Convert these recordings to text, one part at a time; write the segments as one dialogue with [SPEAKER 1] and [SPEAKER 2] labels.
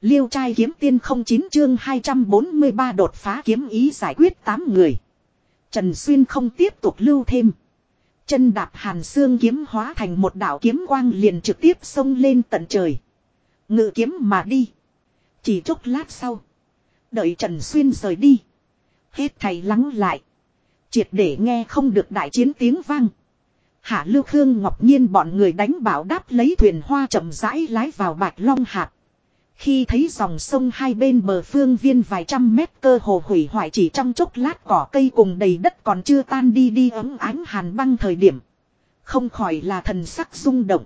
[SPEAKER 1] Liêu trai kiếm tiên không chín chương 243 đột phá kiếm ý giải quyết 8 người. Trần Xuyên không tiếp tục lưu thêm. Chân đạp hàn xương kiếm hóa thành một đạo kiếm quang liền trực tiếp xông lên tận trời. Ngự kiếm mà đi. Chỉ chút lát sau. Đợi Trần Xuyên rời đi. Hết thầy lắng lại. Triệt để nghe không được đại chiến tiếng vang. Hạ Lưu Khương Ngọc Nhiên bọn người đánh bảo đáp lấy thuyền hoa chậm rãi lái vào Bạch Long hạt khi thấy dòng sông hai bên bờ phương viên vài trăm mét cơ hồ hủy hoại chỉ trong chốc lát cỏ cây cùng đầy đất còn chưa tan đi đi ấm ánh hàn băng thời điểm. Không khỏi là thần sắc rung động.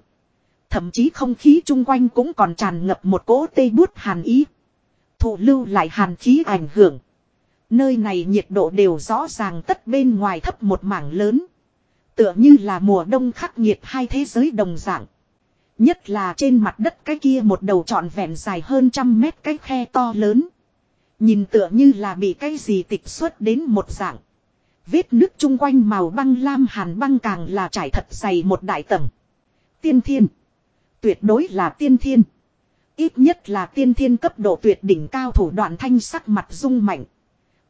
[SPEAKER 1] Thậm chí không khí chung quanh cũng còn tràn ngập một cỗ tê bút hàn ý. Thụ lưu lại hàn khí ảnh hưởng. Nơi này nhiệt độ đều rõ ràng tất bên ngoài thấp một mảng lớn. Tựa như là mùa đông khắc nghiệt hai thế giới đồng dạng. Nhất là trên mặt đất cái kia một đầu trọn vẹn dài hơn trăm mét cái khe to lớn. Nhìn tựa như là bị cái gì tịch xuất đến một dạng. Vết nước chung quanh màu băng lam hàn băng càng là trải thật dày một đại tầng. Tiên thiên. Tuyệt đối là tiên thiên. Ít nhất là tiên thiên cấp độ tuyệt đỉnh cao thủ đoạn thanh sắc mặt rung mạnh.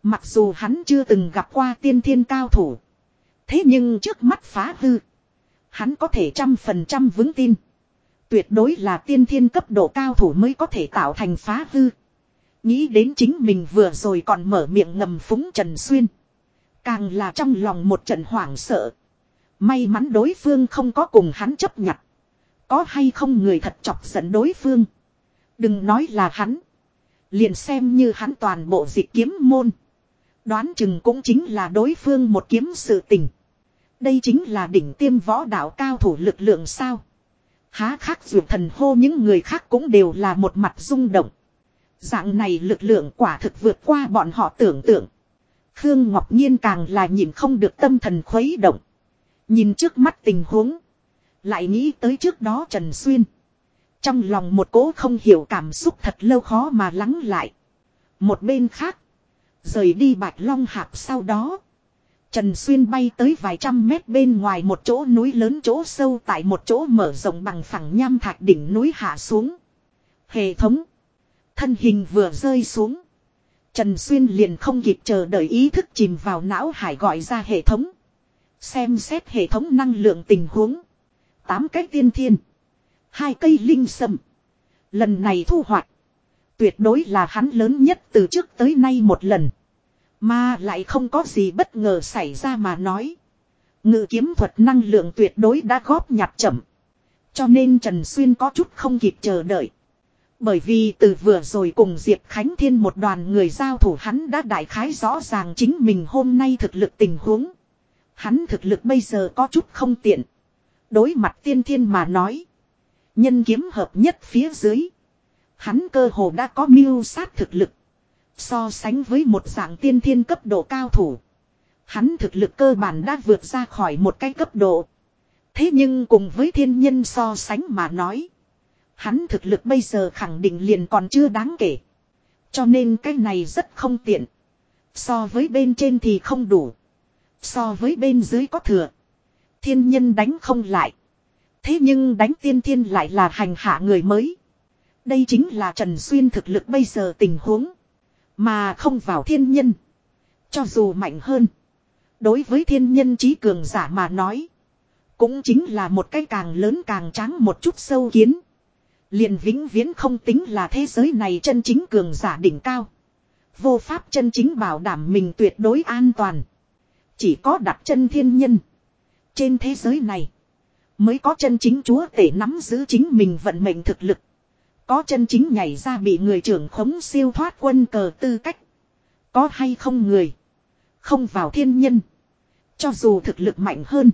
[SPEAKER 1] Mặc dù hắn chưa từng gặp qua tiên thiên cao thủ. Thế nhưng trước mắt phá hư. Hắn có thể trăm phần trăm vững tin. Tuyệt đối là tiên thiên cấp độ cao thủ mới có thể tạo thành phá hư. Nghĩ đến chính mình vừa rồi còn mở miệng ngầm phúng Trần Xuyên. Càng là trong lòng một trận hoảng sợ. May mắn đối phương không có cùng hắn chấp nhận. Có hay không người thật chọc giận đối phương. Đừng nói là hắn. Liền xem như hắn toàn bộ dịch kiếm môn. Đoán chừng cũng chính là đối phương một kiếm sự tình. Đây chính là đỉnh tiêm võ đạo cao thủ lực lượng sao. Há khác dù thần hô những người khác cũng đều là một mặt rung động. Dạng này lực lượng quả thực vượt qua bọn họ tưởng tượng. Khương Ngọc Nhiên càng là nhìn không được tâm thần khuấy động. Nhìn trước mắt tình huống. Lại nghĩ tới trước đó Trần Xuyên. Trong lòng một cố không hiểu cảm xúc thật lâu khó mà lắng lại. Một bên khác. Rời đi Bạch Long Hạp sau đó. Trần Xuyên bay tới vài trăm mét bên ngoài một chỗ núi lớn chỗ sâu tại một chỗ mở rộng bằng phẳng nham thạch đỉnh núi hạ xuống. Hệ thống. Thân hình vừa rơi xuống. Trần Xuyên liền không kịp chờ đợi ý thức chìm vào não hải gọi ra hệ thống. Xem xét hệ thống năng lượng tình huống. Tám cái tiên thiên. Hai cây linh sâm. Lần này thu hoạch. Tuyệt đối là hắn lớn nhất từ trước tới nay một lần. Mà lại không có gì bất ngờ xảy ra mà nói. Ngự kiếm thuật năng lượng tuyệt đối đã góp nhặt chậm. Cho nên Trần Xuyên có chút không kịp chờ đợi. Bởi vì từ vừa rồi cùng Diệp Khánh Thiên một đoàn người giao thủ hắn đã đại khái rõ ràng chính mình hôm nay thực lực tình huống. Hắn thực lực bây giờ có chút không tiện. Đối mặt tiên thiên mà nói. Nhân kiếm hợp nhất phía dưới. Hắn cơ hồ đã có mưu sát thực lực. So sánh với một dạng tiên thiên cấp độ cao thủ. Hắn thực lực cơ bản đã vượt ra khỏi một cái cấp độ. Thế nhưng cùng với thiên nhân so sánh mà nói. Hắn thực lực bây giờ khẳng định liền còn chưa đáng kể. Cho nên cái này rất không tiện. So với bên trên thì không đủ. So với bên dưới có thừa. Thiên nhân đánh không lại. Thế nhưng đánh tiên thiên lại là hành hạ người mới. Đây chính là Trần Xuyên thực lực bây giờ tình huống. Mà không vào thiên nhân. Cho dù mạnh hơn. Đối với thiên nhân trí cường giả mà nói. Cũng chính là một cái càng lớn càng trắng một chút sâu kiến. Liền vĩnh viễn không tính là thế giới này chân chính cường giả đỉnh cao. Vô pháp chân chính bảo đảm mình tuyệt đối an toàn. Chỉ có đặt chân thiên nhân. Trên thế giới này. Mới có chân chính chúa tể nắm giữ chính mình vận mệnh thực lực. Có chân chính nhảy ra bị người trưởng khống siêu thoát quân cờ tư cách. Có hay không người. Không vào thiên nhân. Cho dù thực lực mạnh hơn.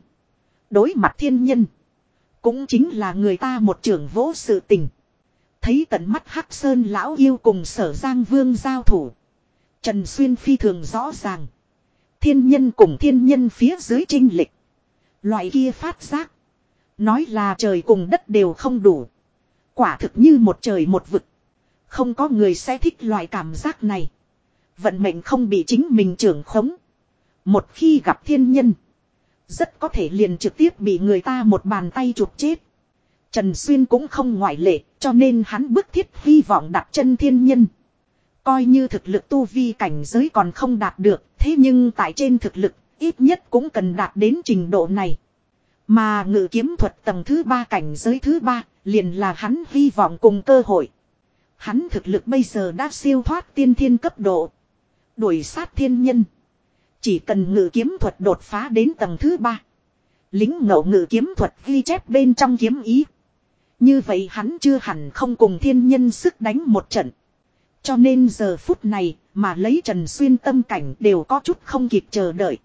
[SPEAKER 1] Đối mặt thiên nhân. Cũng chính là người ta một trưởng vỗ sự tình. Thấy tận mắt Hắc Sơn lão yêu cùng sở giang vương giao thủ. Trần Xuyên phi thường rõ ràng. Thiên nhân cùng thiên nhân phía dưới trinh lịch. Loại kia phát giác. Nói là trời cùng đất đều không đủ. Quả thực như một trời một vực. Không có người sẽ thích loại cảm giác này. Vận mệnh không bị chính mình trưởng khống. Một khi gặp thiên nhân. Rất có thể liền trực tiếp bị người ta một bàn tay chụp chết. Trần Xuyên cũng không ngoại lệ, cho nên hắn bức thiết hy vọng đặt chân thiên nhân. Coi như thực lực tu vi cảnh giới còn không đạt được, thế nhưng tại trên thực lực, ít nhất cũng cần đạt đến trình độ này. Mà ngự kiếm thuật tầng thứ ba cảnh giới thứ ba, liền là hắn hy vọng cùng cơ hội. Hắn thực lực bây giờ đã siêu thoát tiên thiên cấp độ. Đuổi sát thiên nhân. Chỉ cần ngự kiếm thuật đột phá đến tầng thứ ba. Lính ngộ ngự kiếm thuật ghi chép bên trong kiếm ý. Như vậy hắn chưa hẳn không cùng thiên nhân sức đánh một trận. Cho nên giờ phút này mà lấy Trần Xuyên tâm cảnh đều có chút không kịp chờ đợi.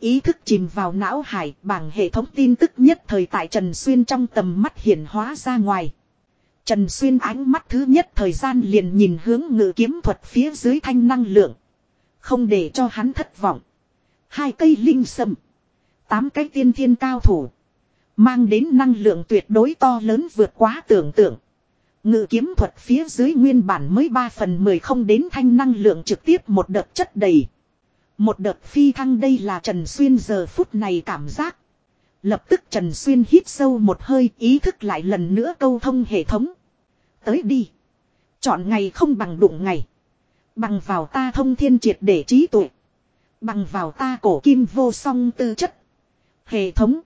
[SPEAKER 1] Ý thức chìm vào não hải, bảng hệ thống tin tức nhất thời tại Trần Xuyên trong tầm mắt hiển hóa ra ngoài. Trần Xuyên ánh mắt thứ nhất thời gian liền nhìn hướng ngự kiếm thuật phía dưới thanh năng lượng. Không để cho hắn thất vọng. Hai cây linh sâm. Tám cái tiên thiên cao thủ. Mang đến năng lượng tuyệt đối to lớn vượt quá tưởng tượng. Ngự kiếm thuật phía dưới nguyên bản mới 3 phần 10 không đến thanh năng lượng trực tiếp một đợt chất đầy. Một đợt phi thăng đây là Trần Xuyên giờ phút này cảm giác. Lập tức Trần Xuyên hít sâu một hơi, ý thức lại lần nữa câu thông hệ thống. Tới đi. Chọn ngày không bằng đụng ngày. Bằng vào ta thông thiên triệt để trí tuệ. Bằng vào ta cổ kim vô song tư chất. Hệ thống.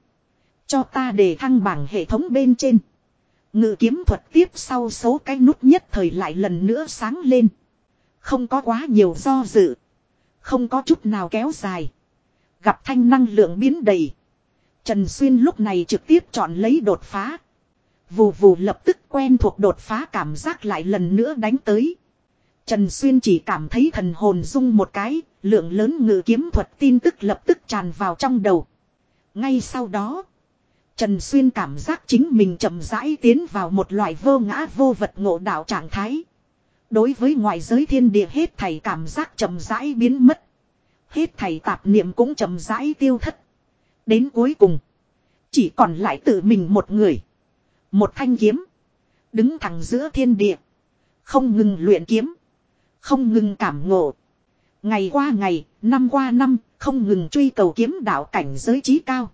[SPEAKER 1] Cho ta để thăng bảng hệ thống bên trên. Ngự kiếm thuật tiếp sau số cái nút nhất thời lại lần nữa sáng lên. Không có quá nhiều do dự. Không có chút nào kéo dài. Gặp thanh năng lượng biến đầy. Trần Xuyên lúc này trực tiếp chọn lấy đột phá. Vù vù lập tức quen thuộc đột phá cảm giác lại lần nữa đánh tới. Trần Xuyên chỉ cảm thấy thần hồn rung một cái, lượng lớn ngự kiếm thuật tin tức lập tức tràn vào trong đầu. Ngay sau đó, Trần Xuyên cảm giác chính mình chậm rãi tiến vào một loại vô ngã vô vật ngộ đạo trạng thái. Đối với ngoại giới thiên địa hết thảy cảm giác chậm rãi biến mất. Hết thảy tạp niệm cũng chậm rãi tiêu thất. Đến cuối cùng, chỉ còn lại tự mình một người. Một thanh kiếm. Đứng thẳng giữa thiên địa. Không ngừng luyện kiếm. Không ngừng cảm ngộ. Ngày qua ngày, năm qua năm, không ngừng truy cầu kiếm đạo cảnh giới trí cao.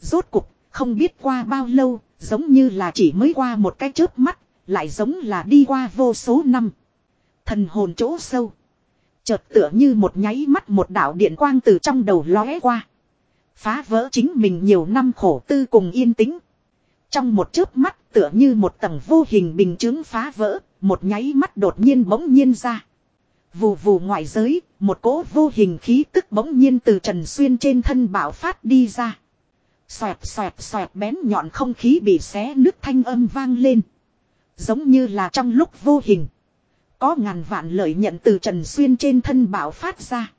[SPEAKER 1] Rốt cục, không biết qua bao lâu, giống như là chỉ mới qua một cái chớp mắt, lại giống là đi qua vô số năm. Thần hồn chỗ sâu. Chợt tựa như một nháy mắt một đạo điện quang từ trong đầu lóe qua. Phá vỡ chính mình nhiều năm khổ tư cùng yên tĩnh. Trong một chớp mắt tựa như một tầng vô hình bình chứng phá vỡ, một nháy mắt đột nhiên bỗng nhiên ra. Vù vù ngoại giới, một cỗ vô hình khí tức bỗng nhiên từ Trần Xuyên trên thân bảo phát đi ra. Xoẹt xoẹt xoẹt bén nhọn không khí bị xé nước thanh âm vang lên. Giống như là trong lúc vô hình. Có ngàn vạn lợi nhận từ Trần Xuyên trên thân bảo phát ra.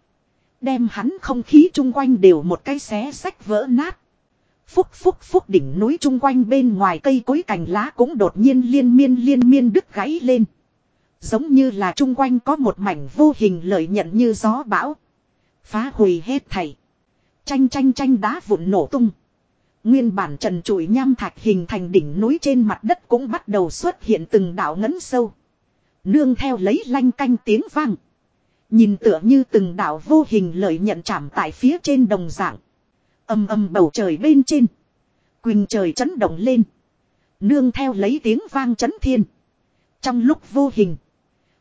[SPEAKER 1] Đem hắn không khí chung quanh đều một cái xé sách vỡ nát. Phúc phúc phúc đỉnh núi chung quanh bên ngoài cây cối cành lá cũng đột nhiên liên miên liên miên đứt gãy lên. Giống như là chung quanh có một mảnh vô hình lợi nhận như gió bão. Phá hủy hết thảy. chanh chanh chanh đá vụn nổ tung. Nguyên bản trần trụi nham thạch hình thành đỉnh núi trên mặt đất cũng bắt đầu xuất hiện từng đạo ngấn sâu. Nương theo lấy lanh canh tiếng vang. Nhìn tựa như từng đạo vô hình lợi nhận chạm tại phía trên đồng dạng. Âm âm bầu trời bên trên. Quỳnh trời chấn động lên. Nương theo lấy tiếng vang chấn thiên. Trong lúc vô hình.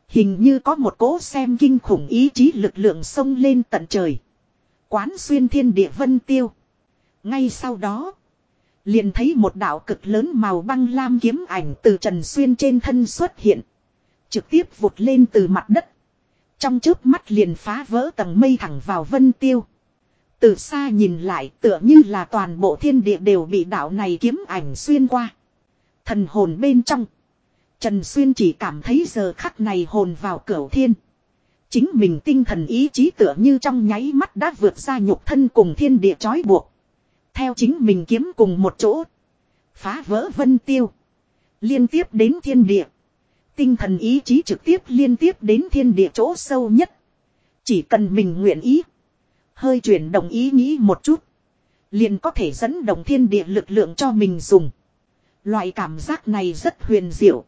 [SPEAKER 1] Hình như có một cỗ xem kinh khủng ý chí lực lượng sông lên tận trời. Quán xuyên thiên địa vân tiêu. Ngay sau đó. Liền thấy một đạo cực lớn màu băng lam kiếm ảnh từ trần xuyên trên thân xuất hiện. Trực tiếp vụt lên từ mặt đất. Trong chớp mắt liền phá vỡ tầng mây thẳng vào vân tiêu. Từ xa nhìn lại tựa như là toàn bộ thiên địa đều bị đạo này kiếm ảnh xuyên qua. Thần hồn bên trong. Trần Xuyên chỉ cảm thấy giờ khắc này hồn vào cửu thiên. Chính mình tinh thần ý chí tựa như trong nháy mắt đã vượt ra nhục thân cùng thiên địa trói buộc. Theo chính mình kiếm cùng một chỗ. Phá vỡ vân tiêu. Liên tiếp đến thiên địa. Tinh thần ý chí trực tiếp liên tiếp đến thiên địa chỗ sâu nhất. Chỉ cần mình nguyện ý. Hơi chuyển động ý nghĩ một chút. Liền có thể dẫn động thiên địa lực lượng cho mình dùng. Loại cảm giác này rất huyền diệu.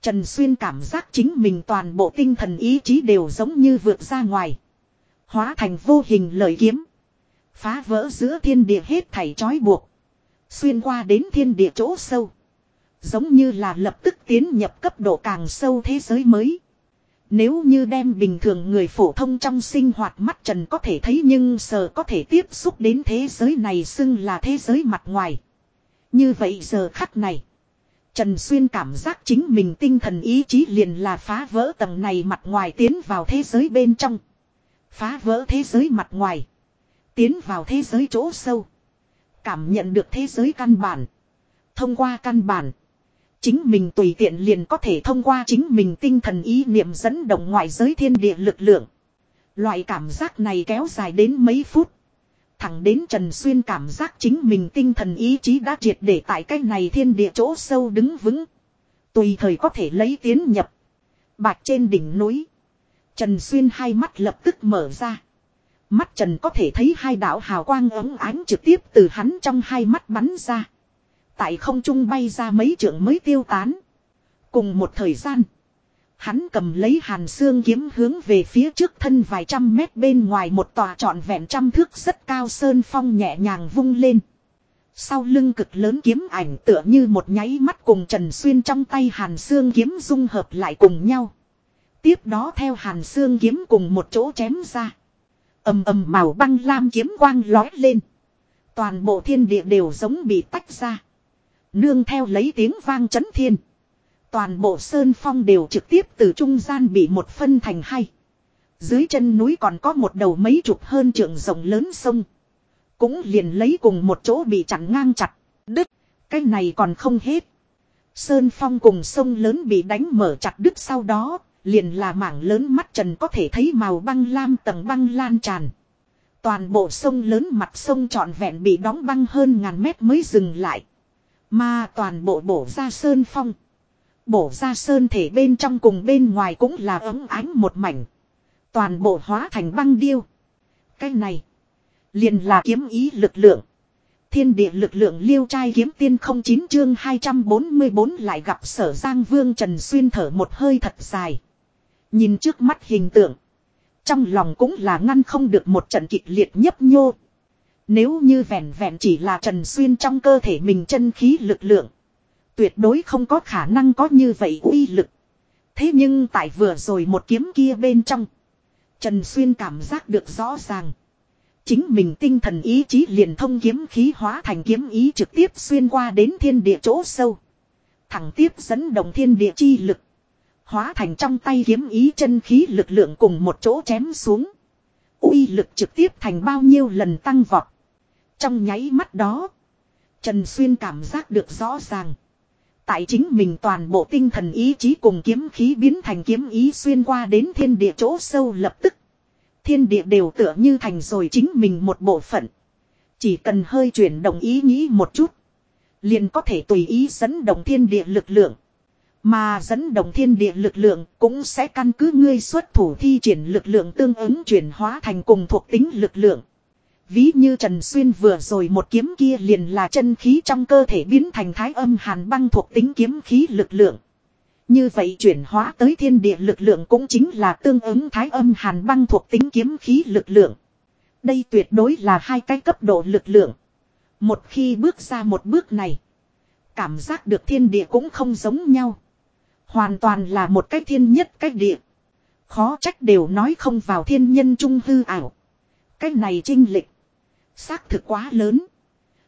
[SPEAKER 1] Trần Xuyên cảm giác chính mình toàn bộ tinh thần ý chí đều giống như vượt ra ngoài. Hóa thành vô hình lời kiếm. Phá vỡ giữa thiên địa hết thảy trói buộc. Xuyên qua đến thiên địa chỗ sâu. Giống như là lập tức tiến nhập cấp độ càng sâu thế giới mới. Nếu như đem bình thường người phổ thông trong sinh hoạt mắt trần có thể thấy nhưng sờ có thể tiếp xúc đến thế giới này xưng là thế giới mặt ngoài. Như vậy giờ khắc này. Trần Xuyên cảm giác chính mình tinh thần ý chí liền là phá vỡ tầng này mặt ngoài tiến vào thế giới bên trong. Phá vỡ thế giới mặt ngoài. Tiến vào thế giới chỗ sâu. Cảm nhận được thế giới căn bản. Thông qua căn bản. Chính mình tùy tiện liền có thể thông qua chính mình tinh thần ý niệm dẫn động ngoại giới thiên địa lực lượng. Loại cảm giác này kéo dài đến mấy phút. Thẳng đến Trần Xuyên cảm giác chính mình tinh thần ý chí đã triệt để tại cái này thiên địa chỗ sâu đứng vững. Tùy thời có thể lấy tiến nhập. Bạch trên đỉnh núi. Trần Xuyên hai mắt lập tức mở ra. Mắt Trần có thể thấy hai đạo hào quang ấm ánh trực tiếp từ hắn trong hai mắt bắn ra. Tại không trung bay ra mấy trượng mới tiêu tán. Cùng một thời gian. Hắn cầm lấy hàn xương kiếm hướng về phía trước thân vài trăm mét bên ngoài một tòa trọn vẹn trăm thước rất cao sơn phong nhẹ nhàng vung lên. Sau lưng cực lớn kiếm ảnh tựa như một nháy mắt cùng Trần Xuyên trong tay hàn xương kiếm dung hợp lại cùng nhau. Tiếp đó theo hàn xương kiếm cùng một chỗ chém ra. ầm ầm màu băng lam kiếm quang lói lên. Toàn bộ thiên địa đều giống bị tách ra. Nương theo lấy tiếng vang chấn thiên. Toàn bộ sơn phong đều trực tiếp từ trung gian bị một phân thành hai. Dưới chân núi còn có một đầu mấy chục hơn trượng rộng lớn sông. Cũng liền lấy cùng một chỗ bị chặn ngang chặt. Đứt. Cái này còn không hết. Sơn phong cùng sông lớn bị đánh mở chặt đứt sau đó. Liền là mảng lớn mắt trần có thể thấy màu băng lam tầng băng lan tràn. Toàn bộ sông lớn mặt sông trọn vẹn bị đóng băng hơn ngàn mét mới dừng lại. Mà toàn bộ bổ ra sơn phong. Bổ ra sơn thể bên trong cùng bên ngoài cũng là ấm ánh một mảnh. Toàn bộ hóa thành băng điêu. Cái này. Liền là kiếm ý lực lượng. Thiên địa lực lượng liêu trai kiếm tiên không chín chương 244 lại gặp sở giang vương Trần Xuyên thở một hơi thật dài. Nhìn trước mắt hình tượng. Trong lòng cũng là ngăn không được một trận kịch liệt nhấp nhô. Nếu như vẹn vẹn chỉ là Trần Xuyên trong cơ thể mình chân khí lực lượng. Tuyệt đối không có khả năng có như vậy uy lực. Thế nhưng tại vừa rồi một kiếm kia bên trong. Trần Xuyên cảm giác được rõ ràng. Chính mình tinh thần ý chí liền thông kiếm khí hóa thành kiếm ý trực tiếp xuyên qua đến thiên địa chỗ sâu. Thẳng tiếp dẫn động thiên địa chi lực. Hóa thành trong tay kiếm ý chân khí lực lượng cùng một chỗ chém xuống. uy lực trực tiếp thành bao nhiêu lần tăng vọt. Trong nháy mắt đó. Trần Xuyên cảm giác được rõ ràng. Tại chính mình toàn bộ tinh thần ý chí cùng kiếm khí biến thành kiếm ý xuyên qua đến thiên địa chỗ sâu lập tức. Thiên địa đều tựa như thành rồi chính mình một bộ phận. Chỉ cần hơi chuyển động ý nghĩ một chút. Liền có thể tùy ý dẫn động thiên địa lực lượng. Mà dẫn động thiên địa lực lượng cũng sẽ căn cứ ngươi xuất thủ thi triển lực lượng tương ứng chuyển hóa thành cùng thuộc tính lực lượng. Ví như Trần Xuyên vừa rồi một kiếm kia liền là chân khí trong cơ thể biến thành thái âm hàn băng thuộc tính kiếm khí lực lượng. Như vậy chuyển hóa tới thiên địa lực lượng cũng chính là tương ứng thái âm hàn băng thuộc tính kiếm khí lực lượng. Đây tuyệt đối là hai cái cấp độ lực lượng. Một khi bước ra một bước này, cảm giác được thiên địa cũng không giống nhau. Hoàn toàn là một cái thiên nhất cách địa. Khó trách đều nói không vào thiên nhân trung hư ảo. Cái này trinh lịch. Xác thực quá lớn.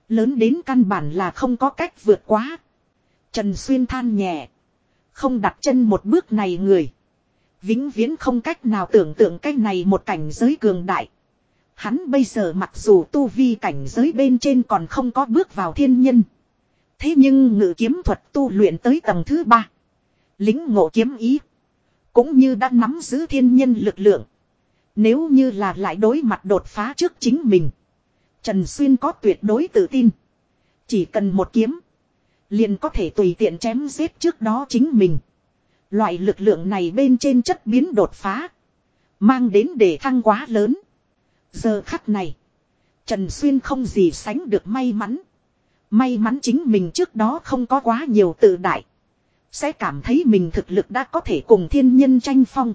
[SPEAKER 1] Lớn đến căn bản là không có cách vượt quá. Trần Xuyên than nhẹ. Không đặt chân một bước này người. Vĩnh viễn không cách nào tưởng tượng cái này một cảnh giới cường đại. Hắn bây giờ mặc dù tu vi cảnh giới bên trên còn không có bước vào thiên nhân. Thế nhưng ngự kiếm thuật tu luyện tới tầng thứ ba. Lính ngộ kiếm ý. Cũng như đã nắm giữ thiên nhân lực lượng. Nếu như là lại đối mặt đột phá trước chính mình. Trần Xuyên có tuyệt đối tự tin. Chỉ cần một kiếm. Liền có thể tùy tiện chém giết trước đó chính mình. Loại lực lượng này bên trên chất biến đột phá. Mang đến để thăng quá lớn. Giờ khắc này. Trần Xuyên không gì sánh được may mắn. May mắn chính mình trước đó không có quá nhiều tự đại. Sẽ cảm thấy mình thực lực đã có thể cùng thiên nhân tranh phong.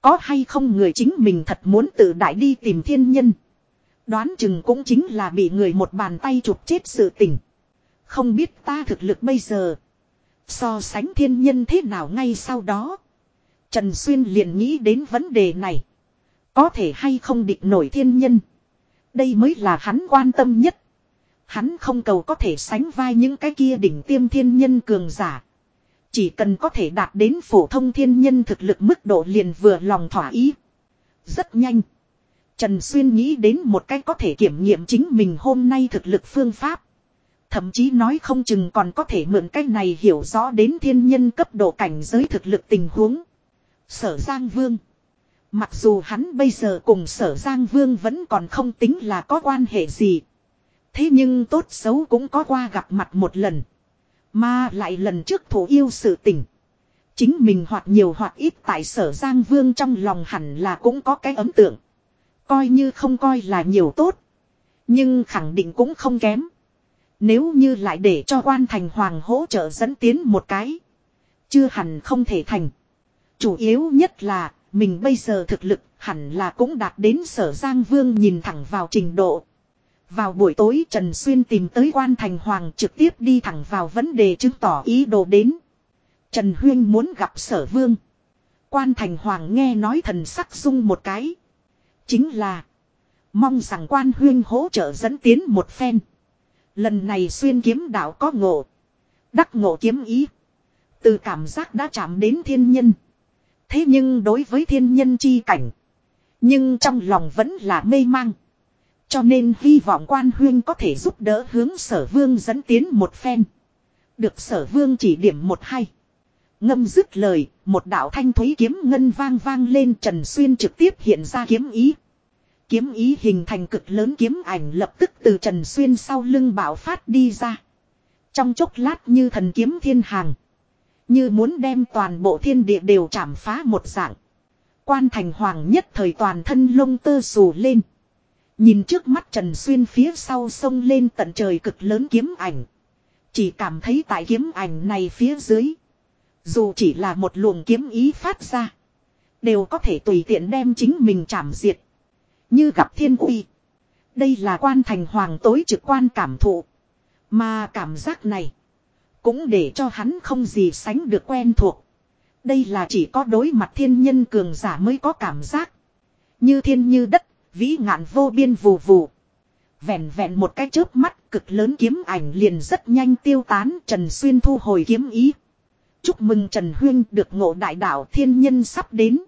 [SPEAKER 1] Có hay không người chính mình thật muốn tự đại đi tìm thiên nhân. Đoán chừng cũng chính là bị người một bàn tay chụp chết sự tình. Không biết ta thực lực bây giờ. So sánh thiên nhân thế nào ngay sau đó. Trần Xuyên liền nghĩ đến vấn đề này. Có thể hay không địch nổi thiên nhân. Đây mới là hắn quan tâm nhất. Hắn không cầu có thể sánh vai những cái kia đỉnh tiêm thiên nhân cường giả. Chỉ cần có thể đạt đến phổ thông thiên nhân thực lực mức độ liền vừa lòng thỏa ý. Rất nhanh. Trần Xuyên nghĩ đến một cách có thể kiểm nghiệm chính mình hôm nay thực lực phương pháp. Thậm chí nói không chừng còn có thể mượn cách này hiểu rõ đến thiên nhân cấp độ cảnh giới thực lực tình huống. Sở Giang Vương. Mặc dù hắn bây giờ cùng Sở Giang Vương vẫn còn không tính là có quan hệ gì. Thế nhưng tốt xấu cũng có qua gặp mặt một lần. Mà lại lần trước thủ yêu sự tình. Chính mình hoặc nhiều hoặc ít tại sở Giang Vương trong lòng hẳn là cũng có cái ấn tượng. Coi như không coi là nhiều tốt. Nhưng khẳng định cũng không kém. Nếu như lại để cho quan thành hoàng hỗ trợ dẫn tiến một cái. Chưa hẳn không thể thành. Chủ yếu nhất là, mình bây giờ thực lực hẳn là cũng đạt đến sở Giang Vương nhìn thẳng vào trình độ. Vào buổi tối Trần Xuyên tìm tới quan thành hoàng trực tiếp đi thẳng vào vấn đề chứng tỏ ý đồ đến. Trần Huyên muốn gặp sở vương. Quan thành hoàng nghe nói thần sắc dung một cái. Chính là. Mong rằng quan huyên hỗ trợ dẫn tiến một phen. Lần này xuyên kiếm đạo có ngộ. Đắc ngộ kiếm ý. Từ cảm giác đã chạm đến thiên nhân. Thế nhưng đối với thiên nhân chi cảnh. Nhưng trong lòng vẫn là mê mang. Cho nên hy vọng quan huyên có thể giúp đỡ hướng sở vương dẫn tiến một phen. Được sở vương chỉ điểm một hay. Ngâm dứt lời, một đạo thanh thúy kiếm ngân vang vang lên Trần Xuyên trực tiếp hiện ra kiếm ý. Kiếm ý hình thành cực lớn kiếm ảnh lập tức từ Trần Xuyên sau lưng bảo phát đi ra. Trong chốc lát như thần kiếm thiên hàng. Như muốn đem toàn bộ thiên địa đều chảm phá một dạng. Quan thành hoàng nhất thời toàn thân lông tơ xù lên. Nhìn trước mắt Trần Xuyên phía sau sông lên tận trời cực lớn kiếm ảnh. Chỉ cảm thấy tại kiếm ảnh này phía dưới. Dù chỉ là một luồng kiếm ý phát ra. Đều có thể tùy tiện đem chính mình chảm diệt. Như gặp thiên uy. Đây là quan thành hoàng tối trực quan cảm thụ. Mà cảm giác này. Cũng để cho hắn không gì sánh được quen thuộc. Đây là chỉ có đối mặt thiên nhân cường giả mới có cảm giác. Như thiên như đất, vĩ ngạn vô biên vù vù. Vẹn vẹn một cái chớp mắt cực lớn kiếm ảnh liền rất nhanh tiêu tán Trần Xuyên thu hồi kiếm ý. Chúc mừng Trần Huyên được ngộ đại đạo thiên nhân sắp đến.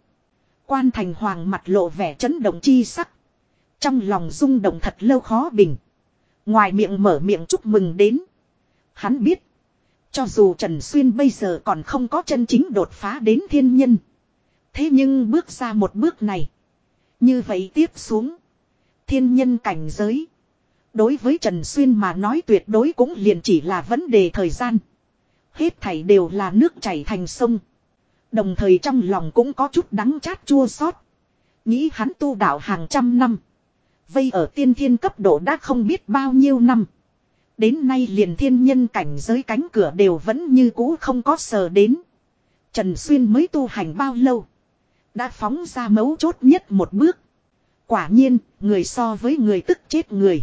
[SPEAKER 1] Quan thành hoàng mặt lộ vẻ chấn động chi sắc. Trong lòng rung động thật lâu khó bình. Ngoài miệng mở miệng chúc mừng đến. Hắn biết. Cho dù Trần Xuyên bây giờ còn không có chân chính đột phá đến thiên nhân. Thế nhưng bước ra một bước này. Như vậy tiếp xuống. Thiên nhân cảnh giới. Đối với Trần Xuyên mà nói tuyệt đối cũng liền chỉ là vấn đề thời gian. Hết thảy đều là nước chảy thành sông. Đồng thời trong lòng cũng có chút đắng chát chua xót. Nghĩ hắn tu đạo hàng trăm năm. Vây ở tiên thiên cấp độ đã không biết bao nhiêu năm. Đến nay liền thiên nhân cảnh giới cánh cửa đều vẫn như cũ không có sờ đến. Trần Xuyên mới tu hành bao lâu. Đã phóng ra mấu chốt nhất một bước. Quả nhiên, người so với người tức chết người.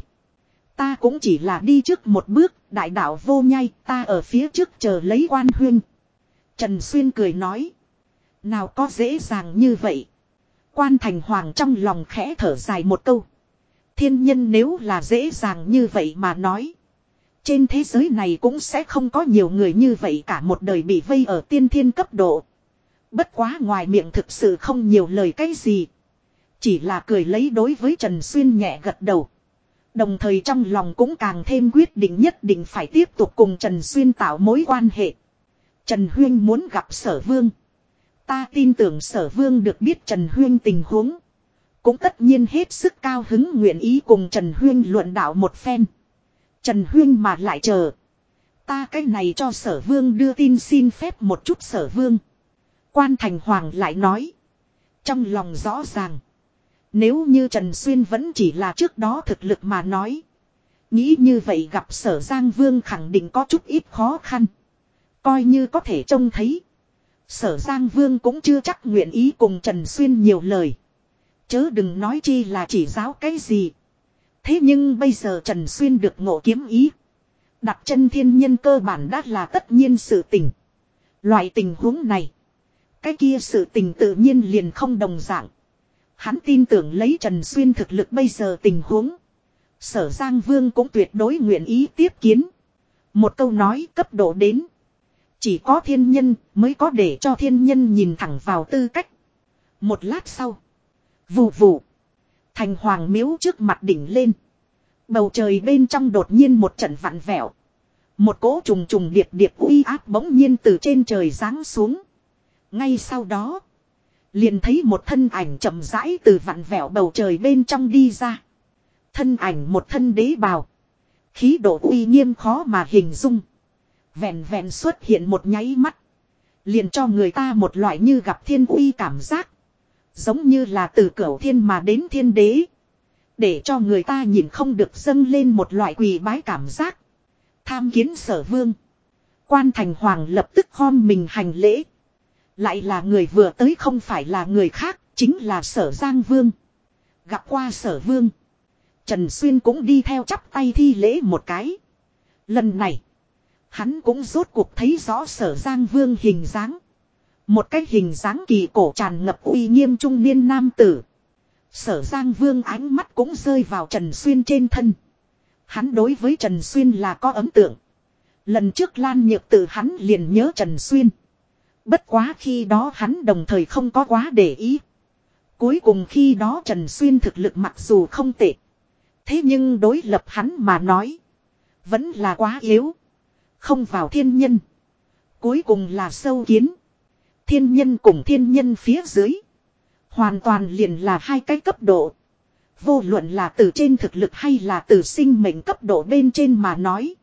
[SPEAKER 1] Ta cũng chỉ là đi trước một bước, đại đạo vô nhai, ta ở phía trước chờ lấy quan huyên. Trần Xuyên cười nói. Nào có dễ dàng như vậy. Quan thành hoàng trong lòng khẽ thở dài một câu. Thiên nhân nếu là dễ dàng như vậy mà nói. Trên thế giới này cũng sẽ không có nhiều người như vậy cả một đời bị vây ở tiên thiên cấp độ. Bất quá ngoài miệng thực sự không nhiều lời cái gì. Chỉ là cười lấy đối với Trần Xuyên nhẹ gật đầu. Đồng thời trong lòng cũng càng thêm quyết định nhất định phải tiếp tục cùng Trần Xuyên tạo mối quan hệ. Trần Huyên muốn gặp sở vương. Ta tin tưởng sở vương được biết Trần Huyên tình huống. Cũng tất nhiên hết sức cao hứng nguyện ý cùng Trần Huyên luận đạo một phen. Trần Huyên mà lại chờ. Ta cái này cho sở vương đưa tin xin phép một chút sở vương. Quan Thành Hoàng lại nói. Trong lòng rõ ràng. Nếu như Trần Xuyên vẫn chỉ là trước đó thực lực mà nói. Nghĩ như vậy gặp sở Giang Vương khẳng định có chút ít khó khăn. Coi như có thể trông thấy. Sở Giang Vương cũng chưa chắc nguyện ý cùng Trần Xuyên nhiều lời. Chớ đừng nói chi là chỉ giáo cái gì. Thế nhưng bây giờ Trần Xuyên được ngộ kiếm ý. Đặt chân thiên nhân cơ bản đã là tất nhiên sự tình. Loại tình huống này. Cái kia sự tình tự nhiên liền không đồng dạng. Hắn tin tưởng lấy Trần Xuyên thực lực bây giờ tình huống. Sở Giang Vương cũng tuyệt đối nguyện ý tiếp kiến. Một câu nói cấp độ đến. Chỉ có thiên nhân mới có để cho thiên nhân nhìn thẳng vào tư cách. Một lát sau. Vù vù. Thành hoàng miếu trước mặt đỉnh lên. Bầu trời bên trong đột nhiên một trận vặn vẹo. Một cỗ trùng trùng điệp điệp uy áp bỗng nhiên từ trên trời giáng xuống. Ngay sau đó. Liền thấy một thân ảnh chậm rãi từ vặn vẹo bầu trời bên trong đi ra. Thân ảnh một thân đế bào. Khí độ uy nghiêm khó mà hình dung. Vẹn vẹn xuất hiện một nháy mắt. Liền cho người ta một loại như gặp thiên uy cảm giác. Giống như là từ cửa thiên mà đến thiên đế. Để cho người ta nhìn không được dâng lên một loại quỳ bái cảm giác. Tham kiến sở vương. Quan thành hoàng lập tức khom mình hành lễ. Lại là người vừa tới không phải là người khác, chính là sở giang vương. Gặp qua sở vương. Trần Xuyên cũng đi theo chắp tay thi lễ một cái. Lần này, hắn cũng rốt cuộc thấy rõ sở giang vương hình dáng. Một cái hình dáng kỳ cổ tràn ngập uy nghiêm trung niên nam tử. Sở Giang Vương ánh mắt cũng rơi vào Trần Xuyên trên thân. Hắn đối với Trần Xuyên là có ấn tượng. Lần trước Lan Nhược Tử hắn liền nhớ Trần Xuyên. Bất quá khi đó hắn đồng thời không có quá để ý. Cuối cùng khi đó Trần Xuyên thực lực mặc dù không tệ. Thế nhưng đối lập hắn mà nói. Vẫn là quá yếu. Không vào thiên nhân. Cuối cùng là sâu kiến. Thiên nhân cùng thiên nhân phía dưới. Hoàn toàn liền là hai cái cấp độ. Vô luận là từ trên thực lực hay là từ sinh mệnh cấp độ bên trên mà nói.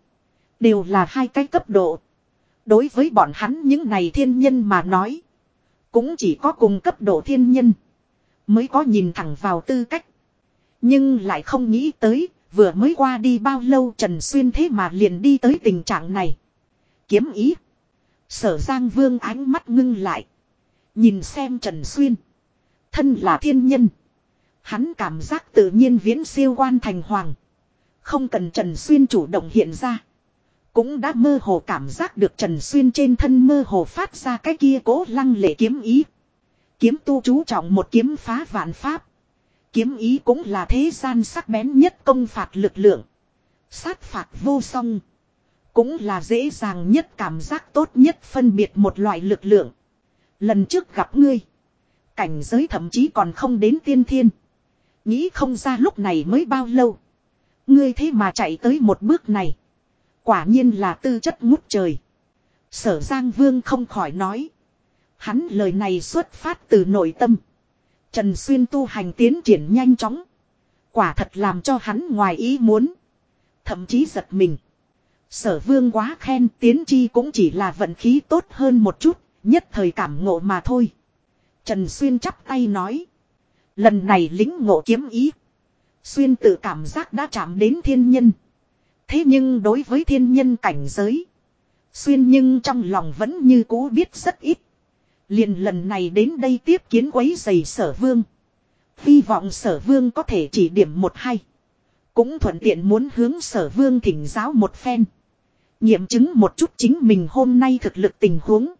[SPEAKER 1] Đều là hai cái cấp độ. Đối với bọn hắn những này thiên nhân mà nói. Cũng chỉ có cùng cấp độ thiên nhân. Mới có nhìn thẳng vào tư cách. Nhưng lại không nghĩ tới. Vừa mới qua đi bao lâu Trần Xuyên thế mà liền đi tới tình trạng này. Kiếm ý. Sở Giang Vương ánh mắt ngưng lại. Nhìn xem Trần Xuyên. Thân là thiên nhân. Hắn cảm giác tự nhiên viễn siêu quan thành hoàng. Không cần Trần Xuyên chủ động hiện ra. Cũng đã mơ hồ cảm giác được Trần Xuyên trên thân mơ hồ phát ra cái kia cố lăng lệ kiếm ý. Kiếm tu chú trọng một kiếm phá vạn pháp. Kiếm ý cũng là thế gian sắc bén nhất công phạt lực lượng. Sát phạt vô song. Cũng là dễ dàng nhất cảm giác tốt nhất phân biệt một loại lực lượng. Lần trước gặp ngươi. Cảnh giới thậm chí còn không đến tiên thiên. Nghĩ không ra lúc này mới bao lâu. Ngươi thế mà chạy tới một bước này. Quả nhiên là tư chất ngút trời. Sở Giang Vương không khỏi nói. Hắn lời này xuất phát từ nội tâm. Trần Xuyên tu hành tiến triển nhanh chóng. Quả thật làm cho hắn ngoài ý muốn. Thậm chí giật mình. Sở vương quá khen tiến chi cũng chỉ là vận khí tốt hơn một chút, nhất thời cảm ngộ mà thôi. Trần Xuyên chắp tay nói. Lần này lính ngộ kiếm ý. Xuyên tự cảm giác đã chạm đến thiên nhân. Thế nhưng đối với thiên nhân cảnh giới. Xuyên nhưng trong lòng vẫn như cũ biết rất ít. liền lần này đến đây tiếp kiến quấy giày sở vương. Hy vọng sở vương có thể chỉ điểm một hay. Cũng thuận tiện muốn hướng sở vương thỉnh giáo một phen. Nghiệm chứng một chút chính mình hôm nay thực lực tình huống.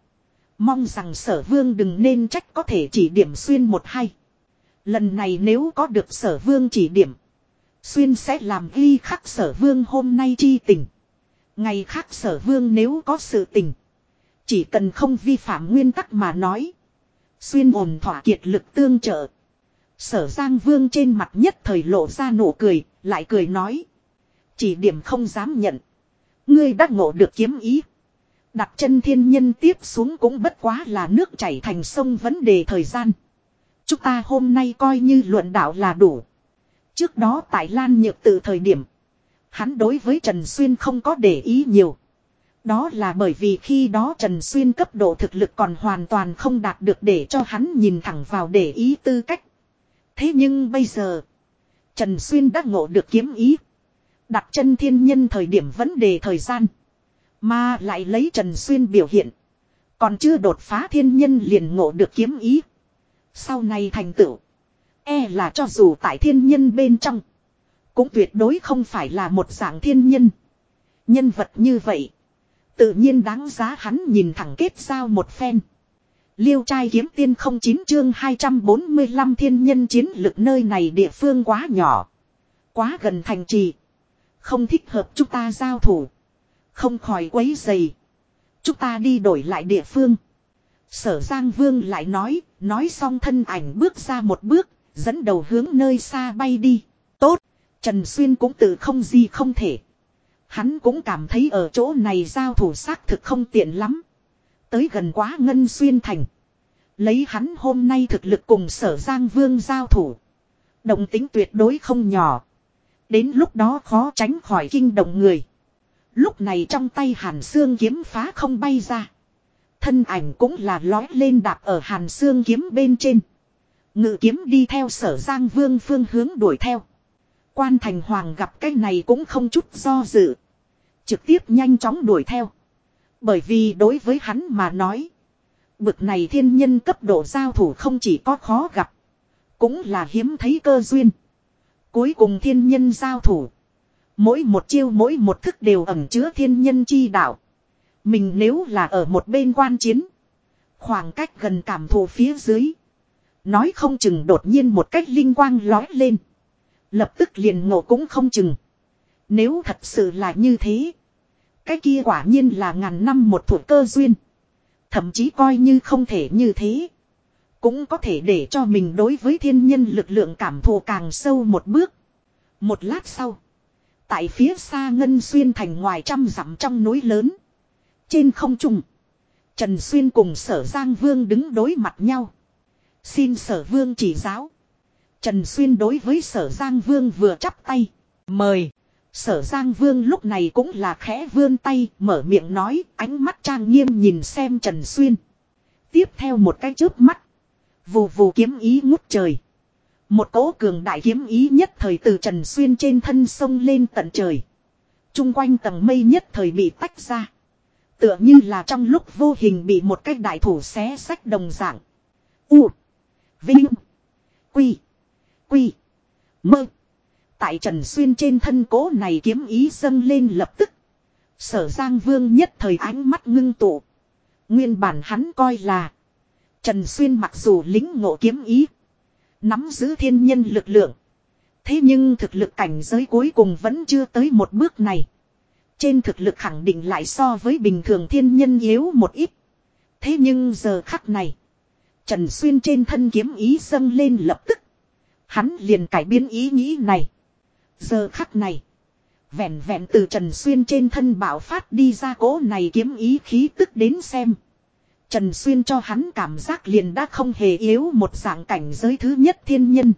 [SPEAKER 1] Mong rằng sở vương đừng nên trách có thể chỉ điểm xuyên một hay. Lần này nếu có được sở vương chỉ điểm. Xuyên sẽ làm ghi khắc sở vương hôm nay chi tình. Ngày khác sở vương nếu có sự tình. Chỉ cần không vi phạm nguyên tắc mà nói. Xuyên ổn thỏa kiệt lực tương trợ. Sở Giang Vương trên mặt nhất thời lộ ra nụ cười, lại cười nói. Chỉ điểm không dám nhận. Ngươi đã ngộ được kiếm ý. Đặt chân thiên nhân tiếp xuống cũng bất quá là nước chảy thành sông vấn đề thời gian. Chúng ta hôm nay coi như luận đạo là đủ. Trước đó tại Lan Nhược từ thời điểm. Hắn đối với Trần Xuyên không có để ý nhiều. Đó là bởi vì khi đó Trần Xuyên cấp độ thực lực còn hoàn toàn không đạt được để cho hắn nhìn thẳng vào để ý tư cách. Thế nhưng bây giờ. Trần Xuyên đã ngộ được kiếm ý. Đặt chân thiên nhân thời điểm vấn đề thời gian. Mà lại lấy Trần Xuyên biểu hiện. Còn chưa đột phá thiên nhân liền ngộ được kiếm ý. Sau này thành tựu. E là cho dù tại thiên nhân bên trong. Cũng tuyệt đối không phải là một dạng thiên nhân. Nhân vật như vậy. Tự nhiên đáng giá hắn nhìn thẳng kết giao một phen. Liêu trai kiếm tiên không chín chương 245 thiên nhân chiến lực nơi này địa phương quá nhỏ. Quá gần thành trì. Không thích hợp chúng ta giao thủ. Không khỏi quấy dày. Chúng ta đi đổi lại địa phương. Sở Giang Vương lại nói, nói xong thân ảnh bước ra một bước, dẫn đầu hướng nơi xa bay đi. Tốt, Trần Xuyên cũng tự không gì không thể. Hắn cũng cảm thấy ở chỗ này giao thủ xác thực không tiện lắm. Tới gần quá Ngân Xuyên Thành. Lấy hắn hôm nay thực lực cùng sở Giang Vương giao thủ. Động tính tuyệt đối không nhỏ. Đến lúc đó khó tránh khỏi kinh động người. Lúc này trong tay hàn xương kiếm phá không bay ra. Thân ảnh cũng là lói lên đạp ở hàn xương kiếm bên trên. Ngự kiếm đi theo sở giang vương phương hướng đuổi theo. Quan thành hoàng gặp cái này cũng không chút do dự. Trực tiếp nhanh chóng đuổi theo. Bởi vì đối với hắn mà nói. Bực này thiên nhân cấp độ giao thủ không chỉ có khó gặp. Cũng là hiếm thấy cơ duyên. Cuối cùng thiên nhân giao thủ. Mỗi một chiêu mỗi một thức đều ẩn chứa thiên nhân chi đạo. Mình nếu là ở một bên quan chiến. Khoảng cách gần cảm thụ phía dưới. Nói không chừng đột nhiên một cách linh quang lói lên. Lập tức liền ngộ cũng không chừng. Nếu thật sự là như thế. Cái kia quả nhiên là ngàn năm một thủ cơ duyên. Thậm chí coi như không thể như thế. Cũng có thể để cho mình đối với thiên nhân lực lượng cảm thù càng sâu một bước. Một lát sau. Tại phía xa Ngân Xuyên thành ngoài trăm dặm trong núi lớn. Trên không trung. Trần Xuyên cùng sở Giang Vương đứng đối mặt nhau. Xin sở Vương chỉ giáo. Trần Xuyên đối với sở Giang Vương vừa chắp tay. Mời. Sở Giang Vương lúc này cũng là khẽ vươn tay, mở miệng nói, ánh mắt trang nghiêm nhìn xem Trần Xuyên. Tiếp theo một cái chớp mắt. Vù vù kiếm ý ngút trời. Một cỗ cường đại kiếm ý nhất thời từ Trần Xuyên trên thân sông lên tận trời. Trung quanh tầng mây nhất thời bị tách ra. Tựa như là trong lúc vô hình bị một cái đại thủ xé sách đồng dạng. U. Vinh. Quy. Quy. Mơ. Tại Trần Xuyên trên thân cố này kiếm ý dâng lên lập tức. Sở Giang Vương nhất thời ánh mắt ngưng tụ. Nguyên bản hắn coi là. Trần Xuyên mặc dù lính ngộ kiếm ý. Nắm giữ thiên nhân lực lượng. Thế nhưng thực lực cảnh giới cuối cùng vẫn chưa tới một bước này. Trên thực lực khẳng định lại so với bình thường thiên nhân yếu một ít. Thế nhưng giờ khắc này. Trần Xuyên trên thân kiếm ý dâng lên lập tức. Hắn liền cải biến ý nghĩ này. Giờ khắc này. Vẹn vẹn từ Trần Xuyên trên thân bảo phát đi ra cố này kiếm ý khí tức đến xem. Trần Xuyên cho hắn cảm giác liền đã không hề yếu một dạng cảnh giới thứ nhất thiên nhân.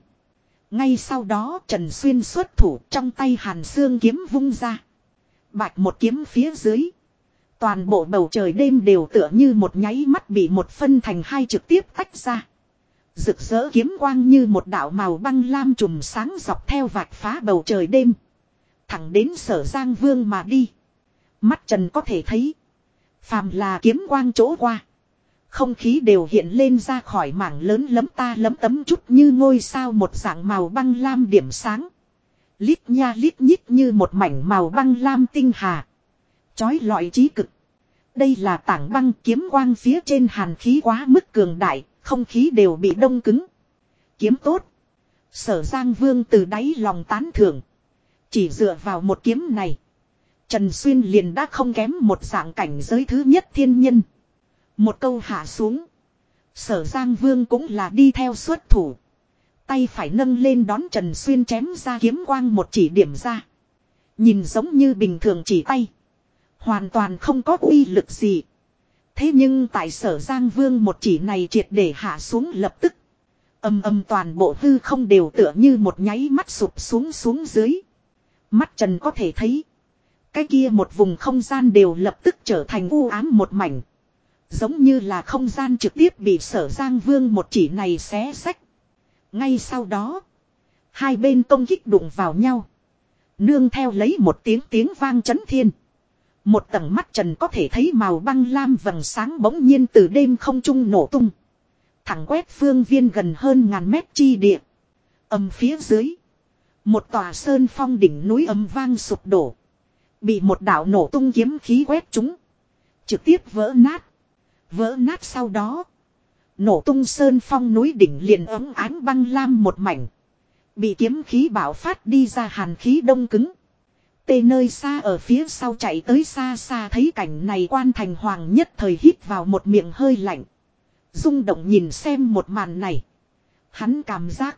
[SPEAKER 1] Ngay sau đó Trần Xuyên xuất thủ trong tay hàn xương kiếm vung ra. Bạch một kiếm phía dưới. Toàn bộ bầu trời đêm đều tựa như một nháy mắt bị một phân thành hai trực tiếp tách ra. Rực rỡ kiếm quang như một đạo màu băng lam trùm sáng dọc theo vạch phá bầu trời đêm. Thẳng đến sở Giang Vương mà đi. Mắt Trần có thể thấy. Phàm là kiếm quang chỗ qua. Không khí đều hiện lên ra khỏi mảng lớn lấm ta lấm tấm chút như ngôi sao một dạng màu băng lam điểm sáng. Lít nha lít nhít như một mảnh màu băng lam tinh hà. Chói lọi trí cực. Đây là tảng băng kiếm quang phía trên hàn khí quá mức cường đại, không khí đều bị đông cứng. Kiếm tốt. Sở Giang Vương từ đáy lòng tán thưởng. Chỉ dựa vào một kiếm này. Trần Xuyên liền đã không kém một dạng cảnh giới thứ nhất thiên nhân. Một câu hạ xuống. Sở Giang Vương cũng là đi theo xuất thủ. Tay phải nâng lên đón Trần Xuyên chém ra kiếm quang một chỉ điểm ra. Nhìn giống như bình thường chỉ tay. Hoàn toàn không có uy lực gì. Thế nhưng tại sở Giang Vương một chỉ này triệt để hạ xuống lập tức. Âm âm toàn bộ hư không đều tựa như một nháy mắt sụp xuống xuống dưới. Mắt Trần có thể thấy. Cái kia một vùng không gian đều lập tức trở thành u ám một mảnh. Giống như là không gian trực tiếp bị sở Giang Vương một chỉ này xé sách. Ngay sau đó. Hai bên công kích đụng vào nhau. Nương theo lấy một tiếng tiếng vang chấn thiên. Một tầng mắt trần có thể thấy màu băng lam vầng sáng bỗng nhiên từ đêm không trung nổ tung. Thẳng quét phương viên gần hơn ngàn mét chi địa. Âm phía dưới. Một tòa sơn phong đỉnh núi âm vang sụp đổ. Bị một đạo nổ tung kiếm khí quét chúng. Trực tiếp vỡ nát. Vỡ nát sau đó. Nổ tung sơn phong núi đỉnh liền ấm ánh băng lam một mảnh. Bị kiếm khí bảo phát đi ra hàn khí đông cứng. Tê nơi xa ở phía sau chạy tới xa xa thấy cảnh này quan thành hoàng nhất thời hít vào một miệng hơi lạnh. rung động nhìn xem một màn này. Hắn cảm giác.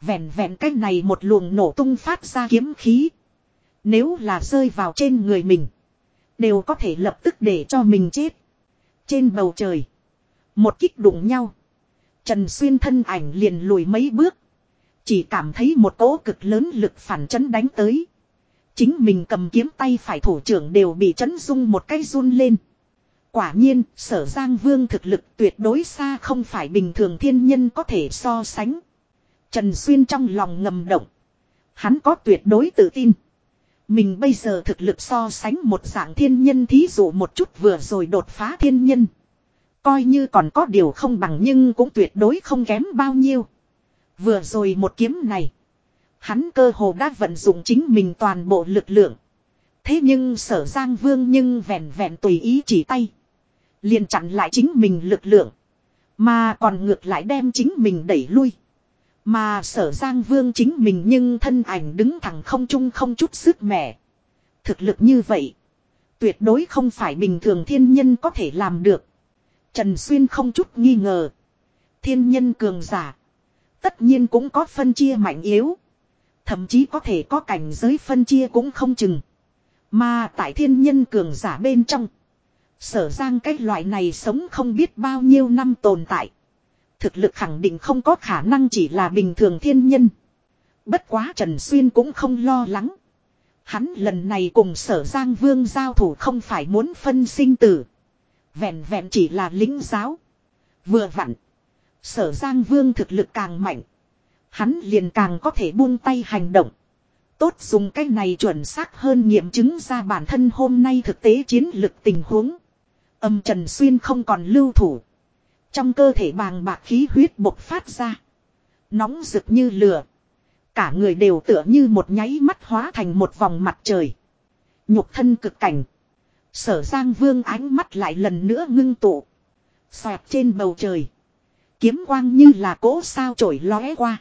[SPEAKER 1] Vẹn vẹn cách này một luồng nổ tung phát ra kiếm khí. Nếu là rơi vào trên người mình. Đều có thể lập tức để cho mình chết. Trên bầu trời. Một kích đụng nhau. Trần Xuyên thân ảnh liền lùi mấy bước. Chỉ cảm thấy một cỗ cực lớn lực phản chấn đánh tới. Chính mình cầm kiếm tay phải thủ trưởng đều bị chấn rung một cái run lên. Quả nhiên, sở Giang Vương thực lực tuyệt đối xa không phải bình thường thiên nhân có thể so sánh. Trần Xuyên trong lòng ngầm động. Hắn có tuyệt đối tự tin. Mình bây giờ thực lực so sánh một dạng thiên nhân thí dụ một chút vừa rồi đột phá thiên nhân. Coi như còn có điều không bằng nhưng cũng tuyệt đối không kém bao nhiêu. Vừa rồi một kiếm này. Hắn cơ hồ đã vận dụng chính mình toàn bộ lực lượng. Thế nhưng sở Giang Vương nhưng vẹn vẹn tùy ý chỉ tay. liền chặn lại chính mình lực lượng. Mà còn ngược lại đem chính mình đẩy lui. Mà sở Giang Vương chính mình nhưng thân ảnh đứng thẳng không chung không chút sức mẻ. Thực lực như vậy. Tuyệt đối không phải bình thường thiên nhân có thể làm được. Trần Xuyên không chút nghi ngờ. Thiên nhân cường giả. Tất nhiên cũng có phân chia mạnh yếu. Thậm chí có thể có cảnh giới phân chia cũng không chừng. Mà tại thiên nhân cường giả bên trong. Sở giang cái loại này sống không biết bao nhiêu năm tồn tại. Thực lực khẳng định không có khả năng chỉ là bình thường thiên nhân. Bất quá Trần Xuyên cũng không lo lắng. Hắn lần này cùng sở giang vương giao thủ không phải muốn phân sinh tử. Vẹn vẹn chỉ là lính giáo. Vừa vặn. Sở giang vương thực lực càng mạnh. Hắn liền càng có thể buông tay hành động. Tốt dùng cách này chuẩn xác hơn nghiệm chứng ra bản thân hôm nay thực tế chiến lực tình huống. Âm Trần Xuyên không còn lưu thủ. Trong cơ thể bàng bạc khí huyết bộc phát ra. Nóng rực như lửa. Cả người đều tựa như một nháy mắt hóa thành một vòng mặt trời. Nhục thân cực cảnh. Sở Giang Vương ánh mắt lại lần nữa ngưng tụ. Xoẹt trên bầu trời. Kiếm quang như là cỗ sao trổi lóe qua.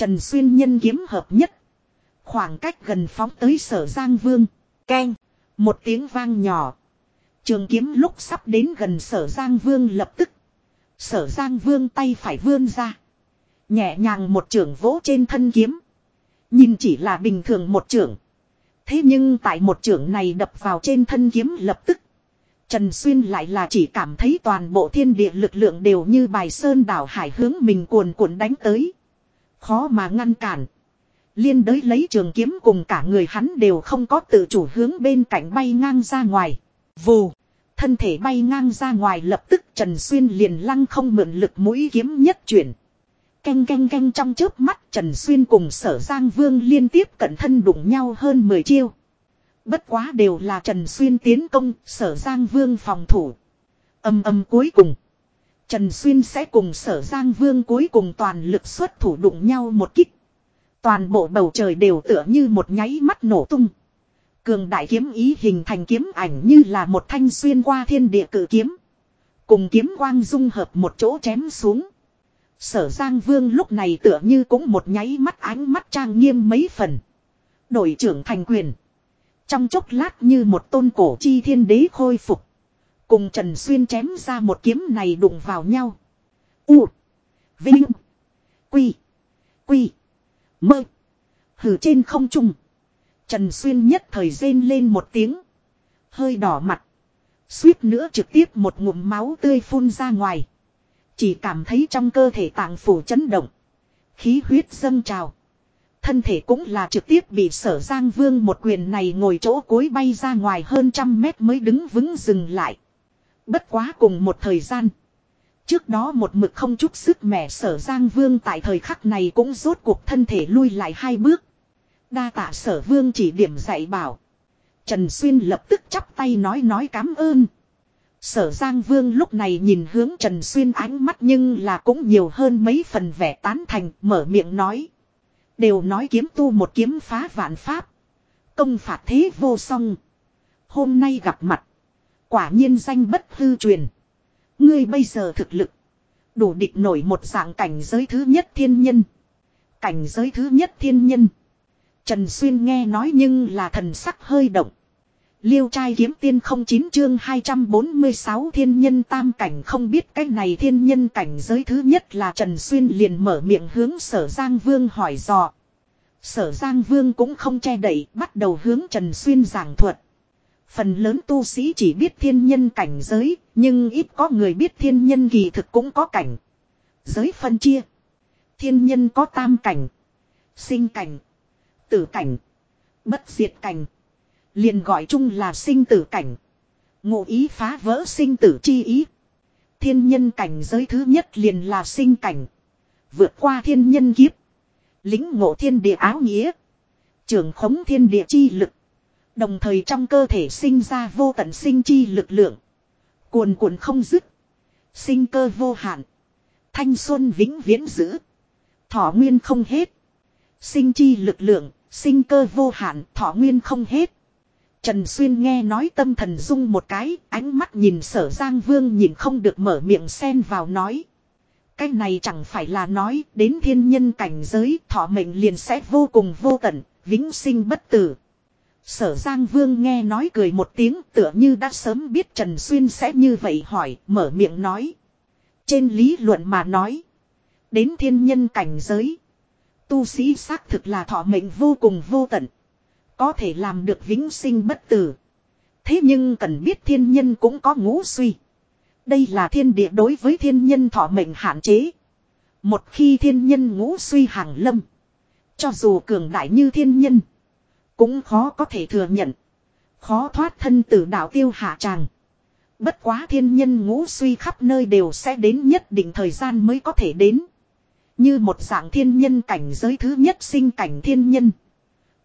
[SPEAKER 1] Trần Xuyên nhân kiếm hợp nhất. Khoảng cách gần phóng tới sở Giang Vương. Keng. Một tiếng vang nhỏ. Trường kiếm lúc sắp đến gần sở Giang Vương lập tức. Sở Giang Vương tay phải vươn ra. Nhẹ nhàng một trường vỗ trên thân kiếm. Nhìn chỉ là bình thường một trường. Thế nhưng tại một trường này đập vào trên thân kiếm lập tức. Trần Xuyên lại là chỉ cảm thấy toàn bộ thiên địa lực lượng đều như bài sơn đảo hải hướng mình cuồn cuộn đánh tới. Khó mà ngăn cản. Liên đới lấy trường kiếm cùng cả người hắn đều không có tự chủ hướng bên cạnh bay ngang ra ngoài. Vù. Thân thể bay ngang ra ngoài lập tức Trần Xuyên liền lăng không mượn lực mũi kiếm nhất chuyển. Canh canh canh trong chớp mắt Trần Xuyên cùng sở Giang Vương liên tiếp cận thân đụng nhau hơn 10 chiêu. Bất quá đều là Trần Xuyên tiến công, sở Giang Vương phòng thủ. Âm âm cuối cùng. Trần Xuyên sẽ cùng sở Giang Vương cuối cùng toàn lực xuất thủ đụng nhau một kích. Toàn bộ bầu trời đều tựa như một nháy mắt nổ tung. Cường đại kiếm ý hình thành kiếm ảnh như là một thanh xuyên qua thiên địa cử kiếm. Cùng kiếm quang dung hợp một chỗ chém xuống. Sở Giang Vương lúc này tựa như cũng một nháy mắt ánh mắt trang nghiêm mấy phần. Đổi trưởng thành quyền. Trong chốc lát như một tôn cổ chi thiên đế khôi phục. Cùng Trần Xuyên chém ra một kiếm này đụng vào nhau. U. Vinh. Quy. Quy. Mơ. Hử trên không trung. Trần Xuyên nhất thời rên lên một tiếng. Hơi đỏ mặt. Suýt nữa trực tiếp một ngụm máu tươi phun ra ngoài. Chỉ cảm thấy trong cơ thể tạng phủ chấn động. Khí huyết dâng trào. Thân thể cũng là trực tiếp bị sở Giang Vương một quyền này ngồi chỗ cối bay ra ngoài hơn trăm mét mới đứng vững dừng lại. Bất quá cùng một thời gian. Trước đó một mực không chút sức mẻ sở Giang Vương tại thời khắc này cũng rốt cuộc thân thể lui lại hai bước. Đa tạ sở Vương chỉ điểm dạy bảo. Trần Xuyên lập tức chắp tay nói nói cảm ơn. Sở Giang Vương lúc này nhìn hướng Trần Xuyên ánh mắt nhưng là cũng nhiều hơn mấy phần vẻ tán thành, mở miệng nói. Đều nói kiếm tu một kiếm phá vạn pháp. Công phạt thế vô song. Hôm nay gặp mặt. Quả nhiên danh bất hư truyền. Ngươi bây giờ thực lực. Đủ địch nổi một dạng cảnh giới thứ nhất thiên nhân. Cảnh giới thứ nhất thiên nhân. Trần Xuyên nghe nói nhưng là thần sắc hơi động. Liêu trai kiếm tiên không chín chương 246 thiên nhân tam cảnh không biết cái này thiên nhân cảnh giới thứ nhất là Trần Xuyên liền mở miệng hướng sở Giang Vương hỏi dò. Sở Giang Vương cũng không che đậy, bắt đầu hướng Trần Xuyên giảng thuật. Phần lớn tu sĩ chỉ biết thiên nhân cảnh giới, nhưng ít có người biết thiên nhân kỳ thực cũng có cảnh. Giới phân chia. Thiên nhân có tam cảnh. Sinh cảnh. Tử cảnh. Bất diệt cảnh. liền gọi chung là sinh tử cảnh. Ngụ ý phá vỡ sinh tử chi ý. Thiên nhân cảnh giới thứ nhất liền là sinh cảnh. Vượt qua thiên nhân kiếp. Lính ngộ thiên địa áo nghĩa. Trường khống thiên địa chi lực. Đồng thời trong cơ thể sinh ra vô tận sinh chi lực lượng. Cuồn cuộn không dứt. Sinh cơ vô hạn. Thanh xuân vĩnh viễn giữ. Thọ nguyên không hết. Sinh chi lực lượng, sinh cơ vô hạn, thọ nguyên không hết. Trần Xuyên nghe nói tâm thần dung một cái, ánh mắt nhìn sở Giang Vương nhìn không được mở miệng xen vào nói. Cái này chẳng phải là nói đến thiên nhân cảnh giới thọ mệnh liền sẽ vô cùng vô tận, vĩnh sinh bất tử. Sở Giang Vương nghe nói cười một tiếng tựa như đã sớm biết Trần Xuyên sẽ như vậy hỏi, mở miệng nói. Trên lý luận mà nói, đến thiên nhân cảnh giới, tu sĩ xác thực là thọ mệnh vô cùng vô tận. Có thể làm được vĩnh sinh bất tử. Thế nhưng cần biết thiên nhân cũng có ngũ suy. Đây là thiên địa đối với thiên nhân thọ mệnh hạn chế. Một khi thiên nhân ngũ suy hàng lâm. Cho dù cường đại như thiên nhân. Cũng khó có thể thừa nhận. Khó thoát thân tử đạo tiêu hạ tràng. Bất quá thiên nhân ngũ suy khắp nơi đều sẽ đến nhất định thời gian mới có thể đến. Như một dạng thiên nhân cảnh giới thứ nhất sinh cảnh thiên nhân.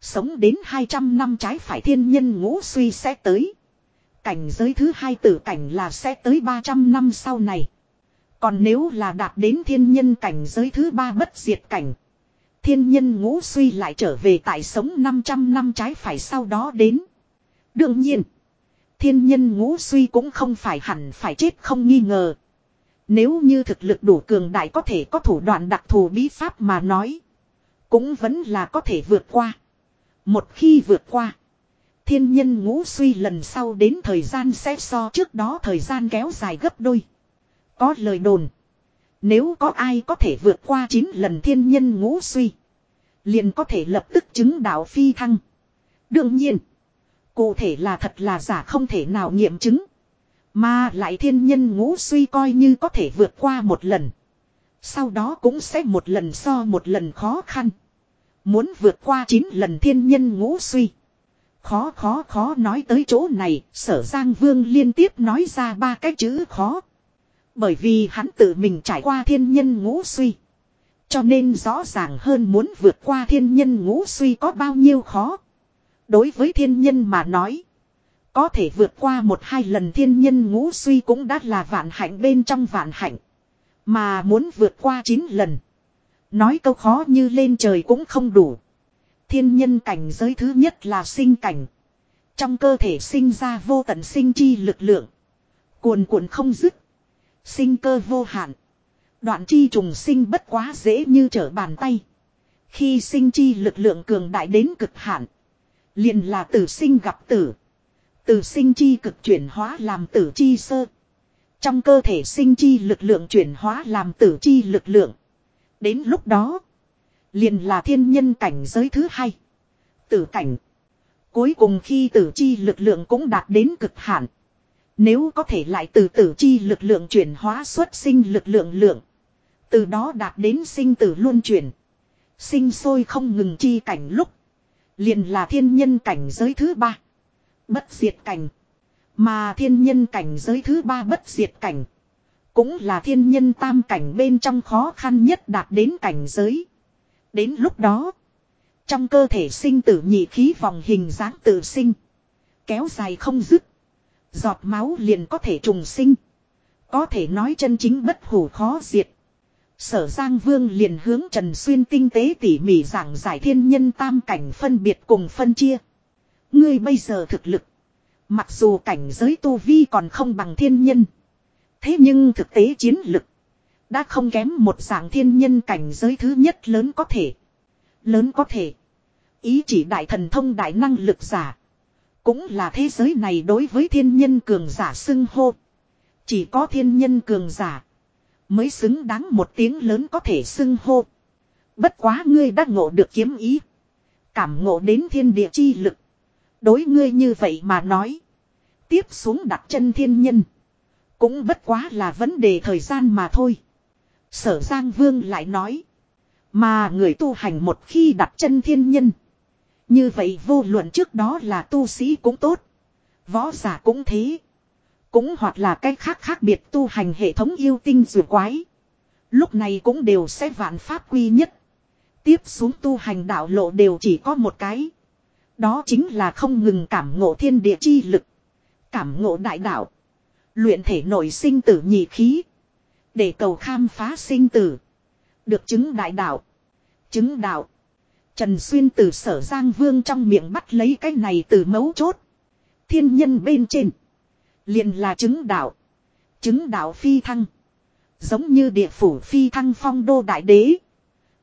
[SPEAKER 1] Sống đến 200 năm trái phải thiên nhân ngũ suy sẽ tới. Cảnh giới thứ hai tử cảnh là sẽ tới 300 năm sau này. Còn nếu là đạt đến thiên nhân cảnh giới thứ ba bất diệt cảnh. Thiên nhân ngũ suy lại trở về tại sống 500 năm trái phải sau đó đến. Đương nhiên. Thiên nhân ngũ suy cũng không phải hẳn phải chết không nghi ngờ. Nếu như thực lực đủ cường đại có thể có thủ đoạn đặc thù bí pháp mà nói. Cũng vẫn là có thể vượt qua. Một khi vượt qua. Thiên nhân ngũ suy lần sau đến thời gian sẽ so trước đó thời gian kéo dài gấp đôi. Có lời đồn. Nếu có ai có thể vượt qua 9 lần thiên nhân ngũ suy. Liền có thể lập tức chứng đạo phi thăng. Đương nhiên. Cụ thể là thật là giả không thể nào nghiệm chứng. Mà lại thiên nhân ngũ suy coi như có thể vượt qua một lần. Sau đó cũng sẽ một lần so một lần khó khăn. Muốn vượt qua 9 lần thiên nhân ngũ suy. Khó khó khó nói tới chỗ này, sở Giang Vương liên tiếp nói ra ba cái chữ khó. Bởi vì hắn tự mình trải qua thiên nhân ngũ suy. Cho nên rõ ràng hơn muốn vượt qua thiên nhân ngũ suy có bao nhiêu khó. Đối với thiên nhân mà nói. Có thể vượt qua một hai lần thiên nhân ngũ suy cũng đã là vạn hạnh bên trong vạn hạnh. Mà muốn vượt qua chín lần. Nói câu khó như lên trời cũng không đủ. Thiên nhân cảnh giới thứ nhất là sinh cảnh. Trong cơ thể sinh ra vô tận sinh chi lực lượng. Cuồn cuộn không dứt. Sinh cơ vô hạn. Đoạn chi trùng sinh bất quá dễ như trở bàn tay. Khi sinh chi lực lượng cường đại đến cực hạn. Liền là tử sinh gặp tử. Tử sinh chi cực chuyển hóa làm tử chi sơ. Trong cơ thể sinh chi lực lượng chuyển hóa làm tử chi lực lượng. Đến lúc đó. Liền là thiên nhân cảnh giới thứ hai. Tử cảnh. Cuối cùng khi tử chi lực lượng cũng đạt đến cực hạn. Nếu có thể lại từ tử chi lực lượng chuyển hóa xuất sinh lực lượng lượng. Từ đó đạt đến sinh tử luôn chuyển. Sinh sôi không ngừng chi cảnh lúc. Liền là thiên nhân cảnh giới thứ ba. Bất diệt cảnh. Mà thiên nhân cảnh giới thứ ba bất diệt cảnh. Cũng là thiên nhân tam cảnh bên trong khó khăn nhất đạt đến cảnh giới. Đến lúc đó. Trong cơ thể sinh tử nhị khí vòng hình dáng tự sinh. Kéo dài không dứt. Giọt máu liền có thể trùng sinh. Có thể nói chân chính bất hủ khó diệt. Sở Giang Vương liền hướng Trần Xuyên tinh tế tỉ mỉ giảng giải thiên nhân tam cảnh phân biệt cùng phân chia. Ngươi bây giờ thực lực. Mặc dù cảnh giới tu vi còn không bằng thiên nhân. Thế nhưng thực tế chiến lực. Đã không kém một dạng thiên nhân cảnh giới thứ nhất lớn có thể. Lớn có thể. Ý chỉ đại thần thông đại năng lực giả. Cũng là thế giới này đối với thiên nhân cường giả xưng hô. Chỉ có thiên nhân cường giả. Mới xứng đáng một tiếng lớn có thể xưng hô. Bất quá ngươi đã ngộ được kiếm ý. Cảm ngộ đến thiên địa chi lực. Đối ngươi như vậy mà nói. Tiếp xuống đặt chân thiên nhân. Cũng bất quá là vấn đề thời gian mà thôi. Sở Giang Vương lại nói. Mà người tu hành một khi đặt chân thiên nhân. Như vậy vô luận trước đó là tu sĩ cũng tốt. Võ giả cũng thế. Cũng hoặc là cách khác khác biệt tu hành hệ thống yêu tinh dù quái. Lúc này cũng đều sẽ vạn pháp quy nhất. Tiếp xuống tu hành đạo lộ đều chỉ có một cái. Đó chính là không ngừng cảm ngộ thiên địa chi lực. Cảm ngộ đại đạo. Luyện thể nội sinh tử nhị khí. Để cầu khám phá sinh tử. Được chứng đại đạo. Chứng đạo. Trần Xuyên từ sở Giang Vương trong miệng bắt lấy cái này từ mấu chốt. Thiên nhân bên trên. liền là chứng đạo. Chứng đạo phi thăng. Giống như địa phủ phi thăng phong đô đại đế.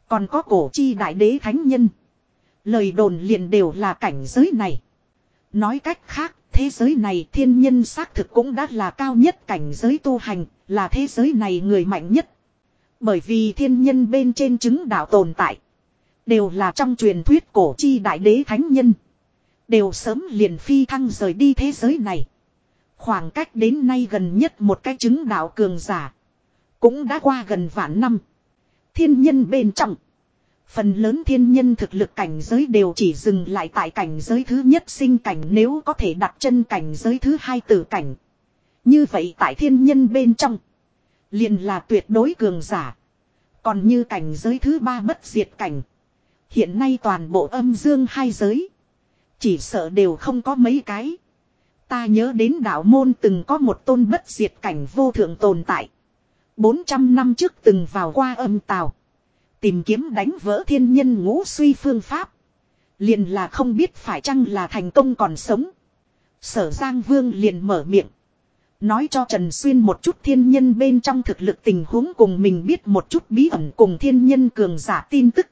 [SPEAKER 1] Còn có cổ chi đại đế thánh nhân. Lời đồn liền đều là cảnh giới này. Nói cách khác, thế giới này thiên nhân xác thực cũng đã là cao nhất cảnh giới tu hành, là thế giới này người mạnh nhất. Bởi vì thiên nhân bên trên chứng đạo tồn tại. Đều là trong truyền thuyết cổ chi đại đế thánh nhân. Đều sớm liền phi thăng rời đi thế giới này. Khoảng cách đến nay gần nhất một cái chứng đạo cường giả. Cũng đã qua gần vạn năm. Thiên nhân bên trong. Phần lớn thiên nhân thực lực cảnh giới đều chỉ dừng lại tại cảnh giới thứ nhất sinh cảnh nếu có thể đặt chân cảnh giới thứ hai tử cảnh. Như vậy tại thiên nhân bên trong. liền là tuyệt đối cường giả. Còn như cảnh giới thứ ba bất diệt cảnh. Hiện nay toàn bộ âm dương hai giới. Chỉ sợ đều không có mấy cái. Ta nhớ đến đạo môn từng có một tôn bất diệt cảnh vô thượng tồn tại. 400 năm trước từng vào qua âm tào. Tìm kiếm đánh vỡ thiên nhân ngũ suy phương pháp. Liền là không biết phải chăng là thành công còn sống. Sở Giang Vương liền mở miệng. Nói cho Trần Xuyên một chút thiên nhân bên trong thực lực tình huống cùng mình biết một chút bí ẩn cùng thiên nhân cường giả tin tức.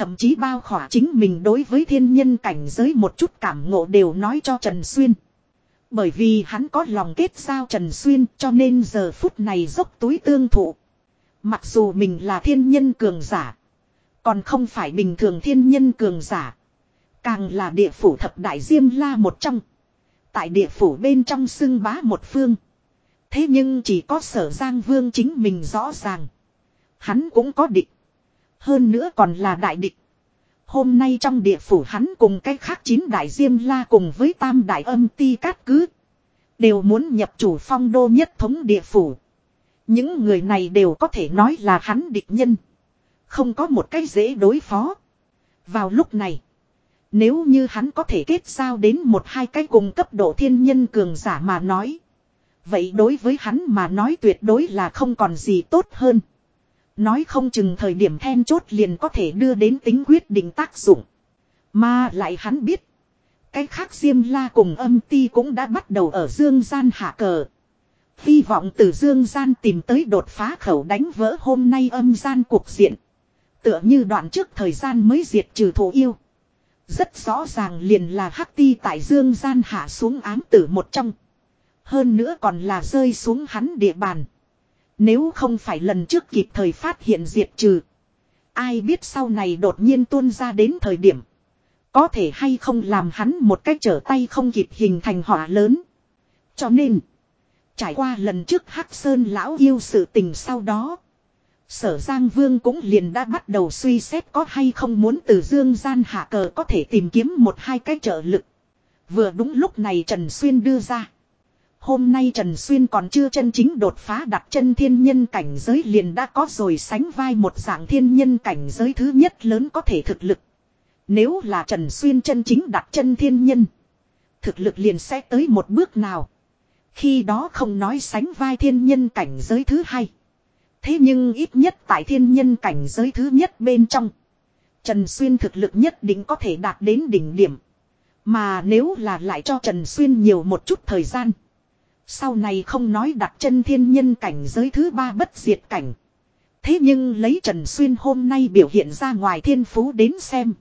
[SPEAKER 1] Thậm chí bao khỏa chính mình đối với thiên nhân cảnh giới một chút cảm ngộ đều nói cho Trần Xuyên. Bởi vì hắn có lòng kết giao Trần Xuyên, cho nên giờ phút này dốc túi tương thụ. Mặc dù mình là thiên nhân cường giả. Còn không phải bình thường thiên nhân cường giả. Càng là địa phủ thập đại diêm la một trong. Tại địa phủ bên trong xưng bá một phương. Thế nhưng chỉ có sở giang vương chính mình rõ ràng. Hắn cũng có định. Hơn nữa còn là đại địch. Hôm nay trong địa phủ hắn cùng cái khác chín đại diêm la cùng với tam đại âm ti cát cứ. Đều muốn nhập chủ phong đô nhất thống địa phủ. Những người này đều có thể nói là hắn địch nhân. Không có một cái dễ đối phó. Vào lúc này. Nếu như hắn có thể kết giao đến một hai cái cùng cấp độ thiên nhân cường giả mà nói. Vậy đối với hắn mà nói tuyệt đối là không còn gì tốt hơn. Nói không chừng thời điểm then chốt liền có thể đưa đến tính quyết định tác dụng. Mà lại hắn biết. Cái khác Diêm La cùng âm ti cũng đã bắt đầu ở dương gian hạ cờ. Hy vọng từ dương gian tìm tới đột phá khẩu đánh vỡ hôm nay âm gian cuộc diện. Tựa như đoạn trước thời gian mới diệt trừ thổ yêu. Rất rõ ràng liền là hắc ti tại dương gian hạ xuống ám tử một trong. Hơn nữa còn là rơi xuống hắn địa bàn. Nếu không phải lần trước kịp thời phát hiện diệt trừ. Ai biết sau này đột nhiên tuôn ra đến thời điểm. Có thể hay không làm hắn một cách trở tay không kịp hình thành họa lớn. Cho nên. Trải qua lần trước Hắc Sơn lão yêu sự tình sau đó. Sở Giang Vương cũng liền đã bắt đầu suy xét có hay không muốn từ Dương gian hạ cờ có thể tìm kiếm một hai cái trợ lực. Vừa đúng lúc này Trần Xuyên đưa ra. Hôm nay Trần Xuyên còn chưa chân chính đột phá đặt chân thiên nhân cảnh giới liền đã có rồi sánh vai một dạng thiên nhân cảnh giới thứ nhất lớn có thể thực lực. Nếu là Trần Xuyên chân chính đặt chân thiên nhân. Thực lực liền sẽ tới một bước nào. Khi đó không nói sánh vai thiên nhân cảnh giới thứ hai. Thế nhưng ít nhất tại thiên nhân cảnh giới thứ nhất bên trong. Trần Xuyên thực lực nhất định có thể đạt đến đỉnh điểm. Mà nếu là lại cho Trần Xuyên nhiều một chút thời gian. Sau này không nói đặt chân thiên nhân cảnh giới thứ ba bất diệt cảnh. Thế nhưng lấy Trần Xuyên hôm nay biểu hiện ra ngoài thiên phú đến xem.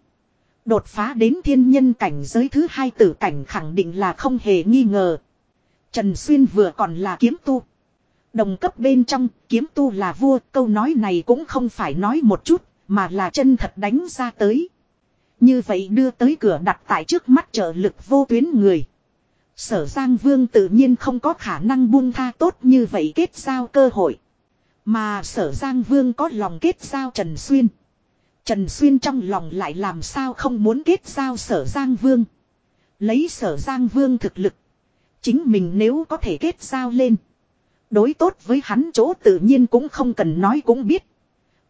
[SPEAKER 1] Đột phá đến thiên nhân cảnh giới thứ hai tử cảnh khẳng định là không hề nghi ngờ. Trần Xuyên vừa còn là kiếm tu. Đồng cấp bên trong, kiếm tu là vua, câu nói này cũng không phải nói một chút, mà là chân thật đánh ra tới. Như vậy đưa tới cửa đặt tại trước mắt trợ lực vô tuyến người. Sở Giang Vương tự nhiên không có khả năng buông tha tốt như vậy kết giao cơ hội. Mà sở Giang Vương có lòng kết giao Trần Xuyên. Trần Xuyên trong lòng lại làm sao không muốn kết giao sở Giang Vương. Lấy sở Giang Vương thực lực. Chính mình nếu có thể kết giao lên. Đối tốt với hắn chỗ tự nhiên cũng không cần nói cũng biết.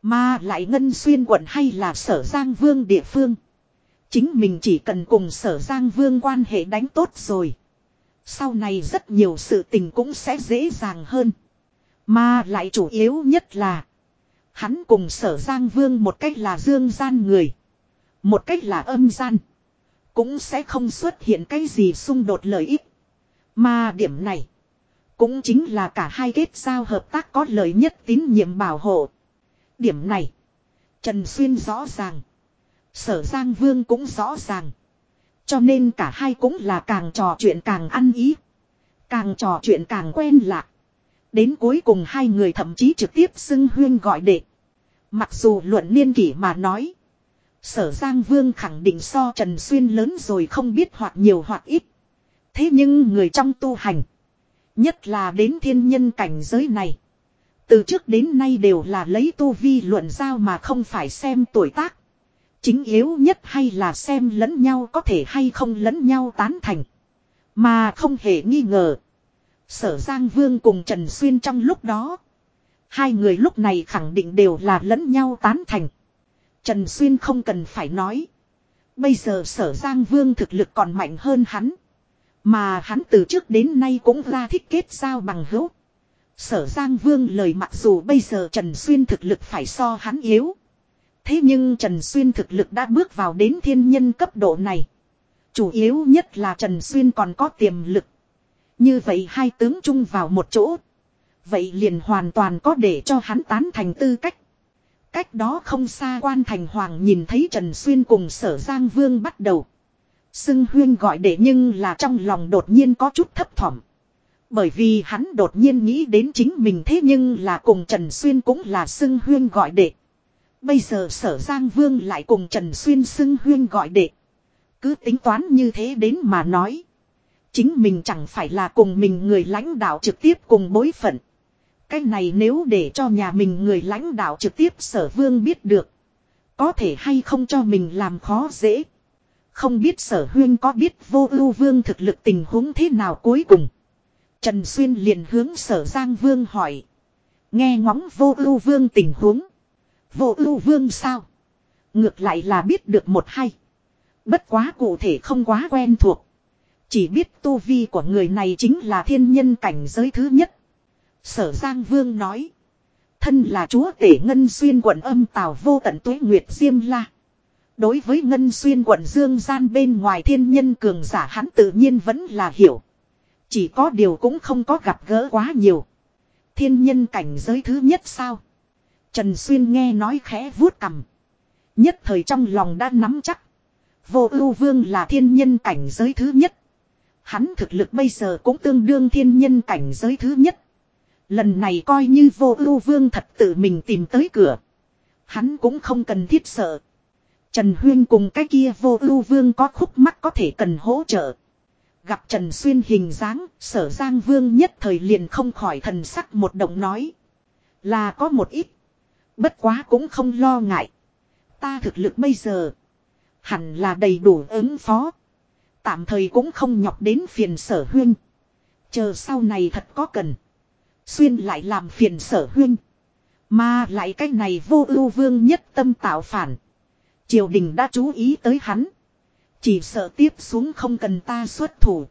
[SPEAKER 1] Mà lại ngân xuyên quận hay là sở Giang Vương địa phương. Chính mình chỉ cần cùng sở Giang Vương quan hệ đánh tốt rồi. Sau này rất nhiều sự tình cũng sẽ dễ dàng hơn. Mà lại chủ yếu nhất là. Hắn cùng sở Giang Vương một cách là dương gian người. Một cách là âm gian. Cũng sẽ không xuất hiện cái gì xung đột lợi ích. Mà điểm này. Cũng chính là cả hai kết giao hợp tác có lợi nhất tín nhiệm bảo hộ. Điểm này. Trần Xuyên rõ ràng. Sở Giang Vương cũng rõ ràng. Cho nên cả hai cũng là càng trò chuyện càng ăn ý. Càng trò chuyện càng quen lạc. Đến cuối cùng hai người thậm chí trực tiếp xưng huyên gọi đệ. Mặc dù luận niên kỷ mà nói. Sở Giang Vương khẳng định so Trần Xuyên lớn rồi không biết hoặc nhiều hoặc ít. Thế nhưng người trong tu hành. Nhất là đến thiên nhân cảnh giới này. Từ trước đến nay đều là lấy tu vi luận giao mà không phải xem tuổi tác. Chính yếu nhất hay là xem lẫn nhau có thể hay không lẫn nhau tán thành. Mà không hề nghi ngờ. Sở Giang Vương cùng Trần Xuyên trong lúc đó. Hai người lúc này khẳng định đều là lẫn nhau tán thành. Trần Xuyên không cần phải nói. Bây giờ sở Giang Vương thực lực còn mạnh hơn hắn. Mà hắn từ trước đến nay cũng ra thích kết giao bằng hữu. Sở Giang Vương lời mặc dù bây giờ Trần Xuyên thực lực phải so hắn yếu. Thế nhưng Trần Xuyên thực lực đã bước vào đến thiên nhân cấp độ này. Chủ yếu nhất là Trần Xuyên còn có tiềm lực. Như vậy hai tướng chung vào một chỗ. Vậy liền hoàn toàn có để cho hắn tán thành tư cách. Cách đó không xa quan thành hoàng nhìn thấy Trần Xuyên cùng sở Giang Vương bắt đầu. Xưng huyên gọi để nhưng là trong lòng đột nhiên có chút thấp thỏm. Bởi vì hắn đột nhiên nghĩ đến chính mình thế nhưng là cùng Trần Xuyên cũng là xưng huyên gọi đệ. Bây giờ sở Giang Vương lại cùng Trần Xuyên xưng huyên gọi đệ. Cứ tính toán như thế đến mà nói. Chính mình chẳng phải là cùng mình người lãnh đạo trực tiếp cùng bối phận. Cái này nếu để cho nhà mình người lãnh đạo trực tiếp sở vương biết được. Có thể hay không cho mình làm khó dễ. Không biết sở huyên có biết vô ưu vương thực lực tình huống thế nào cuối cùng. Trần Xuyên liền hướng sở Giang Vương hỏi. Nghe ngóng vô ưu vương tình huống. Vô ưu vương sao? Ngược lại là biết được một hay. Bất quá cụ thể không quá quen thuộc. Chỉ biết tu vi của người này chính là thiên nhân cảnh giới thứ nhất. Sở Giang Vương nói. Thân là chúa tể Ngân Xuyên quận âm tào vô tận tuế nguyệt diêm la. Đối với Ngân Xuyên quận Dương gian bên ngoài thiên nhân cường giả hắn tự nhiên vẫn là hiểu. Chỉ có điều cũng không có gặp gỡ quá nhiều. Thiên nhân cảnh giới thứ nhất sao? Trần Xuyên nghe nói khẽ vuốt cầm. Nhất thời trong lòng đã nắm chắc. Vô ưu vương là thiên nhân cảnh giới thứ nhất. Hắn thực lực bây giờ cũng tương đương thiên nhân cảnh giới thứ nhất. Lần này coi như vô ưu vương thật tự mình tìm tới cửa. Hắn cũng không cần thiết sợ. Trần Huyên cùng cái kia vô ưu vương có khúc mắc có thể cần hỗ trợ. Gặp Trần Xuyên hình dáng, sở Giang Vương nhất thời liền không khỏi thần sắc một động nói. Là có một ít. Bất quá cũng không lo ngại. Ta thực lực bây giờ. Hẳn là đầy đủ ứng phó. Tạm thời cũng không nhọc đến phiền sở huyên. Chờ sau này thật có cần. Xuyên lại làm phiền sở huyên. Mà lại cái này vô ưu vương nhất tâm tạo phản. Triều đình đã chú ý tới hắn. Chỉ sợ tiếp xuống không cần ta xuất thủ.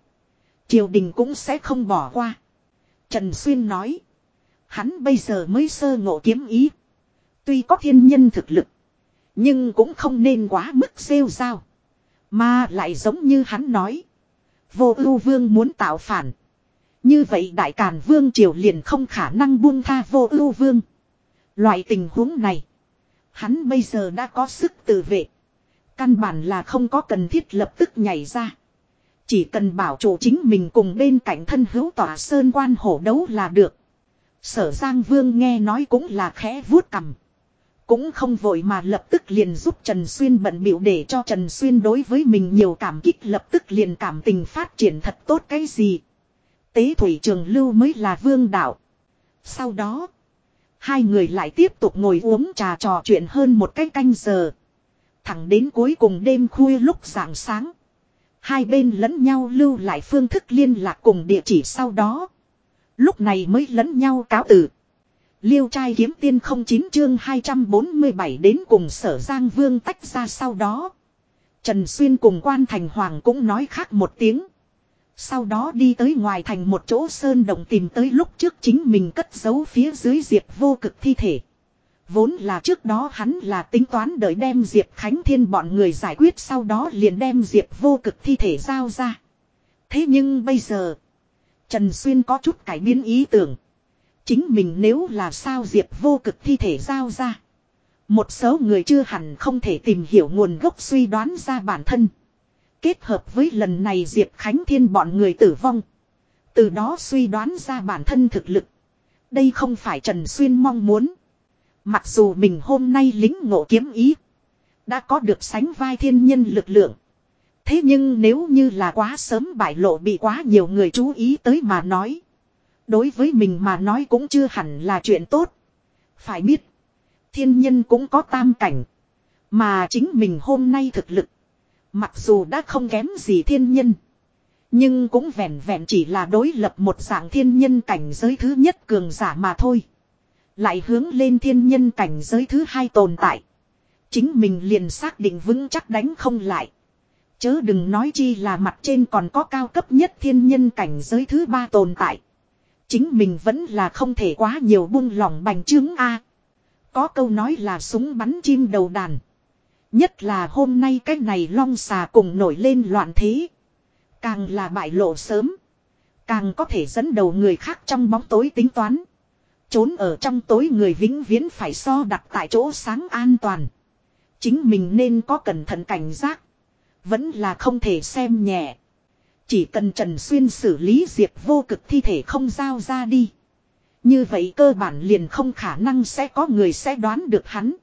[SPEAKER 1] Triều đình cũng sẽ không bỏ qua. Trần Xuyên nói. Hắn bây giờ mới sơ ngộ kiếm ý. Tuy có thiên nhân thực lực. Nhưng cũng không nên quá mức rêu rao. Mà lại giống như hắn nói. Vô ưu vương muốn tạo phản. Như vậy đại càn vương triều liền không khả năng buông tha vô ưu vương. Loại tình huống này. Hắn bây giờ đã có sức tự vệ. Căn bản là không có cần thiết lập tức nhảy ra. Chỉ cần bảo chủ chính mình cùng bên cạnh thân hữu tỏa sơn quan hổ đấu là được. Sở Giang Vương nghe nói cũng là khẽ vuốt cầm. Cũng không vội mà lập tức liền giúp Trần Xuyên bận biểu để cho Trần Xuyên đối với mình nhiều cảm kích lập tức liền cảm tình phát triển thật tốt cái gì. Tế Thủy Trường Lưu mới là vương đạo. Sau đó, hai người lại tiếp tục ngồi uống trà trò chuyện hơn một cái canh giờ. Thẳng đến cuối cùng đêm khuya lúc rạng sáng. Hai bên lẫn nhau lưu lại phương thức liên lạc cùng địa chỉ sau đó. Lúc này mới lẫn nhau cáo từ. Liêu trai kiếm tiên không chín chương 247 đến cùng sở Giang Vương tách ra sau đó. Trần Xuyên cùng quan thành hoàng cũng nói khác một tiếng. Sau đó đi tới ngoài thành một chỗ sơn động tìm tới lúc trước chính mình cất giấu phía dưới diệp vô cực thi thể. Vốn là trước đó hắn là tính toán đợi đem Diệp Khánh Thiên bọn người giải quyết sau đó liền đem Diệp vô cực thi thể giao ra. Thế nhưng bây giờ, Trần Xuyên có chút cải biến ý tưởng. Chính mình nếu là sao Diệp vô cực thi thể giao ra. Một số người chưa hẳn không thể tìm hiểu nguồn gốc suy đoán ra bản thân. Kết hợp với lần này Diệp Khánh Thiên bọn người tử vong. Từ đó suy đoán ra bản thân thực lực. Đây không phải Trần Xuyên mong muốn. Mặc dù mình hôm nay lính ngộ kiếm ý. Đã có được sánh vai thiên nhân lực lượng. Thế nhưng nếu như là quá sớm bại lộ bị quá nhiều người chú ý tới mà nói. Đối với mình mà nói cũng chưa hẳn là chuyện tốt. Phải biết. Thiên nhân cũng có tam cảnh. Mà chính mình hôm nay thực lực. Mặc dù đã không kém gì thiên nhân. Nhưng cũng vẹn vẹn chỉ là đối lập một dạng thiên nhân cảnh giới thứ nhất cường giả mà thôi. Lại hướng lên thiên nhân cảnh giới thứ hai tồn tại. Chính mình liền xác định vững chắc đánh không lại. Chớ đừng nói chi là mặt trên còn có cao cấp nhất thiên nhân cảnh giới thứ ba tồn tại. Chính mình vẫn là không thể quá nhiều buông lỏng bành trướng A. Có câu nói là súng bắn chim đầu đàn. Nhất là hôm nay cái này long xà cùng nổi lên loạn thế. Càng là bại lộ sớm. Càng có thể dẫn đầu người khác trong bóng tối tính toán. Trốn ở trong tối người vĩnh viễn phải so đặt tại chỗ sáng an toàn. Chính mình nên có cẩn thận cảnh giác. Vẫn là không thể xem nhẹ. Chỉ cần Trần Xuyên xử lý Diệp vô cực thi thể không giao ra đi. Như vậy cơ bản liền không khả năng sẽ có người sẽ đoán được hắn.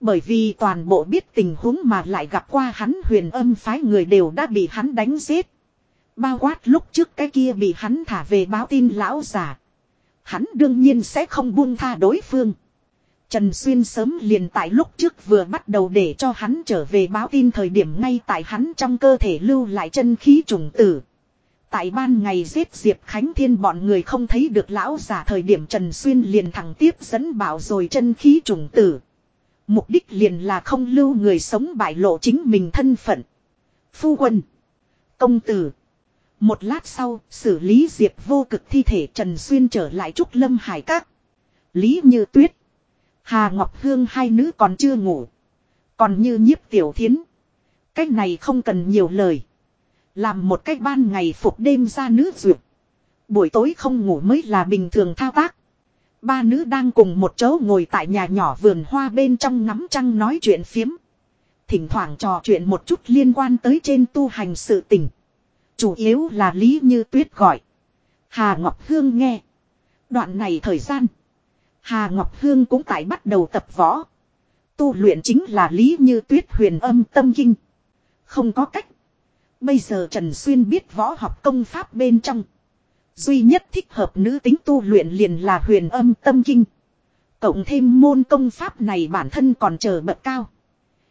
[SPEAKER 1] Bởi vì toàn bộ biết tình huống mà lại gặp qua hắn huyền âm phái người đều đã bị hắn đánh giết. Bao quát lúc trước cái kia bị hắn thả về báo tin lão giả. Hắn đương nhiên sẽ không buông tha đối phương. Trần Xuyên sớm liền tại lúc trước vừa bắt đầu để cho hắn trở về báo tin thời điểm ngay tại hắn trong cơ thể lưu lại chân khí trùng tử. Tại ban ngày giết Diệp Khánh Thiên bọn người không thấy được lão giả thời điểm Trần Xuyên liền thẳng tiếp dẫn bảo rồi chân khí trùng tử. Mục đích liền là không lưu người sống bại lộ chính mình thân phận. Phu quân. Công tử. Một lát sau, xử lý Diệp vô cực thi thể Trần Xuyên trở lại Trúc Lâm Hải Các. Lý Như Tuyết. Hà Ngọc Hương hai nữ còn chưa ngủ. Còn như nhiếp tiểu thiến. Cách này không cần nhiều lời. Làm một cách ban ngày phục đêm ra nữ duyệt. Buổi tối không ngủ mới là bình thường thao tác. Ba nữ đang cùng một chỗ ngồi tại nhà nhỏ vườn hoa bên trong ngắm trăng nói chuyện phiếm. Thỉnh thoảng trò chuyện một chút liên quan tới trên tu hành sự tình. Chủ yếu là Lý Như Tuyết gọi. Hà Ngọc Hương nghe. Đoạn này thời gian. Hà Ngọc Hương cũng tại bắt đầu tập võ. Tu luyện chính là Lý Như Tuyết huyền âm tâm kinh. Không có cách. Bây giờ Trần Xuyên biết võ học công pháp bên trong. Duy nhất thích hợp nữ tính tu luyện liền là huyền âm tâm kinh. Cộng thêm môn công pháp này bản thân còn chờ bậc cao.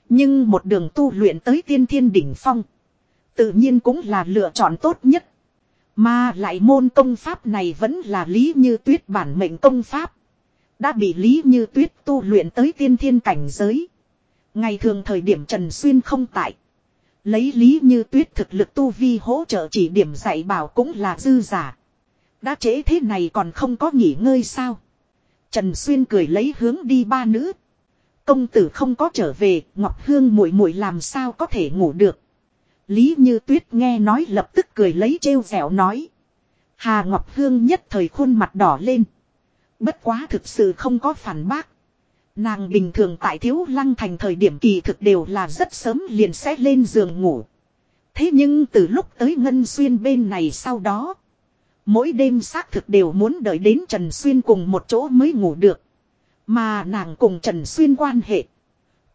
[SPEAKER 1] Nhưng một đường tu luyện tới tiên thiên đỉnh phong. Tự nhiên cũng là lựa chọn tốt nhất. Mà lại môn công pháp này vẫn là lý như tuyết bản mệnh công pháp. Đã bị lý như tuyết tu luyện tới tiên thiên cảnh giới. Ngày thường thời điểm Trần Xuyên không tại. Lấy lý như tuyết thực lực tu vi hỗ trợ chỉ điểm dạy bảo cũng là dư giả. Đã trễ thế này còn không có nghỉ ngơi sao. Trần Xuyên cười lấy hướng đi ba nữ. Công tử không có trở về, Ngọc Hương muội muội làm sao có thể ngủ được. Lý Như Tuyết nghe nói lập tức cười lấy trêu dẻo nói. Hà Ngọc Hương nhất thời khuôn mặt đỏ lên. Bất quá thực sự không có phản bác. Nàng bình thường tại thiếu lăng thành thời điểm kỳ thực đều là rất sớm liền sẽ lên giường ngủ. Thế nhưng từ lúc tới Ngân Xuyên bên này sau đó. Mỗi đêm xác thực đều muốn đợi đến Trần Xuyên cùng một chỗ mới ngủ được. Mà nàng cùng Trần Xuyên quan hệ.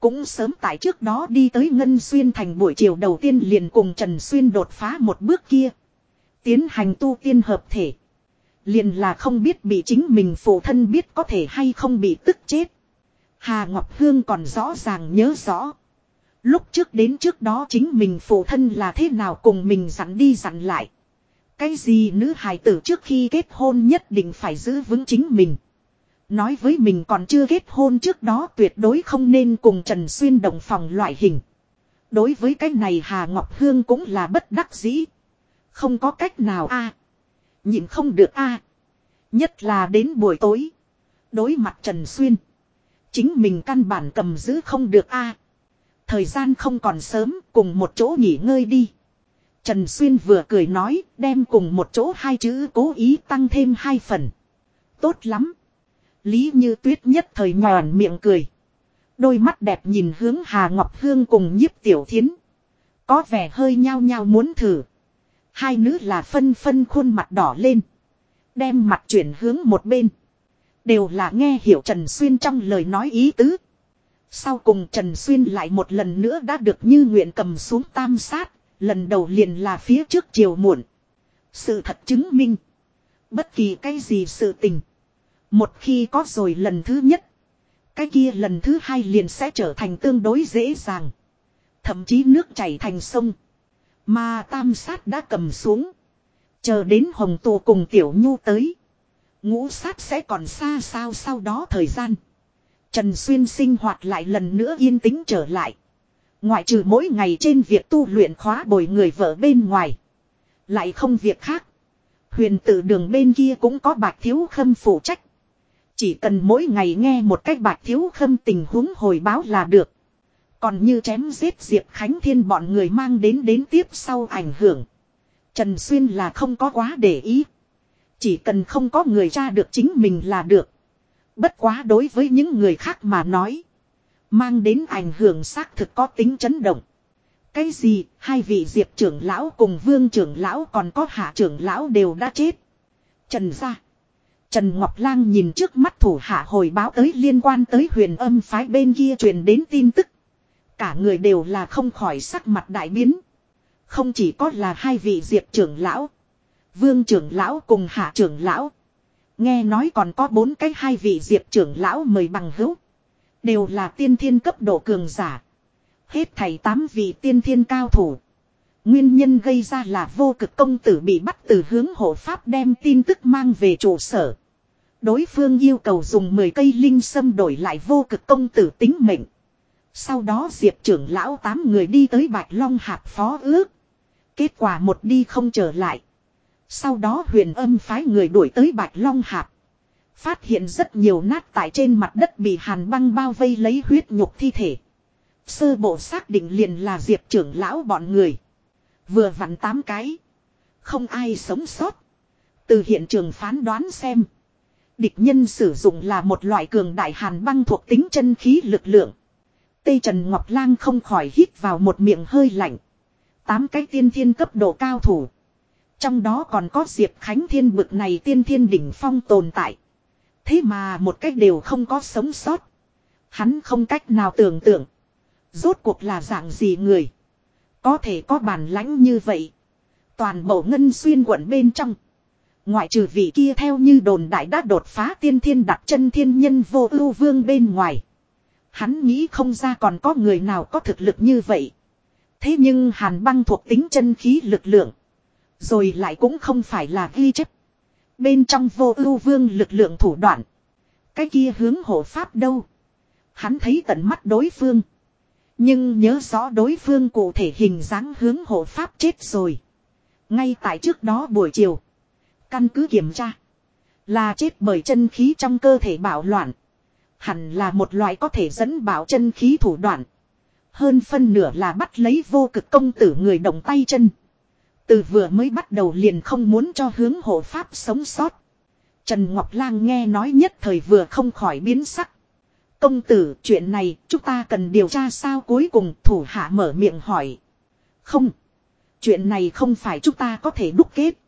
[SPEAKER 1] Cũng sớm tại trước đó đi tới Ngân Xuyên thành buổi chiều đầu tiên liền cùng Trần Xuyên đột phá một bước kia. Tiến hành tu tiên hợp thể. Liền là không biết bị chính mình phụ thân biết có thể hay không bị tức chết. Hà Ngọc Hương còn rõ ràng nhớ rõ. Lúc trước đến trước đó chính mình phụ thân là thế nào cùng mình dặn đi dặn lại. Cái gì nữ hài tử trước khi kết hôn nhất định phải giữ vững chính mình. Nói với mình còn chưa kết hôn trước đó tuyệt đối không nên cùng Trần Xuyên đồng phòng loại hình. Đối với cái này Hà Ngọc Hương cũng là bất đắc dĩ. Không có cách nào a Nhìn không được a Nhất là đến buổi tối. Đối mặt Trần Xuyên. Chính mình căn bản cầm giữ không được a Thời gian không còn sớm, cùng một chỗ nghỉ ngơi đi. Trần Xuyên vừa cười nói, đem cùng một chỗ hai chữ cố ý tăng thêm hai phần. Tốt lắm. Lý như tuyết nhất thời nhòn miệng cười. Đôi mắt đẹp nhìn hướng Hà Ngọc Hương cùng nhiếp tiểu thiến. Có vẻ hơi nhao nhao muốn thử. Hai nữ là phân phân khuôn mặt đỏ lên. Đem mặt chuyển hướng một bên. Đều là nghe hiểu Trần Xuyên trong lời nói ý tứ. Sau cùng Trần Xuyên lại một lần nữa đã được như nguyện cầm xuống tam sát. Lần đầu liền là phía trước chiều muộn. Sự thật chứng minh. Bất kỳ cái gì sự tình. Một khi có rồi lần thứ nhất. Cái kia lần thứ hai liền sẽ trở thành tương đối dễ dàng. Thậm chí nước chảy thành sông. Mà tam sát đã cầm xuống. Chờ đến hồng tù cùng tiểu nhu tới. Ngũ sát sẽ còn xa sao sau đó thời gian. Trần Xuyên sinh hoạt lại lần nữa yên tĩnh trở lại. Ngoại trừ mỗi ngày trên việc tu luyện khóa bồi người vợ bên ngoài. Lại không việc khác. Huyền tử đường bên kia cũng có bạc thiếu khâm phụ trách. Chỉ cần mỗi ngày nghe một cách bạc thiếu khâm tình huống hồi báo là được. Còn như chém giết Diệp Khánh Thiên bọn người mang đến đến tiếp sau ảnh hưởng. Trần Xuyên là không có quá để ý. Chỉ cần không có người ra được chính mình là được. Bất quá đối với những người khác mà nói. Mang đến ảnh hưởng xác thực có tính chấn động. Cái gì, hai vị diệp trưởng lão cùng vương trưởng lão còn có hạ trưởng lão đều đã chết. Trần ra. Trần Ngọc Lang nhìn trước mắt thủ hạ hồi báo tới liên quan tới huyền âm phái bên kia truyền đến tin tức. Cả người đều là không khỏi sắc mặt đại biến. Không chỉ có là hai vị diệp trưởng lão. Vương trưởng lão cùng hạ trưởng lão. Nghe nói còn có bốn cái hai vị diệp trưởng lão mời bằng hữu. Đều là tiên thiên cấp độ cường giả. Hết thầy tám vị tiên thiên cao thủ. Nguyên nhân gây ra là vô cực công tử bị bắt từ hướng hộ pháp đem tin tức mang về trụ sở. Đối phương yêu cầu dùng 10 cây linh sâm đổi lại vô cực công tử tính mệnh. Sau đó diệp trưởng lão tám người đi tới Bạch Long Hạp phó ước. Kết quả một đi không trở lại. Sau đó huyền âm phái người đuổi tới Bạch Long Hạp. Phát hiện rất nhiều nát tại trên mặt đất bị hàn băng bao vây lấy huyết nhục thi thể. Sơ bộ xác định liền là diệp trưởng lão bọn người. Vừa vặn tám cái. Không ai sống sót. Từ hiện trường phán đoán xem. Địch nhân sử dụng là một loại cường đại hàn băng thuộc tính chân khí lực lượng. Tây Trần Ngọc Lang không khỏi hít vào một miệng hơi lạnh. Tám cái tiên thiên cấp độ cao thủ. Trong đó còn có Diệp Khánh Thiên bực này tiên thiên đỉnh phong tồn tại. Thế mà một cách đều không có sống sót. Hắn không cách nào tưởng tượng. Rốt cuộc là dạng gì người. Có thể có bản lãnh như vậy. Toàn bộ ngân xuyên quận bên trong. Ngoại trừ vị kia theo như đồn đại đã đột phá tiên thiên đặt chân thiên nhân vô ưu vương bên ngoài. Hắn nghĩ không ra còn có người nào có thực lực như vậy. Thế nhưng hàn băng thuộc tính chân khí lực lượng. Rồi lại cũng không phải là ghi chép. Bên trong vô ưu vương lực lượng thủ đoạn. Cái kia hướng hộ pháp đâu. Hắn thấy tận mắt đối phương. Nhưng nhớ rõ đối phương cụ thể hình dáng hướng hộ pháp chết rồi. Ngay tại trước đó buổi chiều. Căn cứ kiểm tra. Là chết bởi chân khí trong cơ thể bạo loạn. Hẳn là một loại có thể dẫn bảo chân khí thủ đoạn. Hơn phân nửa là bắt lấy vô cực công tử người động tay chân. Từ vừa mới bắt đầu liền không muốn cho hướng hộ pháp sống sót. Trần Ngọc Lang nghe nói nhất thời vừa không khỏi biến sắc. Công tử, chuyện này chúng ta cần điều tra sao cuối cùng thủ hạ mở miệng hỏi. Không. Chuyện này không phải chúng ta có thể đúc kết.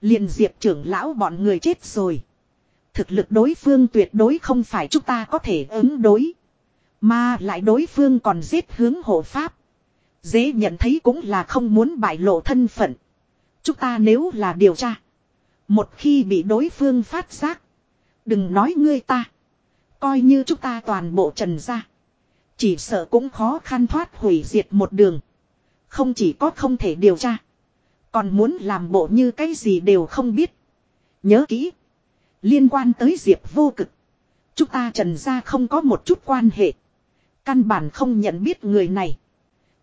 [SPEAKER 1] Liền diệp trưởng lão bọn người chết rồi. Thực lực đối phương tuyệt đối không phải chúng ta có thể ứng đối. Mà lại đối phương còn giết hướng hộ pháp. Dễ nhận thấy cũng là không muốn bại lộ thân phận. Chúng ta nếu là điều tra. Một khi bị đối phương phát giác. Đừng nói ngươi ta. Coi như chúng ta toàn bộ trần ra. Chỉ sợ cũng khó khăn thoát hủy diệt một đường. Không chỉ có không thể điều tra. Còn muốn làm bộ như cái gì đều không biết. Nhớ kỹ. Liên quan tới diệp vô cực. Chúng ta trần ra không có một chút quan hệ. Căn bản không nhận biết người này.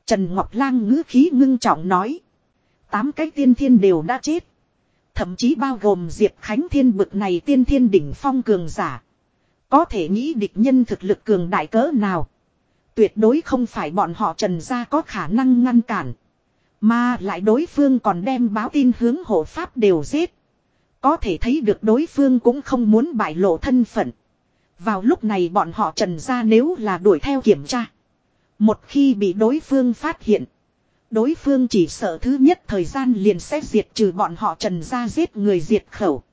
[SPEAKER 1] Trần Ngọc Lang ngữ khí ngưng trọng nói. Tám cái tiên thiên đều đã chết. Thậm chí bao gồm Diệp Khánh Thiên bực này tiên thiên đỉnh phong cường giả. Có thể nghĩ địch nhân thực lực cường đại cỡ nào. Tuyệt đối không phải bọn họ trần ra có khả năng ngăn cản. Mà lại đối phương còn đem báo tin hướng hộ pháp đều giết. Có thể thấy được đối phương cũng không muốn bại lộ thân phận. Vào lúc này bọn họ trần ra nếu là đuổi theo kiểm tra. Một khi bị đối phương phát hiện. Đối phương chỉ sợ thứ nhất thời gian liền sẽ diệt trừ bọn họ trần ra giết người diệt khẩu.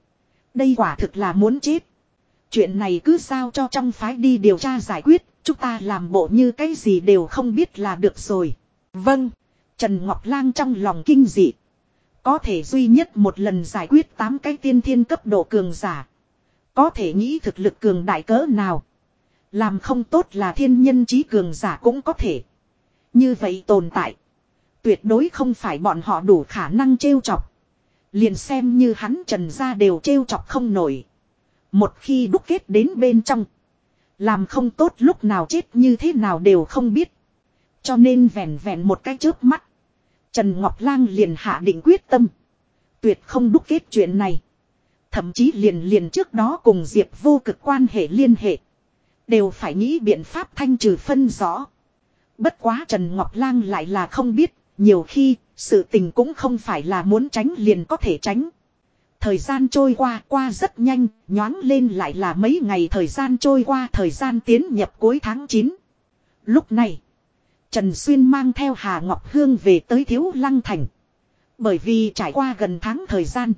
[SPEAKER 1] Đây quả thực là muốn chết. Chuyện này cứ sao cho trong phái đi điều tra giải quyết, chúng ta làm bộ như cái gì đều không biết là được rồi. Vâng, Trần Ngọc Lang trong lòng kinh dị. Có thể duy nhất một lần giải quyết 8 cái tiên thiên cấp độ cường giả. Có thể nghĩ thực lực cường đại cỡ nào. Làm không tốt là thiên nhân trí cường giả cũng có thể. Như vậy tồn tại. Tuyệt đối không phải bọn họ đủ khả năng trêu chọc. Liền xem như hắn trần ra đều trêu chọc không nổi. Một khi đúc kết đến bên trong. Làm không tốt lúc nào chết như thế nào đều không biết. Cho nên vẹn vẹn một cái chớp mắt. Trần Ngọc Lang liền hạ định quyết tâm. Tuyệt không đúc kết chuyện này. Thậm chí liền liền trước đó cùng Diệp vô cực quan hệ liên hệ. Đều phải nghĩ biện pháp thanh trừ phân rõ. Bất quá Trần Ngọc Lang lại là không biết, nhiều khi, sự tình cũng không phải là muốn tránh liền có thể tránh. Thời gian trôi qua qua rất nhanh, nhoáng lên lại là mấy ngày thời gian trôi qua thời gian tiến nhập cuối tháng 9. Lúc này, Trần Xuyên mang theo Hà Ngọc Hương về tới Thiếu Lăng Thành. Bởi vì trải qua gần tháng thời gian.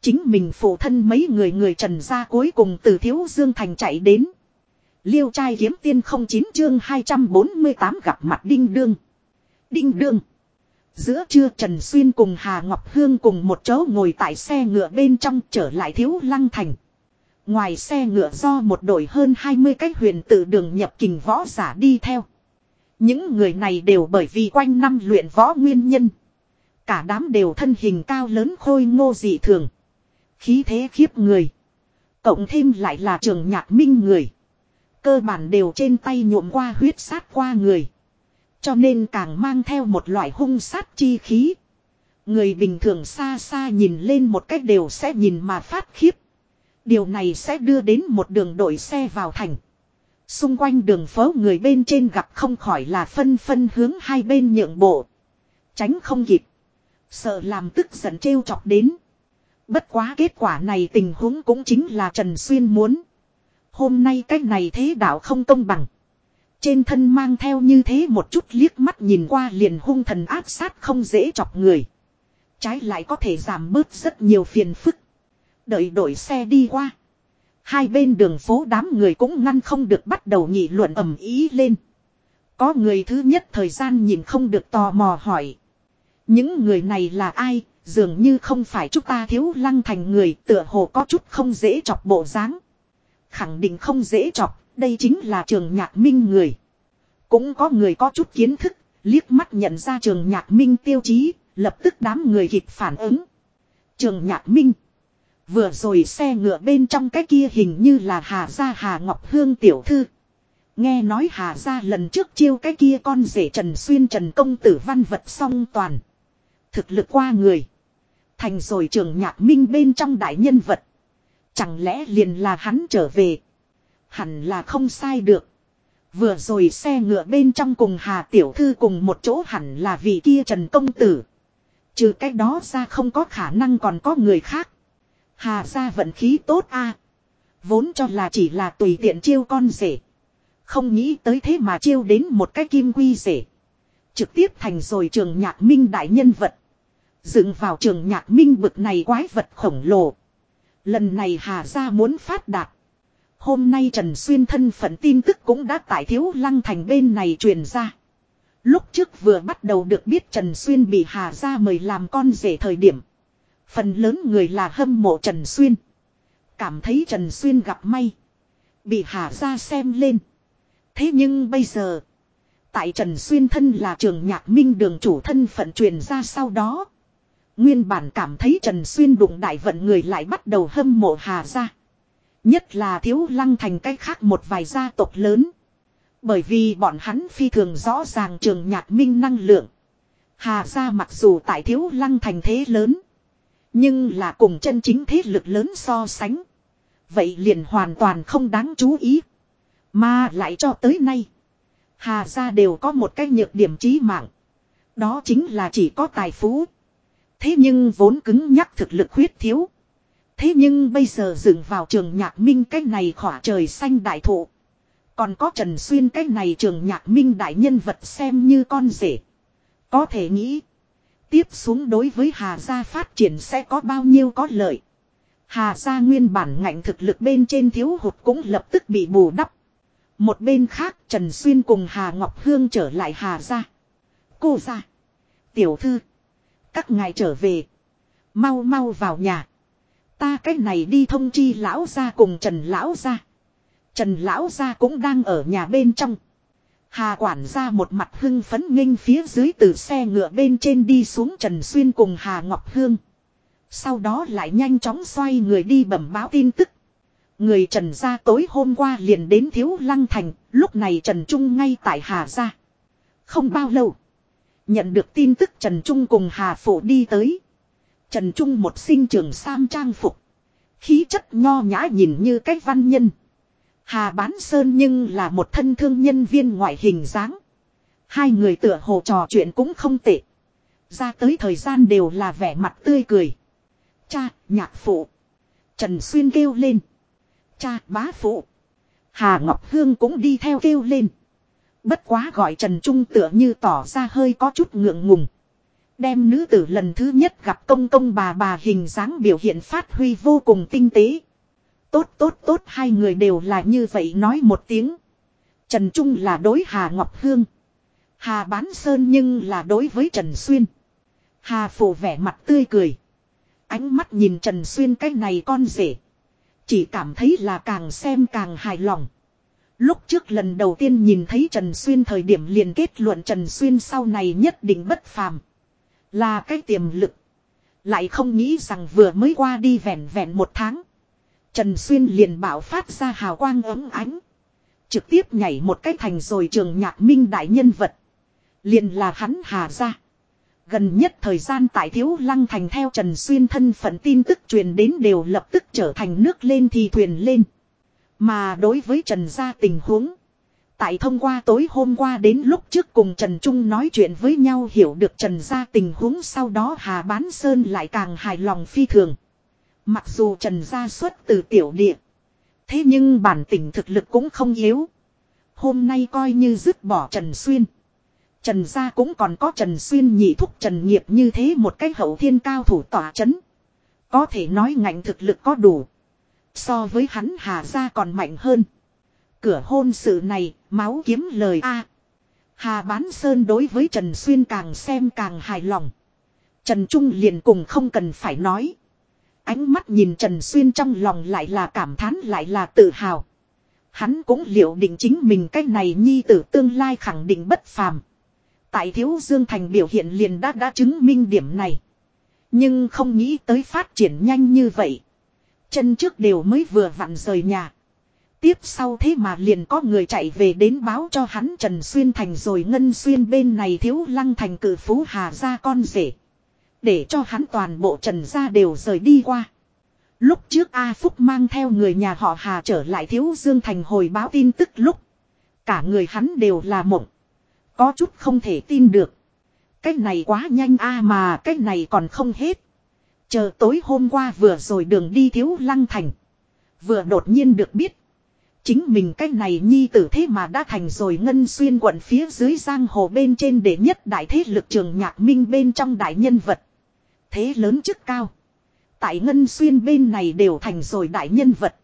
[SPEAKER 1] Chính mình phụ thân mấy người người Trần ra cuối cùng từ Thiếu Dương Thành chạy đến. Liêu trai kiếm tiên không chín chương 248 gặp mặt Đinh Đương. Đinh Đương. Giữa trưa Trần Xuyên cùng Hà Ngọc Hương cùng một chỗ ngồi tại xe ngựa bên trong trở lại thiếu lăng thành. Ngoài xe ngựa do một đội hơn 20 cách huyền tự đường nhập kình võ giả đi theo. Những người này đều bởi vì quanh năm luyện võ nguyên nhân. Cả đám đều thân hình cao lớn khôi ngô dị thường. Khí thế khiếp người. Cộng thêm lại là trường nhạc minh người. Cơ bản đều trên tay nhuộm qua huyết sát qua người. Cho nên càng mang theo một loại hung sát chi khí. Người bình thường xa xa nhìn lên một cách đều sẽ nhìn mà phát khiếp. Điều này sẽ đưa đến một đường đội xe vào thành. Xung quanh đường phố người bên trên gặp không khỏi là phân phân hướng hai bên nhượng bộ. Tránh không kịp. Sợ làm tức giận trêu chọc đến. Bất quá kết quả này tình huống cũng chính là Trần Xuyên muốn. Hôm nay cách này thế đạo không công bằng. Trên thân mang theo như thế một chút liếc mắt nhìn qua liền hung thần áp sát không dễ chọc người. Trái lại có thể giảm bớt rất nhiều phiền phức. Đợi đổi xe đi qua. Hai bên đường phố đám người cũng ngăn không được bắt đầu nghị luận ầm ý lên. Có người thứ nhất thời gian nhìn không được tò mò hỏi. Những người này là ai, dường như không phải chúng ta thiếu lăng thành người tựa hồ có chút không dễ chọc bộ dáng. Khẳng định không dễ chọc, đây chính là trường nhạc minh người. Cũng có người có chút kiến thức, liếc mắt nhận ra trường nhạc minh tiêu chí, lập tức đám người kịp phản ứng. Trường nhạc minh. Vừa rồi xe ngựa bên trong cái kia hình như là Hà Gia Hà Ngọc Hương tiểu thư. Nghe nói Hà Gia lần trước chiêu cái kia con rể Trần Xuyên Trần Công Tử văn vật song toàn. Thực lực qua người. Thành rồi trường nhạc minh bên trong đại nhân vật. Chẳng lẽ liền là hắn trở về. Hẳn là không sai được. Vừa rồi xe ngựa bên trong cùng Hà Tiểu Thư cùng một chỗ hẳn là vị kia Trần Công Tử. Trừ cái đó ra không có khả năng còn có người khác. Hà ra vận khí tốt a Vốn cho là chỉ là tùy tiện chiêu con rể. Không nghĩ tới thế mà chiêu đến một cái kim quy rể. Trực tiếp thành rồi trường nhạc minh đại nhân vật. Dựng vào trường nhạc minh bực này quái vật khổng lồ. Lần này Hà Gia muốn phát đạt. Hôm nay Trần Xuyên thân phận tin tức cũng đã tại thiếu lăng thành bên này truyền ra. Lúc trước vừa bắt đầu được biết Trần Xuyên bị Hà Gia mời làm con rể thời điểm. Phần lớn người là hâm mộ Trần Xuyên. Cảm thấy Trần Xuyên gặp may. Bị Hà Gia xem lên. Thế nhưng bây giờ. Tại Trần Xuyên thân là trường nhạc minh đường chủ thân phận truyền ra sau đó. Nguyên bản cảm thấy Trần Xuyên đụng đại vận người lại bắt đầu hâm mộ Hà Gia. Nhất là thiếu lăng thành cách khác một vài gia tộc lớn. Bởi vì bọn hắn phi thường rõ ràng trường nhạc minh năng lượng. Hà Gia mặc dù tại thiếu lăng thành thế lớn. Nhưng là cùng chân chính thế lực lớn so sánh. Vậy liền hoàn toàn không đáng chú ý. Mà lại cho tới nay. Hà gia đều có một cái nhược điểm trí mạng. Đó chính là chỉ có tài phú. Thế nhưng vốn cứng nhắc thực lực khuyết thiếu. Thế nhưng bây giờ dựng vào trường nhạc minh cái này khỏa trời xanh đại thụ. Còn có Trần Xuyên cái này trường nhạc minh đại nhân vật xem như con rể. Có thể nghĩ. Tiếp xuống đối với Hà Gia phát triển sẽ có bao nhiêu có lợi. Hà Gia nguyên bản ngạnh thực lực bên trên thiếu hụt cũng lập tức bị bù đắp. Một bên khác, Trần Xuyên cùng Hà Ngọc Hương trở lại Hà Gia. Cô gia, Tiểu thư. Các ngài trở về. Mau mau vào nhà. Ta cách này đi thông chi lão gia cùng Trần lão gia. Trần lão gia cũng đang ở nhà bên trong. Hà quản gia một mặt hưng phấn nghênh phía dưới từ xe ngựa bên trên đi xuống Trần Xuyên cùng Hà Ngọc Hương. Sau đó lại nhanh chóng xoay người đi bẩm báo tin tức. Người Trần ra tối hôm qua liền đến Thiếu Lăng Thành, lúc này Trần Trung ngay tại Hà gia. Không bao lâu, nhận được tin tức Trần Trung cùng Hà Phổ đi tới. Trần Trung một sinh trường sam trang phục. Khí chất nho nhã nhìn như cách văn nhân. Hà Bán Sơn nhưng là một thân thương nhân viên ngoại hình dáng. Hai người tựa hồ trò chuyện cũng không tệ. Ra tới thời gian đều là vẻ mặt tươi cười. Cha, nhạc phụ. Trần Xuyên kêu lên. Cha, bá phụ. Hà Ngọc Hương cũng đi theo kêu lên. Bất quá gọi Trần Trung tựa như tỏ ra hơi có chút ngượng ngùng. Đem nữ tử lần thứ nhất gặp công công bà bà hình dáng biểu hiện phát huy vô cùng tinh tế. Tốt tốt tốt, hai người đều là như vậy nói một tiếng. Trần Trung là đối Hà Ngọc Hương. Hà Bán Sơn nhưng là đối với Trần Xuyên. Hà Phổ vẻ mặt tươi cười. Ánh mắt nhìn Trần Xuyên cái này con rể. Chỉ cảm thấy là càng xem càng hài lòng. Lúc trước lần đầu tiên nhìn thấy Trần Xuyên thời điểm liền kết luận Trần Xuyên sau này nhất định bất phàm. Là cái tiềm lực. Lại không nghĩ rằng vừa mới qua đi vẹn vẹn một tháng. Trần Xuyên liền bảo phát ra hào quang ấm ánh. Trực tiếp nhảy một cái thành rồi trường nhạc minh đại nhân vật. Liền là hắn hà ra. Gần nhất thời gian tại Thiếu Lăng Thành theo Trần Xuyên thân phận tin tức truyền đến đều lập tức trở thành nước lên thì thuyền lên. Mà đối với Trần gia tình huống. Tại thông qua tối hôm qua đến lúc trước cùng Trần Trung nói chuyện với nhau hiểu được Trần gia tình huống sau đó Hà Bán Sơn lại càng hài lòng phi thường. Mặc dù Trần gia xuất từ tiểu địa. Thế nhưng bản tỉnh thực lực cũng không yếu. Hôm nay coi như dứt bỏ Trần Xuyên. Trần gia cũng còn có Trần Xuyên nhị thúc Trần Nghiệp như thế một cách hậu thiên cao thủ tỏa chấn. Có thể nói ngạnh thực lực có đủ. So với hắn Hà gia còn mạnh hơn. Cửa hôn sự này, máu kiếm lời A. Hà Bán Sơn đối với Trần Xuyên càng xem càng hài lòng. Trần Trung liền cùng không cần phải nói. Ánh mắt nhìn Trần Xuyên trong lòng lại là cảm thán lại là tự hào. Hắn cũng liệu định chính mình cách này nhi tử tương lai khẳng định bất phàm. Tại Thiếu Dương Thành biểu hiện liền đã đã chứng minh điểm này. Nhưng không nghĩ tới phát triển nhanh như vậy. Chân trước đều mới vừa vặn rời nhà. Tiếp sau thế mà liền có người chạy về đến báo cho hắn Trần Xuyên Thành rồi Ngân Xuyên bên này thiếu lăng thành cử phú Hà ra con rể. Để cho hắn toàn bộ Trần gia đều rời đi qua. Lúc trước A Phúc mang theo người nhà họ Hà trở lại thiếu Dương Thành hồi báo tin tức lúc. Cả người hắn đều là mộng. Có chút không thể tin được. Cái này quá nhanh a mà cái này còn không hết. Chờ tối hôm qua vừa rồi đường đi thiếu lăng thành. Vừa đột nhiên được biết. Chính mình cái này nhi tử thế mà đã thành rồi ngân xuyên quận phía dưới giang hồ bên trên để nhất đại thế lực trường nhạc minh bên trong đại nhân vật. Thế lớn chức cao. Tại ngân xuyên bên này đều thành rồi đại nhân vật.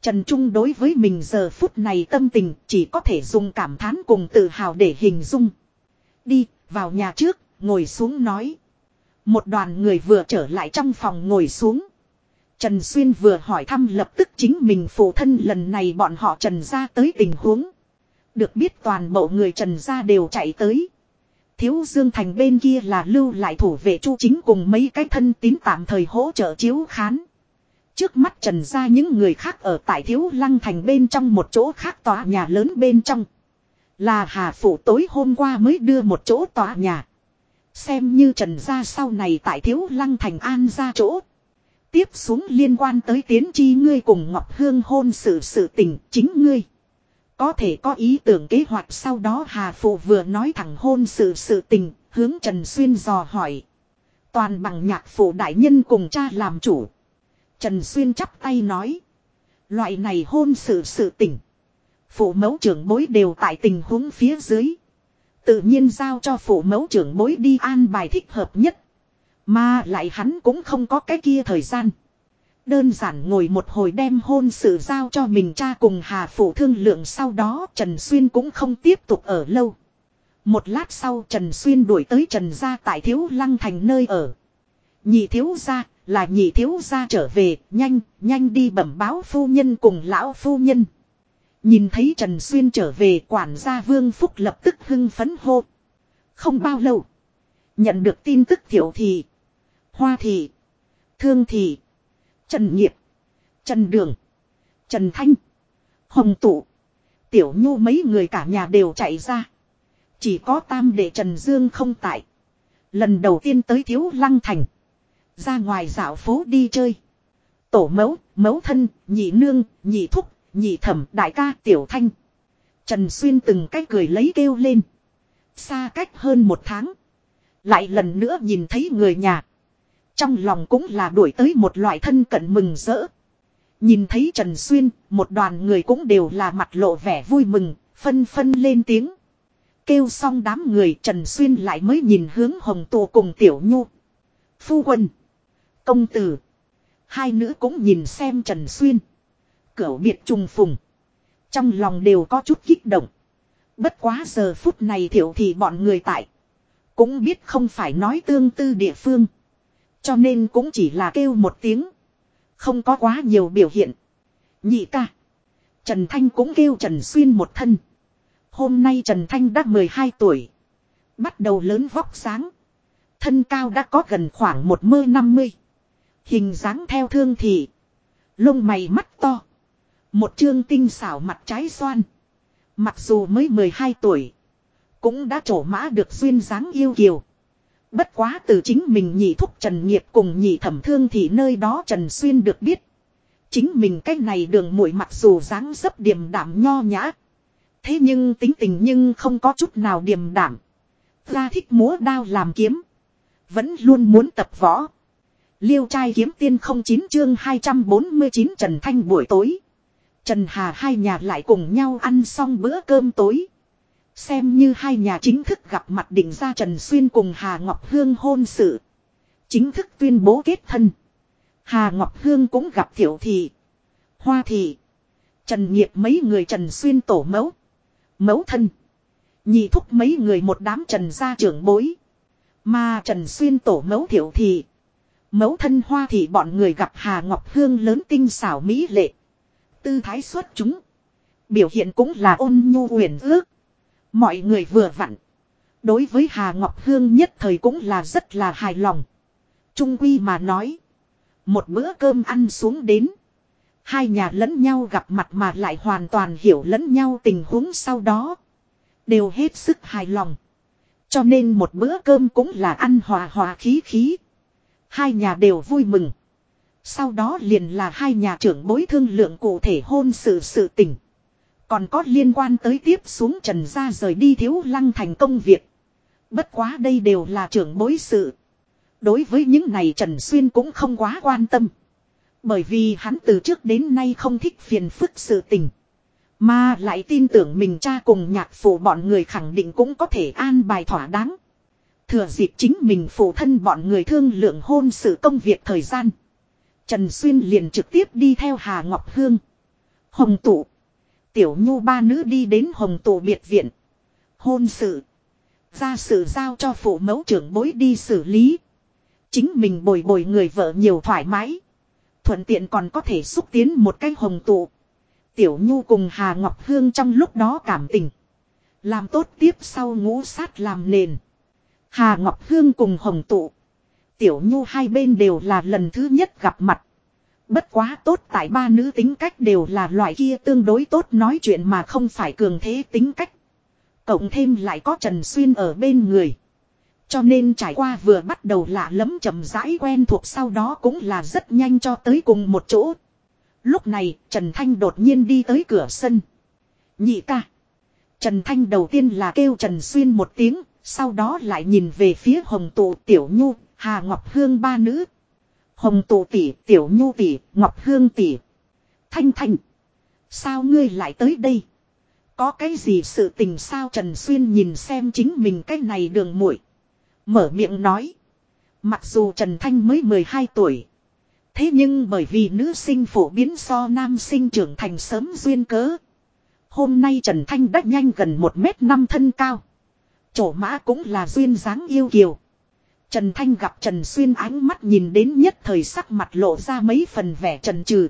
[SPEAKER 1] Trần Trung đối với mình giờ phút này tâm tình chỉ có thể dùng cảm thán cùng tự hào để hình dung. Đi, vào nhà trước, ngồi xuống nói. Một đoàn người vừa trở lại trong phòng ngồi xuống. Trần Xuyên vừa hỏi thăm lập tức chính mình phụ thân lần này bọn họ Trần ra tới tình huống. Được biết toàn bộ người Trần ra đều chạy tới. Thiếu Dương Thành bên kia là lưu lại thủ vệ chu chính cùng mấy cái thân tín tạm thời hỗ trợ chiếu khán. Trước mắt Trần ra những người khác ở tại Thiếu Lăng Thành bên trong một chỗ khác tòa nhà lớn bên trong. Là Hà Phủ tối hôm qua mới đưa một chỗ tòa nhà. Xem như Trần ra sau này tại Thiếu Lăng Thành an ra chỗ. Tiếp xuống liên quan tới tiến chi ngươi cùng Ngọc Hương hôn sự sự tình chính ngươi. Có thể có ý tưởng kế hoạch sau đó Hà Phụ vừa nói thẳng hôn sự sự tình, hướng Trần Xuyên dò hỏi. Toàn bằng nhạc phụ đại nhân cùng cha làm chủ. Trần Xuyên chắp tay nói. Loại này hôn sự sự tình. Phụ mẫu trưởng bối đều tại tình huống phía dưới. Tự nhiên giao cho phụ mẫu trưởng bối đi an bài thích hợp nhất. Mà lại hắn cũng không có cái kia thời gian. Đơn giản ngồi một hồi đem hôn sự giao cho mình cha cùng Hà Phụ thương lượng sau đó Trần Xuyên cũng không tiếp tục ở lâu. Một lát sau Trần Xuyên đuổi tới Trần gia tại Thiếu Lăng Thành nơi ở. Nhị thiếu gia là nhị thiếu gia trở về, nhanh, nhanh đi bẩm báo phu nhân cùng lão phu nhân. Nhìn thấy Trần Xuyên trở về quản gia Vương Phúc lập tức hưng phấn hô. Không bao lâu. Nhận được tin tức thiểu thị Hoa thị. Thương thị. Trần Nghiệp. Trần Đường. Trần Thanh. Hồng Tụ. Tiểu Nhu mấy người cả nhà đều chạy ra. Chỉ có tam đệ Trần Dương không tại. Lần đầu tiên tới Thiếu Lăng Thành. Ra ngoài dạo phố đi chơi. Tổ mẫu, mẫu thân, nhị nương, nhị thúc, nhị thẩm, đại ca, tiểu thanh. Trần Xuyên từng cách cười lấy kêu lên. Xa cách hơn một tháng. Lại lần nữa nhìn thấy người nhà. Trong lòng cũng là đuổi tới một loại thân cận mừng rỡ. Nhìn thấy Trần Xuyên, một đoàn người cũng đều là mặt lộ vẻ vui mừng, phân phân lên tiếng. Kêu xong đám người Trần Xuyên lại mới nhìn hướng Hồng Tù cùng Tiểu Nhu. Phu quân. Công tử. Hai nữ cũng nhìn xem Trần Xuyên. Cửu biệt trùng phùng. Trong lòng đều có chút kích động. Bất quá giờ phút này thiểu thì bọn người tại. Cũng biết không phải nói tương tư địa phương. Cho nên cũng chỉ là kêu một tiếng. Không có quá nhiều biểu hiện. Nhị ca. Trần Thanh cũng kêu Trần Xuyên một thân. Hôm nay Trần Thanh đã 12 tuổi. Bắt đầu lớn vóc sáng. Thân cao đã có gần khoảng một mơ năm mươi. Hình dáng theo thương thị. Lông mày mắt to. Một chương tinh xảo mặt trái xoan. Mặc dù mới 12 tuổi. Cũng đã trổ mã được duyên dáng yêu kiều. Bất quá từ chính mình nhị thúc Trần Nghiệp cùng nhị thẩm thương thì nơi đó Trần Xuyên được biết. Chính mình cách này đường mũi mặc dù dáng dấp điềm đạm nho nhã. Thế nhưng tính tình nhưng không có chút nào điềm đạm. Ra thích múa đao làm kiếm. Vẫn luôn muốn tập võ. Liêu trai kiếm tiên không chín chương 249 Trần Thanh buổi tối. Trần Hà hai nhà lại cùng nhau ăn xong bữa cơm tối. Xem như hai nhà chính thức gặp mặt định ra Trần Xuyên cùng Hà Ngọc Hương hôn sự. Chính thức tuyên bố kết thân. Hà Ngọc Hương cũng gặp Thiệu Thị. Hoa Thị. Trần Nghiệp mấy người Trần Xuyên tổ mẫu. Mẫu thân. Nhị thúc mấy người một đám Trần gia trưởng bối. Mà Trần Xuyên tổ mẫu Thiệu Thị. Mẫu thân Hoa Thị bọn người gặp Hà Ngọc Hương lớn tinh xảo mỹ lệ. Tư thái xuất chúng. Biểu hiện cũng là ôn nhu huyền ước. Mọi người vừa vặn. Đối với Hà Ngọc Hương nhất thời cũng là rất là hài lòng. Trung quy mà nói. Một bữa cơm ăn xuống đến. Hai nhà lẫn nhau gặp mặt mà lại hoàn toàn hiểu lẫn nhau tình huống sau đó. Đều hết sức hài lòng. Cho nên một bữa cơm cũng là ăn hòa hòa khí khí. Hai nhà đều vui mừng. Sau đó liền là hai nhà trưởng bối thương lượng cụ thể hôn sự sự tình. Còn có liên quan tới tiếp xuống Trần gia rời đi thiếu lăng thành công việc. Bất quá đây đều là trưởng bối sự. Đối với những này Trần Xuyên cũng không quá quan tâm. Bởi vì hắn từ trước đến nay không thích phiền phức sự tình. Mà lại tin tưởng mình cha cùng nhạc phụ bọn người khẳng định cũng có thể an bài thỏa đáng. Thừa dịp chính mình phụ thân bọn người thương lượng hôn sự công việc thời gian. Trần Xuyên liền trực tiếp đi theo Hà Ngọc Hương. Hồng Tụ. Tiểu Nhu ba nữ đi đến Hồng Tụ biệt viện. Hôn sự. Ra sự giao cho phụ mẫu trưởng bối đi xử lý. Chính mình bồi bồi người vợ nhiều thoải mái. Thuận tiện còn có thể xúc tiến một cái hồng tụ. Tiểu Nhu cùng Hà Ngọc Hương trong lúc đó cảm tình. Làm tốt tiếp sau ngũ sát làm nền. Hà Ngọc Hương cùng hồng tụ. Tiểu Nhu hai bên đều là lần thứ nhất gặp mặt. Bất quá tốt tại ba nữ tính cách đều là loại kia tương đối tốt nói chuyện mà không phải cường thế tính cách. Cộng thêm lại có Trần Xuyên ở bên người. Cho nên trải qua vừa bắt đầu lạ lẫm chậm rãi quen thuộc sau đó cũng là rất nhanh cho tới cùng một chỗ. Lúc này Trần Thanh đột nhiên đi tới cửa sân. Nhị ca. Trần Thanh đầu tiên là kêu Trần Xuyên một tiếng, sau đó lại nhìn về phía Hồng Tụ Tiểu Nhu, Hà Ngọc Hương ba nữ. Hồng Tụ tỷ, Tiểu Nhu tỷ, Ngọc Hương tỷ. Thanh Thanh. Sao ngươi lại tới đây? Có cái gì sự tình sao Trần Xuyên nhìn xem chính mình cái này đường muội Mở miệng nói. Mặc dù Trần Thanh mới 12 tuổi. Thế nhưng bởi vì nữ sinh phổ biến so nam sinh trưởng thành sớm duyên cớ. Hôm nay Trần Thanh đã nhanh gần 1 mét 5 thân cao. Chỗ mã cũng là duyên dáng yêu kiều. Trần Thanh gặp Trần Xuyên ánh mắt nhìn đến nhất thời sắc mặt lộ ra mấy phần vẻ trần trừ.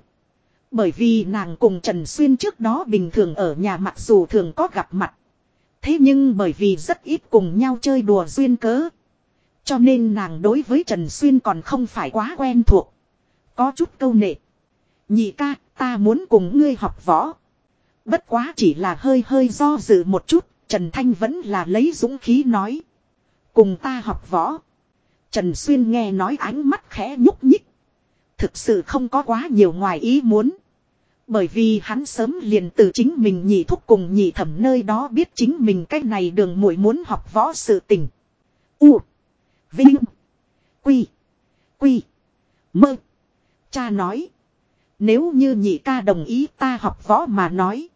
[SPEAKER 1] Bởi vì nàng cùng Trần Xuyên trước đó bình thường ở nhà mặc dù thường có gặp mặt. Thế nhưng bởi vì rất ít cùng nhau chơi đùa duyên cớ. Cho nên nàng đối với Trần Xuyên còn không phải quá quen thuộc. Có chút câu nệ. Nhị ca, ta muốn cùng ngươi học võ. Bất quá chỉ là hơi hơi do dự một chút, Trần Thanh vẫn là lấy dũng khí nói. Cùng ta học võ. Trần Xuyên nghe nói ánh mắt khẽ nhúc nhích. Thực sự không có quá nhiều ngoài ý muốn. Bởi vì hắn sớm liền từ chính mình nhị thúc cùng nhị thẩm nơi đó biết chính mình cái này đường muội muốn học võ sự tình. U. Vinh. Quy. Quy. Mơ. Cha nói. Nếu như nhị ca đồng ý ta học võ mà nói.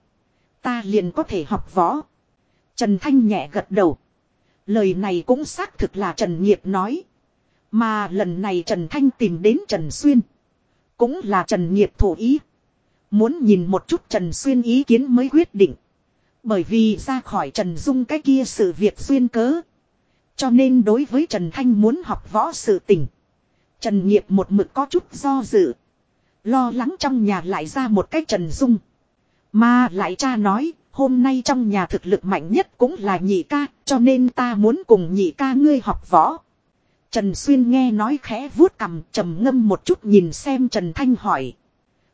[SPEAKER 1] Ta liền có thể học võ. Trần Thanh nhẹ gật đầu. Lời này cũng xác thực là Trần Nghiệp nói. Mà lần này Trần Thanh tìm đến Trần Xuyên. Cũng là Trần Nghiệp thủ ý. Muốn nhìn một chút Trần Xuyên ý kiến mới quyết định. Bởi vì ra khỏi Trần Dung cái kia sự việc xuyên cớ. Cho nên đối với Trần Thanh muốn học võ sự tình. Trần Nghiệp một mực có chút do dự. Lo lắng trong nhà lại ra một cái Trần Dung. Mà lại cha nói, hôm nay trong nhà thực lực mạnh nhất cũng là nhị ca, cho nên ta muốn cùng nhị ca ngươi học võ. Trần Xuyên nghe nói khẽ vuốt cầm trầm ngâm một chút nhìn xem Trần Thanh hỏi.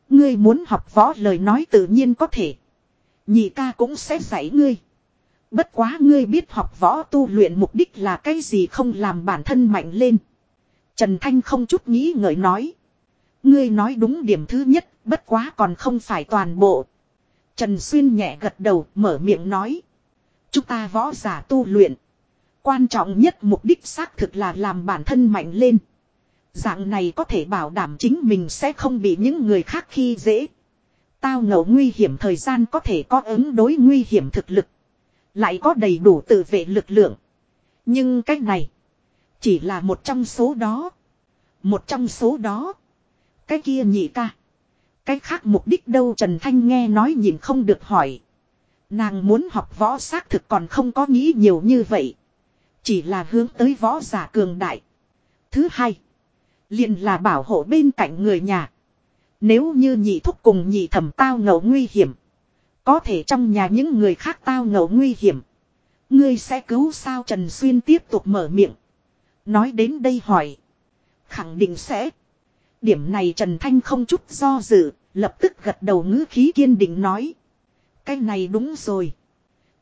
[SPEAKER 1] Ngươi muốn học võ lời nói tự nhiên có thể. Nhị ca cũng sẽ dạy ngươi. Bất quá ngươi biết học võ tu luyện mục đích là cái gì không làm bản thân mạnh lên. Trần Thanh không chút nghĩ ngợi nói. Ngươi nói đúng điểm thứ nhất, bất quá còn không phải toàn bộ. Trần Xuyên nhẹ gật đầu, mở miệng nói. Chúng ta võ giả tu luyện. Quan trọng nhất mục đích xác thực là làm bản thân mạnh lên. Dạng này có thể bảo đảm chính mình sẽ không bị những người khác khi dễ. Tao ngầu nguy hiểm thời gian có thể có ứng đối nguy hiểm thực lực. Lại có đầy đủ tự vệ lực lượng. Nhưng cách này. Chỉ là một trong số đó. Một trong số đó. Cái kia nhị ca. Cái khác mục đích đâu Trần Thanh nghe nói nhìn không được hỏi. Nàng muốn học võ xác thực còn không có nghĩ nhiều như vậy. Chỉ là hướng tới võ giả cường đại. Thứ hai. liền là bảo hộ bên cạnh người nhà. Nếu như nhị thúc cùng nhị thẩm tao ngẫu nguy hiểm. Có thể trong nhà những người khác tao ngẫu nguy hiểm. Ngươi sẽ cứu sao Trần Xuyên tiếp tục mở miệng. Nói đến đây hỏi. Khẳng định sẽ. Điểm này Trần Thanh không chút do dự, lập tức gật đầu ngữ khí kiên định nói. Cái này đúng rồi.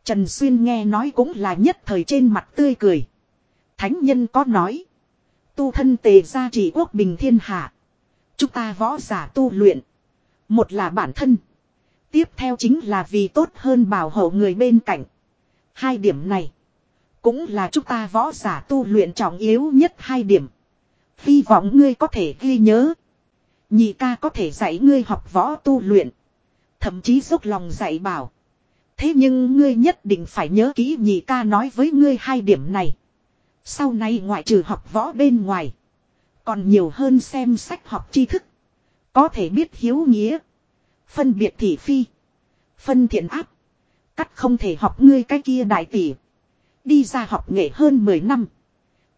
[SPEAKER 1] Trần Xuyên nghe nói cũng là nhất thời trên mặt tươi cười. Thánh nhân có nói. Tu thân tề gia trị quốc bình thiên hạ. Chúng ta võ giả tu luyện. Một là bản thân. Tiếp theo chính là vì tốt hơn bảo hộ người bên cạnh. Hai điểm này. Cũng là chúng ta võ giả tu luyện trọng yếu nhất hai điểm. Hy vọng ngươi có thể ghi nhớ. Nhị ca có thể dạy ngươi học võ tu luyện. Thậm chí dốc lòng dạy bảo. Thế nhưng ngươi nhất định phải nhớ kỹ nhị ca nói với ngươi hai điểm này. Sau này ngoại trừ học võ bên ngoài. Còn nhiều hơn xem sách học tri thức. Có thể biết hiếu nghĩa. Phân biệt thị phi. Phân thiện áp. Cắt không thể học ngươi cái kia đại tỷ. Đi ra học nghệ hơn 10 năm.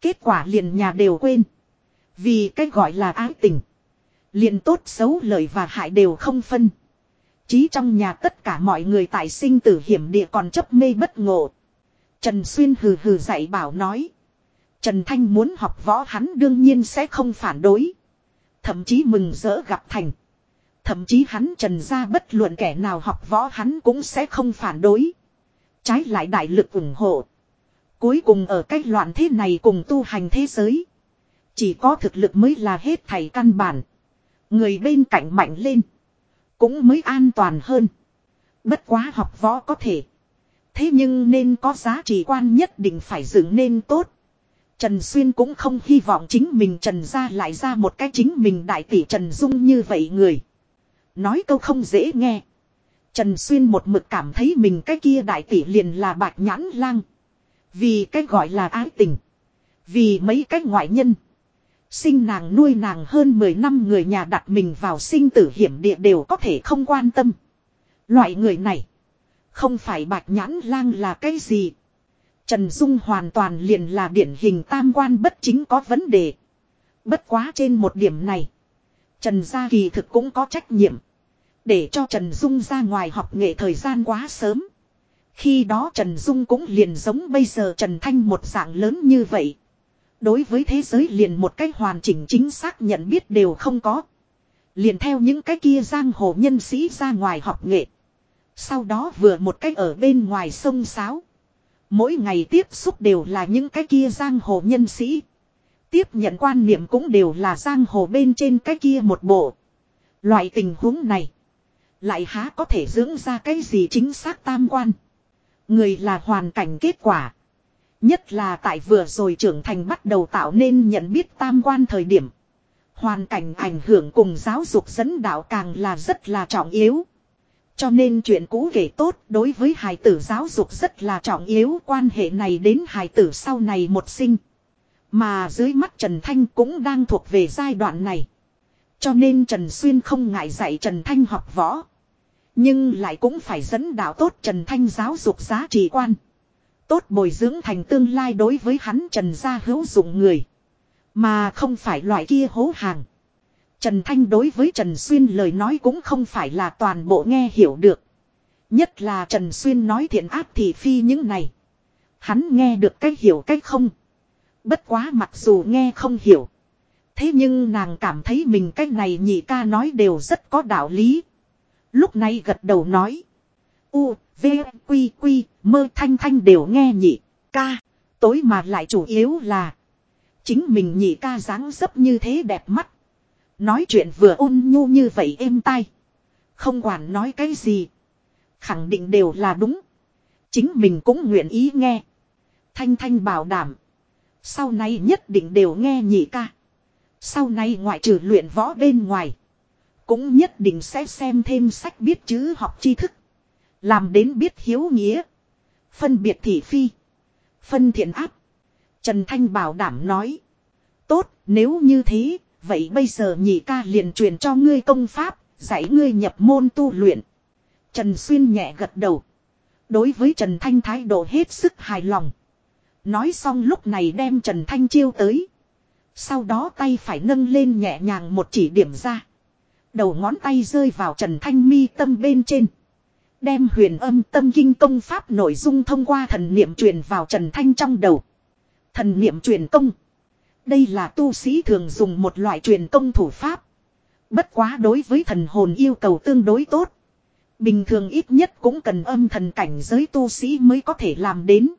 [SPEAKER 1] Kết quả liền nhà đều quên. Vì cái gọi là ái tình. Liền tốt xấu lời và hại đều không phân. Chí trong nhà tất cả mọi người tại sinh tử hiểm địa còn chấp mê bất ngộ. Trần Xuyên hừ hừ dạy bảo nói. Trần Thanh muốn học võ hắn đương nhiên sẽ không phản đối. Thậm chí mừng rỡ gặp thành. Thậm chí hắn trần ra bất luận kẻ nào học võ hắn cũng sẽ không phản đối. Trái lại đại lực ủng hộ. Cuối cùng ở cách loạn thế này cùng tu hành thế giới. Chỉ có thực lực mới là hết thầy căn bản. Người bên cạnh mạnh lên. Cũng mới an toàn hơn. Bất quá học võ có thể. Thế nhưng nên có giá trị quan nhất định phải dựng nên tốt. Trần Xuyên cũng không hy vọng chính mình Trần ra lại ra một cái chính mình đại tỷ Trần Dung như vậy người. Nói câu không dễ nghe. Trần Xuyên một mực cảm thấy mình cái kia đại tỷ liền là bạch nhãn lang. Vì cái gọi là ái tình. Vì mấy cái ngoại nhân. Sinh nàng nuôi nàng hơn 10 năm người nhà đặt mình vào sinh tử hiểm địa đều có thể không quan tâm. Loại người này. Không phải bạch nhãn lang là cái gì. Trần Dung hoàn toàn liền là điển hình tam quan bất chính có vấn đề. Bất quá trên một điểm này. Trần Gia Kỳ thực cũng có trách nhiệm. Để cho Trần Dung ra ngoài học nghệ thời gian quá sớm. Khi đó Trần Dung cũng liền giống bây giờ Trần Thanh một dạng lớn như vậy. Đối với thế giới liền một cách hoàn chỉnh chính xác nhận biết đều không có. Liền theo những cái kia giang hồ nhân sĩ ra ngoài học nghệ. Sau đó vừa một cách ở bên ngoài sông Sáo. Mỗi ngày tiếp xúc đều là những cái kia giang hồ nhân sĩ. Tiếp nhận quan niệm cũng đều là giang hồ bên trên cái kia một bộ. Loại tình huống này. Lại há có thể dưỡng ra cái gì chính xác tam quan. Người là hoàn cảnh kết quả. Nhất là tại vừa rồi trưởng thành bắt đầu tạo nên nhận biết tam quan thời điểm. Hoàn cảnh ảnh hưởng cùng giáo dục dẫn đạo càng là rất là trọng yếu. Cho nên chuyện cũ kể tốt đối với hài tử giáo dục rất là trọng yếu quan hệ này đến hài tử sau này một sinh. Mà dưới mắt Trần Thanh cũng đang thuộc về giai đoạn này. Cho nên Trần Xuyên không ngại dạy Trần Thanh học võ. Nhưng lại cũng phải dẫn đạo tốt Trần Thanh giáo dục giá trị quan. Tốt bồi dưỡng thành tương lai đối với hắn Trần gia hữu dụng người. Mà không phải loại kia hố hàng. Trần Thanh đối với Trần Xuyên lời nói cũng không phải là toàn bộ nghe hiểu được. Nhất là Trần Xuyên nói thiện áp thị phi những này. Hắn nghe được cách hiểu cách không. Bất quá mặc dù nghe không hiểu. Thế nhưng nàng cảm thấy mình cách này nhị ca nói đều rất có đạo lý. Lúc này gật đầu nói. U, V, Quy, Quy, mơ thanh thanh đều nghe nhị ca. Tối mà lại chủ yếu là. Chính mình nhị ca dáng dấp như thế đẹp mắt. Nói chuyện vừa ôn nhu như vậy êm tai. Không quản nói cái gì. Khẳng định đều là đúng. Chính mình cũng nguyện ý nghe. Thanh Thanh bảo đảm. Sau này nhất định đều nghe nhị ca. Sau này ngoại trừ luyện võ bên ngoài. Cũng nhất định sẽ xem thêm sách biết chữ học tri thức. Làm đến biết hiếu nghĩa. Phân biệt thị phi. Phân thiện áp. Trần Thanh bảo đảm nói. Tốt, nếu như thế, vậy bây giờ nhị ca liền truyền cho ngươi công pháp, dạy ngươi nhập môn tu luyện. Trần Xuyên nhẹ gật đầu. Đối với Trần Thanh thái độ hết sức hài lòng. Nói xong lúc này đem Trần Thanh chiêu tới. Sau đó tay phải nâng lên nhẹ nhàng một chỉ điểm ra. Đầu ngón tay rơi vào Trần Thanh mi tâm bên trên. Đem huyền âm tâm kinh công pháp nội dung thông qua thần niệm truyền vào Trần Thanh trong đầu. Thần niệm truyền công. Đây là tu sĩ thường dùng một loại truyền công thủ pháp. Bất quá đối với thần hồn yêu cầu tương đối tốt. Bình thường ít nhất cũng cần âm thần cảnh giới tu sĩ mới có thể làm đến.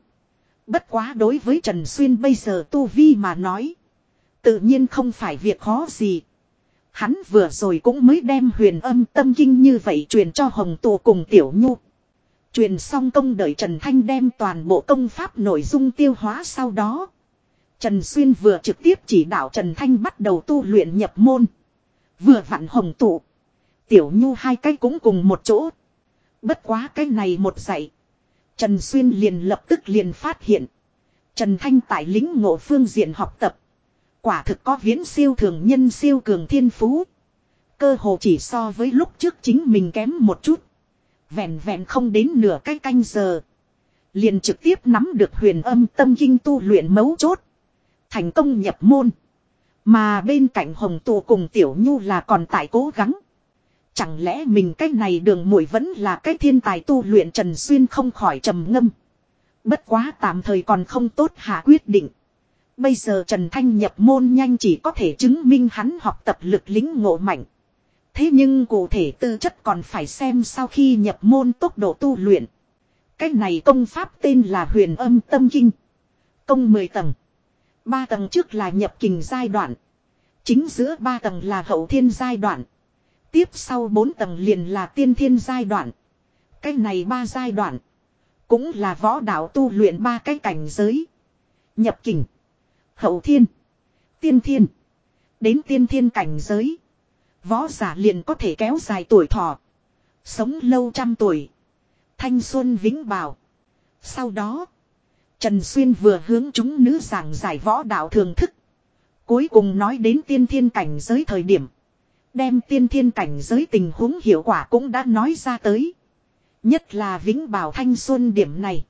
[SPEAKER 1] Bất quá đối với Trần Xuyên bây giờ tu vi mà nói. Tự nhiên không phải việc khó gì. Hắn vừa rồi cũng mới đem huyền âm tâm kinh như vậy truyền cho Hồng Tù cùng Tiểu Nhu. Truyền xong công đợi Trần Thanh đem toàn bộ công pháp nội dung tiêu hóa sau đó. Trần Xuyên vừa trực tiếp chỉ đạo Trần Thanh bắt đầu tu luyện nhập môn. Vừa vặn Hồng Tụ. Tiểu Nhu hai cái cũng cùng một chỗ. Bất quá cái này một dạy. Trần Xuyên liền lập tức liền phát hiện. Trần Thanh tại lính ngộ phương diện học tập. Quả thực có viễn siêu thường nhân siêu cường thiên phú. Cơ hồ chỉ so với lúc trước chính mình kém một chút. Vẹn vẹn không đến nửa cái canh giờ. Liền trực tiếp nắm được huyền âm tâm kinh tu luyện mấu chốt. Thành công nhập môn. Mà bên cạnh hồng tù cùng tiểu nhu là còn tại cố gắng. Chẳng lẽ mình cái này đường muội vẫn là cái thiên tài tu luyện Trần Xuyên không khỏi trầm ngâm. Bất quá tạm thời còn không tốt hạ quyết định. Bây giờ Trần Thanh nhập môn nhanh chỉ có thể chứng minh hắn học tập lực lính ngộ mạnh. Thế nhưng cụ thể tư chất còn phải xem sau khi nhập môn tốc độ tu luyện. Cái này công pháp tên là huyền âm tâm kinh. Công 10 tầng. ba tầng trước là nhập kình giai đoạn. Chính giữa ba tầng là hậu thiên giai đoạn. Tiếp sau 4 tầng liền là tiên thiên giai đoạn. Cái này ba giai đoạn. Cũng là võ đạo tu luyện ba cái cảnh giới. Nhập kình. Hậu thiên. Tiên thiên. Đến tiên thiên cảnh giới. Võ giả liền có thể kéo dài tuổi thọ. Sống lâu trăm tuổi. Thanh xuân vĩnh bảo. Sau đó. Trần Xuyên vừa hướng chúng nữ giảng giải võ đạo thường thức. Cuối cùng nói đến tiên thiên cảnh giới thời điểm. Đem tiên thiên cảnh giới tình huống hiệu quả cũng đã nói ra tới. Nhất là vĩnh bảo thanh xuân điểm này.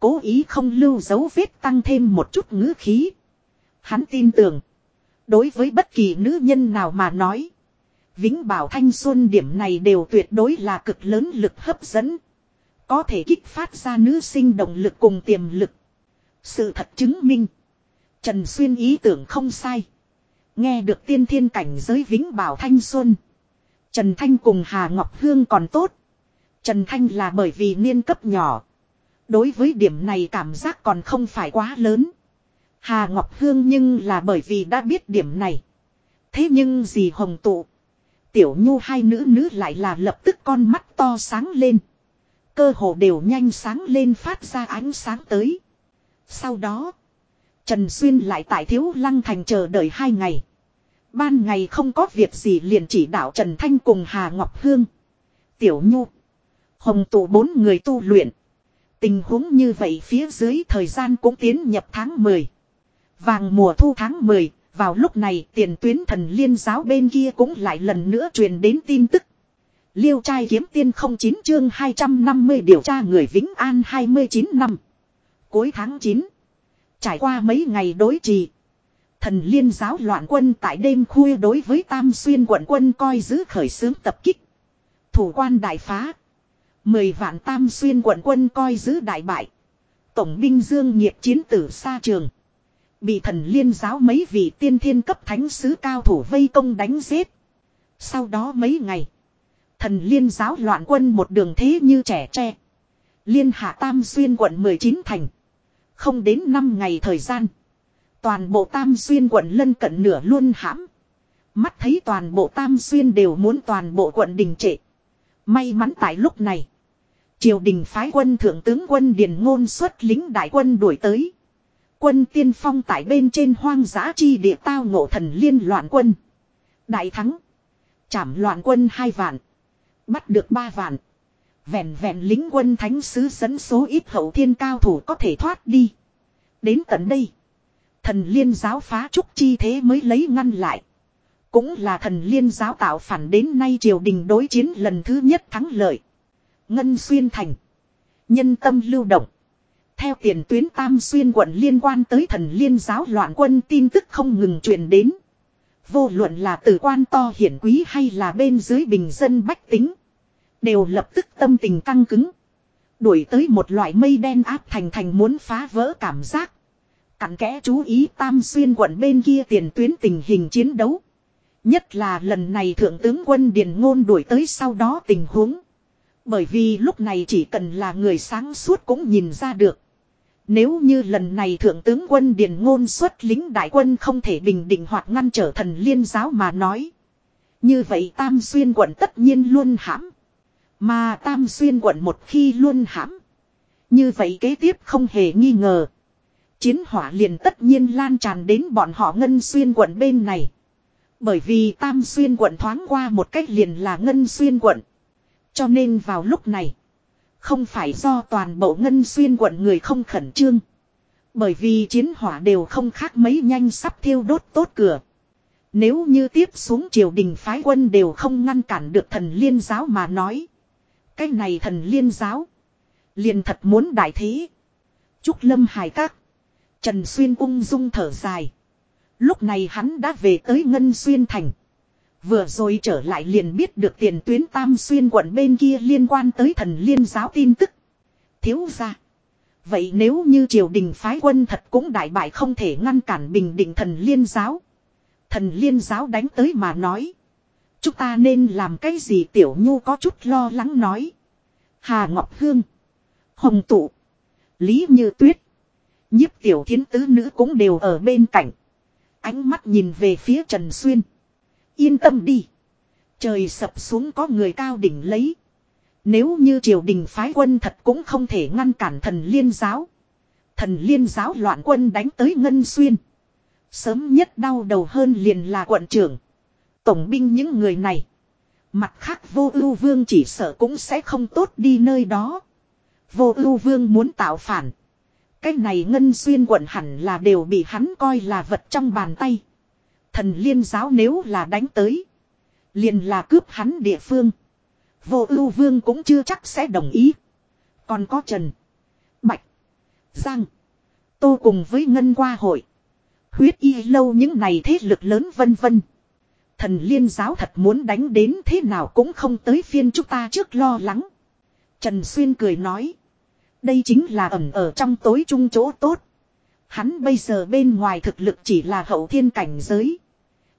[SPEAKER 1] Cố ý không lưu dấu vết tăng thêm một chút ngữ khí. Hắn tin tưởng. Đối với bất kỳ nữ nhân nào mà nói. Vĩnh bảo thanh xuân điểm này đều tuyệt đối là cực lớn lực hấp dẫn. Có thể kích phát ra nữ sinh động lực cùng tiềm lực. Sự thật chứng minh. Trần Xuyên ý tưởng không sai. Nghe được tiên thiên cảnh giới vĩnh bảo thanh xuân. Trần Thanh cùng Hà Ngọc Hương còn tốt. Trần Thanh là bởi vì niên cấp nhỏ. Đối với điểm này cảm giác còn không phải quá lớn. Hà Ngọc Hương nhưng là bởi vì đã biết điểm này. Thế nhưng gì hồng tụ. Tiểu nhu hai nữ nữ lại là lập tức con mắt to sáng lên. Cơ hồ đều nhanh sáng lên phát ra ánh sáng tới. Sau đó. Trần Xuyên lại tại Thiếu Lăng Thành chờ đợi hai ngày. Ban ngày không có việc gì liền chỉ đạo Trần Thanh cùng Hà Ngọc Hương. Tiểu Nhu. Hồng tụ bốn người tu luyện. Tình huống như vậy phía dưới thời gian cũng tiến nhập tháng 10. Vàng mùa thu tháng 10, vào lúc này tiền tuyến thần liên giáo bên kia cũng lại lần nữa truyền đến tin tức. Liêu trai kiếm tiên 09 chương 250 điều tra người Vĩnh An 29 năm. Cuối tháng 9. Trải qua mấy ngày đối trì. Thần liên giáo loạn quân tại đêm khuya đối với Tam Xuyên quận quân coi giữ khởi xướng tập kích. Thủ quan đại phá. Mười vạn Tam Xuyên quận quân coi giữ đại bại. Tổng binh dương nghiệp chiến tử xa trường. Bị thần liên giáo mấy vị tiên thiên cấp thánh sứ cao thủ vây công đánh giết. Sau đó mấy ngày. Thần liên giáo loạn quân một đường thế như trẻ tre. Liên hạ tam xuyên quận 19 thành. Không đến 5 ngày thời gian. Toàn bộ tam xuyên quận lân cận nửa luôn hãm. Mắt thấy toàn bộ tam xuyên đều muốn toàn bộ quận đình trệ. May mắn tại lúc này. Triều đình phái quân thượng tướng quân Điền Ngôn xuất lính đại quân đuổi tới. Quân tiên phong tại bên trên hoang dã chi địa tao ngộ thần liên loạn quân. Đại thắng. Chảm loạn quân hai vạn. Bắt được ba vạn. Vẹn vẹn lính quân thánh sứ dẫn số ít hậu thiên cao thủ có thể thoát đi. Đến tận đây. Thần liên giáo phá trúc chi thế mới lấy ngăn lại. Cũng là thần liên giáo tạo phản đến nay triều đình đối chiến lần thứ nhất thắng lợi. Ngân xuyên thành. Nhân tâm lưu động. Theo tiền tuyến Tam Xuyên quận liên quan tới thần liên giáo loạn quân tin tức không ngừng truyền đến. Vô luận là từ quan to hiển quý hay là bên dưới bình dân bách tính. Đều lập tức tâm tình căng cứng. Đuổi tới một loại mây đen áp thành thành muốn phá vỡ cảm giác. Cặn kẽ chú ý Tam Xuyên quận bên kia tiền tuyến tình hình chiến đấu. Nhất là lần này Thượng tướng quân Điền Ngôn đuổi tới sau đó tình huống. Bởi vì lúc này chỉ cần là người sáng suốt cũng nhìn ra được. Nếu như lần này thượng tướng quân Điền Ngôn xuất lính đại quân không thể bình định hoặc ngăn trở thần liên giáo mà nói. Như vậy Tam Xuyên quận tất nhiên luôn hãm. Mà Tam Xuyên quận một khi luôn hãm. Như vậy kế tiếp không hề nghi ngờ. Chiến hỏa liền tất nhiên lan tràn đến bọn họ Ngân Xuyên quận bên này. Bởi vì Tam Xuyên quận thoáng qua một cách liền là Ngân Xuyên quận. Cho nên vào lúc này. Không phải do toàn bộ Ngân Xuyên quận người không khẩn trương. Bởi vì chiến hỏa đều không khác mấy nhanh sắp thiêu đốt tốt cửa. Nếu như tiếp xuống triều đình phái quân đều không ngăn cản được thần liên giáo mà nói. Cái này thần liên giáo. Liền thật muốn đại thế. Trúc Lâm hài các. Trần Xuyên ung dung thở dài. Lúc này hắn đã về tới Ngân Xuyên Thành. Vừa rồi trở lại liền biết được tiền tuyến Tam Xuyên quận bên kia liên quan tới thần liên giáo tin tức. Thiếu ra. Vậy nếu như triều đình phái quân thật cũng đại bại không thể ngăn cản bình định thần liên giáo. Thần liên giáo đánh tới mà nói. Chúng ta nên làm cái gì tiểu nhu có chút lo lắng nói. Hà Ngọc Hương. Hồng Tụ. Lý Như Tuyết. nhiếp tiểu thiến tứ nữ cũng đều ở bên cạnh. Ánh mắt nhìn về phía Trần Xuyên. Yên tâm đi. Trời sập xuống có người cao đỉnh lấy. Nếu như triều đình phái quân thật cũng không thể ngăn cản thần liên giáo. Thần liên giáo loạn quân đánh tới Ngân Xuyên. Sớm nhất đau đầu hơn liền là quận trưởng. Tổng binh những người này. Mặt khác vô ưu vương chỉ sợ cũng sẽ không tốt đi nơi đó. Vô ưu vương muốn tạo phản. Cái này ngân xuyên quận hẳn là đều bị hắn coi là vật trong bàn tay. Thần liên giáo nếu là đánh tới. Liền là cướp hắn địa phương. Vô ưu vương cũng chưa chắc sẽ đồng ý. Còn có Trần. Bạch. Giang. Tô cùng với Ngân qua hội. Huyết y lâu những này thế lực lớn vân vân. Thần liên giáo thật muốn đánh đến thế nào cũng không tới phiên chúng ta trước lo lắng. Trần Xuyên cười nói. Đây chính là ẩn ở trong tối trung chỗ tốt. Hắn bây giờ bên ngoài thực lực chỉ là hậu thiên cảnh giới.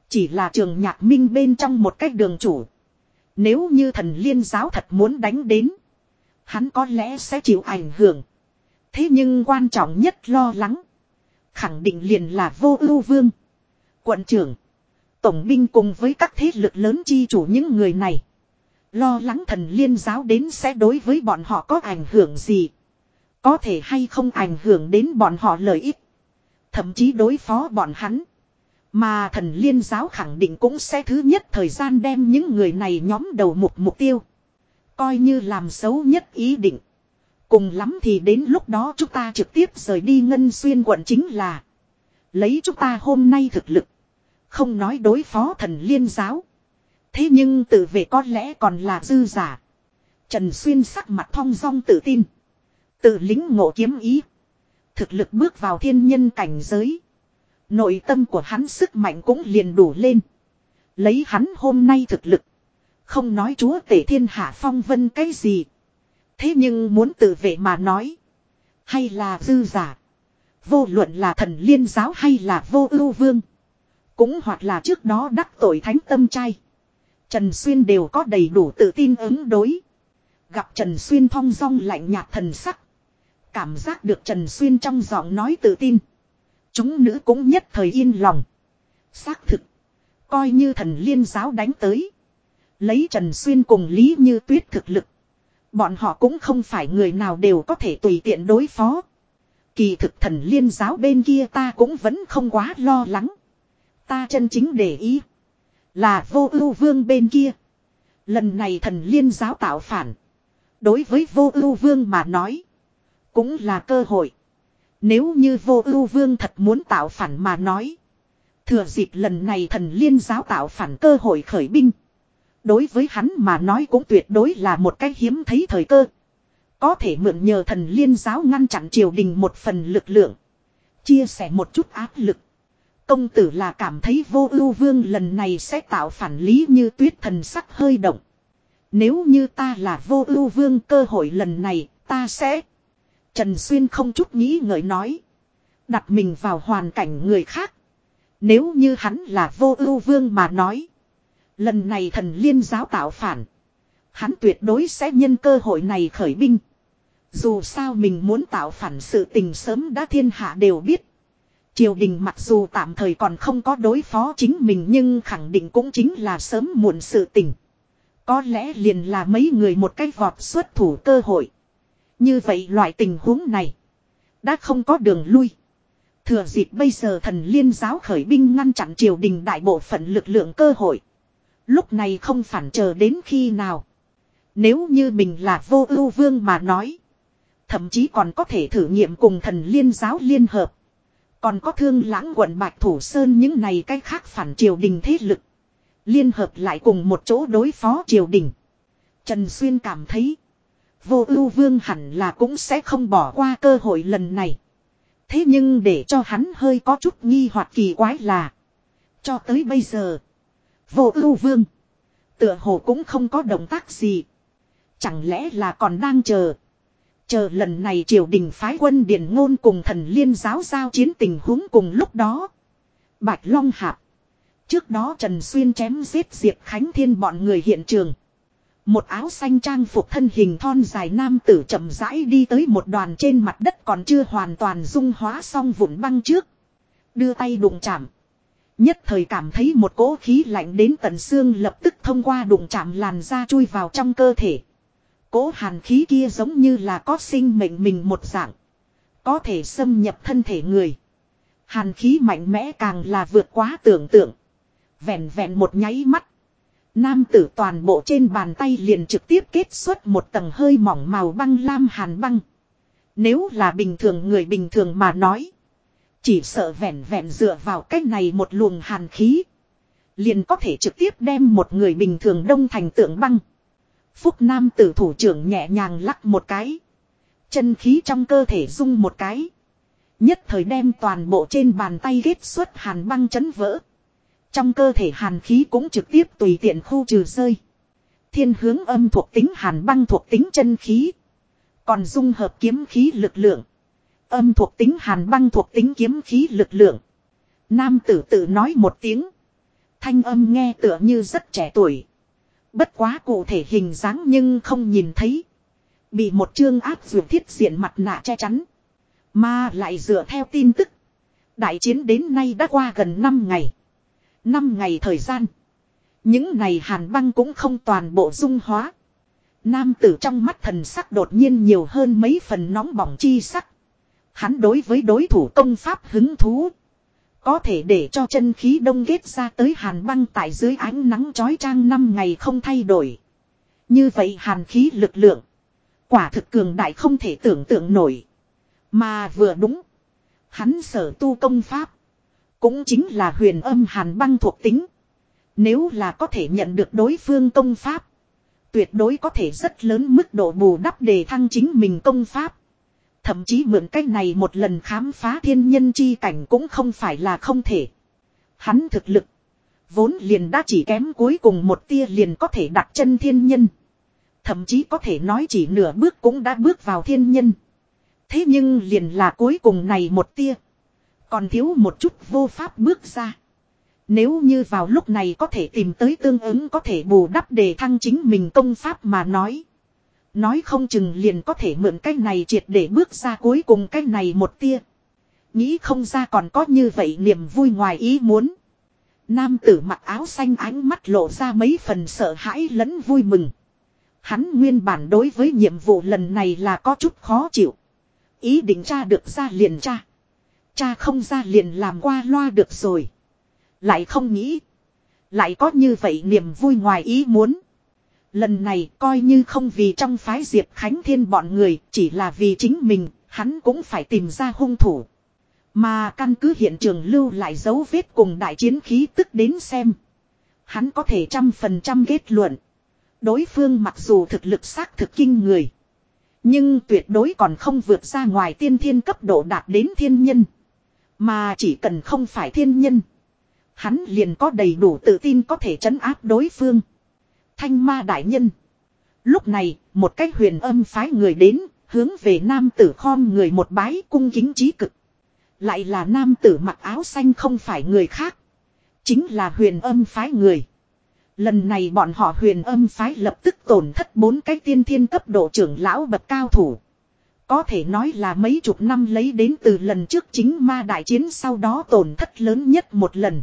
[SPEAKER 1] Chỉ là trường nhạc minh bên trong một cách đường chủ. Nếu như thần liên giáo thật muốn đánh đến. Hắn có lẽ sẽ chịu ảnh hưởng. Thế nhưng quan trọng nhất lo lắng. Khẳng định liền là vô ưu vương. Quận trưởng. Tổng binh cùng với các thế lực lớn chi chủ những người này. Lo lắng thần liên giáo đến sẽ đối với bọn họ có ảnh hưởng gì. Có thể hay không ảnh hưởng đến bọn họ lợi ích. Thậm chí đối phó bọn hắn. Mà thần liên giáo khẳng định cũng sẽ thứ nhất thời gian đem những người này nhóm đầu một mục tiêu. Coi như làm xấu nhất ý định. Cùng lắm thì đến lúc đó chúng ta trực tiếp rời đi ngân xuyên quận chính là. Lấy chúng ta hôm nay thực lực. Không nói đối phó thần liên giáo. Thế nhưng tự vệ có lẽ còn là dư giả. Trần Xuyên sắc mặt thong dong tự tin. Tự lính ngộ kiếm ý. Thực lực bước vào thiên nhân cảnh giới. Nội tâm của hắn sức mạnh cũng liền đủ lên. Lấy hắn hôm nay thực lực. Không nói chúa tể thiên hạ phong vân cái gì. Thế nhưng muốn tự vệ mà nói. Hay là dư giả. Vô luận là thần liên giáo hay là vô ưu vương. Cũng hoặc là trước đó đắc tội thánh tâm trai. Trần Xuyên đều có đầy đủ tự tin ứng đối. Gặp Trần Xuyên thong dong lạnh nhạt thần sắc. Cảm giác được Trần Xuyên trong giọng nói tự tin. Chúng nữ cũng nhất thời yên lòng. Xác thực. Coi như thần liên giáo đánh tới. Lấy Trần Xuyên cùng Lý Như Tuyết thực lực. Bọn họ cũng không phải người nào đều có thể tùy tiện đối phó. Kỳ thực thần liên giáo bên kia ta cũng vẫn không quá lo lắng. Ta chân chính để ý. Là vô ưu vương bên kia. Lần này thần liên giáo tạo phản. Đối với vô ưu vương mà nói. Cũng là cơ hội. Nếu như vô ưu vương thật muốn tạo phản mà nói. Thừa dịp lần này thần liên giáo tạo phản cơ hội khởi binh. Đối với hắn mà nói cũng tuyệt đối là một cái hiếm thấy thời cơ. Có thể mượn nhờ thần liên giáo ngăn chặn triều đình một phần lực lượng. Chia sẻ một chút áp lực. Công tử là cảm thấy vô ưu vương lần này sẽ tạo phản lý như tuyết thần sắc hơi động. Nếu như ta là vô ưu vương cơ hội lần này, ta sẽ Trần Xuyên không chút nghĩ ngợi nói. Đặt mình vào hoàn cảnh người khác. Nếu như hắn là vô ưu vương mà nói. Lần này thần liên giáo tạo phản. Hắn tuyệt đối sẽ nhân cơ hội này khởi binh. Dù sao mình muốn tạo phản sự tình sớm đã thiên hạ đều biết. Triều đình mặc dù tạm thời còn không có đối phó chính mình nhưng khẳng định cũng chính là sớm muộn sự tình. Có lẽ liền là mấy người một cách vọt xuất thủ cơ hội. Như vậy loại tình huống này. Đã không có đường lui. Thừa dịp bây giờ thần liên giáo khởi binh ngăn chặn triều đình đại bộ phận lực lượng cơ hội. Lúc này không phản chờ đến khi nào. Nếu như mình là vô ưu vương mà nói. Thậm chí còn có thể thử nghiệm cùng thần liên giáo liên hợp. Còn có thương lãng quận Bạch Thủ Sơn những này cách khác phản triều đình thế lực. Liên hợp lại cùng một chỗ đối phó triều đình. Trần Xuyên cảm thấy. Vô ưu vương hẳn là cũng sẽ không bỏ qua cơ hội lần này. Thế nhưng để cho hắn hơi có chút nghi hoặc kỳ quái là. Cho tới bây giờ. Vô ưu vương. Tựa hồ cũng không có động tác gì. Chẳng lẽ là còn đang chờ. Chờ lần này triều đình phái quân điện ngôn cùng thần liên giáo giao chiến tình huống cùng lúc đó. Bạch Long Hạp. Trước đó Trần Xuyên chém giết Diệp Khánh Thiên bọn người hiện trường. Một áo xanh trang phục thân hình thon dài nam tử chậm rãi đi tới một đoàn trên mặt đất còn chưa hoàn toàn dung hóa xong vụn băng trước. Đưa tay đụng chạm. Nhất thời cảm thấy một cỗ khí lạnh đến tận xương lập tức thông qua đụng chạm làn da chui vào trong cơ thể. Cỗ hàn khí kia giống như là có sinh mệnh mình một dạng. Có thể xâm nhập thân thể người. Hàn khí mạnh mẽ càng là vượt quá tưởng tượng. Vẹn vẹn một nháy mắt. Nam tử toàn bộ trên bàn tay liền trực tiếp kết xuất một tầng hơi mỏng màu băng lam hàn băng. Nếu là bình thường người bình thường mà nói. Chỉ sợ vẹn vẹn dựa vào cách này một luồng hàn khí. Liền có thể trực tiếp đem một người bình thường đông thành tượng băng. Phúc Nam tử thủ trưởng nhẹ nhàng lắc một cái. Chân khí trong cơ thể rung một cái. Nhất thời đem toàn bộ trên bàn tay ghét xuất hàn băng chấn vỡ. Trong cơ thể hàn khí cũng trực tiếp tùy tiện khu trừ rơi. Thiên hướng âm thuộc tính hàn băng thuộc tính chân khí. Còn dung hợp kiếm khí lực lượng. Âm thuộc tính hàn băng thuộc tính kiếm khí lực lượng. Nam tử tự nói một tiếng. Thanh âm nghe tựa như rất trẻ tuổi. Bất quá cụ thể hình dáng nhưng không nhìn thấy. Bị một chương áp dụng thiết diện mặt nạ che chắn. Mà lại dựa theo tin tức. Đại chiến đến nay đã qua gần 5 ngày năm ngày thời gian. Những này hàn băng cũng không toàn bộ dung hóa. Nam tử trong mắt thần sắc đột nhiên nhiều hơn mấy phần nóng bỏng chi sắc. Hắn đối với đối thủ công pháp hứng thú. Có thể để cho chân khí đông ghét ra tới hàn băng tại dưới ánh nắng chói trang năm ngày không thay đổi. Như vậy hàn khí lực lượng. Quả thực cường đại không thể tưởng tượng nổi. Mà vừa đúng. Hắn sở tu công pháp. Cũng chính là huyền âm hàn băng thuộc tính. Nếu là có thể nhận được đối phương công pháp. Tuyệt đối có thể rất lớn mức độ bù đắp để thăng chính mình công pháp. Thậm chí mượn cách này một lần khám phá thiên nhân chi cảnh cũng không phải là không thể. Hắn thực lực. Vốn liền đã chỉ kém cuối cùng một tia liền có thể đặt chân thiên nhân. Thậm chí có thể nói chỉ nửa bước cũng đã bước vào thiên nhân. Thế nhưng liền là cuối cùng này một tia. Còn thiếu một chút vô pháp bước ra. Nếu như vào lúc này có thể tìm tới tương ứng có thể bù đắp để thăng chính mình công pháp mà nói. Nói không chừng liền có thể mượn cách này triệt để bước ra cuối cùng cách này một tia. Nghĩ không ra còn có như vậy niềm vui ngoài ý muốn. Nam tử mặc áo xanh ánh mắt lộ ra mấy phần sợ hãi lẫn vui mừng. Hắn nguyên bản đối với nhiệm vụ lần này là có chút khó chịu. Ý định tra được ra liền tra. Cha không ra liền làm qua loa được rồi. Lại không nghĩ. Lại có như vậy niềm vui ngoài ý muốn. Lần này coi như không vì trong phái Diệp Khánh Thiên bọn người, chỉ là vì chính mình, hắn cũng phải tìm ra hung thủ. Mà căn cứ hiện trường lưu lại dấu vết cùng đại chiến khí tức đến xem. Hắn có thể trăm phần trăm kết luận. Đối phương mặc dù thực lực xác thực kinh người. Nhưng tuyệt đối còn không vượt ra ngoài tiên thiên cấp độ đạt đến thiên nhân. Mà chỉ cần không phải thiên nhân. Hắn liền có đầy đủ tự tin có thể chấn áp đối phương. Thanh ma đại nhân. Lúc này, một cái huyền âm phái người đến, hướng về nam tử khom người một bái cung kính trí cực. Lại là nam tử mặc áo xanh không phải người khác. Chính là huyền âm phái người. Lần này bọn họ huyền âm phái lập tức tổn thất bốn cái tiên thiên cấp độ trưởng lão bậc cao thủ. Có thể nói là mấy chục năm lấy đến từ lần trước chính ma đại chiến sau đó tổn thất lớn nhất một lần.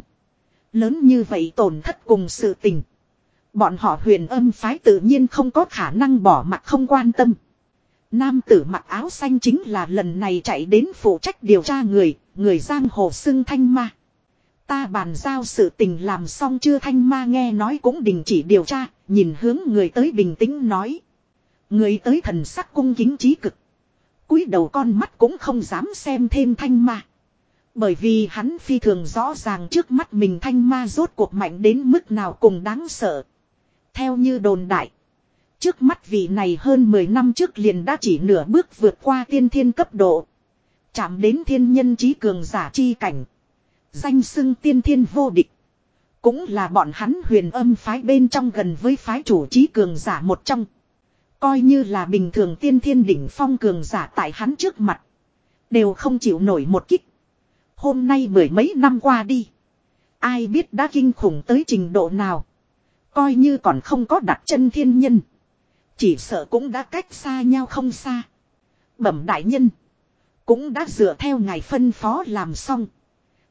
[SPEAKER 1] Lớn như vậy tổn thất cùng sự tình. Bọn họ huyền âm phái tự nhiên không có khả năng bỏ mặt không quan tâm. Nam tử mặc áo xanh chính là lần này chạy đến phụ trách điều tra người, người giang hồ xưng thanh ma. Ta bàn giao sự tình làm xong chưa thanh ma nghe nói cũng đình chỉ điều tra, nhìn hướng người tới bình tĩnh nói. Người tới thần sắc cung kính trí cực cúi đầu con mắt cũng không dám xem thêm thanh ma. Bởi vì hắn phi thường rõ ràng trước mắt mình thanh ma rốt cuộc mạnh đến mức nào cùng đáng sợ. Theo như đồn đại. Trước mắt vị này hơn 10 năm trước liền đã chỉ nửa bước vượt qua tiên thiên cấp độ. Chạm đến thiên nhân trí cường giả chi cảnh. Danh xưng tiên thiên vô địch. Cũng là bọn hắn huyền âm phái bên trong gần với phái chủ trí cường giả một trong. Coi như là bình thường tiên thiên đỉnh phong cường giả tại hắn trước mặt. Đều không chịu nổi một kích. Hôm nay mười mấy năm qua đi. Ai biết đã kinh khủng tới trình độ nào. Coi như còn không có đặt chân thiên nhân. Chỉ sợ cũng đã cách xa nhau không xa. Bẩm đại nhân. Cũng đã dựa theo ngài phân phó làm xong.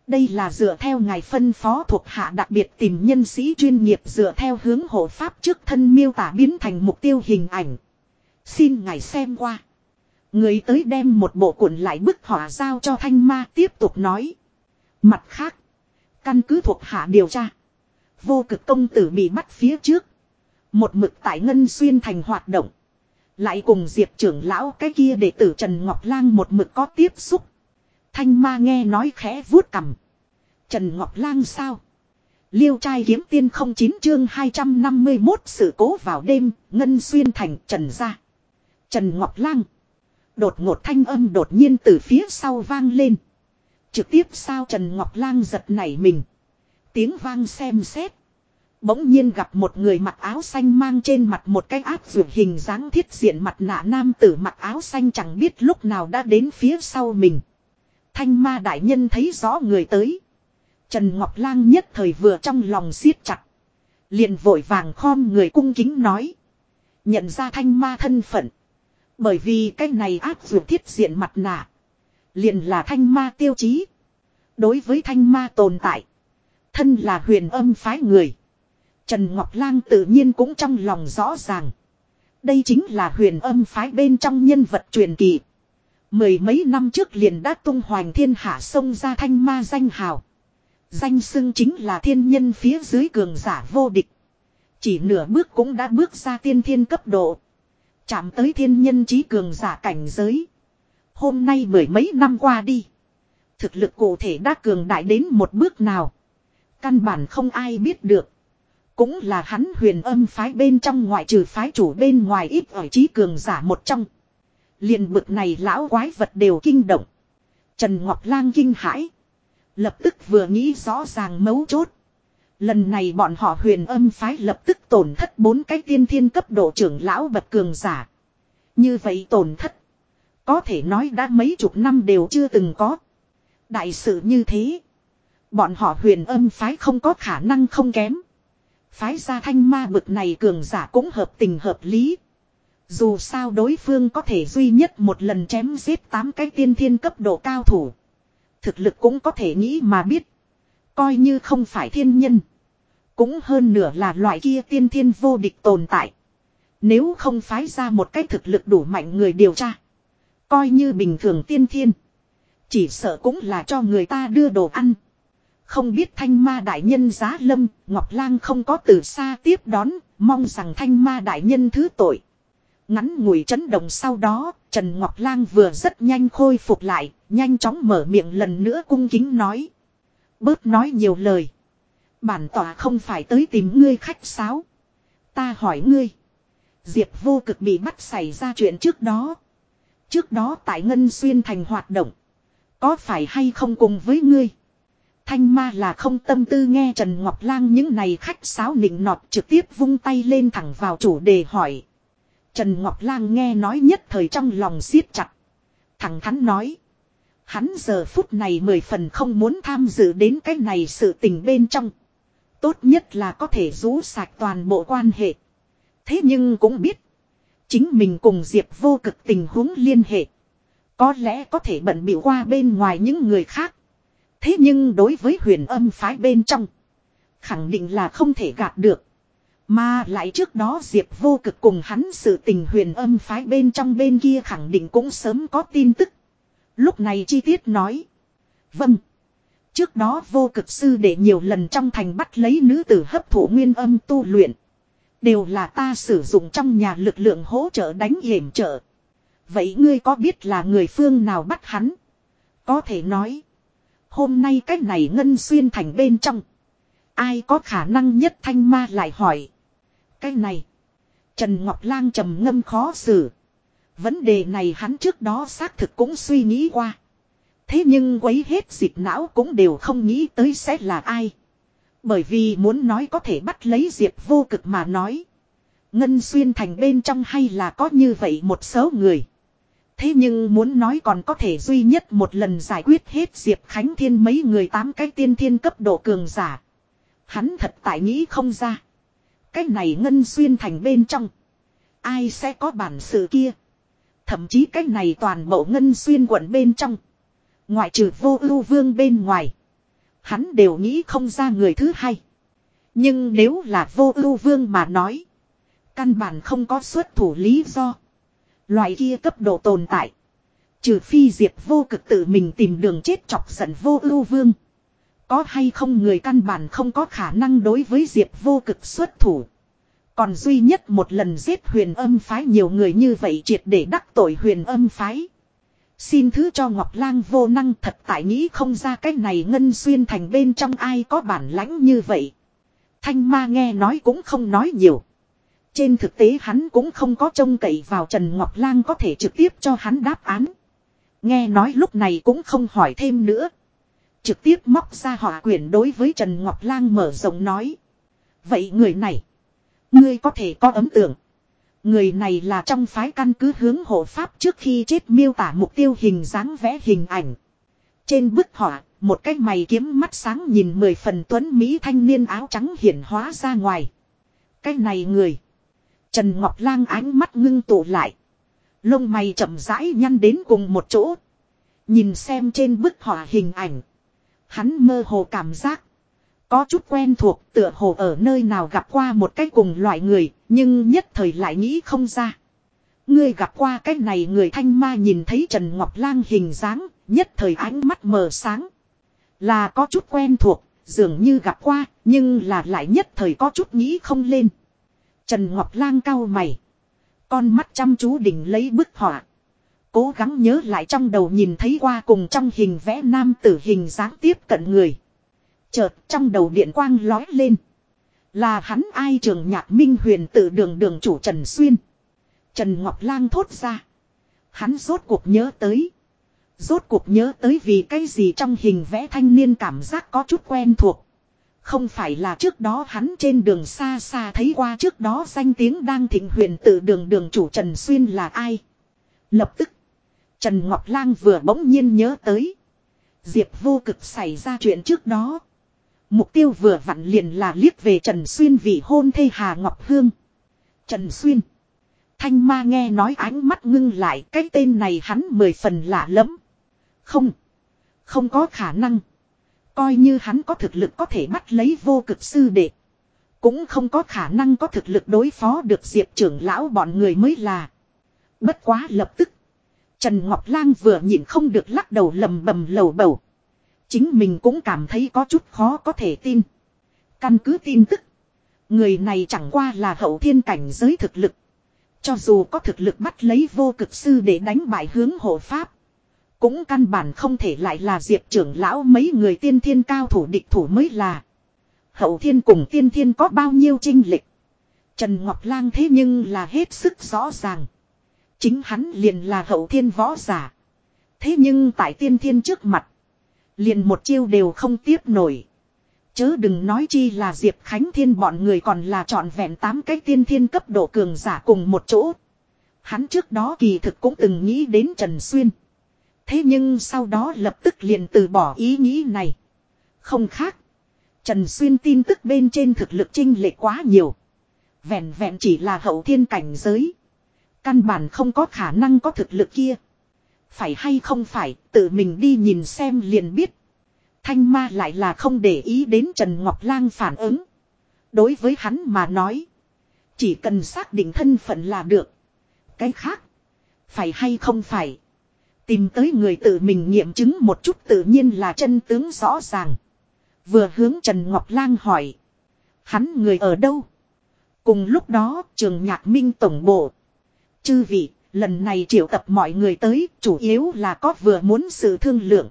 [SPEAKER 1] Đây là dựa theo ngài phân phó thuộc hạ đặc biệt tìm nhân sĩ chuyên nghiệp dựa theo hướng hộ pháp trước thân miêu tả biến thành mục tiêu hình ảnh. Xin ngài xem qua. Người tới đem một bộ cuộn lại bức họa giao cho thanh ma tiếp tục nói. Mặt khác. Căn cứ thuộc hạ điều tra. Vô cực công tử bị bắt phía trước. Một mực tại Ngân Xuyên thành hoạt động. Lại cùng Diệp trưởng lão cái kia đệ tử Trần Ngọc Lang một mực có tiếp xúc. Thanh ma nghe nói khẽ vuốt cầm. Trần Ngọc Lang sao? Liêu trai kiếm tiên không chín chương 251 sự cố vào đêm, Ngân Xuyên thành Trần ra. Trần Ngọc Lang. Đột ngột thanh âm đột nhiên từ phía sau vang lên. Trực tiếp sao Trần Ngọc Lang giật nảy mình. Tiếng vang xem xét. Bỗng nhiên gặp một người mặc áo xanh mang trên mặt một cái áp dụng hình dáng thiết diện mặt nạ nam tử mặc áo xanh chẳng biết lúc nào đã đến phía sau mình. Thanh ma đại nhân thấy rõ người tới. Trần Ngọc Lang nhất thời vừa trong lòng siết chặt. Liền vội vàng khom người cung kính nói. Nhận ra thanh ma thân phận. Bởi vì cái này áp dụng thiết diện mặt nạ. Liền là thanh ma tiêu chí. Đối với thanh ma tồn tại. Thân là huyền âm phái người. Trần Ngọc Lang tự nhiên cũng trong lòng rõ ràng. Đây chính là huyền âm phái bên trong nhân vật truyền kỳ. Mười mấy năm trước liền đã tung hoành thiên hạ sông ra thanh ma danh hào. Danh xưng chính là thiên nhân phía dưới cường giả vô địch. Chỉ nửa bước cũng đã bước ra tiên thiên cấp độ. Chạm tới thiên nhân trí cường giả cảnh giới. Hôm nay mười mấy năm qua đi. Thực lực cụ thể đã cường đại đến một bước nào. Căn bản không ai biết được. Cũng là hắn huyền âm phái bên trong ngoại trừ phái chủ bên ngoài ít ở trí cường giả một trong liền bực này lão quái vật đều kinh động. Trần Ngọc Lang kinh hãi. Lập tức vừa nghĩ rõ ràng mấu chốt. Lần này bọn họ huyền âm phái lập tức tổn thất bốn cái tiên thiên cấp độ trưởng lão bậc cường giả. Như vậy tổn thất. Có thể nói đã mấy chục năm đều chưa từng có. Đại sự như thế. Bọn họ huyền âm phái không có khả năng không kém. Phái ra thanh ma bực này cường giả cũng hợp tình hợp lý. Dù sao đối phương có thể duy nhất một lần chém giết tám cái tiên thiên cấp độ cao thủ. Thực lực cũng có thể nghĩ mà biết. Coi như không phải thiên nhân. Cũng hơn nửa là loại kia tiên thiên vô địch tồn tại. Nếu không phái ra một cái thực lực đủ mạnh người điều tra. Coi như bình thường tiên thiên. Chỉ sợ cũng là cho người ta đưa đồ ăn. Không biết thanh ma đại nhân giá lâm, Ngọc Lang không có từ xa tiếp đón, mong rằng thanh ma đại nhân thứ tội. Ngắn ngủi chấn động sau đó, Trần Ngọc Lang vừa rất nhanh khôi phục lại, nhanh chóng mở miệng lần nữa cung kính nói. Bớt nói nhiều lời. Bản tỏa không phải tới tìm ngươi khách sáo. Ta hỏi ngươi. Diệp vô cực bị bắt xảy ra chuyện trước đó. Trước đó tại Ngân Xuyên thành hoạt động. Có phải hay không cùng với ngươi? Thanh ma là không tâm tư nghe Trần Ngọc Lang những này khách sáo nịnh nọt trực tiếp vung tay lên thẳng vào chủ đề hỏi. Trần Ngọc Lang nghe nói nhất thời trong lòng siết chặt. Thẳng thắn nói. Hắn giờ phút này mười phần không muốn tham dự đến cái này sự tình bên trong. Tốt nhất là có thể rũ sạch toàn bộ quan hệ. Thế nhưng cũng biết. Chính mình cùng Diệp vô cực tình huống liên hệ. Có lẽ có thể bận bịu qua bên ngoài những người khác. Thế nhưng đối với huyền âm phái bên trong. Khẳng định là không thể gạt được. Mà lại trước đó Diệp vô cực cùng hắn sự tình huyền âm phái bên trong bên kia khẳng định cũng sớm có tin tức. Lúc này chi tiết nói. Vâng. Trước đó vô cực sư để nhiều lần trong thành bắt lấy nữ tử hấp thụ nguyên âm tu luyện. Đều là ta sử dụng trong nhà lực lượng hỗ trợ đánh hiểm trợ. Vậy ngươi có biết là người phương nào bắt hắn? Có thể nói. Hôm nay cách này ngân xuyên thành bên trong. Ai có khả năng nhất thanh ma lại hỏi. Cái này. Trần Ngọc Lang trầm ngâm khó xử. Vấn đề này hắn trước đó xác thực cũng suy nghĩ qua. Thế nhưng quấy hết dịp não cũng đều không nghĩ tới sẽ là ai. Bởi vì muốn nói có thể bắt lấy Diệp vô cực mà nói. Ngân xuyên thành bên trong hay là có như vậy một số người. Thế nhưng muốn nói còn có thể duy nhất một lần giải quyết hết Diệp Khánh Thiên mấy người tám cái tiên thiên cấp độ cường giả. Hắn thật tại nghĩ không ra. Cái này ngân xuyên thành bên trong. Ai sẽ có bản sự kia. Thậm chí cái này toàn bộ ngân xuyên quận bên trong. Ngoại trừ vô ưu vương bên ngoài. Hắn đều nghĩ không ra người thứ hai. Nhưng nếu là vô ưu vương mà nói. Căn bản không có xuất thủ lý do. Loại kia cấp độ tồn tại. Trừ phi diệp vô cực tự mình tìm đường chết chọc giận vô ưu vương. Có hay không người căn bản không có khả năng đối với diệp vô cực xuất thủ. Còn duy nhất một lần giết huyền âm phái nhiều người như vậy triệt để đắc tội huyền âm phái. Xin thứ cho Ngọc Lang vô năng thật tại nghĩ không ra cái này ngân xuyên thành bên trong ai có bản lãnh như vậy. Thanh ma nghe nói cũng không nói nhiều. Trên thực tế hắn cũng không có trông cậy vào Trần Ngọc Lang có thể trực tiếp cho hắn đáp án. Nghe nói lúc này cũng không hỏi thêm nữa. Trực tiếp móc ra họa quyển đối với Trần Ngọc Lang mở rộng nói. Vậy người này. Ngươi có thể có ấm tưởng Người này là trong phái căn cứ hướng hộ pháp trước khi chết miêu tả mục tiêu hình dáng vẽ hình ảnh. Trên bức họa, một cái mày kiếm mắt sáng nhìn mười phần tuấn Mỹ thanh niên áo trắng hiển hóa ra ngoài. Cái này người. Trần Ngọc Lang ánh mắt ngưng tụ lại. Lông mày chậm rãi nhăn đến cùng một chỗ. Nhìn xem trên bức họa hình ảnh. Hắn mơ hồ cảm giác. Có chút quen thuộc tựa hồ ở nơi nào gặp qua một cái cùng loại người, nhưng nhất thời lại nghĩ không ra. Ngươi gặp qua cái này người thanh ma nhìn thấy Trần Ngọc Lang hình dáng, nhất thời ánh mắt mờ sáng. Là có chút quen thuộc, dường như gặp qua, nhưng là lại nhất thời có chút nghĩ không lên. Trần Ngọc Lang cau mày. Con mắt chăm chú đỉnh lấy bức họa. Cố gắng nhớ lại trong đầu nhìn thấy qua cùng trong hình vẽ nam tử hình dáng tiếp cận người. Chợt trong đầu điện quang lói lên. Là hắn ai trường nhạc minh huyền tự đường đường chủ Trần Xuyên. Trần Ngọc Lang thốt ra. Hắn rốt cuộc nhớ tới. Rốt cuộc nhớ tới vì cái gì trong hình vẽ thanh niên cảm giác có chút quen thuộc. Không phải là trước đó hắn trên đường xa xa thấy qua trước đó danh tiếng đang thịnh huyền tự đường đường chủ Trần Xuyên là ai. Lập tức. Trần Ngọc Lang vừa bỗng nhiên nhớ tới. Diệp vô cực xảy ra chuyện trước đó. Mục tiêu vừa vặn liền là liếc về Trần Xuyên vị hôn thê Hà Ngọc Hương. Trần Xuyên. Thanh ma nghe nói ánh mắt ngưng lại, cái tên này hắn mười phần lạ lắm. Không. Không có khả năng. Coi như hắn có thực lực có thể bắt lấy vô cực sư đệ. Cũng không có khả năng có thực lực đối phó được diệp trưởng lão bọn người mới là. Bất quá lập tức. Trần Ngọc Lang vừa nhìn không được lắc đầu lầm bầm lầu bầu. Chính mình cũng cảm thấy có chút khó có thể tin. Căn cứ tin tức. Người này chẳng qua là hậu thiên cảnh giới thực lực. Cho dù có thực lực bắt lấy vô cực sư để đánh bại hướng hộ pháp. Cũng căn bản không thể lại là diệp trưởng lão mấy người tiên thiên cao thủ địch thủ mới là. Hậu thiên cùng tiên thiên có bao nhiêu trinh lịch. Trần Ngọc Lang thế nhưng là hết sức rõ ràng. Chính hắn liền là hậu thiên võ giả. Thế nhưng tại tiên thiên trước mặt. Liền một chiêu đều không tiếp nổi. Chớ đừng nói chi là Diệp Khánh Thiên bọn người còn là trọn vẹn tám cái tiên thiên cấp độ cường giả cùng một chỗ. Hắn trước đó kỳ thực cũng từng nghĩ đến Trần Xuyên. Thế nhưng sau đó lập tức liền từ bỏ ý nghĩ này. Không khác. Trần Xuyên tin tức bên trên thực lực trinh lệ quá nhiều. Vẹn vẹn chỉ là hậu thiên cảnh giới. Căn bản không có khả năng có thực lực kia. Phải hay không phải, tự mình đi nhìn xem liền biết. Thanh ma lại là không để ý đến Trần Ngọc Lang phản ứng. Đối với hắn mà nói. Chỉ cần xác định thân phận là được. Cái khác. Phải hay không phải. Tìm tới người tự mình nghiệm chứng một chút tự nhiên là chân tướng rõ ràng. Vừa hướng Trần Ngọc Lang hỏi. Hắn người ở đâu? Cùng lúc đó trường nhạc minh tổng bộ. Chư vị, lần này triệu tập mọi người tới chủ yếu là có vừa muốn sự thương lượng.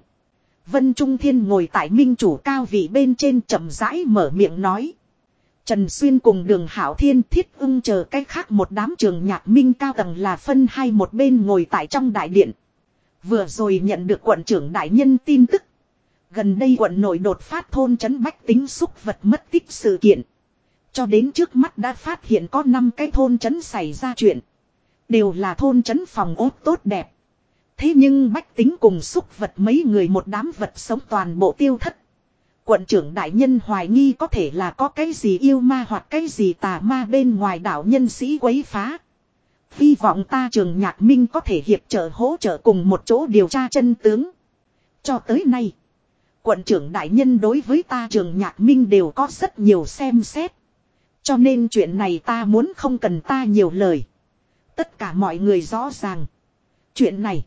[SPEAKER 1] Vân Trung Thiên ngồi tại minh chủ cao vị bên trên chậm rãi mở miệng nói. Trần Xuyên cùng đường Hảo Thiên thiết ưng chờ cách khác một đám trường nhạc minh cao tầng là phân hai một bên ngồi tại trong đại điện. Vừa rồi nhận được quận trưởng đại nhân tin tức. Gần đây quận nội đột phát thôn trấn bách tính xúc vật mất tích sự kiện. Cho đến trước mắt đã phát hiện có 5 cái thôn trấn xảy ra chuyện. Đều là thôn trấn phòng ốt tốt đẹp. Thế nhưng bách tính cùng xúc vật mấy người một đám vật sống toàn bộ tiêu thất. Quận trưởng đại nhân hoài nghi có thể là có cái gì yêu ma hoặc cái gì tà ma bên ngoài đảo nhân sĩ quấy phá. Hy vọng ta trường nhạc minh có thể hiệp trợ hỗ trợ cùng một chỗ điều tra chân tướng. Cho tới nay, quận trưởng đại nhân đối với ta trường nhạc minh đều có rất nhiều xem xét. Cho nên chuyện này ta muốn không cần ta nhiều lời. Tất cả mọi người rõ ràng. Chuyện này,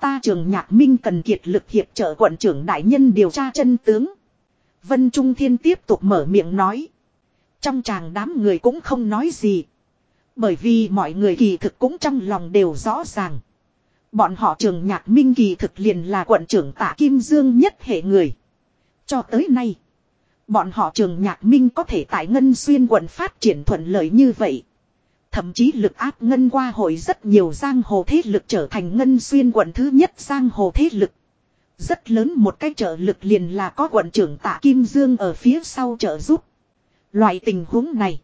[SPEAKER 1] ta trường nhạc minh cần kiệt lực hiệp trợ quận trưởng đại nhân điều tra chân tướng. Vân Trung Thiên tiếp tục mở miệng nói. Trong chàng đám người cũng không nói gì. Bởi vì mọi người kỳ thực cũng trong lòng đều rõ ràng. Bọn họ trường nhạc minh kỳ thực liền là quận trưởng tạ Kim Dương nhất hệ người. Cho tới nay. Bọn họ trường nhạc minh có thể tại Ngân Xuyên quận phát triển thuận lợi như vậy. Thậm chí lực áp Ngân qua hội rất nhiều giang hồ thế lực trở thành Ngân Xuyên quận thứ nhất giang hồ thế lực. Rất lớn một cái trợ lực liền là có quận trưởng tạ Kim Dương ở phía sau trợ giúp. Loại tình huống này.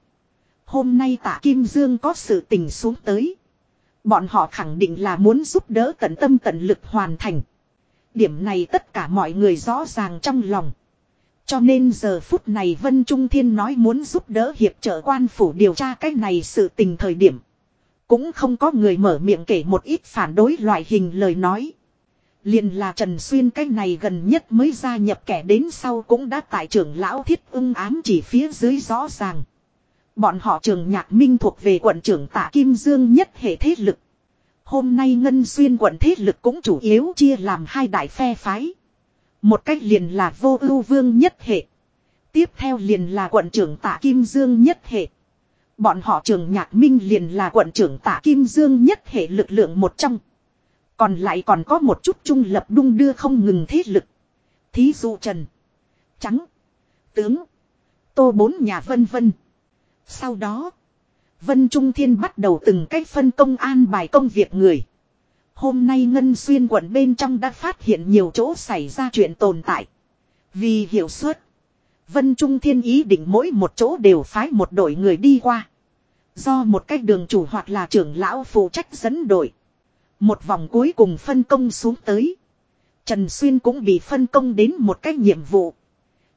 [SPEAKER 1] Hôm nay tạ Kim Dương có sự tình xuống tới. Bọn họ khẳng định là muốn giúp đỡ tận tâm tận lực hoàn thành. Điểm này tất cả mọi người rõ ràng trong lòng. Cho nên giờ phút này Vân Trung Thiên nói muốn giúp đỡ hiệp trợ quan phủ điều tra cái này sự tình thời điểm. Cũng không có người mở miệng kể một ít phản đối loại hình lời nói. liền là Trần Xuyên cái này gần nhất mới gia nhập kẻ đến sau cũng đã tại trưởng lão thiết ưng ám chỉ phía dưới rõ ràng. Bọn họ trường nhạc minh thuộc về quận trưởng tạ Kim Dương nhất hệ thế lực. Hôm nay Ngân Xuyên quận thế lực cũng chủ yếu chia làm hai đại phe phái. Một cách liền là vô ưu vương nhất hệ. Tiếp theo liền là quận trưởng tạ Kim Dương nhất hệ. Bọn họ trường nhạc minh liền là quận trưởng tạ Kim Dương nhất hệ lực lượng một trong. Còn lại còn có một chút trung lập đung đưa không ngừng thế lực. Thí dụ Trần. Trắng. Tướng. Tô bốn nhà vân vân. Sau đó. Vân Trung Thiên bắt đầu từng cách phân công an bài công việc người. Hôm nay Ngân Xuyên quận bên trong đã phát hiện nhiều chỗ xảy ra chuyện tồn tại. Vì hiệu suất. Vân Trung Thiên ý định mỗi một chỗ đều phái một đội người đi qua. Do một cách đường chủ hoặc là trưởng lão phụ trách dẫn đội. Một vòng cuối cùng phân công xuống tới. Trần Xuyên cũng bị phân công đến một cách nhiệm vụ.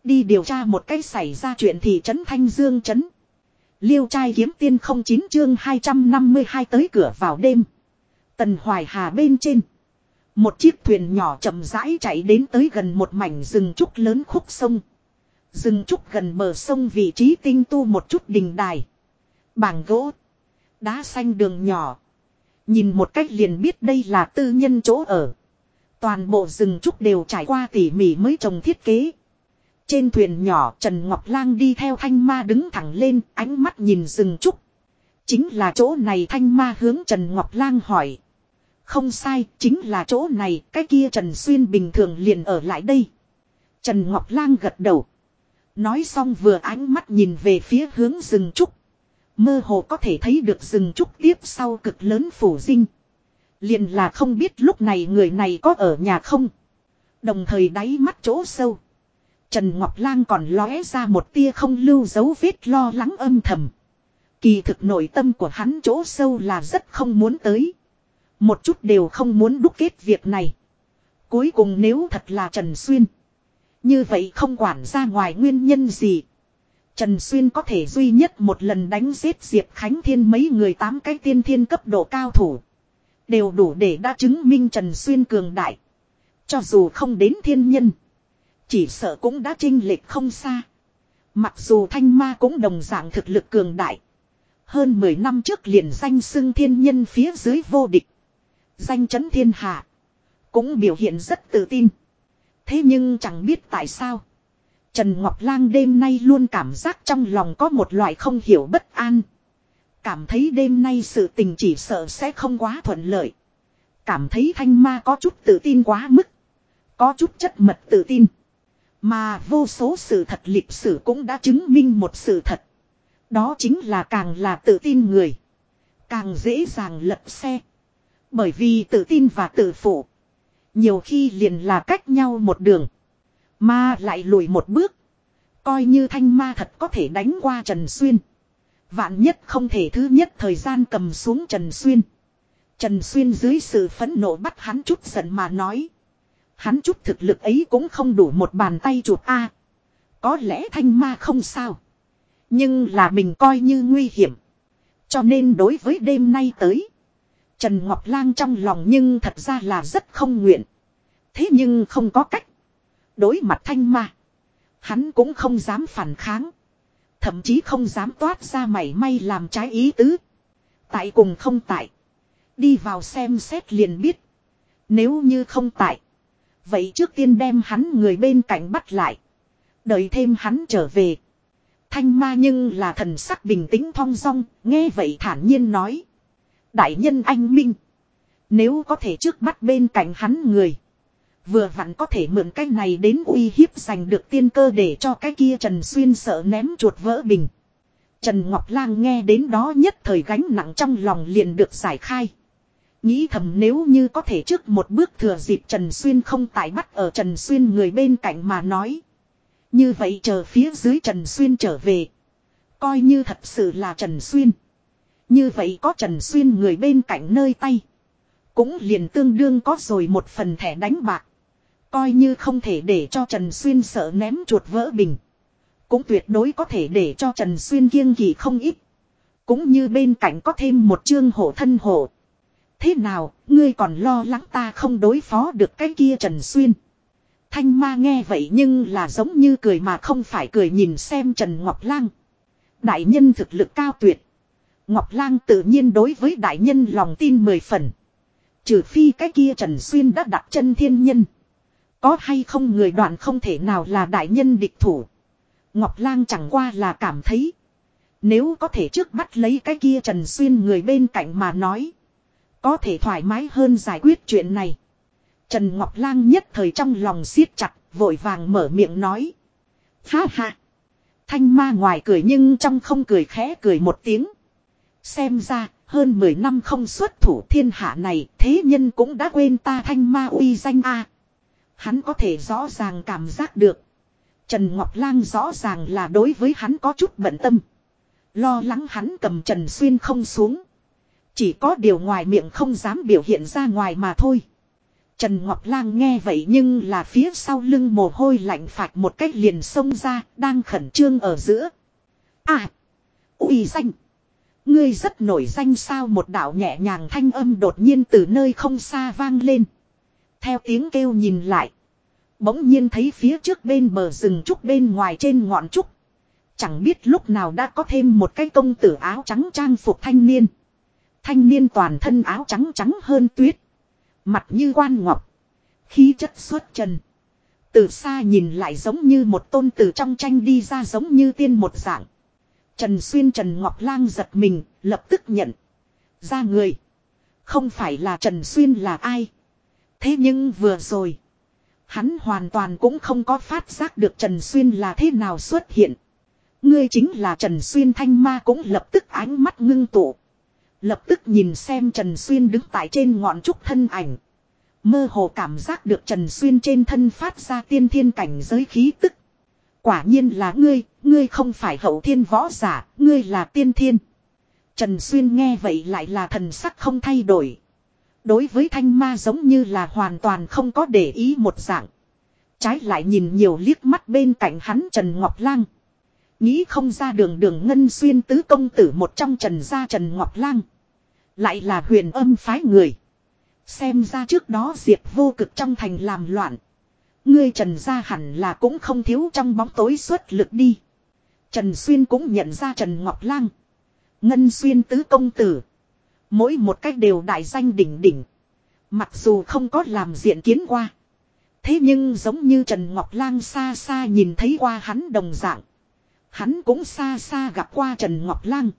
[SPEAKER 1] Đi điều tra một cách xảy ra chuyện thị trấn Thanh Dương trấn. Liêu trai kiếm tiên không chín chương 252 tới cửa vào đêm. Tần Hoài Hà bên trên. Một chiếc thuyền nhỏ chậm rãi chạy đến tới gần một mảnh rừng trúc lớn khúc sông. Rừng trúc gần bờ sông vị trí tinh tu một chút đình đài. Bảng gỗ. Đá xanh đường nhỏ. Nhìn một cách liền biết đây là tư nhân chỗ ở. Toàn bộ rừng trúc đều trải qua tỉ mỉ mới trồng thiết kế. Trên thuyền nhỏ, Trần Ngọc Lang đi theo thanh ma đứng thẳng lên, ánh mắt nhìn rừng trúc. Chính là chỗ này, thanh ma hướng Trần Ngọc Lang hỏi. Không sai, chính là chỗ này, cái kia Trần Xuyên bình thường liền ở lại đây. Trần Ngọc Lang gật đầu. Nói xong vừa ánh mắt nhìn về phía hướng rừng trúc. Mơ hồ có thể thấy được rừng trúc tiếp sau cực lớn phủ dinh. Liền là không biết lúc này người này có ở nhà không. Đồng thời đáy mắt chỗ sâu. Trần Ngọc Lang còn lóe ra một tia không lưu dấu vết lo lắng âm thầm. Kỳ thực nội tâm của hắn chỗ sâu là rất không muốn tới. Một chút đều không muốn đúc kết việc này. Cuối cùng nếu thật là Trần Xuyên. Như vậy không quản ra ngoài nguyên nhân gì. Trần Xuyên có thể duy nhất một lần đánh giết Diệp Khánh Thiên mấy người tám cái tiên thiên cấp độ cao thủ. Đều đủ để đã chứng minh Trần Xuyên cường đại. Cho dù không đến thiên nhân. Chỉ sợ cũng đã trinh lệch không xa. Mặc dù thanh ma cũng đồng dạng thực lực cường đại. Hơn 10 năm trước liền danh xưng thiên nhân phía dưới vô địch. Danh chấn thiên hạ. Cũng biểu hiện rất tự tin. Thế nhưng chẳng biết tại sao. Trần Ngọc Lang đêm nay luôn cảm giác trong lòng có một loại không hiểu bất an. Cảm thấy đêm nay sự tình chỉ sợ sẽ không quá thuận lợi. Cảm thấy thanh ma có chút tự tin quá mức. Có chút chất mật tự tin. Mà vô số sự thật lịch sử cũng đã chứng minh một sự thật. Đó chính là càng là tự tin người. Càng dễ dàng lật xe. Bởi vì tự tin và tự phụ. Nhiều khi liền là cách nhau một đường. Mà lại lùi một bước. Coi như thanh ma thật có thể đánh qua Trần Xuyên. Vạn nhất không thể thứ nhất thời gian cầm xuống Trần Xuyên. Trần Xuyên dưới sự phẫn nộ bắt hắn chút giận mà nói. Hắn chút thực lực ấy cũng không đủ một bàn tay chụp A. có lẽ thanh ma không sao. Nhưng là mình coi như nguy hiểm. Cho nên đối với đêm nay tới. Trần Ngọc Lang trong lòng nhưng thật ra là rất không nguyện. Thế nhưng không có cách. Đối mặt thanh ma. Hắn cũng không dám phản kháng. Thậm chí không dám toát ra mảy may làm trái ý tứ. Tại cùng không tại. Đi vào xem xét liền biết. Nếu như không tại. Vậy trước tiên đem hắn người bên cạnh bắt lại. Đợi thêm hắn trở về. Thanh ma nhưng là thần sắc bình tĩnh thong dong, nghe vậy thản nhiên nói. Đại nhân anh Minh. Nếu có thể trước bắt bên cạnh hắn người. Vừa vặn có thể mượn cái này đến uy hiếp giành được tiên cơ để cho cái kia Trần Xuyên sợ ném chuột vỡ bình. Trần Ngọc Lang nghe đến đó nhất thời gánh nặng trong lòng liền được giải khai. Nghĩ thầm nếu như có thể trước một bước thừa dịp Trần Xuyên không tại bắt ở Trần Xuyên người bên cạnh mà nói. Như vậy chờ phía dưới Trần Xuyên trở về. Coi như thật sự là Trần Xuyên. Như vậy có Trần Xuyên người bên cạnh nơi tay. Cũng liền tương đương có rồi một phần thẻ đánh bạc. Coi như không thể để cho Trần Xuyên sợ ném chuột vỡ bình. Cũng tuyệt đối có thể để cho Trần Xuyên kiêng kỳ không ít. Cũng như bên cạnh có thêm một chương hộ thân hộ. Thế nào, ngươi còn lo lắng ta không đối phó được cái kia Trần Xuyên. Thanh ma nghe vậy nhưng là giống như cười mà không phải cười nhìn xem Trần Ngọc Lang. Đại nhân thực lực cao tuyệt. Ngọc Lang tự nhiên đối với đại nhân lòng tin mười phần. Trừ phi cái kia Trần Xuyên đã đặt chân thiên nhân. Có hay không người đoạn không thể nào là đại nhân địch thủ. Ngọc Lang chẳng qua là cảm thấy. Nếu có thể trước bắt lấy cái kia Trần Xuyên người bên cạnh mà nói. Có thể thoải mái hơn giải quyết chuyện này. Trần Ngọc Lang nhất thời trong lòng siết chặt, vội vàng mở miệng nói. Ha ha. Thanh ma ngoài cười nhưng trong không cười khẽ cười một tiếng. Xem ra, hơn 10 năm không xuất thủ thiên hạ này, thế nhân cũng đã quên ta thanh ma uy danh a. Hắn có thể rõ ràng cảm giác được. Trần Ngọc Lang rõ ràng là đối với hắn có chút bận tâm. Lo lắng hắn cầm Trần Xuyên không xuống. Chỉ có điều ngoài miệng không dám biểu hiện ra ngoài mà thôi. Trần Ngọc Lang nghe vậy nhưng là phía sau lưng mồ hôi lạnh phạt một cách liền xông ra, đang khẩn trương ở giữa. À! uy danh! Ngươi rất nổi danh sao một đạo nhẹ nhàng thanh âm đột nhiên từ nơi không xa vang lên. Theo tiếng kêu nhìn lại. Bỗng nhiên thấy phía trước bên bờ rừng trúc bên ngoài trên ngọn trúc. Chẳng biết lúc nào đã có thêm một cái công tử áo trắng trang phục thanh niên. Thanh niên toàn thân áo trắng trắng hơn tuyết. Mặt như quan ngọc. Khí chất xuất trần. Từ xa nhìn lại giống như một tôn từ trong tranh đi ra giống như tiên một dạng. Trần Xuyên Trần Ngọc Lang giật mình, lập tức nhận. Ra người. Không phải là Trần Xuyên là ai. Thế nhưng vừa rồi. Hắn hoàn toàn cũng không có phát giác được Trần Xuyên là thế nào xuất hiện. Ngươi chính là Trần Xuyên thanh ma cũng lập tức ánh mắt ngưng tụ. Lập tức nhìn xem Trần Xuyên đứng tại trên ngọn trúc thân ảnh. Mơ hồ cảm giác được Trần Xuyên trên thân phát ra tiên thiên cảnh giới khí tức. Quả nhiên là ngươi, ngươi không phải hậu thiên võ giả, ngươi là tiên thiên. Trần Xuyên nghe vậy lại là thần sắc không thay đổi. Đối với thanh ma giống như là hoàn toàn không có để ý một dạng. Trái lại nhìn nhiều liếc mắt bên cạnh hắn Trần Ngọc Lang. Nghĩ không ra đường đường ngân xuyên tứ công tử một trong Trần gia Trần Ngọc Lang. Lại là huyền âm phái người. Xem ra trước đó Diệp vô cực trong thành làm loạn. Ngươi Trần gia hẳn là cũng không thiếu trong bóng tối xuất lực đi. Trần Xuyên cũng nhận ra Trần Ngọc Lang. Ngân Xuyên tứ công tử. Mỗi một cách đều đại danh đỉnh đỉnh. Mặc dù không có làm diện kiến qua. Thế nhưng giống như Trần Ngọc Lang xa xa nhìn thấy qua hắn đồng dạng. Hắn cũng xa xa gặp qua Trần Ngọc Lang.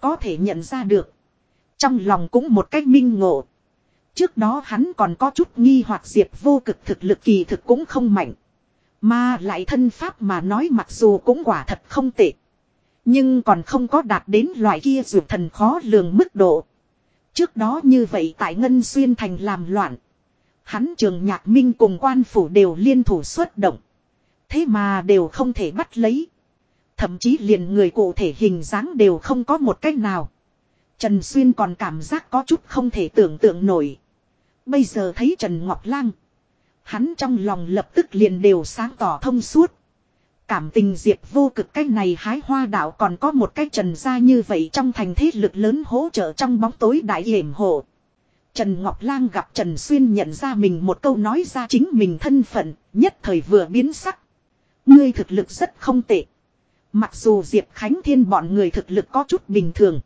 [SPEAKER 1] Có thể nhận ra được. Trong lòng cũng một cách minh ngộ. Trước đó hắn còn có chút nghi hoặc diệp vô cực thực lực kỳ thực cũng không mạnh. Mà lại thân pháp mà nói mặc dù cũng quả thật không tệ. Nhưng còn không có đạt đến loại kia dù thần khó lường mức độ. Trước đó như vậy tại Ngân Xuyên Thành làm loạn. Hắn trường nhạc minh cùng quan phủ đều liên thủ xuất động. Thế mà đều không thể bắt lấy. Thậm chí liền người cụ thể hình dáng đều không có một cách nào. Trần Xuyên còn cảm giác có chút không thể tưởng tượng nổi. Bây giờ thấy Trần Ngọc Lang. Hắn trong lòng lập tức liền đều sáng tỏ thông suốt. Cảm tình diệp vô cực cách này hái hoa đạo còn có một cách trần ra như vậy trong thành thế lực lớn hỗ trợ trong bóng tối đại hiểm hộ. Trần Ngọc Lang gặp Trần Xuyên nhận ra mình một câu nói ra chính mình thân phận, nhất thời vừa biến sắc. Ngươi thực lực rất không tệ. Mặc dù Diệp Khánh Thiên bọn người thực lực có chút bình thường.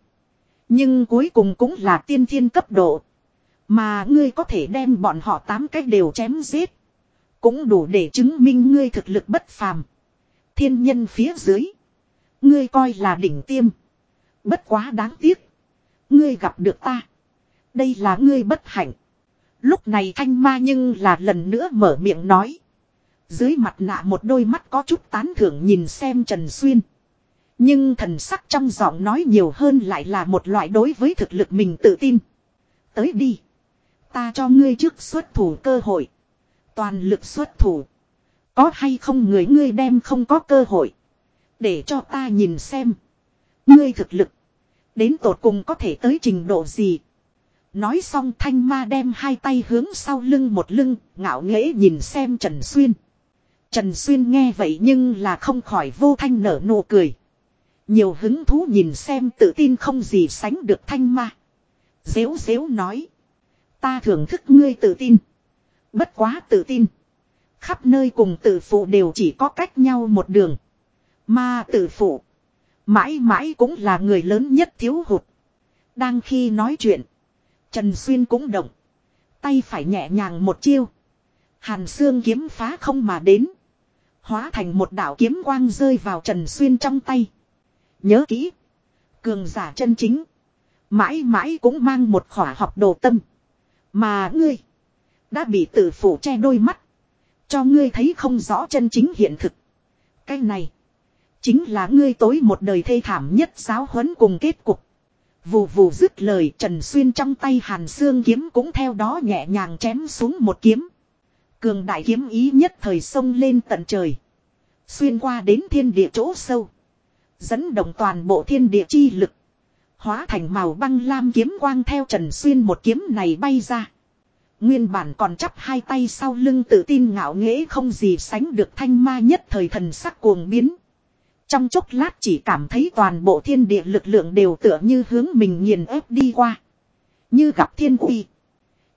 [SPEAKER 1] Nhưng cuối cùng cũng là tiên thiên cấp độ. Mà ngươi có thể đem bọn họ tám cách đều chém giết. Cũng đủ để chứng minh ngươi thực lực bất phàm. Thiên nhân phía dưới. Ngươi coi là đỉnh tiêm. Bất quá đáng tiếc. Ngươi gặp được ta. Đây là ngươi bất hạnh. Lúc này thanh ma nhưng là lần nữa mở miệng nói. Dưới mặt nạ một đôi mắt có chút tán thưởng nhìn xem Trần Xuyên. Nhưng thần sắc trong giọng nói nhiều hơn lại là một loại đối với thực lực mình tự tin. Tới đi. Ta cho ngươi trước xuất thủ cơ hội. Toàn lực xuất thủ. Có hay không người ngươi đem không có cơ hội. Để cho ta nhìn xem. Ngươi thực lực. Đến tột cùng có thể tới trình độ gì. Nói xong thanh ma đem hai tay hướng sau lưng một lưng, ngạo nghễ nhìn xem Trần Xuyên. Trần Xuyên nghe vậy nhưng là không khỏi vô thanh nở nụ cười. Nhiều hứng thú nhìn xem tự tin không gì sánh được thanh ma. Dễu dễu nói. Ta thưởng thức ngươi tự tin. Bất quá tự tin. Khắp nơi cùng tự phụ đều chỉ có cách nhau một đường. Mà tự phụ. Mãi mãi cũng là người lớn nhất thiếu hụt. Đang khi nói chuyện. Trần Xuyên cũng động. Tay phải nhẹ nhàng một chiêu. Hàn xương kiếm phá không mà đến. Hóa thành một đạo kiếm quang rơi vào Trần Xuyên trong tay. Nhớ kỹ. Cường giả chân chính. Mãi mãi cũng mang một khỏa học đồ tâm. Mà ngươi. Đã bị tử phủ che đôi mắt. Cho ngươi thấy không rõ chân chính hiện thực. Cái này. Chính là ngươi tối một đời thê thảm nhất giáo huấn cùng kết cục. Vù vù dứt lời, Trần Xuyên trong tay hàn xương kiếm cũng theo đó nhẹ nhàng chém xuống một kiếm. Cường đại kiếm ý nhất thời sông lên tận trời. Xuyên qua đến thiên địa chỗ sâu. Dẫn động toàn bộ thiên địa chi lực. Hóa thành màu băng lam kiếm quang theo Trần Xuyên một kiếm này bay ra. Nguyên bản còn chắp hai tay sau lưng tự tin ngạo nghễ không gì sánh được thanh ma nhất thời thần sắc cuồng biến. Trong chốc lát chỉ cảm thấy toàn bộ thiên địa lực lượng đều tựa như hướng mình nghiền ép đi qua. Như gặp thiên uy.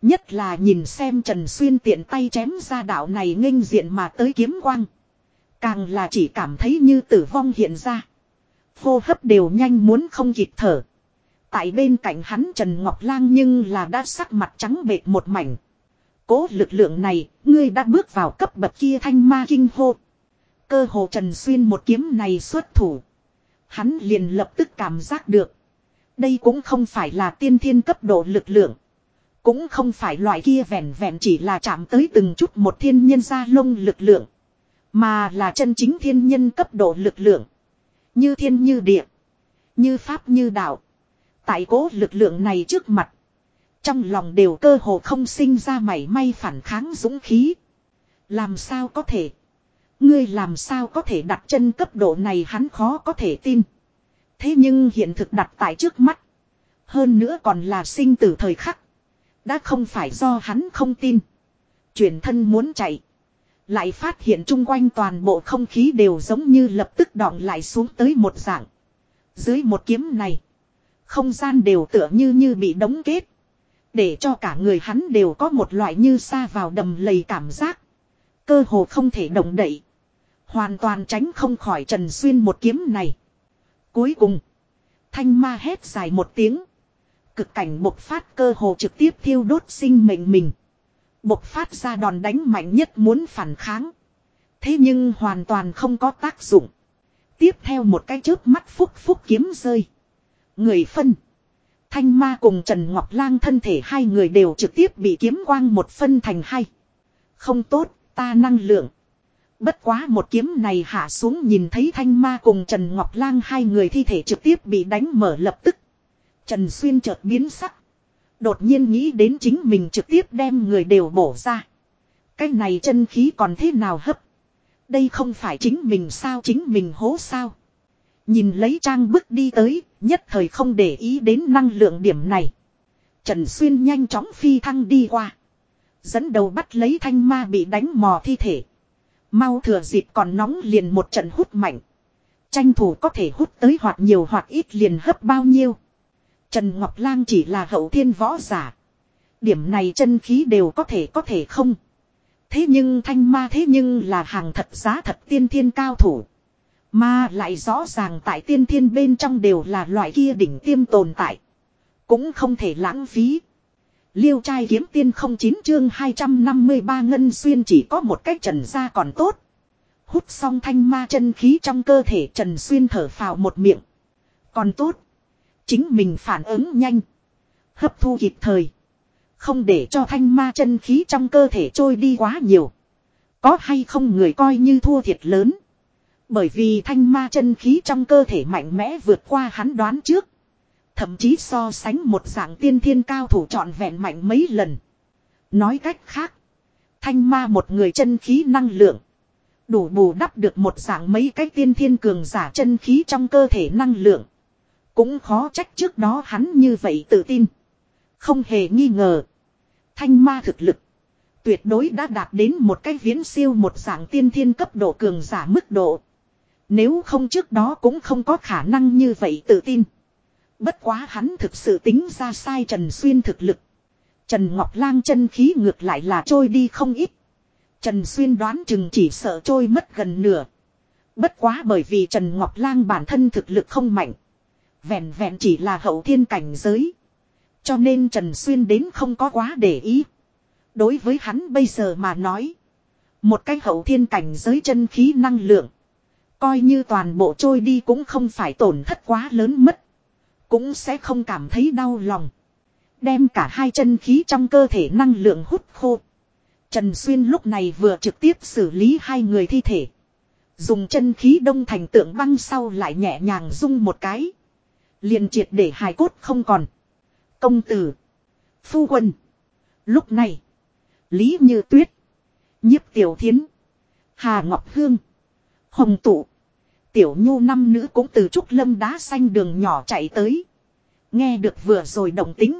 [SPEAKER 1] Nhất là nhìn xem Trần Xuyên tiện tay chém ra đạo này nghênh diện mà tới kiếm quang. Càng là chỉ cảm thấy như tử vong hiện ra. Hô hấp đều nhanh muốn không kịp thở. Tại bên cạnh hắn Trần Ngọc Lang nhưng là đã sắc mặt trắng bệt một mảnh. Cố lực lượng này, ngươi đã bước vào cấp bậc kia thanh ma kinh hô. Cơ hồ Trần Xuyên một kiếm này xuất thủ. Hắn liền lập tức cảm giác được. Đây cũng không phải là tiên thiên cấp độ lực lượng. Cũng không phải loại kia vẹn vẹn chỉ là chạm tới từng chút một thiên nhân gia lông lực lượng. Mà là chân chính thiên nhân cấp độ lực lượng. Như thiên như địa. Như pháp như đạo. Tại cố lực lượng này trước mặt. Trong lòng đều cơ hồ không sinh ra mảy may phản kháng dũng khí. Làm sao có thể. Ngươi làm sao có thể đặt chân cấp độ này hắn khó có thể tin. Thế nhưng hiện thực đặt tại trước mắt. Hơn nữa còn là sinh tử thời khắc. Đã không phải do hắn không tin. Chuyển thân muốn chạy. Lại phát hiện chung quanh toàn bộ không khí đều giống như lập tức đọng lại xuống tới một dạng. Dưới một kiếm này. Không gian đều tựa như như bị đóng kết. Để cho cả người hắn đều có một loại như xa vào đầm lầy cảm giác. Cơ hồ không thể động đậy. Hoàn toàn tránh không khỏi Trần Xuyên một kiếm này. Cuối cùng. Thanh ma hét dài một tiếng. Cực cảnh bộc phát cơ hồ trực tiếp thiêu đốt sinh mệnh mình. Bộc phát ra đòn đánh mạnh nhất muốn phản kháng. Thế nhưng hoàn toàn không có tác dụng. Tiếp theo một cái chớp mắt phúc phúc kiếm rơi. Người phân. Thanh ma cùng Trần Ngọc Lang thân thể hai người đều trực tiếp bị kiếm quang một phân thành hai. Không tốt, ta năng lượng. Bất quá một kiếm này hạ xuống nhìn thấy thanh ma cùng Trần Ngọc Lang hai người thi thể trực tiếp bị đánh mở lập tức. Trần Xuyên chợt biến sắc. Đột nhiên nghĩ đến chính mình trực tiếp đem người đều bổ ra. Cái này chân khí còn thế nào hấp. Đây không phải chính mình sao chính mình hố sao. Nhìn lấy trang bước đi tới, nhất thời không để ý đến năng lượng điểm này. Trần Xuyên nhanh chóng phi thăng đi qua. Dẫn đầu bắt lấy thanh ma bị đánh mò thi thể. Mau thừa dịp còn nóng liền một trận hút mạnh. Tranh thủ có thể hút tới hoặc nhiều hoặc ít liền hấp bao nhiêu. Trần Ngọc Lang chỉ là hậu thiên võ giả. Điểm này chân khí đều có thể có thể không. Thế nhưng thanh ma thế nhưng là hàng thật giá thật tiên thiên cao thủ. Mà lại rõ ràng tại tiên thiên bên trong đều là loại kia đỉnh tiêm tồn tại. Cũng không thể lãng phí. Liêu trai kiếm tiên không chín chương 253 ngân xuyên chỉ có một cách trần ra còn tốt. Hút xong thanh ma chân khí trong cơ thể trần xuyên thở phào một miệng. Còn tốt. Chính mình phản ứng nhanh. Hấp thu kịp thời. Không để cho thanh ma chân khí trong cơ thể trôi đi quá nhiều. Có hay không người coi như thua thiệt lớn. Bởi vì thanh ma chân khí trong cơ thể mạnh mẽ vượt qua hắn đoán trước. Thậm chí so sánh một dạng tiên thiên cao thủ trọn vẹn mạnh mấy lần. Nói cách khác. Thanh ma một người chân khí năng lượng. Đủ bù đắp được một dạng mấy cái tiên thiên cường giả chân khí trong cơ thể năng lượng. Cũng khó trách trước đó hắn như vậy tự tin. Không hề nghi ngờ. Thanh ma thực lực. Tuyệt đối đã đạt đến một cái viễn siêu một dạng tiên thiên cấp độ cường giả mức độ. Nếu không trước đó cũng không có khả năng như vậy tự tin. Bất quá hắn thực sự tính ra sai Trần Xuyên thực lực. Trần Ngọc Lang chân khí ngược lại là trôi đi không ít. Trần Xuyên đoán chừng chỉ sợ trôi mất gần nửa. Bất quá bởi vì Trần Ngọc Lang bản thân thực lực không mạnh. Vẹn vẹn chỉ là hậu thiên cảnh giới. Cho nên Trần Xuyên đến không có quá để ý. Đối với hắn bây giờ mà nói. Một cái hậu thiên cảnh giới chân khí năng lượng. Coi như toàn bộ trôi đi cũng không phải tổn thất quá lớn mất. Cũng sẽ không cảm thấy đau lòng. Đem cả hai chân khí trong cơ thể năng lượng hút khô. Trần Xuyên lúc này vừa trực tiếp xử lý hai người thi thể. Dùng chân khí đông thành tượng băng sau lại nhẹ nhàng rung một cái. liền triệt để hài cốt không còn. Công tử. Phu quân. Lúc này. Lý Như Tuyết. Nhiếp Tiểu Thiến. Hà Ngọc Hương. Hồng Tụ. Tiểu Nhu năm nữ cũng từ trúc lâm đá xanh đường nhỏ chạy tới. Nghe được vừa rồi động tính.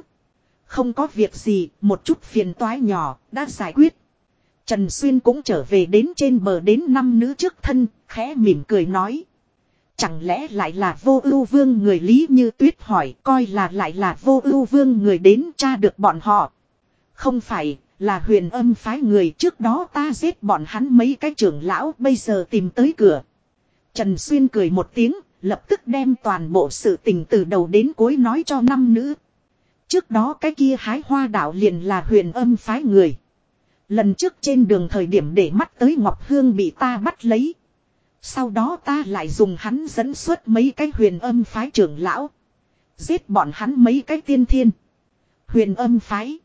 [SPEAKER 1] Không có việc gì, một chút phiền toái nhỏ, đã giải quyết. Trần Xuyên cũng trở về đến trên bờ đến năm nữ trước thân, khẽ mỉm cười nói. Chẳng lẽ lại là vô ưu vương người lý như tuyết hỏi coi là lại là vô ưu vương người đến tra được bọn họ. Không phải, là huyền âm phái người trước đó ta giết bọn hắn mấy cái trưởng lão bây giờ tìm tới cửa. Trần Xuyên cười một tiếng, lập tức đem toàn bộ sự tình từ đầu đến cuối nói cho năm nữ. Trước đó cái kia hái hoa đạo liền là huyền âm phái người. Lần trước trên đường thời điểm để mắt tới Ngọc Hương bị ta bắt lấy. Sau đó ta lại dùng hắn dẫn xuất mấy cái huyền âm phái trưởng lão. Giết bọn hắn mấy cái tiên thiên. Huyền âm phái.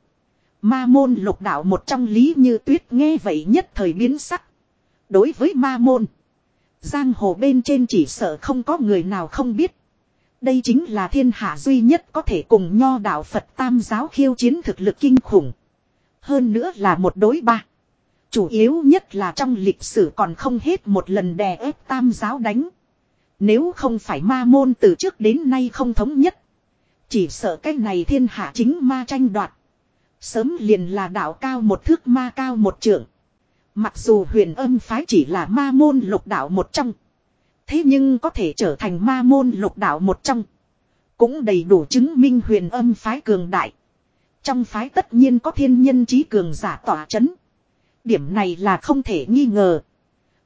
[SPEAKER 1] Ma môn lục đạo một trong lý như tuyết nghe vậy nhất thời biến sắc. Đối với ma môn. Giang hồ bên trên chỉ sợ không có người nào không biết. Đây chính là thiên hạ duy nhất có thể cùng nho đạo Phật tam giáo khiêu chiến thực lực kinh khủng. Hơn nữa là một đối ba. Chủ yếu nhất là trong lịch sử còn không hết một lần đè ép tam giáo đánh. Nếu không phải ma môn từ trước đến nay không thống nhất. Chỉ sợ cái này thiên hạ chính ma tranh đoạt. Sớm liền là đạo cao một thước, ma cao một trượng. Mặc dù huyền âm phái chỉ là ma môn lục đạo một trong. Thế nhưng có thể trở thành ma môn lục đạo một trong. Cũng đầy đủ chứng minh huyền âm phái cường đại. Trong phái tất nhiên có thiên nhân trí cường giả tỏa chấn. Điểm này là không thể nghi ngờ.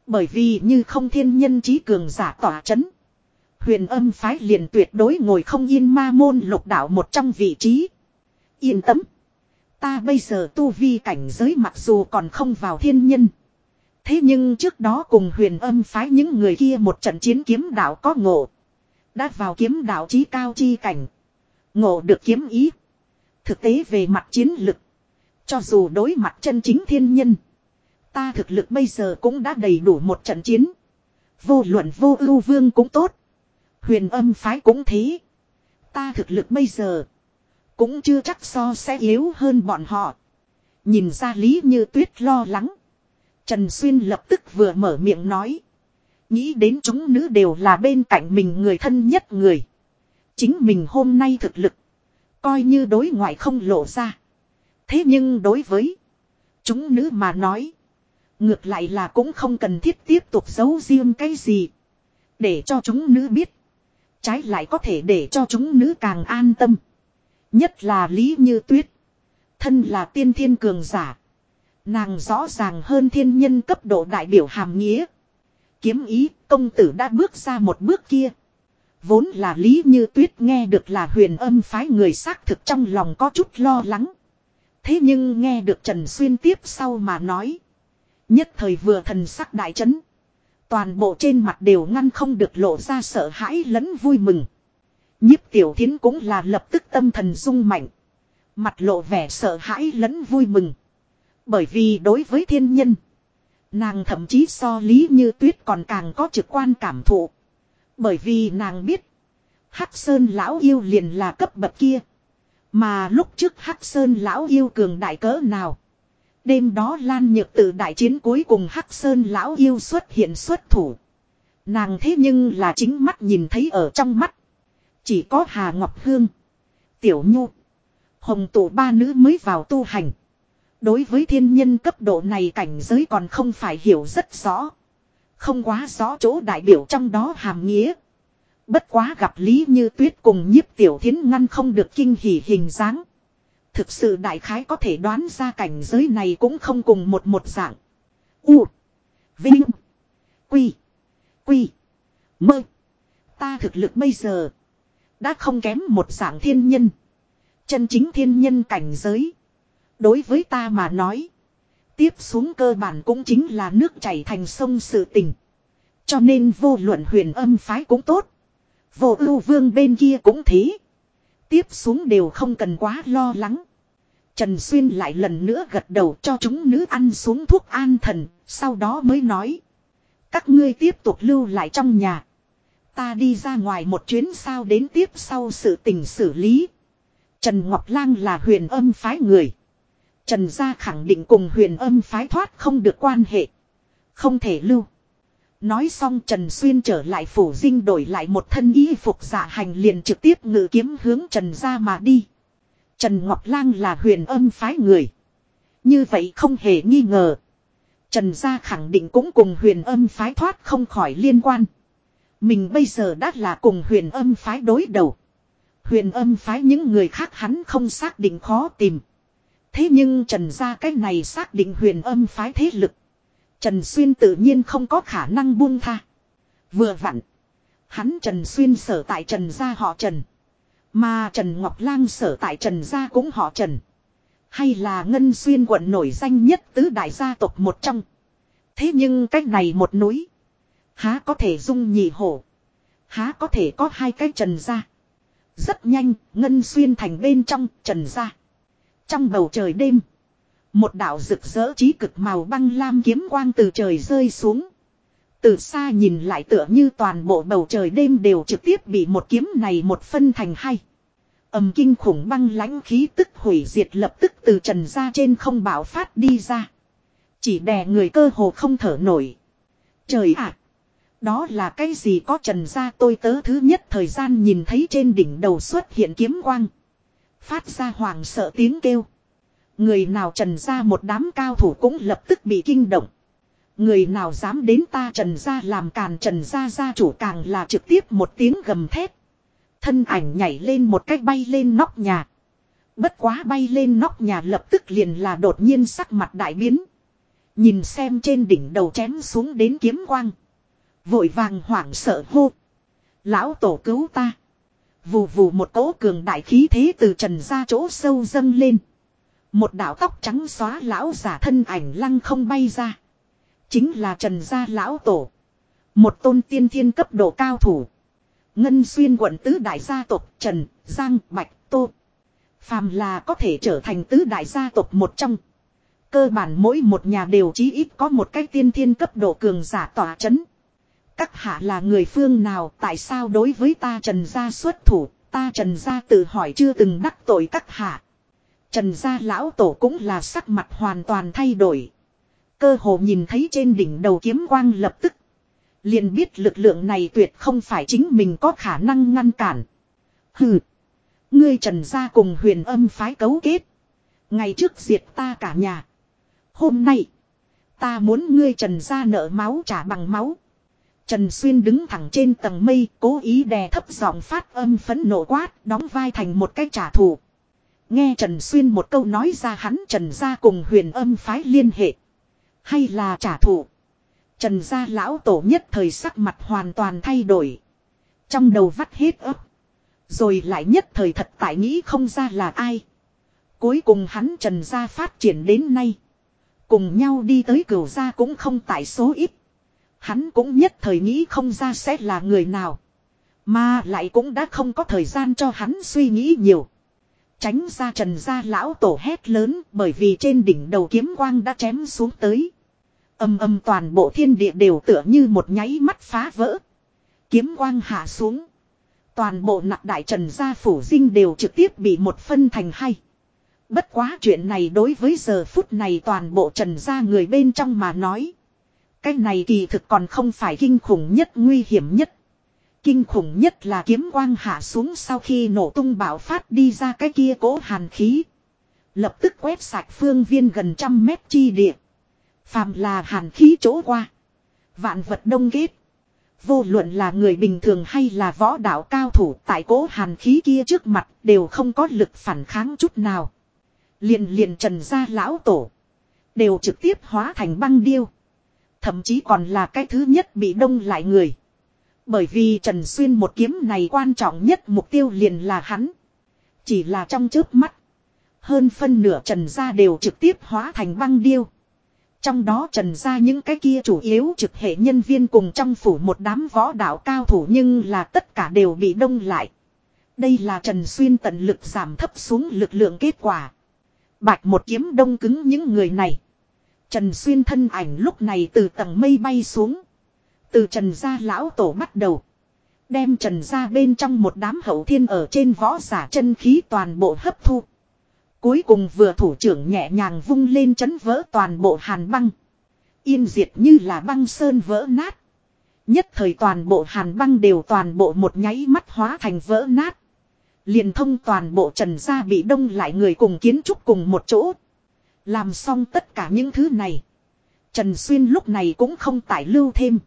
[SPEAKER 1] Bởi vì như không thiên nhân trí cường giả tỏa chấn. Huyền âm phái liền tuyệt đối ngồi không yên ma môn lục đạo một trong vị trí. Yên tâm. Ta bây giờ tu vi cảnh giới mặc dù còn không vào thiên nhân. Thế nhưng trước đó cùng huyền âm phái những người kia một trận chiến kiếm đạo có ngộ. Đã vào kiếm đạo trí cao chi cảnh. Ngộ được kiếm ý. Thực tế về mặt chiến lực. Cho dù đối mặt chân chính thiên nhân. Ta thực lực bây giờ cũng đã đầy đủ một trận chiến. Vô luận vô ưu vương cũng tốt. Huyền âm phái cũng thế. Ta thực lực bây giờ. Cũng chưa chắc so sẽ yếu hơn bọn họ. Nhìn ra lý như tuyết lo lắng. Trần Xuyên lập tức vừa mở miệng nói. Nghĩ đến chúng nữ đều là bên cạnh mình người thân nhất người. Chính mình hôm nay thực lực. Coi như đối ngoại không lộ ra. Thế nhưng đối với chúng nữ mà nói. Ngược lại là cũng không cần thiết tiếp tục giấu riêng cái gì. Để cho chúng nữ biết. Trái lại có thể để cho chúng nữ càng an tâm. Nhất là Lý Như Tuyết. Thân là tiên thiên cường giả. Nàng rõ ràng hơn thiên nhân cấp độ đại biểu hàm nghĩa. Kiếm ý, công tử đã bước ra một bước kia. Vốn là Lý Như Tuyết nghe được là huyền âm phái người xác thực trong lòng có chút lo lắng. Thế nhưng nghe được Trần Xuyên tiếp sau mà nói. Nhất thời vừa thần sắc đại chấn. Toàn bộ trên mặt đều ngăn không được lộ ra sợ hãi lẫn vui mừng. Nhiếp tiểu thiến cũng là lập tức tâm thần rung mạnh. Mặt lộ vẻ sợ hãi lẫn vui mừng. Bởi vì đối với thiên nhân. Nàng thậm chí so lý như tuyết còn càng có trực quan cảm thụ. Bởi vì nàng biết. Hắc Sơn lão yêu liền là cấp bậc kia. Mà lúc trước Hắc Sơn lão yêu cường đại cỡ nào. Đêm đó Lan Nhược từ đại chiến cuối cùng Hắc Sơn lão yêu xuất hiện xuất thủ. Nàng thế nhưng là chính mắt nhìn thấy ở trong mắt. Chỉ có Hà Ngọc Hương. Tiểu Nhu. Hồng tổ ba nữ mới vào tu hành. Đối với thiên nhân cấp độ này cảnh giới còn không phải hiểu rất rõ. Không quá rõ chỗ đại biểu trong đó hàm nghĩa. Bất quá gặp Lý Như Tuyết cùng nhiếp tiểu thiến ngăn không được kinh hỉ hình dáng. Thực sự đại khái có thể đoán ra cảnh giới này cũng không cùng một một dạng. U. Vinh. Quy. Quy. Mơ. Ta thực lực bây giờ. Đã không kém một dạng thiên nhân. Chân chính thiên nhân cảnh giới. Đối với ta mà nói. Tiếp xuống cơ bản cũng chính là nước chảy thành sông sự tình. Cho nên vô luận huyền âm phái cũng tốt. Vô ưu vương bên kia cũng thế. Tiếp xuống đều không cần quá lo lắng. Trần Xuyên lại lần nữa gật đầu cho chúng nữ ăn xuống thuốc an thần, sau đó mới nói. Các ngươi tiếp tục lưu lại trong nhà. Ta đi ra ngoài một chuyến sao đến tiếp sau sự tình xử lý. Trần Ngọc Lang là huyền âm phái người. Trần gia khẳng định cùng huyền âm phái thoát không được quan hệ. Không thể lưu. Nói xong Trần Xuyên trở lại phủ dinh đổi lại một thân y phục giả hành liền trực tiếp ngự kiếm hướng Trần gia mà đi. Trần Ngọc Lang là huyền âm phái người. Như vậy không hề nghi ngờ. Trần gia khẳng định cũng cùng huyền âm phái thoát không khỏi liên quan. Mình bây giờ đã là cùng huyền âm phái đối đầu. Huyền âm phái những người khác hắn không xác định khó tìm. Thế nhưng Trần gia cái này xác định huyền âm phái thế lực. Trần Xuyên tự nhiên không có khả năng buông tha. Vừa vặn. Hắn Trần Xuyên sở tại Trần gia họ Trần. Mà Trần Ngọc Lang sở tại Trần gia cũng họ Trần. Hay là Ngân Xuyên quận nổi danh nhất tứ đại gia tộc một trong. Thế nhưng cách này một núi. Há có thể dung nhị hổ. Há có thể có hai cái Trần gia. Rất nhanh, Ngân Xuyên thành bên trong Trần gia. Trong bầu trời đêm. Một đạo rực rỡ trí cực màu băng lam kiếm quang từ trời rơi xuống. Từ xa nhìn lại tựa như toàn bộ bầu trời đêm đều trực tiếp bị một kiếm này một phân thành hai. ầm kinh khủng băng lãnh khí tức hủy diệt lập tức từ trần ra trên không bạo phát đi ra. Chỉ đè người cơ hồ không thở nổi. Trời ạ! Đó là cái gì có trần ra tôi tớ thứ nhất thời gian nhìn thấy trên đỉnh đầu xuất hiện kiếm quang. Phát ra hoàng sợ tiếng kêu. Người nào trần ra một đám cao thủ cũng lập tức bị kinh động. Người nào dám đến ta trần ra làm càn trần ra gia chủ càng là trực tiếp một tiếng gầm thét. Thân ảnh nhảy lên một cách bay lên nóc nhà. Bất quá bay lên nóc nhà lập tức liền là đột nhiên sắc mặt đại biến. Nhìn xem trên đỉnh đầu chém xuống đến kiếm quang. Vội vàng hoảng sợ hô. Lão tổ cứu ta. Vù vù một cỗ cường đại khí thế từ trần ra chỗ sâu dâng lên. Một đạo tóc trắng xóa lão giả thân ảnh lăng không bay ra. Chính là trần gia lão tổ. Một tôn tiên thiên cấp độ cao thủ. Ngân xuyên quận tứ đại gia tộc Trần, Giang, Bạch, Tô. Phàm là có thể trở thành tứ đại gia tộc một trong. Cơ bản mỗi một nhà đều chí ít có một cái tiên thiên cấp độ cường giả tỏa chấn. Các hạ là người phương nào tại sao đối với ta trần gia xuất thủ, ta trần gia tự hỏi chưa từng đắc tội các hạ. Trần gia lão tổ cũng là sắc mặt hoàn toàn thay đổi. Cơ hồ nhìn thấy trên đỉnh đầu kiếm quang lập tức. Liền biết lực lượng này tuyệt không phải chính mình có khả năng ngăn cản. Hừ. Ngươi trần gia cùng huyền âm phái cấu kết. Ngày trước diệt ta cả nhà. Hôm nay. Ta muốn ngươi trần gia nợ máu trả bằng máu. Trần Xuyên đứng thẳng trên tầng mây, cố ý đè thấp giọng phát âm phấn nộ quát, đóng vai thành một cái trả thù. Nghe Trần Xuyên một câu nói ra hắn Trần gia cùng huyền âm phái liên hệ. Hay là trả thù. Trần gia lão tổ nhất thời sắc mặt hoàn toàn thay đổi. Trong đầu vắt hết ấp. Rồi lại nhất thời thật tại nghĩ không ra là ai. Cuối cùng hắn trần gia phát triển đến nay. Cùng nhau đi tới cửu gia cũng không tại số ít. Hắn cũng nhất thời nghĩ không ra sẽ là người nào. Mà lại cũng đã không có thời gian cho hắn suy nghĩ nhiều. Tránh ra trần gia lão tổ hét lớn bởi vì trên đỉnh đầu kiếm quang đã chém xuống tới. Âm âm toàn bộ thiên địa đều tựa như một nháy mắt phá vỡ. Kiếm quang hạ xuống. Toàn bộ nặc đại trần gia phủ dinh đều trực tiếp bị một phân thành hai. Bất quá chuyện này đối với giờ phút này toàn bộ trần gia người bên trong mà nói. Cái này kỳ thực còn không phải kinh khủng nhất, nguy hiểm nhất. Kinh khủng nhất là kiếm quang hạ xuống sau khi nổ tung bạo phát đi ra cái kia cố hàn khí. Lập tức quét sạch phương viên gần trăm mét chi địa. Phàm là hàn khí chỗ qua. Vạn vật đông kết. Vô luận là người bình thường hay là võ đạo cao thủ tại cố hàn khí kia trước mặt đều không có lực phản kháng chút nào. Liền liền trần gia lão tổ. Đều trực tiếp hóa thành băng điêu. Thậm chí còn là cái thứ nhất bị đông lại người. Bởi vì Trần Xuyên một kiếm này quan trọng nhất mục tiêu liền là hắn. Chỉ là trong chớp mắt. Hơn phân nửa Trần gia đều trực tiếp hóa thành băng điêu. Trong đó trần ra những cái kia chủ yếu trực hệ nhân viên cùng trong phủ một đám võ đạo cao thủ nhưng là tất cả đều bị đông lại. Đây là Trần Xuyên tận lực giảm thấp xuống lực lượng kết quả. Bạch một kiếm đông cứng những người này. Trần Xuyên thân ảnh lúc này từ tầng mây bay xuống. Từ Trần gia lão tổ bắt đầu. Đem Trần gia bên trong một đám hậu thiên ở trên võ giả chân khí toàn bộ hấp thu. Cuối cùng vừa thủ trưởng nhẹ nhàng vung lên chấn vỡ toàn bộ hàn băng. Yên diệt như là băng sơn vỡ nát. Nhất thời toàn bộ hàn băng đều toàn bộ một nháy mắt hóa thành vỡ nát. liền thông toàn bộ trần gia bị đông lại người cùng kiến trúc cùng một chỗ. Làm xong tất cả những thứ này. Trần Xuyên lúc này cũng không tải lưu thêm.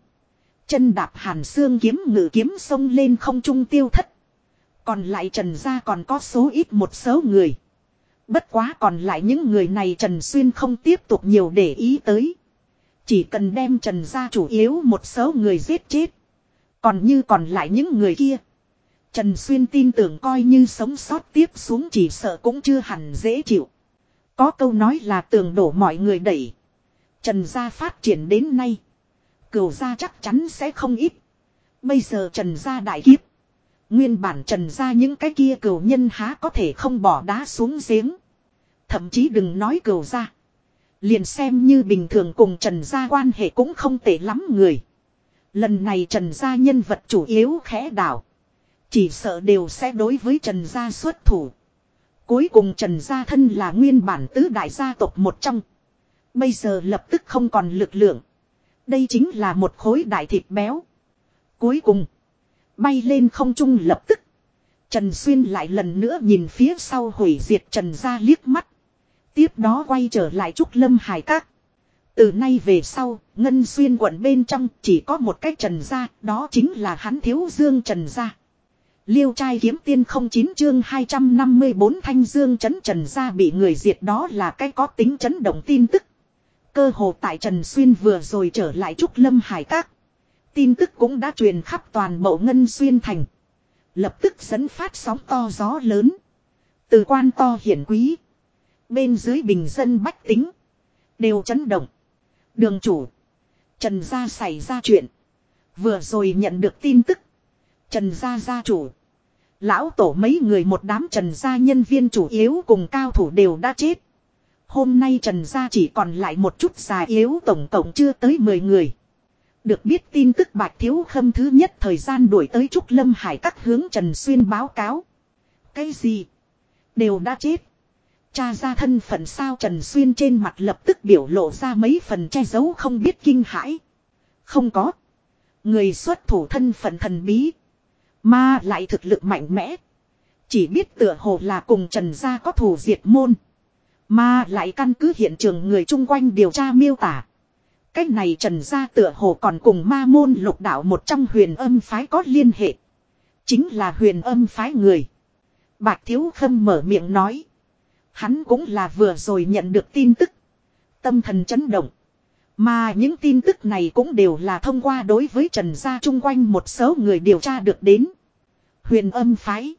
[SPEAKER 1] Chân đạp hàn xương kiếm ngự kiếm sông lên không trung tiêu thất. Còn lại trần gia còn có số ít một số người. Bất quá còn lại những người này Trần Xuyên không tiếp tục nhiều để ý tới. Chỉ cần đem Trần ra chủ yếu một số người giết chết. Còn như còn lại những người kia. Trần Xuyên tin tưởng coi như sống sót tiếp xuống chỉ sợ cũng chưa hẳn dễ chịu. Có câu nói là tường đổ mọi người đẩy. Trần gia phát triển đến nay. Cửu gia chắc chắn sẽ không ít. Bây giờ Trần gia đại kiếp. Nguyên bản trần gia những cái kia cửu nhân há có thể không bỏ đá xuống giếng. Thậm chí đừng nói cửu gia, Liền xem như bình thường cùng trần gia quan hệ cũng không tệ lắm người. Lần này trần gia nhân vật chủ yếu khẽ đảo. Chỉ sợ đều sẽ đối với trần gia xuất thủ. Cuối cùng trần gia thân là nguyên bản tứ đại gia tộc một trong. Bây giờ lập tức không còn lực lượng. Đây chính là một khối đại thịt béo. Cuối cùng. Bay lên không trung lập tức. Trần Xuyên lại lần nữa nhìn phía sau hủy diệt Trần gia liếc mắt. Tiếp đó quay trở lại Trúc Lâm Hải Các. Từ nay về sau, Ngân Xuyên quận bên trong chỉ có một cái Trần gia, đó chính là hắn thiếu dương Trần gia. Liêu trai kiếm tiên không chín chương 254 thanh dương chấn trần ra bị người diệt đó là cái có tính chấn động tin tức. Cơ hồ tại Trần Xuyên vừa rồi trở lại Trúc Lâm Hải Các. Tin tức cũng đã truyền khắp toàn bộ Ngân Xuyên Thành. Lập tức dẫn phát sóng to gió lớn. Từ quan to hiển quý. Bên dưới bình dân bách tính. Đều chấn động. Đường chủ. Trần gia xảy ra chuyện. Vừa rồi nhận được tin tức. Trần gia gia chủ. Lão tổ mấy người một đám trần gia nhân viên chủ yếu cùng cao thủ đều đã chết. Hôm nay trần gia chỉ còn lại một chút già yếu tổng cộng chưa tới 10 người. Được biết tin tức bạch thiếu khâm thứ nhất thời gian đuổi tới Trúc Lâm Hải các hướng Trần Xuyên báo cáo. Cái gì? Đều đã chết. Cha ra thân phận sao Trần Xuyên trên mặt lập tức biểu lộ ra mấy phần che giấu không biết kinh hãi. Không có. Người xuất thủ thân phận thần bí. Mà lại thực lực mạnh mẽ. Chỉ biết tựa hồ là cùng Trần gia có thủ diệt môn. Mà lại căn cứ hiện trường người chung quanh điều tra miêu tả. Cách này Trần gia tựa hồ còn cùng ma môn lục đạo một trong huyền âm phái có liên hệ. Chính là huyền âm phái người. bạc Thiếu Khâm mở miệng nói. Hắn cũng là vừa rồi nhận được tin tức. Tâm thần chấn động. Mà những tin tức này cũng đều là thông qua đối với Trần Gia chung quanh một số người điều tra được đến. Huyền âm phái.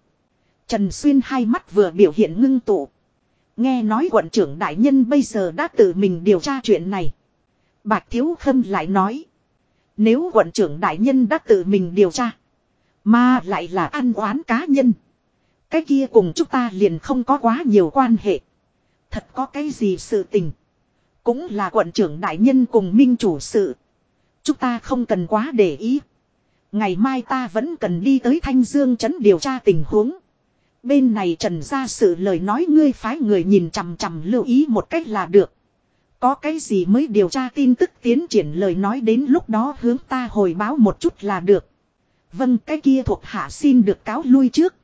[SPEAKER 1] Trần Xuyên hai mắt vừa biểu hiện ngưng tụ. Nghe nói quận trưởng đại nhân bây giờ đã tự mình điều tra chuyện này. Bạch Thiếu Khâm lại nói. Nếu quận trưởng đại nhân đã tự mình điều tra. Mà lại là ăn oán cá nhân. Cái kia cùng chúng ta liền không có quá nhiều quan hệ. Thật có cái gì sự tình. Cũng là quận trưởng đại nhân cùng minh chủ sự. Chúng ta không cần quá để ý. Ngày mai ta vẫn cần đi tới Thanh Dương trấn điều tra tình huống. Bên này trần ra sự lời nói ngươi phái người nhìn chằm chằm lưu ý một cách là được. Có cái gì mới điều tra tin tức tiến triển lời nói đến lúc đó hướng ta hồi báo một chút là được. Vâng cái kia thuộc hạ xin được cáo lui trước.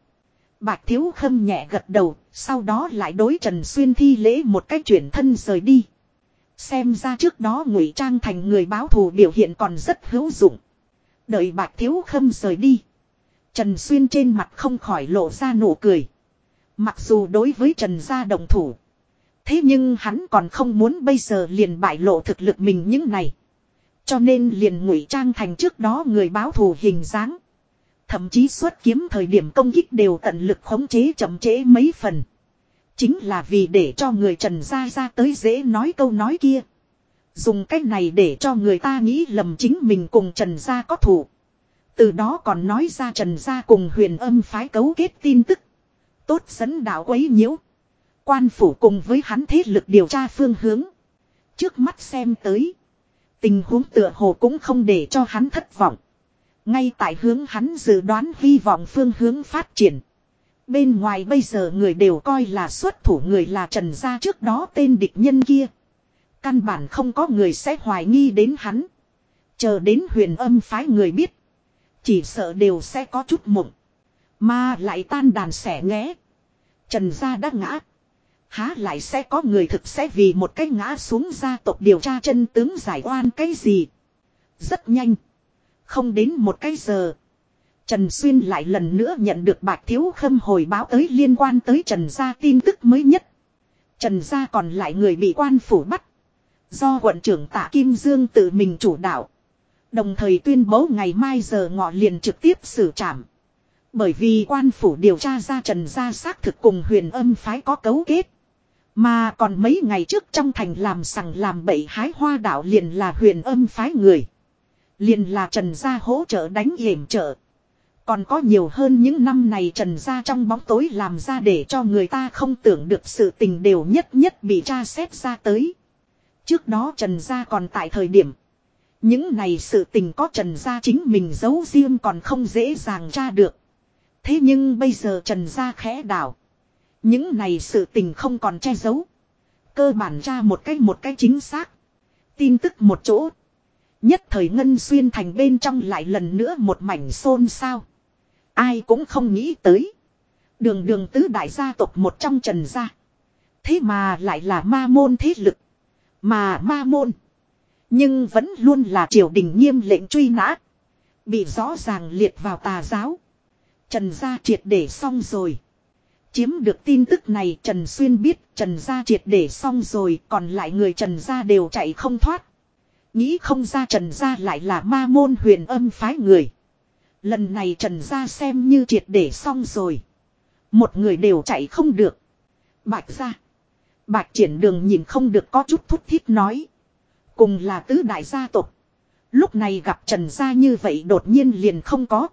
[SPEAKER 1] Bạch Thiếu Khâm nhẹ gật đầu, sau đó lại đối Trần Xuyên thi lễ một cách chuyển thân rời đi. Xem ra trước đó ngụy trang thành người báo thù biểu hiện còn rất hữu dụng. Đợi bạc Thiếu Khâm rời đi. Trần Xuyên trên mặt không khỏi lộ ra nụ cười. Mặc dù đối với Trần gia đồng thủ. Thế nhưng hắn còn không muốn bây giờ liền bại lộ thực lực mình những này. Cho nên liền ngụy trang thành trước đó người báo thù hình dáng. Thậm chí xuất kiếm thời điểm công kích đều tận lực khống chế chậm chế mấy phần. Chính là vì để cho người Trần Gia ra tới dễ nói câu nói kia. Dùng cách này để cho người ta nghĩ lầm chính mình cùng Trần Gia có thủ. Từ đó còn nói ra Trần Gia cùng huyền âm phái cấu kết tin tức. Tốt dẫn đạo quấy nhiễu. Quan phủ cùng với hắn thế lực điều tra phương hướng. Trước mắt xem tới. Tình huống tựa hồ cũng không để cho hắn thất vọng. Ngay tại hướng hắn dự đoán hy vọng phương hướng phát triển. Bên ngoài bây giờ người đều coi là xuất thủ người là trần gia trước đó tên địch nhân kia. Căn bản không có người sẽ hoài nghi đến hắn. Chờ đến huyền âm phái người biết. Chỉ sợ đều sẽ có chút mộng. Mà lại tan đàn xẻ nghé. Trần gia đã ngã. Há lại sẽ có người thực sẽ vì một cái ngã xuống gia tộc điều tra chân tướng giải oan cái gì. Rất nhanh. Không đến một cái giờ. Trần Xuyên lại lần nữa nhận được bạc Thiếu Khâm hồi báo tới liên quan tới Trần Gia tin tức mới nhất. Trần Gia còn lại người bị quan phủ bắt. Do quận trưởng tạ Kim Dương tự mình chủ đạo. Đồng thời tuyên bố ngày mai giờ ngọ liền trực tiếp xử trảm. Bởi vì quan phủ điều tra ra Trần Gia xác thực cùng huyền âm phái có cấu kết. Mà còn mấy ngày trước trong thành làm sằng làm bậy hái hoa đạo liền là huyền âm phái người. Liền là Trần Gia hỗ trợ đánh hiểm trợ. Còn có nhiều hơn những năm này Trần Gia trong bóng tối làm ra để cho người ta không tưởng được sự tình đều nhất nhất bị tra xét ra tới. Trước đó Trần Gia còn tại thời điểm. Những này sự tình có Trần Gia chính mình giấu riêng còn không dễ dàng tra được. Thế nhưng bây giờ Trần Gia khẽ đảo. Những này sự tình không còn che giấu. Cơ bản tra một cách một cách chính xác. Tin tức một chỗ. Nhất thời ngân xuyên thành bên trong lại lần nữa một mảnh xôn xao. Ai cũng không nghĩ tới. Đường đường tứ đại gia tộc một trong trần gia. Thế mà lại là ma môn thế lực. Mà ma môn. Nhưng vẫn luôn là triều đình nghiêm lệnh truy nã. Bị rõ ràng liệt vào tà giáo. Trần gia triệt để xong rồi. Chiếm được tin tức này Trần Xuyên biết Trần gia triệt để xong rồi, còn lại người Trần gia đều chạy không thoát. Nghĩ không ra Trần gia lại là ma môn huyền âm phái người. Lần này Trần gia xem như triệt để xong rồi. Một người đều chạy không được. Bạch gia. Bạch triển đường nhìn không được có chút thúc thiết nói. Cùng là tứ đại gia tộc. Lúc này gặp Trần gia như vậy đột nhiên liền không có.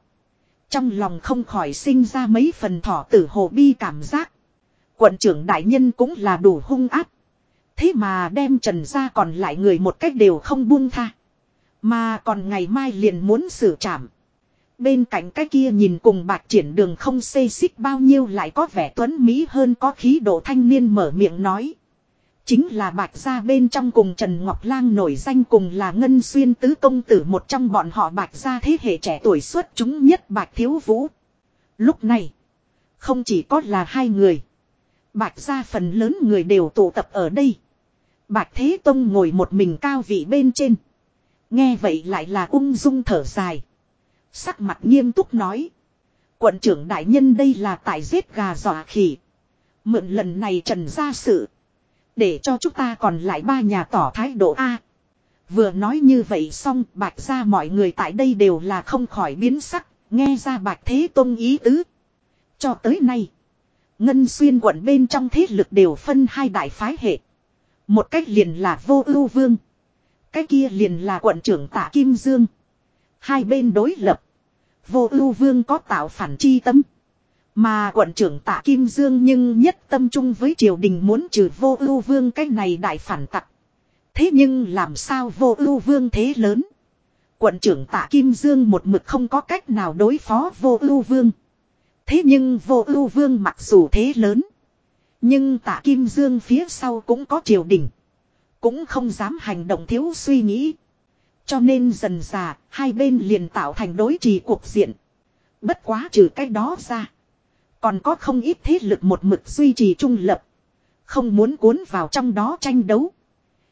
[SPEAKER 1] Trong lòng không khỏi sinh ra mấy phần thỏ tử hồ bi cảm giác. Quận trưởng đại nhân cũng là đủ hung áp. Thế mà đem trần gia còn lại người một cách đều không buông tha. Mà còn ngày mai liền muốn xử trảm. Bên cạnh cái kia nhìn cùng bạc triển đường không xê xích bao nhiêu lại có vẻ tuấn Mỹ hơn có khí độ thanh niên mở miệng nói. Chính là bạch gia bên trong cùng Trần Ngọc Lang nổi danh cùng là Ngân Xuyên Tứ Công Tử một trong bọn họ bạch gia thế hệ trẻ tuổi xuất chúng nhất bạch thiếu vũ. Lúc này, không chỉ có là hai người. Bạch gia phần lớn người đều tụ tập ở đây. Bạch Thế Tông ngồi một mình cao vị bên trên. Nghe vậy lại là ung dung thở dài. Sắc mặt nghiêm túc nói. Quận trưởng đại nhân đây là tại giết gà dọa khỉ. Mượn lần này trần ra sự. Để cho chúng ta còn lại ba nhà tỏ thái độ A. Vừa nói như vậy xong, bạch ra mọi người tại đây đều là không khỏi biến sắc. Nghe ra bạch thế tôn ý tứ. Cho tới nay. Ngân xuyên quận bên trong thế lực đều phân hai đại phái hệ. Một cách liền là vô ưu vương. Cái kia liền là quận trưởng tạ Kim Dương. Hai bên đối lập. Vô ưu vương có tạo phản chi tâm. Mà quận trưởng tạ Kim Dương nhưng nhất tâm trung với triều đình muốn trừ vô ưu vương, cái này đại phản tặc. Thế nhưng làm sao vô ưu vương thế lớn. Quận trưởng tạ Kim Dương một mực không có cách nào đối phó vô ưu vương. Thế nhưng vô ưu vương mặc dù thế lớn. Nhưng tạ Kim Dương phía sau cũng có triều đình. Cũng không dám hành động thiếu suy nghĩ. Cho nên dần già, hai bên liền tạo thành đối trì cuộc diện. Bất quá trừ cái đó ra. Còn có không ít thế lực một mực duy trì trung lập. Không muốn cuốn vào trong đó tranh đấu.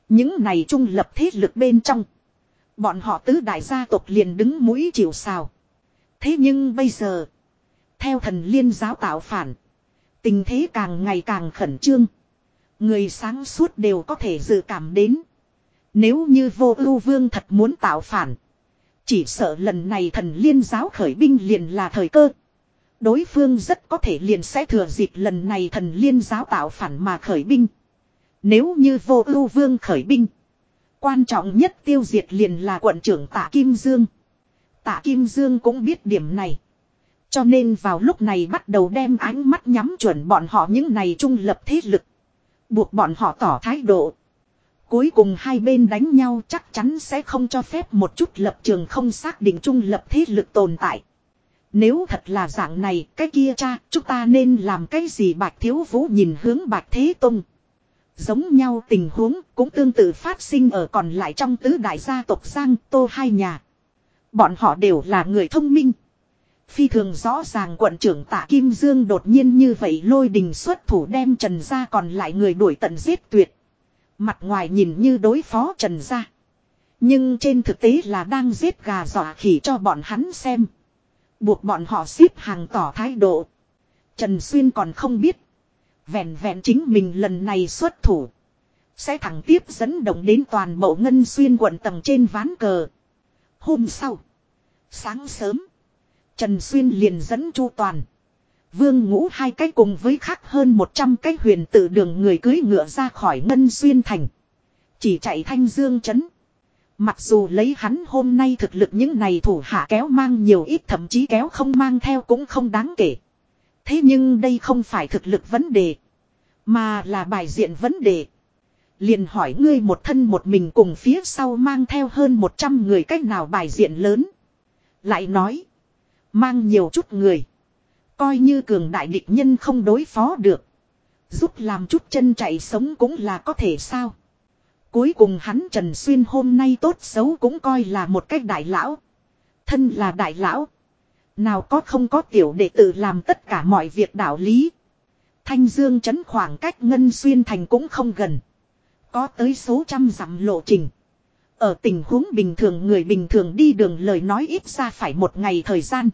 [SPEAKER 1] Những này trung lập thế lực bên trong. Bọn họ tứ đại gia tộc liền đứng mũi chịu sào. Thế nhưng bây giờ. Theo thần liên giáo tạo phản. Tình thế càng ngày càng khẩn trương. Người sáng suốt đều có thể dự cảm đến. Nếu như vô ưu vương thật muốn tạo phản. Chỉ sợ lần này thần liên giáo khởi binh liền là thời cơ. Đối phương rất có thể liền sẽ thừa dịp lần này thần liên giáo tạo phản mà khởi binh. Nếu như vô ưu vương khởi binh. Quan trọng nhất tiêu diệt liền là quận trưởng tạ Kim Dương. Tạ Kim Dương cũng biết điểm này. Cho nên vào lúc này bắt đầu đem ánh mắt nhắm chuẩn bọn họ những này trung lập thế lực. Buộc bọn họ tỏ thái độ. Cuối cùng hai bên đánh nhau chắc chắn sẽ không cho phép một chút lập trường không xác định trung lập thế lực tồn tại. Nếu thật là dạng này, cái kia cha, chúng ta nên làm cái gì bạch thiếu vũ nhìn hướng bạch thế tông. Giống nhau tình huống cũng tương tự phát sinh ở còn lại trong tứ đại gia tộc Giang Tô hai nhà. Bọn họ đều là người thông minh. Phi thường rõ ràng quận trưởng tạ Kim Dương đột nhiên như vậy lôi đình xuất thủ đem Trần gia còn lại người đuổi tận giết tuyệt. Mặt ngoài nhìn như đối phó Trần gia. Nhưng trên thực tế là đang giết gà dọa khỉ cho bọn hắn xem. Buộc bọn họ xếp hàng tỏ thái độ. Trần Xuyên còn không biết. Vẹn vẹn chính mình lần này xuất thủ. Sẽ thẳng tiếp dẫn động đến toàn bộ ngân xuyên quận tầng trên ván cờ. Hôm sau. Sáng sớm. Trần Xuyên liền dẫn Chu Toàn. Vương ngũ hai cái cùng với khác hơn 100 cái huyền tự đường người cưới ngựa ra khỏi Ngân Xuyên Thành. Chỉ chạy thanh dương chấn. Mặc dù lấy hắn hôm nay thực lực những này thủ hạ kéo mang nhiều ít thậm chí kéo không mang theo cũng không đáng kể. Thế nhưng đây không phải thực lực vấn đề. Mà là bài diện vấn đề. Liền hỏi ngươi một thân một mình cùng phía sau mang theo hơn 100 người cách nào bài diện lớn. Lại nói. Mang nhiều chút người. Coi như cường đại địch nhân không đối phó được. Giúp làm chút chân chạy sống cũng là có thể sao. Cuối cùng hắn Trần Xuyên hôm nay tốt xấu cũng coi là một cách đại lão. Thân là đại lão. Nào có không có tiểu đệ tử làm tất cả mọi việc đạo lý. Thanh Dương chấn khoảng cách Ngân Xuyên thành cũng không gần. Có tới số trăm dặm lộ trình. Ở tình huống bình thường người bình thường đi đường lời nói ít ra phải một ngày thời gian.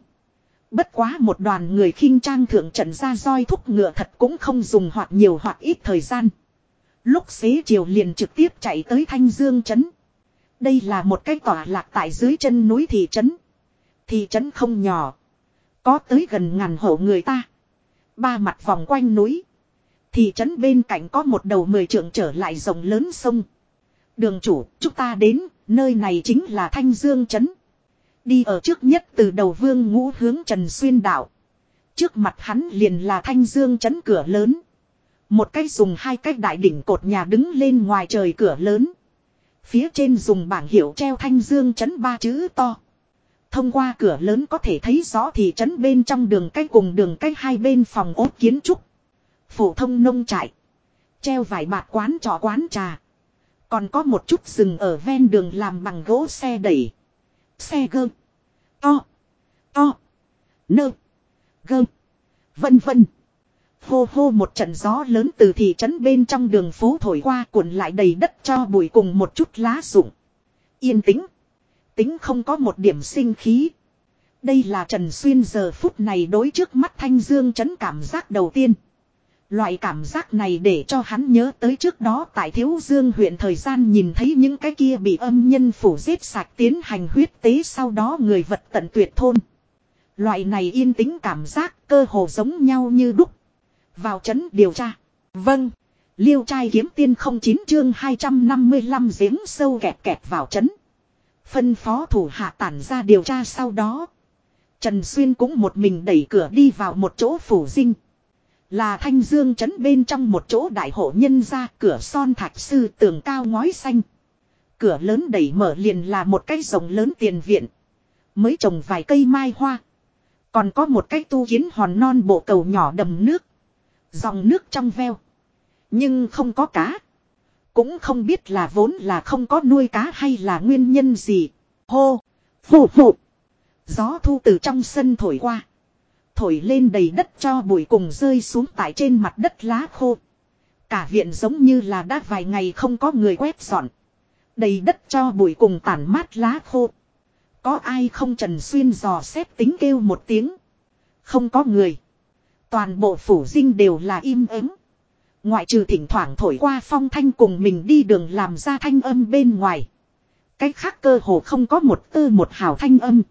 [SPEAKER 1] Bất quá một đoàn người khinh trang thượng trận ra roi thúc ngựa thật cũng không dùng hoặc nhiều hoặc ít thời gian. Lúc xế chiều liền trực tiếp chạy tới Thanh Dương Trấn. Đây là một cái tỏa lạc tại dưới chân núi thị trấn. Thị trấn không nhỏ. Có tới gần ngàn hộ người ta. Ba mặt vòng quanh núi. Thị trấn bên cạnh có một đầu mười trượng trở lại rồng lớn sông. Đường chủ, chúng ta đến, nơi này chính là Thanh Dương Trấn. Đi ở trước nhất từ đầu vương ngũ hướng Trần Xuyên đạo. Trước mặt hắn liền là Thanh Dương chấn cửa lớn. Một cách dùng hai cách đại đỉnh cột nhà đứng lên ngoài trời cửa lớn. Phía trên dùng bảng hiệu treo Thanh Dương chấn ba chữ to. Thông qua cửa lớn có thể thấy rõ thị trấn bên trong đường cách cùng đường cách hai bên phòng ốt kiến trúc. Phổ thông nông trại. Treo vài bạt quán trọ quán trà. Còn có một chút rừng ở ven đường làm bằng gỗ xe đẩy. Xe gơ. To. To. Nơ. Gơ. Vân vân. Hô hô một trận gió lớn từ thị trấn bên trong đường phố thổi qua cuộn lại đầy đất cho bụi cùng một chút lá rụng. Yên tĩnh. Tính không có một điểm sinh khí. Đây là Trần Xuyên giờ phút này đối trước mắt Thanh Dương trấn cảm giác đầu tiên. Loại cảm giác này để cho hắn nhớ tới trước đó tại Thiếu Dương huyện thời gian nhìn thấy những cái kia bị âm nhân phủ giết sạch tiến hành huyết tế sau đó người vật tận tuyệt thôn. Loại này yên tĩnh cảm giác cơ hồ giống nhau như đúc. Vào chấn điều tra. Vâng. Liêu trai kiếm tiên không chín chương 255 giếng sâu kẹp kẹp vào chấn. Phân phó thủ hạ tản ra điều tra sau đó. Trần Xuyên cũng một mình đẩy cửa đi vào một chỗ phủ dinh. Là thanh dương trấn bên trong một chỗ đại hộ nhân ra cửa son thạch sư tường cao ngói xanh. Cửa lớn đẩy mở liền là một cái rồng lớn tiền viện. Mới trồng vài cây mai hoa. Còn có một cái tu kiến hòn non bộ cầu nhỏ đầm nước. Dòng nước trong veo. Nhưng không có cá. Cũng không biết là vốn là không có nuôi cá hay là nguyên nhân gì. Hô. Phụ phụ. Gió thu từ trong sân thổi qua. Thổi lên đầy đất cho bụi cùng rơi xuống tại trên mặt đất lá khô. Cả viện giống như là đã vài ngày không có người quét dọn. Đầy đất cho bụi cùng tản mát lá khô. Có ai không trần xuyên dò xét tính kêu một tiếng. Không có người. Toàn bộ phủ dinh đều là im ắng. Ngoại trừ thỉnh thoảng thổi qua phong thanh cùng mình đi đường làm ra thanh âm bên ngoài. Cách khác cơ hồ không có một tư một hào thanh âm.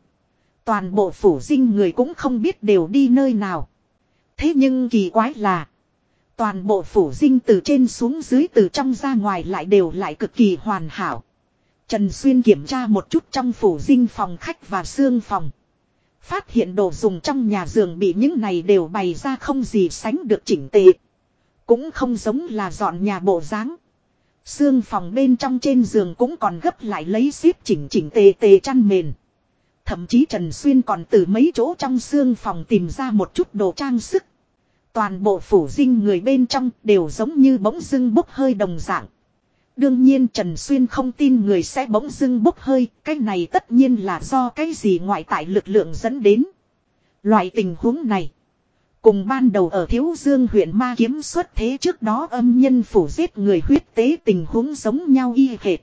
[SPEAKER 1] Toàn bộ phủ dinh người cũng không biết đều đi nơi nào. Thế nhưng kỳ quái là. Toàn bộ phủ dinh từ trên xuống dưới từ trong ra ngoài lại đều lại cực kỳ hoàn hảo. Trần Xuyên kiểm tra một chút trong phủ dinh phòng khách và xương phòng. Phát hiện đồ dùng trong nhà giường bị những này đều bày ra không gì sánh được chỉnh tề. Cũng không giống là dọn nhà bộ dáng. Xương phòng bên trong trên giường cũng còn gấp lại lấy xếp chỉnh chỉnh tề tề chăn mền. Thậm chí Trần Xuyên còn từ mấy chỗ trong xương phòng tìm ra một chút đồ trang sức. Toàn bộ phủ dinh người bên trong đều giống như bỗng dưng bốc hơi đồng dạng. Đương nhiên Trần Xuyên không tin người sẽ bỗng dưng bốc hơi, cái này tất nhiên là do cái gì ngoại tại lực lượng dẫn đến. Loại tình huống này, cùng ban đầu ở Thiếu Dương huyện Ma Kiếm xuất thế trước đó âm nhân phủ giết người huyết tế tình huống giống nhau y hệt.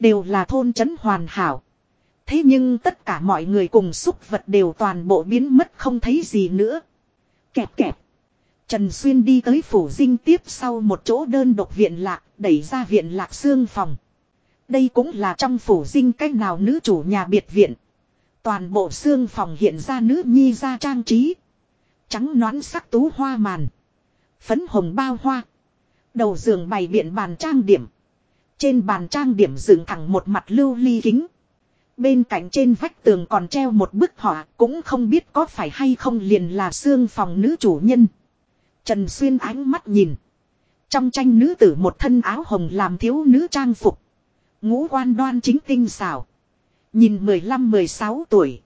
[SPEAKER 1] Đều là thôn trấn hoàn hảo. Thế nhưng tất cả mọi người cùng xúc vật đều toàn bộ biến mất không thấy gì nữa. Kẹp kẹp. Trần Xuyên đi tới phủ dinh tiếp sau một chỗ đơn độc viện lạc, đẩy ra viện lạc xương phòng. Đây cũng là trong phủ dinh cách nào nữ chủ nhà biệt viện. Toàn bộ xương phòng hiện ra nữ nhi ra trang trí. Trắng nón sắc tú hoa màn. Phấn hồng bao hoa. Đầu giường bày biện bàn trang điểm. Trên bàn trang điểm dựng thẳng một mặt lưu ly kính. Bên cạnh trên vách tường còn treo một bức họa, cũng không biết có phải hay không liền là xương phòng nữ chủ nhân. Trần Xuyên ánh mắt nhìn. Trong tranh nữ tử một thân áo hồng làm thiếu nữ trang phục. Ngũ quan đoan chính tinh xảo. Nhìn 15-16 tuổi.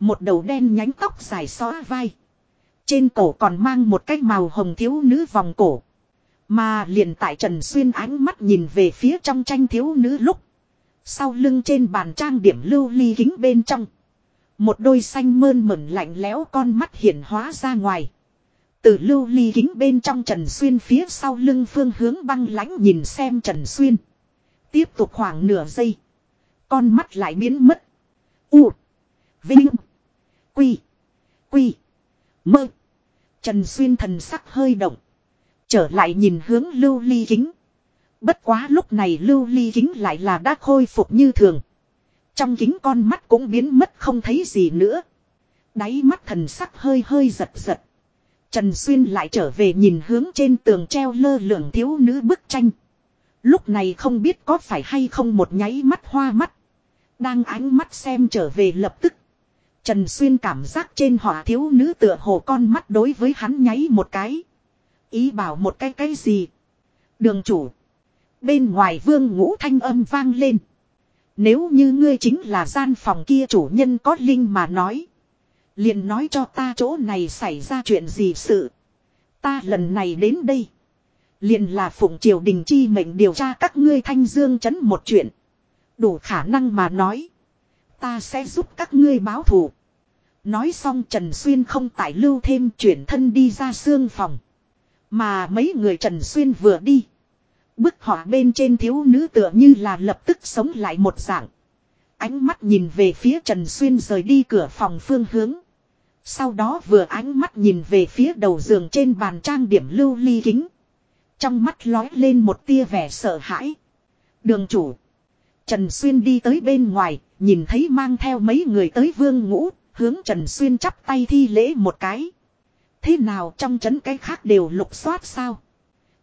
[SPEAKER 1] Một đầu đen nhánh tóc dài xóa vai. Trên cổ còn mang một cái màu hồng thiếu nữ vòng cổ. Mà liền tại Trần Xuyên ánh mắt nhìn về phía trong tranh thiếu nữ lúc. Sau lưng trên bàn trang điểm lưu ly kính bên trong. Một đôi xanh mơn mẩn lạnh lẽo con mắt hiển hóa ra ngoài. Từ lưu ly kính bên trong Trần Xuyên phía sau lưng phương hướng băng lãnh nhìn xem Trần Xuyên. Tiếp tục khoảng nửa giây. Con mắt lại biến mất. U. Vinh. Quy. Quy. Mơ. Trần Xuyên thần sắc hơi động. Trở lại nhìn hướng lưu ly kính. Bất quá lúc này lưu ly kính lại là đã khôi phục như thường. Trong kính con mắt cũng biến mất không thấy gì nữa. Đáy mắt thần sắc hơi hơi giật giật. Trần Xuyên lại trở về nhìn hướng trên tường treo lơ lửng thiếu nữ bức tranh. Lúc này không biết có phải hay không một nháy mắt hoa mắt. Đang ánh mắt xem trở về lập tức. Trần Xuyên cảm giác trên họa thiếu nữ tựa hồ con mắt đối với hắn nháy một cái. Ý bảo một cái cái gì. Đường chủ. Bên ngoài vương ngũ thanh âm vang lên. Nếu như ngươi chính là gian phòng kia chủ nhân có linh mà nói. liền nói cho ta chỗ này xảy ra chuyện gì sự. Ta lần này đến đây. liền là phụng triều đình chi mệnh điều tra các ngươi thanh dương chấn một chuyện. Đủ khả năng mà nói. Ta sẽ giúp các ngươi báo thù. Nói xong Trần Xuyên không tại lưu thêm chuyển thân đi ra xương phòng. Mà mấy người Trần Xuyên vừa đi. Bức họa bên trên thiếu nữ tựa như là lập tức sống lại một dạng. Ánh mắt nhìn về phía Trần Xuyên rời đi cửa phòng phương hướng. Sau đó vừa ánh mắt nhìn về phía đầu giường trên bàn trang điểm lưu ly kính. Trong mắt lói lên một tia vẻ sợ hãi. Đường chủ. Trần Xuyên đi tới bên ngoài, nhìn thấy mang theo mấy người tới vương ngũ, hướng Trần Xuyên chắp tay thi lễ một cái. Thế nào trong trấn cái khác đều lục soát sao?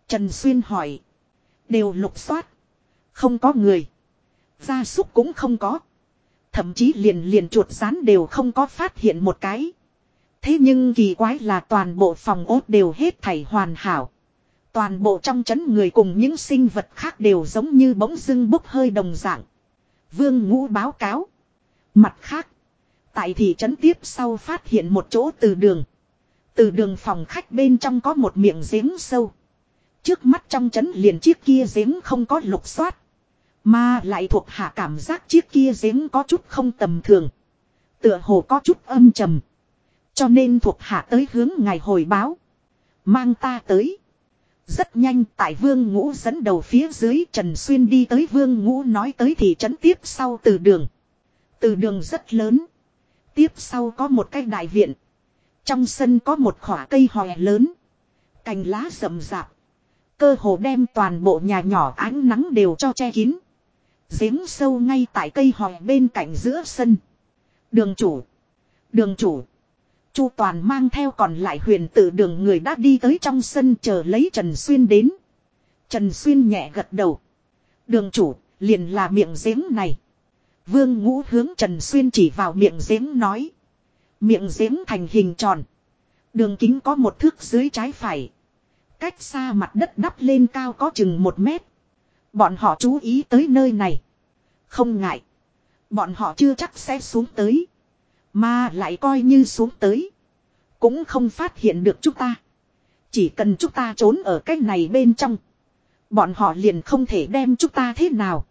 [SPEAKER 1] Trần Xuyên hỏi. Đều lục soát. Không có người. Gia súc cũng không có. Thậm chí liền liền chuột rán đều không có phát hiện một cái. Thế nhưng kỳ quái là toàn bộ phòng ốt đều hết thảy hoàn hảo. Toàn bộ trong chấn người cùng những sinh vật khác đều giống như bỗng dưng bốc hơi đồng dạng. Vương ngũ báo cáo. Mặt khác. Tại thị trấn tiếp sau phát hiện một chỗ từ đường. Từ đường phòng khách bên trong có một miệng giếng sâu. Trước mắt trong chấn liền chiếc kia giếng không có lục soát. Mà lại thuộc hạ cảm giác chiếc kia giếng có chút không tầm thường. Tựa hồ có chút âm trầm. Cho nên thuộc hạ tới hướng ngài hồi báo. Mang ta tới. Rất nhanh tại vương ngũ dẫn đầu phía dưới Trần Xuyên đi tới vương ngũ nói tới thị trấn tiếp sau từ đường. Từ đường rất lớn. Tiếp sau có một cái đại viện. Trong sân có một khỏa cây hòe lớn. Cành lá rậm rạp. Cơ hồ đem toàn bộ nhà nhỏ ánh nắng đều cho che kín. Giếng sâu ngay tại cây hòe bên cạnh giữa sân. Đường chủ. Đường chủ. Chu Toàn mang theo còn lại huyền tử đường người đã đi tới trong sân chờ lấy Trần Xuyên đến. Trần Xuyên nhẹ gật đầu. Đường chủ, liền là miệng giếng này. Vương ngũ hướng Trần Xuyên chỉ vào miệng giếng nói. Miệng giếng thành hình tròn. Đường kính có một thước dưới trái phải. Cách xa mặt đất đắp lên cao có chừng một mét. Bọn họ chú ý tới nơi này. Không ngại. Bọn họ chưa chắc sẽ xuống tới. Mà lại coi như xuống tới. Cũng không phát hiện được chúng ta. Chỉ cần chúng ta trốn ở cái này bên trong. Bọn họ liền không thể đem chúng ta thế nào.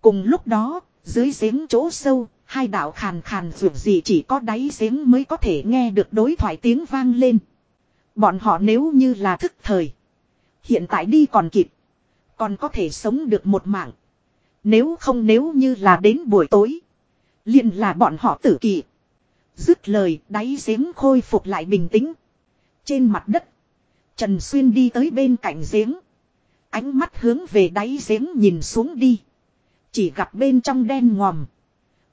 [SPEAKER 1] Cùng lúc đó, dưới giếng chỗ sâu, hai đạo khàn khàn dù gì chỉ có đáy giếng mới có thể nghe được đối thoại tiếng vang lên. Bọn họ nếu như là thức thời. Hiện tại đi còn kịp. Còn có thể sống được một mạng. Nếu không nếu như là đến buổi tối. liền là bọn họ tử kỳ. Dứt lời, đáy giếng khôi phục lại bình tĩnh. Trên mặt đất. Trần Xuyên đi tới bên cạnh giếng. Ánh mắt hướng về đáy giếng nhìn xuống đi. Chỉ gặp bên trong đen ngòm.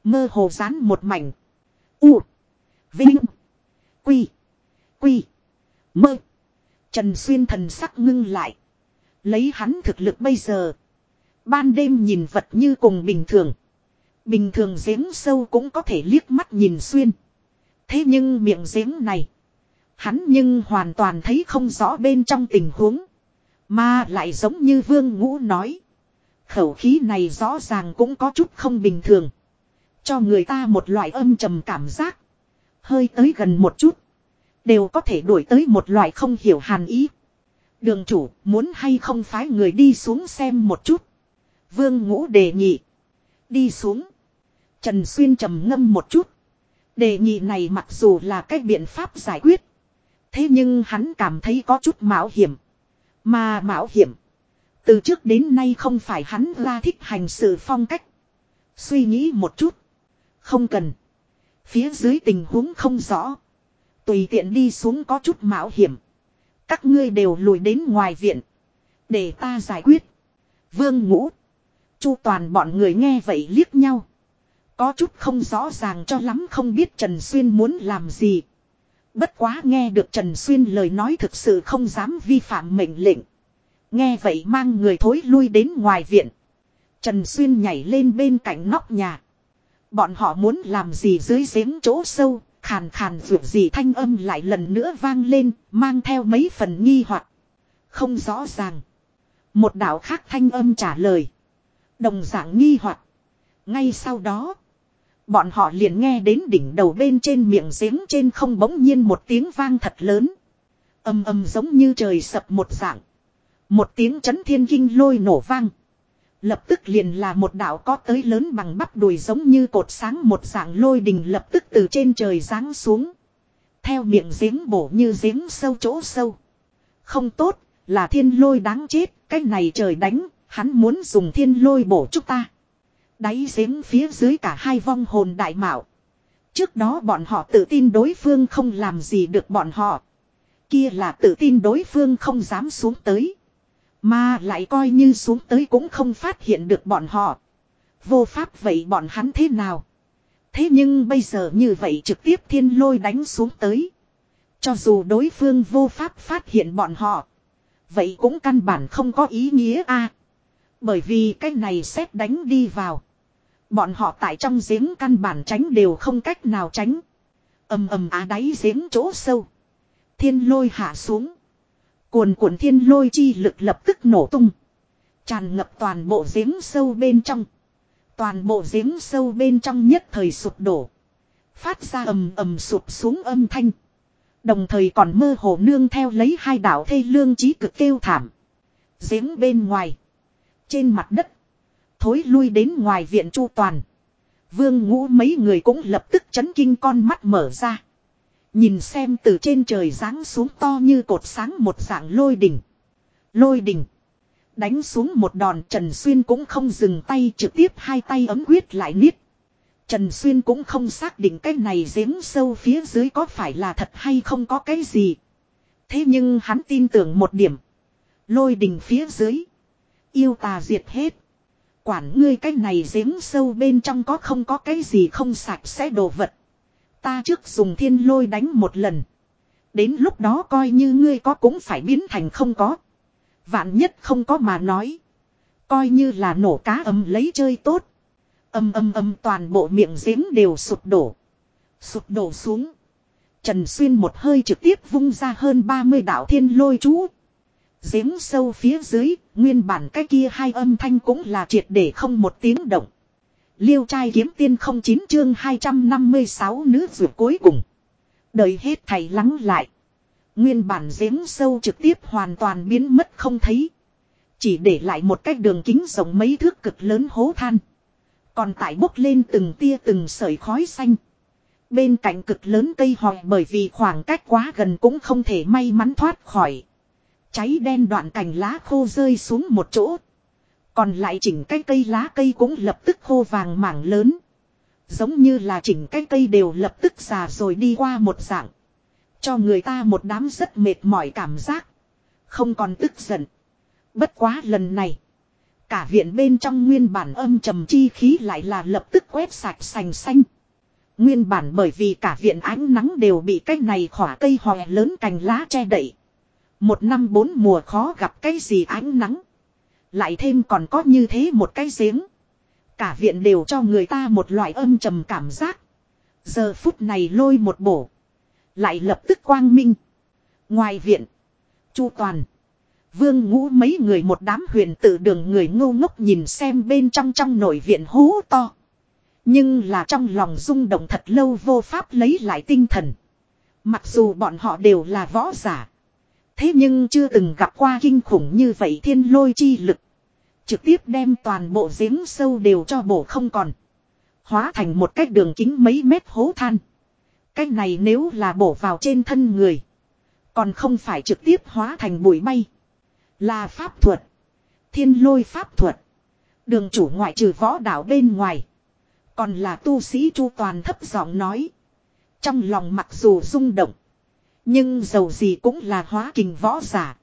[SPEAKER 1] Mơ hồ rán một mảnh. U. Vinh. Quy. Quy. Mơ. Trần Xuyên thần sắc ngưng lại. Lấy hắn thực lực bây giờ. Ban đêm nhìn vật như cùng bình thường. Bình thường giếng sâu cũng có thể liếc mắt nhìn xuyên. Thế nhưng miệng giếng này. Hắn nhưng hoàn toàn thấy không rõ bên trong tình huống. Mà lại giống như vương ngũ nói. Khẩu khí này rõ ràng cũng có chút không bình thường. Cho người ta một loại âm trầm cảm giác. Hơi tới gần một chút. Đều có thể đuổi tới một loại không hiểu hàn ý. Đường chủ, muốn hay không phái người đi xuống xem một chút. Vương ngũ đề nghị. Đi xuống. Trần Xuyên trầm ngâm một chút. Đề nghị này mặc dù là cách biện pháp giải quyết. Thế nhưng hắn cảm thấy có chút mạo hiểm. Mà mạo hiểm. Từ trước đến nay không phải hắn ra thích hành sự phong cách. Suy nghĩ một chút. Không cần. Phía dưới tình huống không rõ. Tùy tiện đi xuống có chút mạo hiểm. Các ngươi đều lùi đến ngoài viện. Để ta giải quyết. Vương ngũ. Chu toàn bọn người nghe vậy liếc nhau. Có chút không rõ ràng cho lắm không biết Trần Xuyên muốn làm gì. Bất quá nghe được Trần Xuyên lời nói thực sự không dám vi phạm mệnh lệnh. Nghe vậy mang người thối lui đến ngoài viện. Trần Xuyên nhảy lên bên cạnh nóc nhà. Bọn họ muốn làm gì dưới giếng chỗ sâu, khàn khàn ruột gì thanh âm lại lần nữa vang lên, mang theo mấy phần nghi hoặc Không rõ ràng. Một đạo khác thanh âm trả lời. Đồng dạng nghi hoặc Ngay sau đó. Bọn họ liền nghe đến đỉnh đầu bên trên miệng giếng trên không bỗng nhiên một tiếng vang thật lớn. Âm âm giống như trời sập một dạng. Một tiếng chấn thiên kinh lôi nổ vang. Lập tức liền là một đạo có tới lớn bằng bắp đùi giống như cột sáng một dạng lôi đình lập tức từ trên trời giáng xuống. Theo miệng giếng bổ như giếng sâu chỗ sâu. Không tốt, là thiên lôi đáng chết, cái này trời đánh, hắn muốn dùng thiên lôi bổ chúng ta. Đáy giếng phía dưới cả hai vong hồn đại mạo. Trước đó bọn họ tự tin đối phương không làm gì được bọn họ. Kia là tự tin đối phương không dám xuống tới. Mà lại coi như xuống tới cũng không phát hiện được bọn họ. Vô pháp vậy bọn hắn thế nào? Thế nhưng bây giờ như vậy trực tiếp thiên lôi đánh xuống tới. Cho dù đối phương vô pháp phát hiện bọn họ. Vậy cũng căn bản không có ý nghĩa a Bởi vì cái này xét đánh đi vào. Bọn họ tại trong giếng căn bản tránh đều không cách nào tránh. ầm ầm á đáy giếng chỗ sâu. Thiên lôi hạ xuống. Cuồn cuộn thiên lôi chi lực lập tức nổ tung. Tràn ngập toàn bộ giếng sâu bên trong. Toàn bộ giếng sâu bên trong nhất thời sụp đổ. Phát ra ầm ầm sụp xuống âm thanh. Đồng thời còn mơ hồ nương theo lấy hai đạo thê lương chí cực kêu thảm. Giếng bên ngoài. Trên mặt đất. Thối lui đến ngoài viện chu toàn. Vương ngũ mấy người cũng lập tức chấn kinh con mắt mở ra. Nhìn xem từ trên trời giáng xuống to như cột sáng một dạng lôi đỉnh. Lôi đỉnh. Đánh xuống một đòn, Trần Xuyên cũng không dừng tay, trực tiếp hai tay ấm quyết lại niết. Trần Xuyên cũng không xác định cái này giếng sâu phía dưới có phải là thật hay không có cái gì. Thế nhưng hắn tin tưởng một điểm. Lôi đỉnh phía dưới. Yêu tà diệt hết. Quản ngươi cái này giếng sâu bên trong có không có cái gì không sạch sẽ đồ vật. Ta trước dùng thiên lôi đánh một lần. Đến lúc đó coi như ngươi có cũng phải biến thành không có. Vạn nhất không có mà nói. Coi như là nổ cá ấm lấy chơi tốt. Âm âm âm toàn bộ miệng giếng đều sụp đổ. Sụp đổ xuống. Trần Xuyên một hơi trực tiếp vung ra hơn 30 đạo thiên lôi chú. Giếng sâu phía dưới, nguyên bản cái kia hai âm thanh cũng là triệt để không một tiếng động. Liêu trai kiếm tiên không chín chương 256 nữ vượt cuối cùng. Đợi hết thầy lắng lại. Nguyên bản giếng sâu trực tiếp hoàn toàn biến mất không thấy. Chỉ để lại một cái đường kính rộng mấy thước cực lớn hố than. Còn tại bốc lên từng tia từng sợi khói xanh. Bên cạnh cực lớn cây hòi bởi vì khoảng cách quá gần cũng không thể may mắn thoát khỏi. Cháy đen đoạn cành lá khô rơi xuống một chỗ. Còn lại chỉnh cái cây lá cây cũng lập tức khô vàng mảng lớn. Giống như là chỉnh cái cây đều lập tức già rồi đi qua một dạng. Cho người ta một đám rất mệt mỏi cảm giác. Không còn tức giận. Bất quá lần này. Cả viện bên trong nguyên bản âm trầm chi khí lại là lập tức quét sạch sành xanh. Nguyên bản bởi vì cả viện ánh nắng đều bị cái này khỏa cây hòe lớn cành lá che đậy. Một năm bốn mùa khó gặp cái gì ánh nắng. Lại thêm còn có như thế một cái giếng. Cả viện đều cho người ta một loại âm trầm cảm giác. Giờ phút này lôi một bổ. Lại lập tức quang minh. Ngoài viện. Chu toàn. Vương ngũ mấy người một đám huyền tử đường người ngô ngốc nhìn xem bên trong trong nội viện hú to. Nhưng là trong lòng rung động thật lâu vô pháp lấy lại tinh thần. Mặc dù bọn họ đều là võ giả. Thế nhưng chưa từng gặp qua kinh khủng như vậy thiên lôi chi lực. Trực tiếp đem toàn bộ giếng sâu đều cho bổ không còn. Hóa thành một cái đường kính mấy mét hố than. Cái này nếu là bổ vào trên thân người. Còn không phải trực tiếp hóa thành bụi bay. Là pháp thuật. Thiên lôi pháp thuật. Đường chủ ngoại trừ võ đạo bên ngoài. Còn là tu sĩ chu toàn thấp giọng nói. Trong lòng mặc dù rung động. Nhưng dầu gì cũng là hóa kình võ giả.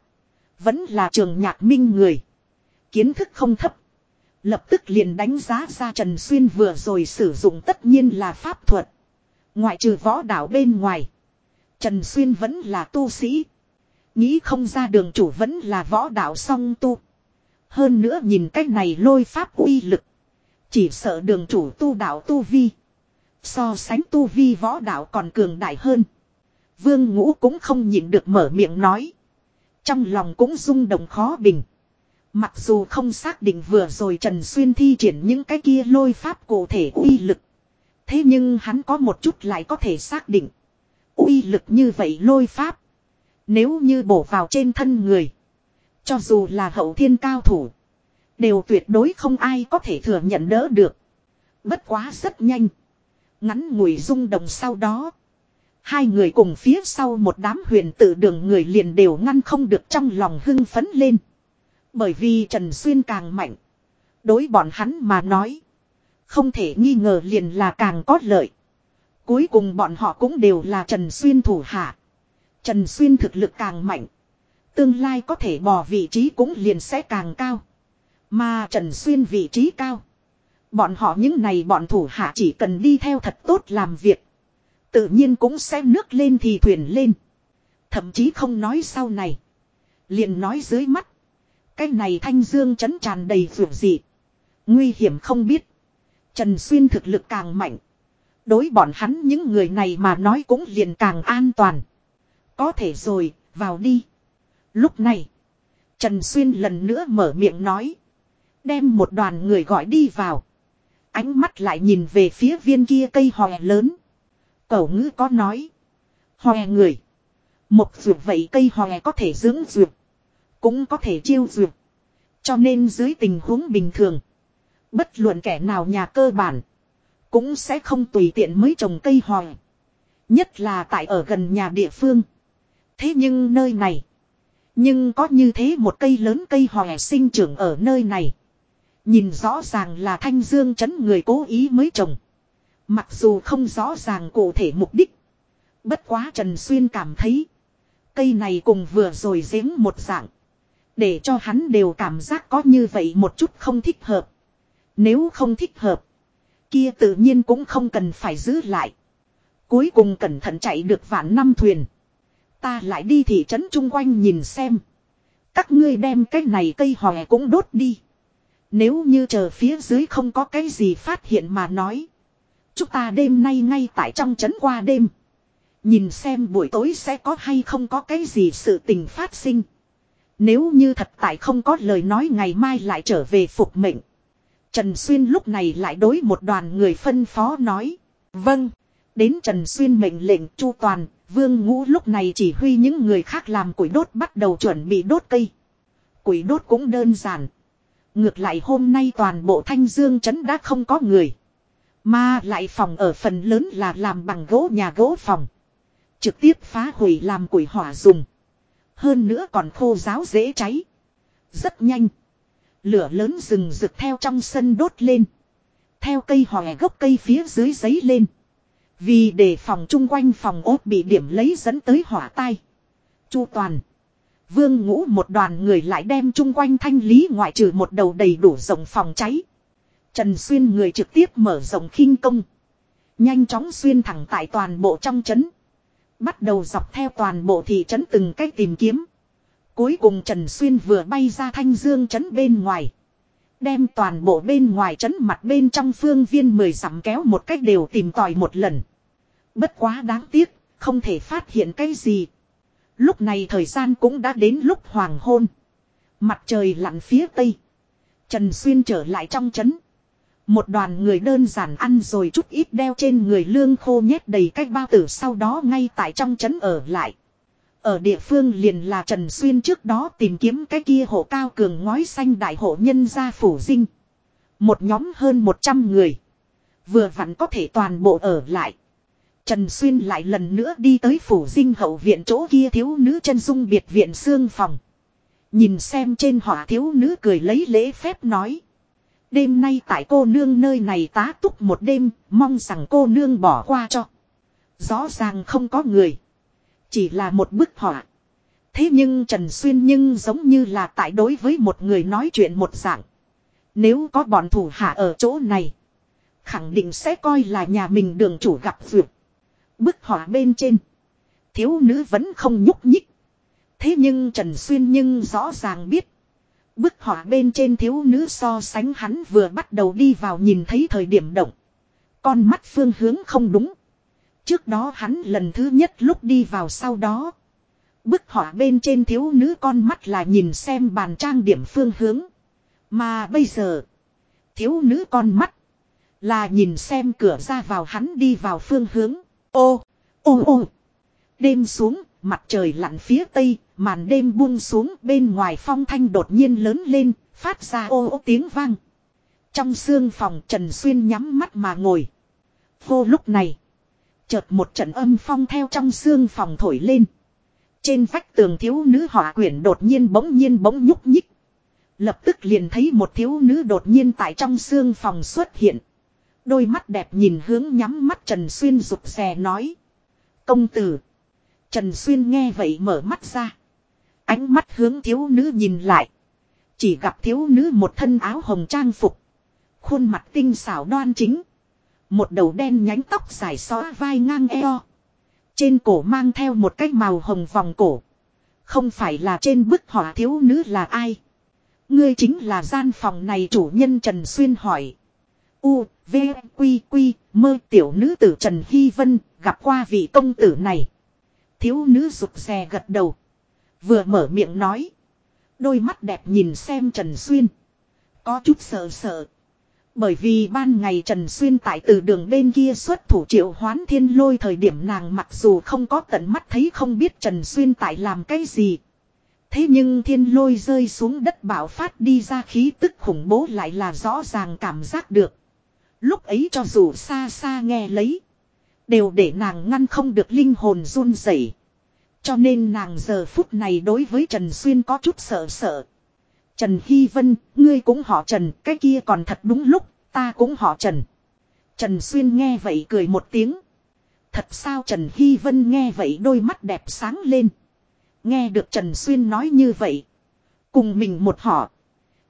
[SPEAKER 1] Vẫn là trường nhạc minh người. Kiến thức không thấp. Lập tức liền đánh giá ra Trần Xuyên vừa rồi sử dụng tất nhiên là pháp thuật. Ngoại trừ võ đạo bên ngoài. Trần Xuyên vẫn là tu sĩ. Nghĩ không ra đường chủ vẫn là võ đạo song tu. Hơn nữa nhìn cách này lôi pháp uy lực. Chỉ sợ đường chủ tu đạo tu vi. So sánh tu vi võ đạo còn cường đại hơn. Vương ngũ cũng không nhịn được mở miệng nói. Trong lòng cũng rung động khó bình. Mặc dù không xác định vừa rồi Trần Xuyên thi triển những cái kia lôi pháp cụ thể uy lực. Thế nhưng hắn có một chút lại có thể xác định. uy lực như vậy lôi pháp. Nếu như bổ vào trên thân người. Cho dù là hậu thiên cao thủ. Đều tuyệt đối không ai có thể thừa nhận đỡ được. Bất quá rất nhanh. Ngắn ngủi rung động sau đó. Hai người cùng phía sau một đám huyền tử đường người liền đều ngăn không được trong lòng hưng phấn lên. Bởi vì Trần Xuyên càng mạnh. Đối bọn hắn mà nói. Không thể nghi ngờ liền là càng có lợi. Cuối cùng bọn họ cũng đều là Trần Xuyên thủ hạ. Trần Xuyên thực lực càng mạnh. Tương lai có thể bỏ vị trí cũng liền sẽ càng cao. Mà Trần Xuyên vị trí cao. Bọn họ những này bọn thủ hạ chỉ cần đi theo thật tốt làm việc. Tự nhiên cũng sẽ nước lên thì thuyền lên. Thậm chí không nói sau này. liền nói dưới mắt. Cái này thanh dương chấn tràn đầy vượt dị. Nguy hiểm không biết. Trần Xuyên thực lực càng mạnh. Đối bọn hắn những người này mà nói cũng liền càng an toàn. Có thể rồi, vào đi. Lúc này, Trần Xuyên lần nữa mở miệng nói. Đem một đoàn người gọi đi vào. Ánh mắt lại nhìn về phía viên kia cây hòe lớn. Cẩu ngữ có nói. Hòe người. Một dược vậy cây hòe có thể dưỡng dược. Cũng có thể chiêu dược. Cho nên dưới tình huống bình thường. Bất luận kẻ nào nhà cơ bản. Cũng sẽ không tùy tiện mới trồng cây hòe. Nhất là tại ở gần nhà địa phương. Thế nhưng nơi này. Nhưng có như thế một cây lớn cây hòe sinh trưởng ở nơi này. Nhìn rõ ràng là thanh dương chấn người cố ý mới trồng. Mặc dù không rõ ràng cụ thể mục đích. Bất quá Trần Xuyên cảm thấy. Cây này cùng vừa rồi giếng một dạng. Để cho hắn đều cảm giác có như vậy một chút không thích hợp. Nếu không thích hợp. Kia tự nhiên cũng không cần phải giữ lại. Cuối cùng cẩn thận chạy được vạn năm thuyền. Ta lại đi thị trấn chung quanh nhìn xem. Các ngươi đem cái này cây hòe cũng đốt đi. Nếu như chờ phía dưới không có cái gì phát hiện mà nói. Chúng ta đêm nay ngay tại trong trấn qua đêm. Nhìn xem buổi tối sẽ có hay không có cái gì sự tình phát sinh. Nếu như thật tại không có lời nói ngày mai lại trở về phục mệnh. Trần Xuyên lúc này lại đối một đoàn người phân phó nói. Vâng. Đến Trần Xuyên mệnh lệnh chu toàn, vương ngũ lúc này chỉ huy những người khác làm củi đốt bắt đầu chuẩn bị đốt cây. Củi đốt cũng đơn giản. Ngược lại hôm nay toàn bộ thanh dương trấn đã không có người. Mà lại phòng ở phần lớn là làm bằng gỗ nhà gỗ phòng. Trực tiếp phá hủy làm củi hỏa dùng. Hơn nữa còn khô giáo dễ cháy. Rất nhanh. Lửa lớn rừng rực theo trong sân đốt lên. Theo cây hòe gốc cây phía dưới giấy lên. Vì để phòng chung quanh phòng ốt bị điểm lấy dẫn tới hỏa tai. Chu toàn. Vương ngũ một đoàn người lại đem chung quanh thanh lý ngoại trừ một đầu đầy đủ rộng phòng cháy. Trần Xuyên người trực tiếp mở rộng khinh công. Nhanh chóng xuyên thẳng tại toàn bộ trong trấn. Bắt đầu dọc theo toàn bộ thị trấn từng cách tìm kiếm. Cuối cùng Trần Xuyên vừa bay ra thanh dương trấn bên ngoài. Đem toàn bộ bên ngoài trấn mặt bên trong phương viên mười dặm kéo một cách đều tìm tòi một lần. Bất quá đáng tiếc, không thể phát hiện cái gì. Lúc này thời gian cũng đã đến lúc hoàng hôn. Mặt trời lặn phía tây. Trần Xuyên trở lại trong trấn. Một đoàn người đơn giản ăn rồi chút ít đeo trên người lương khô nhét đầy cách bao tử sau đó ngay tại trong trấn ở lại. Ở địa phương liền là Trần Xuyên trước đó tìm kiếm cái kia hộ cao cường ngói xanh đại hộ nhân gia phủ dinh. Một nhóm hơn 100 người. Vừa vặn có thể toàn bộ ở lại. Trần Xuyên lại lần nữa đi tới phủ dinh hậu viện chỗ kia thiếu nữ chân dung biệt viện xương phòng. Nhìn xem trên họa thiếu nữ cười lấy lễ phép nói. Đêm nay tại cô nương nơi này tá túc một đêm, mong rằng cô nương bỏ qua cho. Rõ ràng không có người. Chỉ là một bức họa. Thế nhưng Trần Xuyên nhưng giống như là tại đối với một người nói chuyện một dạng. Nếu có bọn thủ hạ ở chỗ này. Khẳng định sẽ coi là nhà mình đường chủ gặp vượt. Bức họa bên trên. Thiếu nữ vẫn không nhúc nhích. Thế nhưng Trần Xuyên nhưng rõ ràng biết. Bức họa bên trên thiếu nữ so sánh hắn vừa bắt đầu đi vào nhìn thấy thời điểm động. Con mắt phương hướng không đúng. Trước đó hắn lần thứ nhất lúc đi vào sau đó. Bức họa bên trên thiếu nữ con mắt là nhìn xem bàn trang điểm phương hướng. Mà bây giờ. Thiếu nữ con mắt. Là nhìn xem cửa ra vào hắn đi vào phương hướng. Ô, ô ô. Đêm xuống, mặt trời lặn phía tây, màn đêm buông xuống bên ngoài phong thanh đột nhiên lớn lên, phát ra ô ô tiếng vang. Trong xương phòng Trần Xuyên nhắm mắt mà ngồi. Vô lúc này, chợt một trận âm phong theo trong xương phòng thổi lên. Trên vách tường thiếu nữ hỏa quyển đột nhiên bỗng nhiên bỗng nhúc nhích. Lập tức liền thấy một thiếu nữ đột nhiên tại trong xương phòng xuất hiện. Đôi mắt đẹp nhìn hướng nhắm mắt Trần Xuyên rụt rè nói. Công tử. Trần Xuyên nghe vậy mở mắt ra. Ánh mắt hướng thiếu nữ nhìn lại. Chỉ gặp thiếu nữ một thân áo hồng trang phục. Khuôn mặt tinh xảo đoan chính. Một đầu đen nhánh tóc dài xóa vai ngang eo. Trên cổ mang theo một cái màu hồng vòng cổ. Không phải là trên bức họa thiếu nữ là ai. Ngươi chính là gian phòng này chủ nhân Trần Xuyên hỏi. U, V, Quy, Quy, mơ tiểu nữ tử Trần Hy Vân, gặp qua vị công tử này. Thiếu nữ rụt rè gật đầu. Vừa mở miệng nói. Đôi mắt đẹp nhìn xem Trần Xuyên. Có chút sợ sợ. Bởi vì ban ngày Trần Xuyên tại từ đường bên kia xuất thủ triệu hoán thiên lôi thời điểm nàng mặc dù không có tận mắt thấy không biết Trần Xuyên tại làm cái gì. Thế nhưng thiên lôi rơi xuống đất bảo phát đi ra khí tức khủng bố lại là rõ ràng cảm giác được. Lúc ấy cho dù xa xa nghe lấy. Đều để nàng ngăn không được linh hồn run rẩy. Cho nên nàng giờ phút này đối với Trần Xuyên có chút sợ sợ. Trần Hy Vân, ngươi cũng họ Trần, cái kia còn thật đúng lúc, ta cũng họ Trần. Trần Xuyên nghe vậy cười một tiếng. Thật sao Trần Hy Vân nghe vậy đôi mắt đẹp sáng lên. Nghe được Trần Xuyên nói như vậy. Cùng mình một họ.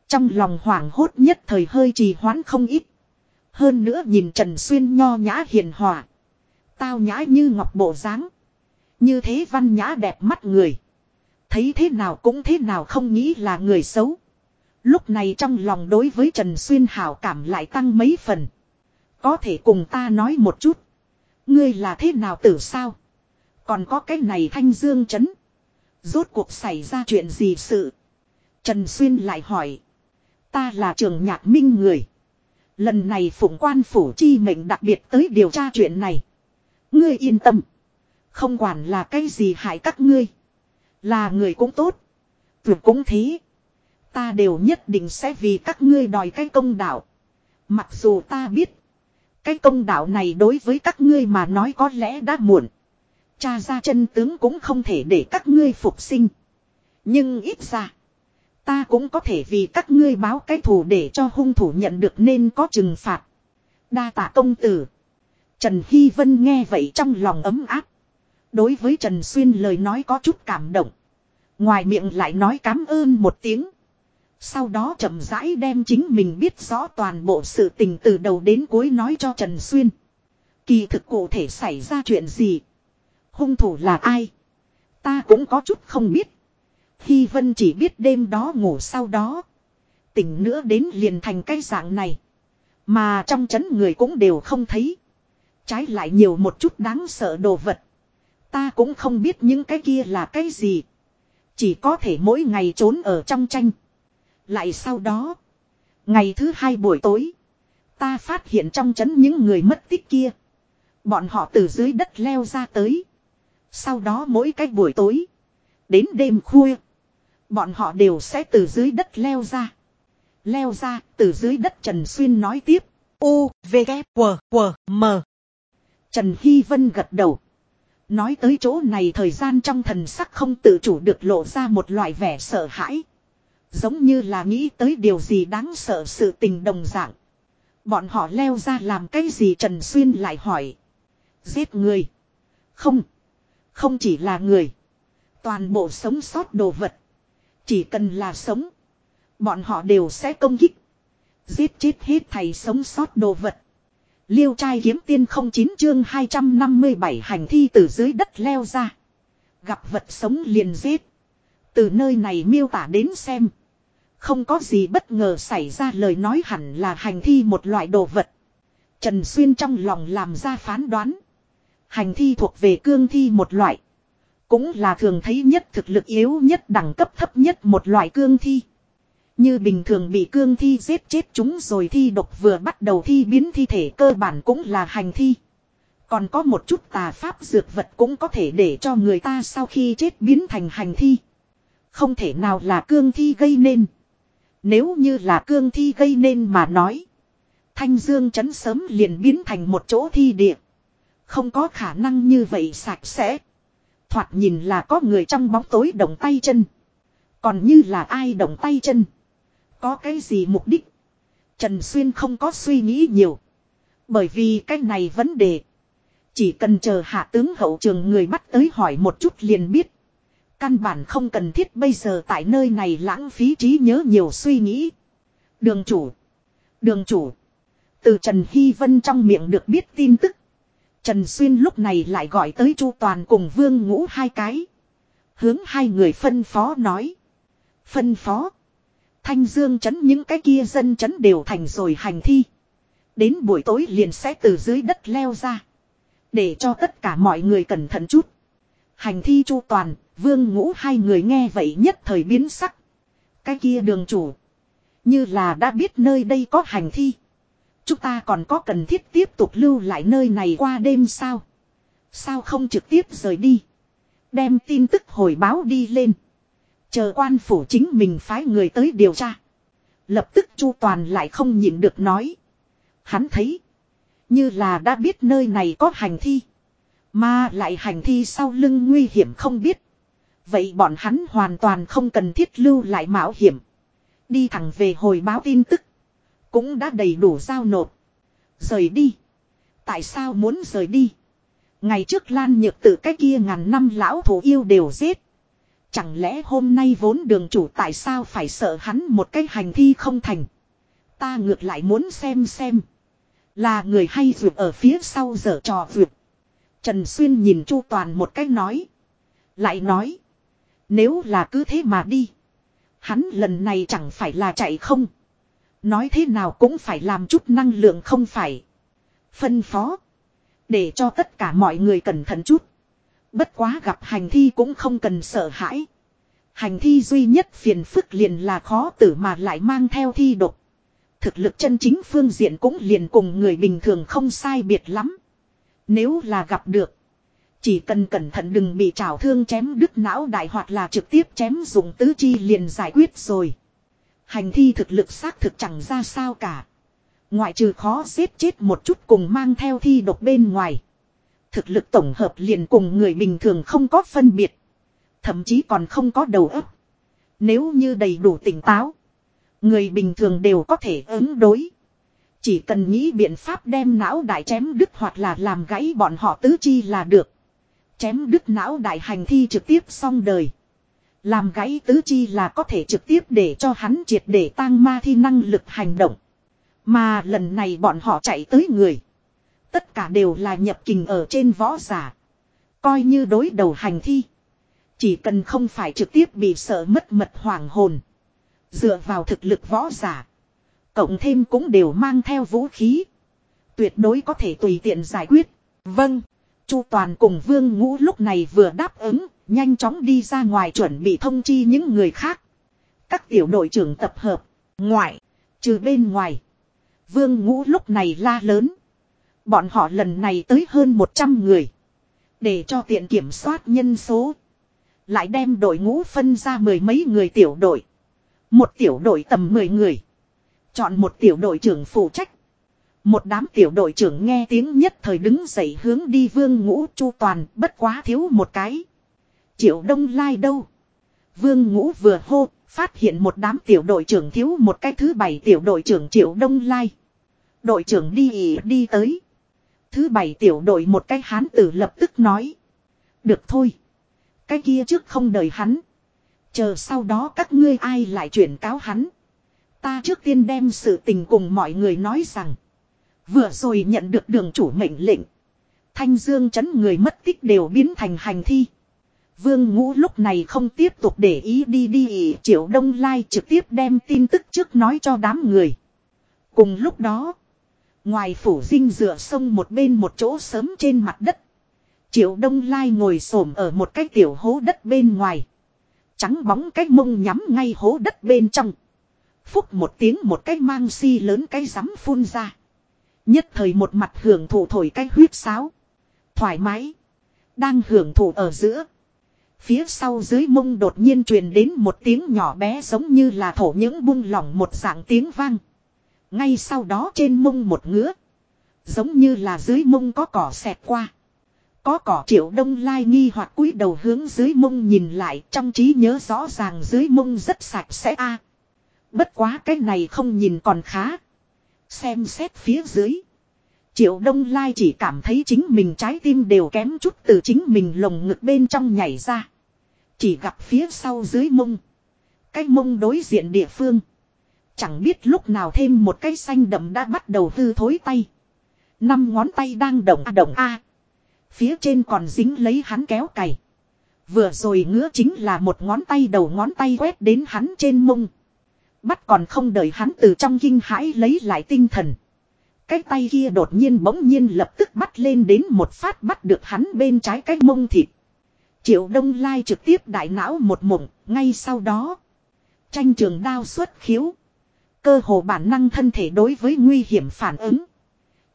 [SPEAKER 1] Trong lòng hoảng hốt nhất thời hơi trì hoãn không ít. Hơn nữa nhìn Trần Xuyên nho nhã hiền hòa. Tao nhã như ngọc bộ dáng như thế văn nhã đẹp mắt người. Thấy thế nào cũng thế nào không nghĩ là người xấu. Lúc này trong lòng đối với Trần Xuyên hảo cảm lại tăng mấy phần. Có thể cùng ta nói một chút. Ngươi là thế nào tử sao? Còn có cái này thanh dương chấn. Rốt cuộc xảy ra chuyện gì sự? Trần Xuyên lại hỏi. Ta là trường nhạc minh người. Lần này phụng quan phủ chi mệnh đặc biệt tới điều tra chuyện này. Ngươi yên tâm. Không quản là cái gì hại các ngươi. Là người cũng tốt. Tuyệt cũng thế. Ta đều nhất định sẽ vì các ngươi đòi cái công đạo. Mặc dù ta biết. Cái công đạo này đối với các ngươi mà nói có lẽ đã muộn. Cha ra chân tướng cũng không thể để các ngươi phục sinh. Nhưng ít ra. Ta cũng có thể vì các ngươi báo cái thù để cho hung thủ nhận được nên có trừng phạt. Đa tạ công tử. Trần Hy Vân nghe vậy trong lòng ấm áp. Đối với Trần Xuyên lời nói có chút cảm động. Ngoài miệng lại nói cảm ơn một tiếng. Sau đó chậm rãi đem chính mình biết rõ toàn bộ sự tình từ đầu đến cuối nói cho Trần Xuyên. Kỳ thực cụ thể xảy ra chuyện gì? Hung thủ là ai? Ta cũng có chút không biết. Hy Vân chỉ biết đêm đó ngủ sau đó. Tỉnh nữa đến liền thành cái dạng này. Mà trong chấn người cũng đều không thấy. Trái lại nhiều một chút đáng sợ đồ vật. Ta cũng không biết những cái kia là cái gì. Chỉ có thể mỗi ngày trốn ở trong tranh. Lại sau đó. Ngày thứ hai buổi tối. Ta phát hiện trong chấn những người mất tích kia. Bọn họ từ dưới đất leo ra tới. Sau đó mỗi cái buổi tối. Đến đêm khuya. Bọn họ đều sẽ từ dưới đất leo ra. Leo ra, từ dưới đất Trần Xuyên nói tiếp. U, V, K, W, W, M. Trần Hy Vân gật đầu. Nói tới chỗ này thời gian trong thần sắc không tự chủ được lộ ra một loại vẻ sợ hãi. Giống như là nghĩ tới điều gì đáng sợ sự tình đồng dạng. Bọn họ leo ra làm cái gì Trần Xuyên lại hỏi. Giết người. Không. Không chỉ là người. Toàn bộ sống sót đồ vật. Chỉ cần là sống. Bọn họ đều sẽ công kích. Giết chết hết thầy sống sót đồ vật. Liêu trai kiếm tiên không chín chương 257 hành thi từ dưới đất leo ra. Gặp vật sống liền giết. Từ nơi này miêu tả đến xem. Không có gì bất ngờ xảy ra lời nói hẳn là hành thi một loại đồ vật. Trần Xuyên trong lòng làm ra phán đoán. Hành thi thuộc về cương thi một loại. Cũng là thường thấy nhất thực lực yếu nhất đẳng cấp thấp nhất một loại cương thi. Như bình thường bị cương thi giết chết chúng rồi thi độc vừa bắt đầu thi biến thi thể cơ bản cũng là hành thi. Còn có một chút tà pháp dược vật cũng có thể để cho người ta sau khi chết biến thành hành thi. Không thể nào là cương thi gây nên. Nếu như là cương thi gây nên mà nói. Thanh dương chấn sớm liền biến thành một chỗ thi địa. Không có khả năng như vậy sạch sẽ. Thoạt nhìn là có người trong bóng tối động tay chân. Còn như là ai động tay chân. Có cái gì mục đích? Trần Xuyên không có suy nghĩ nhiều. Bởi vì cái này vấn đề. Chỉ cần chờ hạ tướng hậu trường người bắt tới hỏi một chút liền biết. Căn bản không cần thiết bây giờ tại nơi này lãng phí trí nhớ nhiều suy nghĩ. Đường chủ. Đường chủ. Từ Trần Hy Vân trong miệng được biết tin tức. Trần Xuyên lúc này lại gọi tới Chu Toàn cùng Vương Ngũ hai cái. Hướng hai người phân phó nói. Phân phó. Thanh Dương chấn những cái kia dân chấn đều thành rồi hành thi. Đến buổi tối liền sẽ từ dưới đất leo ra. Để cho tất cả mọi người cẩn thận chút. Hành thi chu toàn, vương ngũ hai người nghe vậy nhất thời biến sắc. Cái kia đường chủ. Như là đã biết nơi đây có hành thi. Chúng ta còn có cần thiết tiếp tục lưu lại nơi này qua đêm sao? Sao không trực tiếp rời đi? Đem tin tức hồi báo đi lên. Chờ quan phủ chính mình phái người tới điều tra. Lập tức Chu Toàn lại không nhịn được nói. Hắn thấy. Như là đã biết nơi này có hành thi. Mà lại hành thi sau lưng nguy hiểm không biết. Vậy bọn hắn hoàn toàn không cần thiết lưu lại mạo hiểm. Đi thẳng về hồi báo tin tức. Cũng đã đầy đủ giao nộp. Rời đi. Tại sao muốn rời đi? Ngày trước Lan Nhược tự cái kia ngàn năm lão thủ yêu đều giết. Chẳng lẽ hôm nay vốn đường chủ tại sao phải sợ hắn một cái hành thi không thành. Ta ngược lại muốn xem xem. Là người hay vượt ở phía sau dở trò vượt. Trần Xuyên nhìn Chu Toàn một cách nói. Lại nói. Nếu là cứ thế mà đi. Hắn lần này chẳng phải là chạy không. Nói thế nào cũng phải làm chút năng lượng không phải. Phân phó. Để cho tất cả mọi người cẩn thận chút. Bất quá gặp hành thi cũng không cần sợ hãi. Hành thi duy nhất phiền phức liền là khó tử mà lại mang theo thi độc. Thực lực chân chính phương diện cũng liền cùng người bình thường không sai biệt lắm. Nếu là gặp được. Chỉ cần cẩn thận đừng bị trào thương chém đứt não đại hoặc là trực tiếp chém dùng tứ chi liền giải quyết rồi. Hành thi thực lực xác thực chẳng ra sao cả. Ngoại trừ khó giết chết một chút cùng mang theo thi độc bên ngoài. Thực lực tổng hợp liền cùng người bình thường không có phân biệt. Thậm chí còn không có đầu óc. Nếu như đầy đủ tỉnh táo. Người bình thường đều có thể ứng đối. Chỉ cần nghĩ biện pháp đem não đại chém đứt hoặc là làm gãy bọn họ tứ chi là được. Chém đứt não đại hành thi trực tiếp xong đời. Làm gãy tứ chi là có thể trực tiếp để cho hắn triệt để tăng ma thi năng lực hành động. Mà lần này bọn họ chạy tới người. Tất cả đều là nhập kình ở trên võ giả. Coi như đối đầu hành thi. Chỉ cần không phải trực tiếp bị sợ mất mật hoàng hồn. Dựa vào thực lực võ giả. Cộng thêm cũng đều mang theo vũ khí. Tuyệt đối có thể tùy tiện giải quyết. Vâng. Chu Toàn cùng Vương Ngũ lúc này vừa đáp ứng. Nhanh chóng đi ra ngoài chuẩn bị thông chi những người khác. Các tiểu đội trưởng tập hợp. Ngoại. Trừ bên ngoài. Vương Ngũ lúc này la lớn. Bọn họ lần này tới hơn 100 người. Để cho tiện kiểm soát nhân số. Lại đem đội ngũ phân ra mười mấy người tiểu đội. Một tiểu đội tầm 10 người. Chọn một tiểu đội trưởng phụ trách. Một đám tiểu đội trưởng nghe tiếng nhất thời đứng dậy hướng đi vương ngũ chu toàn bất quá thiếu một cái. Triệu đông lai đâu? Vương ngũ vừa hô, phát hiện một đám tiểu đội trưởng thiếu một cái thứ bảy tiểu đội trưởng triệu đông lai. Đội trưởng đi đi tới. Thứ bảy tiểu đội một cái hán tử lập tức nói. Được thôi. Cái kia trước không đợi hắn. Chờ sau đó các ngươi ai lại chuyển cáo hắn. Ta trước tiên đem sự tình cùng mọi người nói rằng. Vừa rồi nhận được đường chủ mệnh lệnh. Thanh dương chấn người mất tích đều biến thành hành thi. Vương ngũ lúc này không tiếp tục để ý đi đi ý triệu đông lai trực tiếp đem tin tức trước nói cho đám người. Cùng lúc đó. Ngoài phủ dinh dựa sông một bên một chỗ sớm trên mặt đất. Triệu đông lai ngồi xổm ở một cái tiểu hố đất bên ngoài. Trắng bóng cái mông nhắm ngay hố đất bên trong. Phúc một tiếng một cái mang si lớn cái rắm phun ra. Nhất thời một mặt hưởng thụ thổi cái huyết sáo. Thoải mái. Đang hưởng thụ ở giữa. Phía sau dưới mông đột nhiên truyền đến một tiếng nhỏ bé giống như là thổ những bung lỏng một dạng tiếng vang. Ngay sau đó trên mông một ngứa. Giống như là dưới mông có cỏ xẹt qua. Có cỏ triệu đông lai nghi hoặc cúi đầu hướng dưới mông nhìn lại, trong trí nhớ rõ ràng dưới mông rất sạch sẽ a Bất quá cái này không nhìn còn khá. Xem xét phía dưới. Triệu Đông Lai chỉ cảm thấy chính mình trái tim đều kém chút từ chính mình lồng ngực bên trong nhảy ra. Chỉ gặp phía sau dưới mông. Cái mông đối diện địa phương. Chẳng biết lúc nào thêm một cái xanh đậm đã bắt đầu hư thối tay. Năm ngón tay đang động a động a. Phía trên còn dính lấy hắn kéo cày. Vừa rồi ngứa chính là một ngón tay đầu ngón tay quét đến hắn trên mông. Bắt còn không đợi hắn từ trong kinh hãi lấy lại tinh thần. Cái tay kia đột nhiên bỗng nhiên lập tức bắt lên đến một phát bắt được hắn bên trái cái mông thịt. Triệu Đông Lai trực tiếp đại não một mộng, ngay sau đó. Tranh trường đao xuất khiếu. Cơ hồ bản năng thân thể đối với nguy hiểm phản ứng.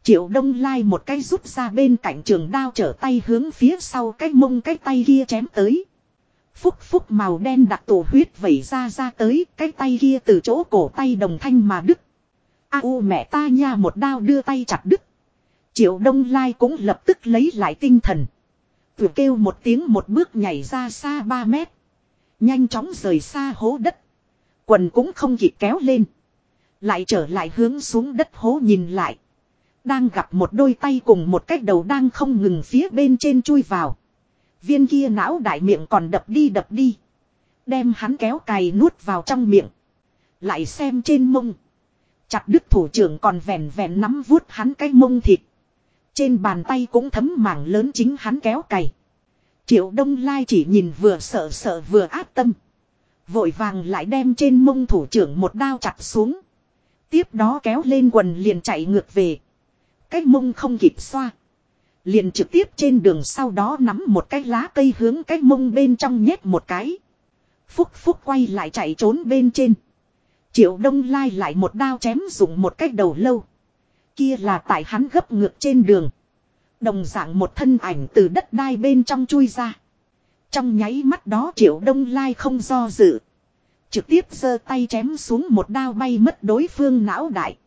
[SPEAKER 1] Triệu Đông Lai một cái rút ra bên cạnh trường đao trở tay hướng phía sau cái mông cái tay kia chém tới. Phúc phúc màu đen đặc tổ huyết vẩy ra ra tới, cái tay kia từ chỗ cổ tay đồng thanh mà đứt. A u mẹ ta nha, một đao đưa tay chặt đứt. Triệu Đông Lai cũng lập tức lấy lại tinh thần. Vừa kêu một tiếng một bước nhảy ra xa 3 mét. Nhanh chóng rời xa hố đất. Quần cũng không kịp kéo lên. Lại trở lại hướng xuống đất hố nhìn lại. Đang gặp một đôi tay cùng một cái đầu đang không ngừng phía bên trên chui vào. Viên kia não đại miệng còn đập đi đập đi. Đem hắn kéo cày nuốt vào trong miệng. Lại xem trên mông. Chặt đứt thủ trưởng còn vẹn vẹn nắm vuốt hắn cái mông thịt. Trên bàn tay cũng thấm mảng lớn chính hắn kéo cày. Triệu Đông Lai chỉ nhìn vừa sợ sợ vừa áp tâm. Vội vàng lại đem trên mông thủ trưởng một đao chặt xuống. Tiếp đó kéo lên quần liền chạy ngược về. Cái mông không kịp xoa. Liền trực tiếp trên đường sau đó nắm một cái lá cây hướng cái mông bên trong nhét một cái. Phúc Phúc quay lại chạy trốn bên trên. Triệu Đông Lai lại một đao chém dùng một cái đầu lâu. Kia là tại hắn gấp ngược trên đường. Đồng dạng một thân ảnh từ đất đai bên trong chui ra. Trong nháy mắt đó Triệu Đông Lai không do dự. Trực tiếp giơ tay chém xuống một đao bay mất đối phương não đại.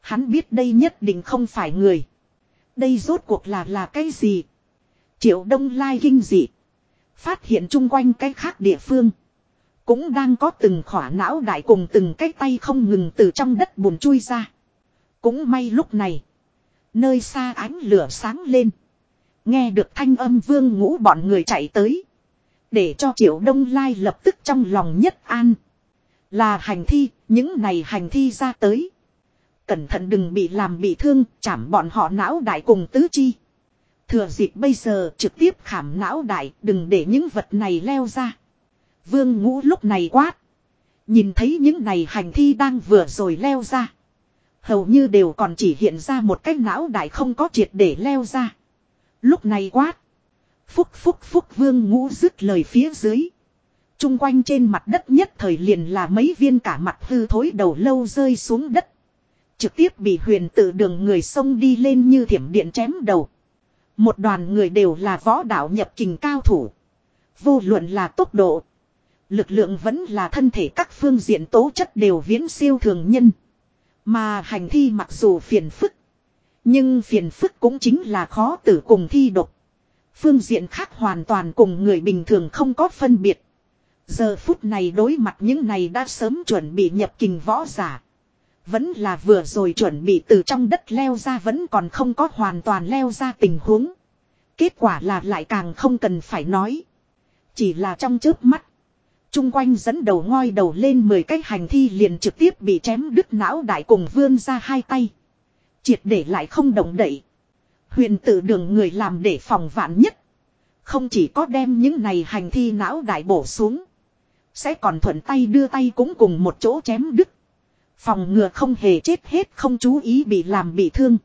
[SPEAKER 1] Hắn biết đây nhất định không phải người. Đây rốt cuộc là là cái gì? Triệu Đông Lai kinh dị. Phát hiện chung quanh cái khác địa phương. Cũng đang có từng khỏa não đại cùng từng cái tay không ngừng từ trong đất bùn chui ra. Cũng may lúc này. Nơi xa ánh lửa sáng lên. Nghe được thanh âm vương ngũ bọn người chạy tới. Để cho triệu đông lai lập tức trong lòng nhất an. Là hành thi, những này hành thi ra tới. Cẩn thận đừng bị làm bị thương, chảm bọn họ não đại cùng tứ chi. Thừa dịp bây giờ trực tiếp khảm não đại, đừng để những vật này leo ra. Vương ngũ lúc này quát. Nhìn thấy những này hành thi đang vừa rồi leo ra. Hầu như đều còn chỉ hiện ra một cái não đại không có triệt để leo ra. Lúc này quát. Phúc phúc phúc vương ngũ dứt lời phía dưới. Trung quanh trên mặt đất nhất thời liền là mấy viên cả mặt hư thối đầu lâu rơi xuống đất. Trực tiếp bị huyền tự đường người sông đi lên như thiểm điện chém đầu. Một đoàn người đều là võ đạo nhập kình cao thủ. Vô luận là tốc độ. Lực lượng vẫn là thân thể các phương diện tố chất đều viễn siêu thường nhân. Mà hành thi mặc dù phiền phức. Nhưng phiền phức cũng chính là khó tử cùng thi độc. Phương diện khác hoàn toàn cùng người bình thường không có phân biệt. Giờ phút này đối mặt những này đã sớm chuẩn bị nhập kình võ giả. Vẫn là vừa rồi chuẩn bị từ trong đất leo ra vẫn còn không có hoàn toàn leo ra tình huống. Kết quả là lại càng không cần phải nói. Chỉ là trong chớp mắt. Trung quanh dẫn đầu ngoi đầu lên 10 cái hành thi liền trực tiếp bị chém đứt não đại cùng vươn ra hai tay. Triệt để lại không động đậy. Huyền tử đường người làm để phòng vạn nhất. Không chỉ có đem những này hành thi não đại bổ xuống. Sẽ còn thuận tay đưa tay cũng cùng một chỗ chém đứt. Phòng ngừa không hề chết hết không chú ý bị làm bị thương.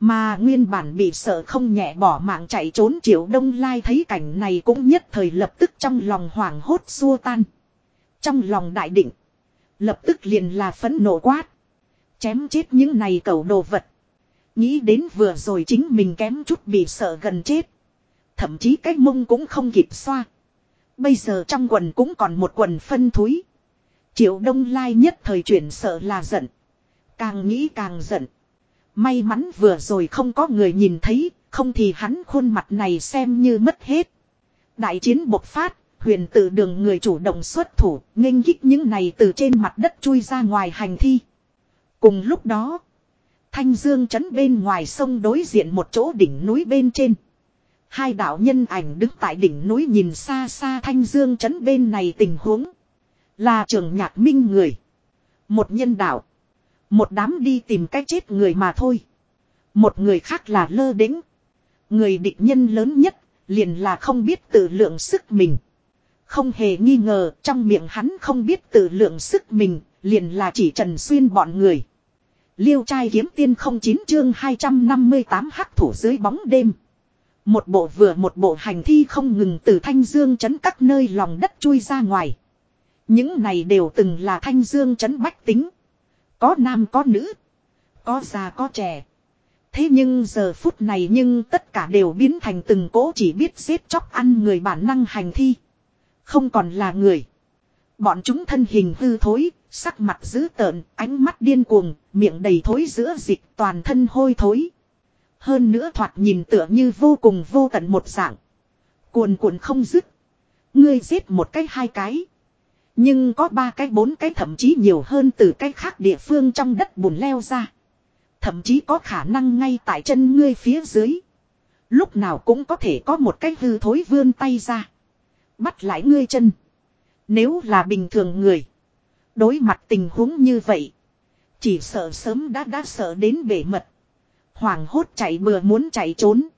[SPEAKER 1] Mà nguyên bản bị sợ không nhẹ bỏ mạng chạy trốn triệu đông lai thấy cảnh này cũng nhất thời lập tức trong lòng hoảng hốt xua tan. Trong lòng đại định. Lập tức liền là phấn nộ quát. Chém chết những này cầu đồ vật. Nghĩ đến vừa rồi chính mình kém chút bị sợ gần chết. Thậm chí cái mông cũng không kịp xoa. Bây giờ trong quần cũng còn một quần phân thúi. Triệu đông lai nhất thời chuyển sợ là giận. Càng nghĩ càng giận. May mắn vừa rồi không có người nhìn thấy, không thì hắn khuôn mặt này xem như mất hết. Đại chiến bộc phát, huyền tự đường người chủ động xuất thủ, nghênh kích những này từ trên mặt đất chui ra ngoài hành thi. Cùng lúc đó, thanh dương trấn bên ngoài sông đối diện một chỗ đỉnh núi bên trên. Hai đạo nhân ảnh đứng tại đỉnh núi nhìn xa xa thanh dương trấn bên này tình huống. Là trường nhạc minh người. Một nhân đạo. Một đám đi tìm cách chết người mà thôi. Một người khác là lơ đĩnh. Người địch nhân lớn nhất, liền là không biết tự lượng sức mình. Không hề nghi ngờ, trong miệng hắn không biết tự lượng sức mình, liền là chỉ Trần Xuyên bọn người. Liêu trai kiếm tiên không chín chương 258 hắc thủ dưới bóng đêm. Một bộ vừa một bộ hành thi không ngừng từ thanh dương chấn các nơi lòng đất chui ra ngoài. Những này đều từng là thanh dương chấn bách tính. Có nam, có nữ. Có già, có trẻ. Thế nhưng giờ phút này nhưng tất cả đều biến thành từng cỗ chỉ biết giết chóc ăn người bản năng hành thi. Không còn là người. Bọn chúng thân hình hư thối, sắc mặt dữ tợn, ánh mắt điên cuồng, miệng đầy thối giữa dịch toàn thân hôi thối. Hơn nữa thoạt nhìn tựa như vô cùng vô tận một dạng. Cuồn cuộn không dứt. Ngươi giết một cái hai cái. Nhưng có ba cái bốn cái thậm chí nhiều hơn từ cái khác địa phương trong đất bùn leo ra. Thậm chí có khả năng ngay tại chân ngươi phía dưới. Lúc nào cũng có thể có một cái hư thối vươn tay ra. Bắt lại ngươi chân. Nếu là bình thường người. Đối mặt tình huống như vậy. Chỉ sợ sớm đã đã sợ đến bể mật. Hoàng hốt chạy bừa muốn chạy trốn.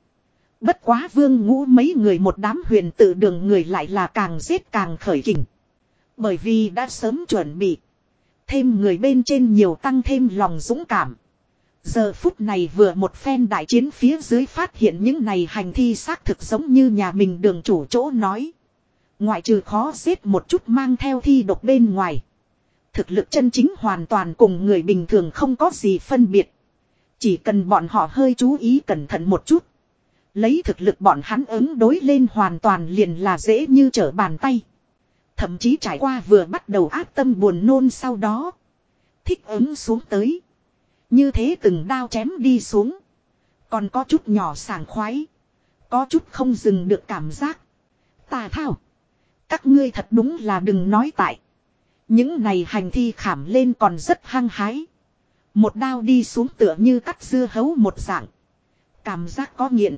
[SPEAKER 1] Bất quá vương ngũ mấy người một đám huyền tự đường người lại là càng giết càng khởi kình. Bởi vì đã sớm chuẩn bị. Thêm người bên trên nhiều tăng thêm lòng dũng cảm. Giờ phút này vừa một phen đại chiến phía dưới phát hiện những này hành thi xác thực giống như nhà mình đường chủ chỗ nói. Ngoại trừ khó giết một chút mang theo thi độc bên ngoài. Thực lực chân chính hoàn toàn cùng người bình thường không có gì phân biệt. Chỉ cần bọn họ hơi chú ý cẩn thận một chút. Lấy thực lực bọn hắn ứng đối lên hoàn toàn liền là dễ như trở bàn tay. Thậm chí trải qua vừa bắt đầu ác tâm buồn nôn sau đó. Thích ứng xuống tới. Như thế từng đao chém đi xuống. Còn có chút nhỏ sảng khoái. Có chút không dừng được cảm giác. Tà thao. Các ngươi thật đúng là đừng nói tại. Những này hành thi khảm lên còn rất hăng hái. Một đao đi xuống tựa như cắt dưa hấu một dạng. Cảm giác có nghiện.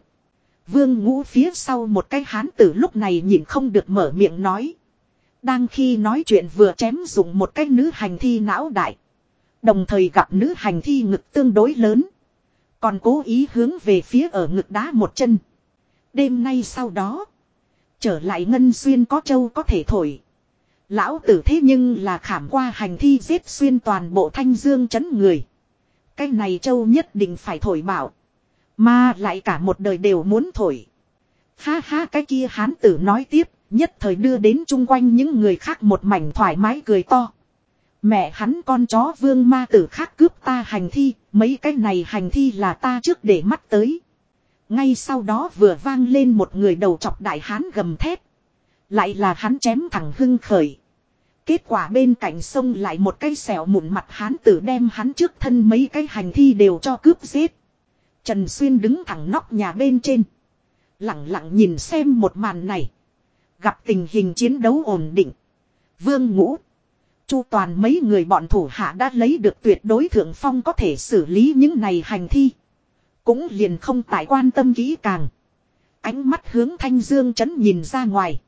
[SPEAKER 1] Vương ngũ phía sau một cái hán tử lúc này nhìn không được mở miệng nói. Đang khi nói chuyện vừa chém dùng một cái nữ hành thi não đại. Đồng thời gặp nữ hành thi ngực tương đối lớn. Còn cố ý hướng về phía ở ngực đá một chân. Đêm nay sau đó. Trở lại ngân xuyên có châu có thể thổi. Lão tử thế nhưng là khảm qua hành thi giết xuyên toàn bộ thanh dương chấn người. Cái này châu nhất định phải thổi bảo. Mà lại cả một đời đều muốn thổi. Ha ha cái kia hán tử nói tiếp, nhất thời đưa đến chung quanh những người khác một mảnh thoải mái cười to. Mẹ hắn con chó vương ma tử khác cướp ta hành thi, mấy cái này hành thi là ta trước để mắt tới. Ngay sau đó vừa vang lên một người đầu chọc đại hán gầm thét. Lại là hắn chém thẳng hưng khởi. Kết quả bên cạnh sông lại một cái xẻo mụn mặt hán tử đem hắn trước thân mấy cái hành thi đều cho cướp giết. Trần Xuyên đứng thẳng nóc nhà bên trên. Lặng lặng nhìn xem một màn này. Gặp tình hình chiến đấu ổn định. Vương ngũ. Chu toàn mấy người bọn thủ hạ đã lấy được tuyệt đối thượng phong có thể xử lý những này hành thi. Cũng liền không tại quan tâm kỹ càng. Ánh mắt hướng thanh dương chấn nhìn ra ngoài.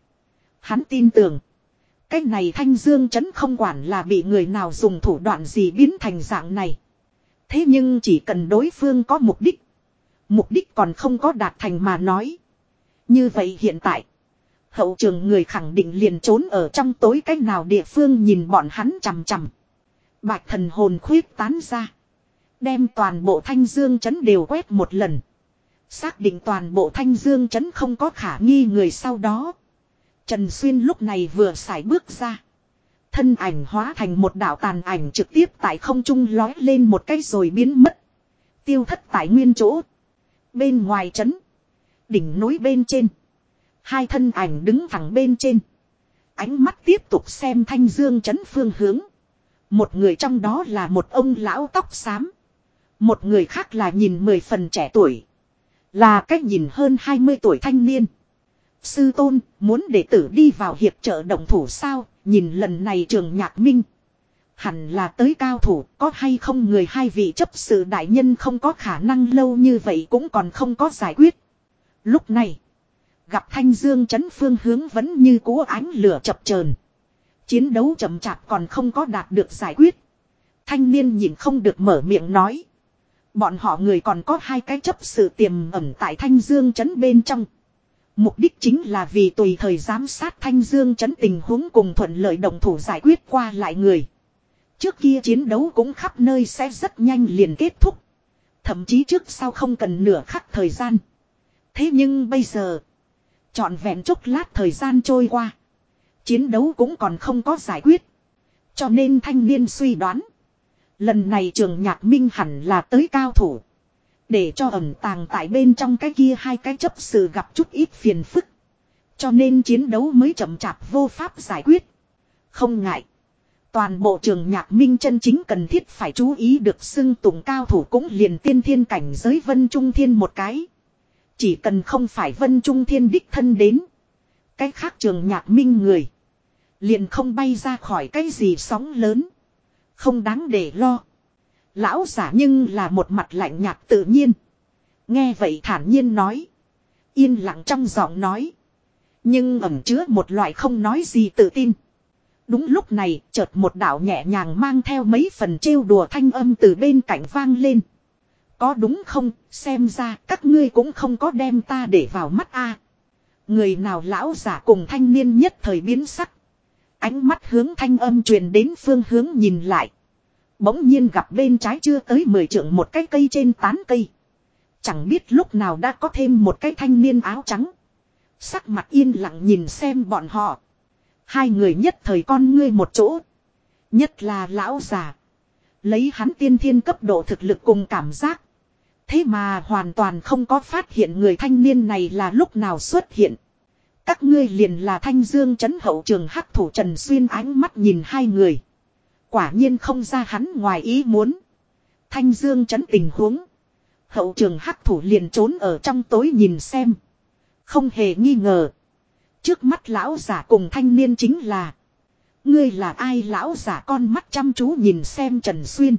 [SPEAKER 1] Hắn tin tưởng. Cái này thanh dương chấn không quản là bị người nào dùng thủ đoạn gì biến thành dạng này. Thế nhưng chỉ cần đối phương có mục đích. Mục đích còn không có đạt thành mà nói. Như vậy hiện tại. Hậu trường người khẳng định liền trốn ở trong tối cách nào địa phương nhìn bọn hắn chằm chằm. Bạch thần hồn khuyết tán ra. Đem toàn bộ thanh dương chấn đều quét một lần. Xác định toàn bộ thanh dương chấn không có khả nghi người sau đó. Trần Xuyên lúc này vừa xài bước ra. Thân ảnh hóa thành một đảo tàn ảnh trực tiếp tại không trung lói lên một cái rồi biến mất. Tiêu thất tại nguyên chỗ. Bên ngoài trấn. Đỉnh núi bên trên. Hai thân ảnh đứng thẳng bên trên. Ánh mắt tiếp tục xem thanh dương chấn phương hướng. Một người trong đó là một ông lão tóc xám. Một người khác là nhìn mười phần trẻ tuổi. Là cách nhìn hơn 20 tuổi thanh niên. Sư tôn, muốn đệ tử đi vào hiệp trợ động thủ sao, nhìn lần này trường nhạc minh. Hẳn là tới cao thủ, có hay không người hai vị chấp sự đại nhân không có khả năng lâu như vậy cũng còn không có giải quyết. Lúc này, gặp thanh dương chấn phương hướng vẫn như cú ánh lửa chập chờn Chiến đấu chậm chạp còn không có đạt được giải quyết. Thanh niên nhìn không được mở miệng nói. Bọn họ người còn có hai cái chấp sự tiềm ẩn tại thanh dương trấn bên trong. Mục đích chính là vì tùy thời giám sát thanh dương trấn tình huống cùng thuận lợi đồng thủ giải quyết qua lại người. Trước kia chiến đấu cũng khắp nơi sẽ rất nhanh liền kết thúc. Thậm chí trước sau không cần nửa khắc thời gian. Thế nhưng bây giờ. trọn vẹn chốc lát thời gian trôi qua. Chiến đấu cũng còn không có giải quyết. Cho nên thanh niên suy đoán. Lần này trường nhạc minh hẳn là tới cao thủ. Để cho ẩn tàng tại bên trong cái kia hai cái chấp sự gặp chút ít phiền phức. Cho nên chiến đấu mới chậm chạp vô pháp giải quyết. Không ngại. Toàn bộ trường nhạc minh chân chính cần thiết phải chú ý được xưng tùng cao thủ cũng liền tiên thiên cảnh giới vân trung thiên một cái. Chỉ cần không phải vân trung thiên đích thân đến. Cái khác trường nhạc minh người. Liền không bay ra khỏi cái gì sóng lớn. Không đáng để lo. Lão giả nhưng là một mặt lạnh nhạt tự nhiên. Nghe vậy thản nhiên nói. Yên lặng trong giọng nói. Nhưng ẩm chứa một loại không nói gì tự tin. Đúng lúc này, chợt một đạo nhẹ nhàng mang theo mấy phần trêu đùa thanh âm từ bên cạnh vang lên. Có đúng không, xem ra các ngươi cũng không có đem ta để vào mắt a. Người nào lão giả cùng thanh niên nhất thời biến sắc. Ánh mắt hướng thanh âm truyền đến phương hướng nhìn lại. Bỗng nhiên gặp bên trái chưa tới mười trượng một cái cây trên tán cây. Chẳng biết lúc nào đã có thêm một cái thanh niên áo trắng. Sắc mặt yên lặng nhìn xem bọn họ. Hai người nhất thời con ngươi một chỗ. Nhất là lão già. Lấy hắn tiên thiên cấp độ thực lực cùng cảm giác. Thế mà hoàn toàn không có phát hiện người thanh niên này là lúc nào xuất hiện. Các ngươi liền là thanh dương chấn hậu trường hắc thủ Trần Xuyên ánh mắt nhìn hai người. Quả nhiên không ra hắn ngoài ý muốn. Thanh dương chấn tình huống. Hậu trường hắc thủ liền trốn ở trong tối nhìn xem. Không hề nghi ngờ. Trước mắt lão giả cùng thanh niên chính là. Ngươi là ai lão giả con mắt chăm chú nhìn xem Trần Xuyên.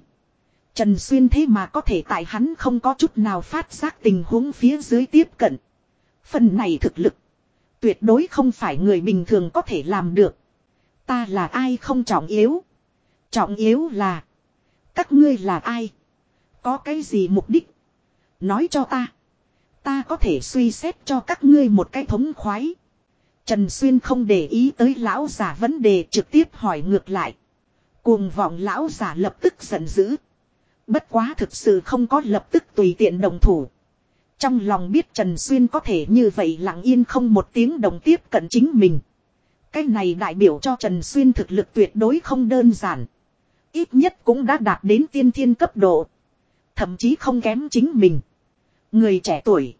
[SPEAKER 1] Trần Xuyên thế mà có thể tại hắn không có chút nào phát giác tình huống phía dưới tiếp cận. Phần này thực lực. Tuyệt đối không phải người bình thường có thể làm được. Ta là ai không trọng yếu. Trọng yếu là. Các ngươi là ai. Có cái gì mục đích. Nói cho ta. Ta có thể suy xét cho các ngươi một cái thống khoái. Trần Xuyên không để ý tới lão giả vấn đề trực tiếp hỏi ngược lại. Cuồng vọng lão giả lập tức giận dữ. Bất quá thực sự không có lập tức tùy tiện đồng thủ. Trong lòng biết Trần Xuyên có thể như vậy lặng yên không một tiếng đồng tiếp cận chính mình. Cái này đại biểu cho Trần Xuyên thực lực tuyệt đối không đơn giản. Ít nhất cũng đã đạt đến tiên thiên cấp độ. Thậm chí không kém chính mình. Người trẻ tuổi.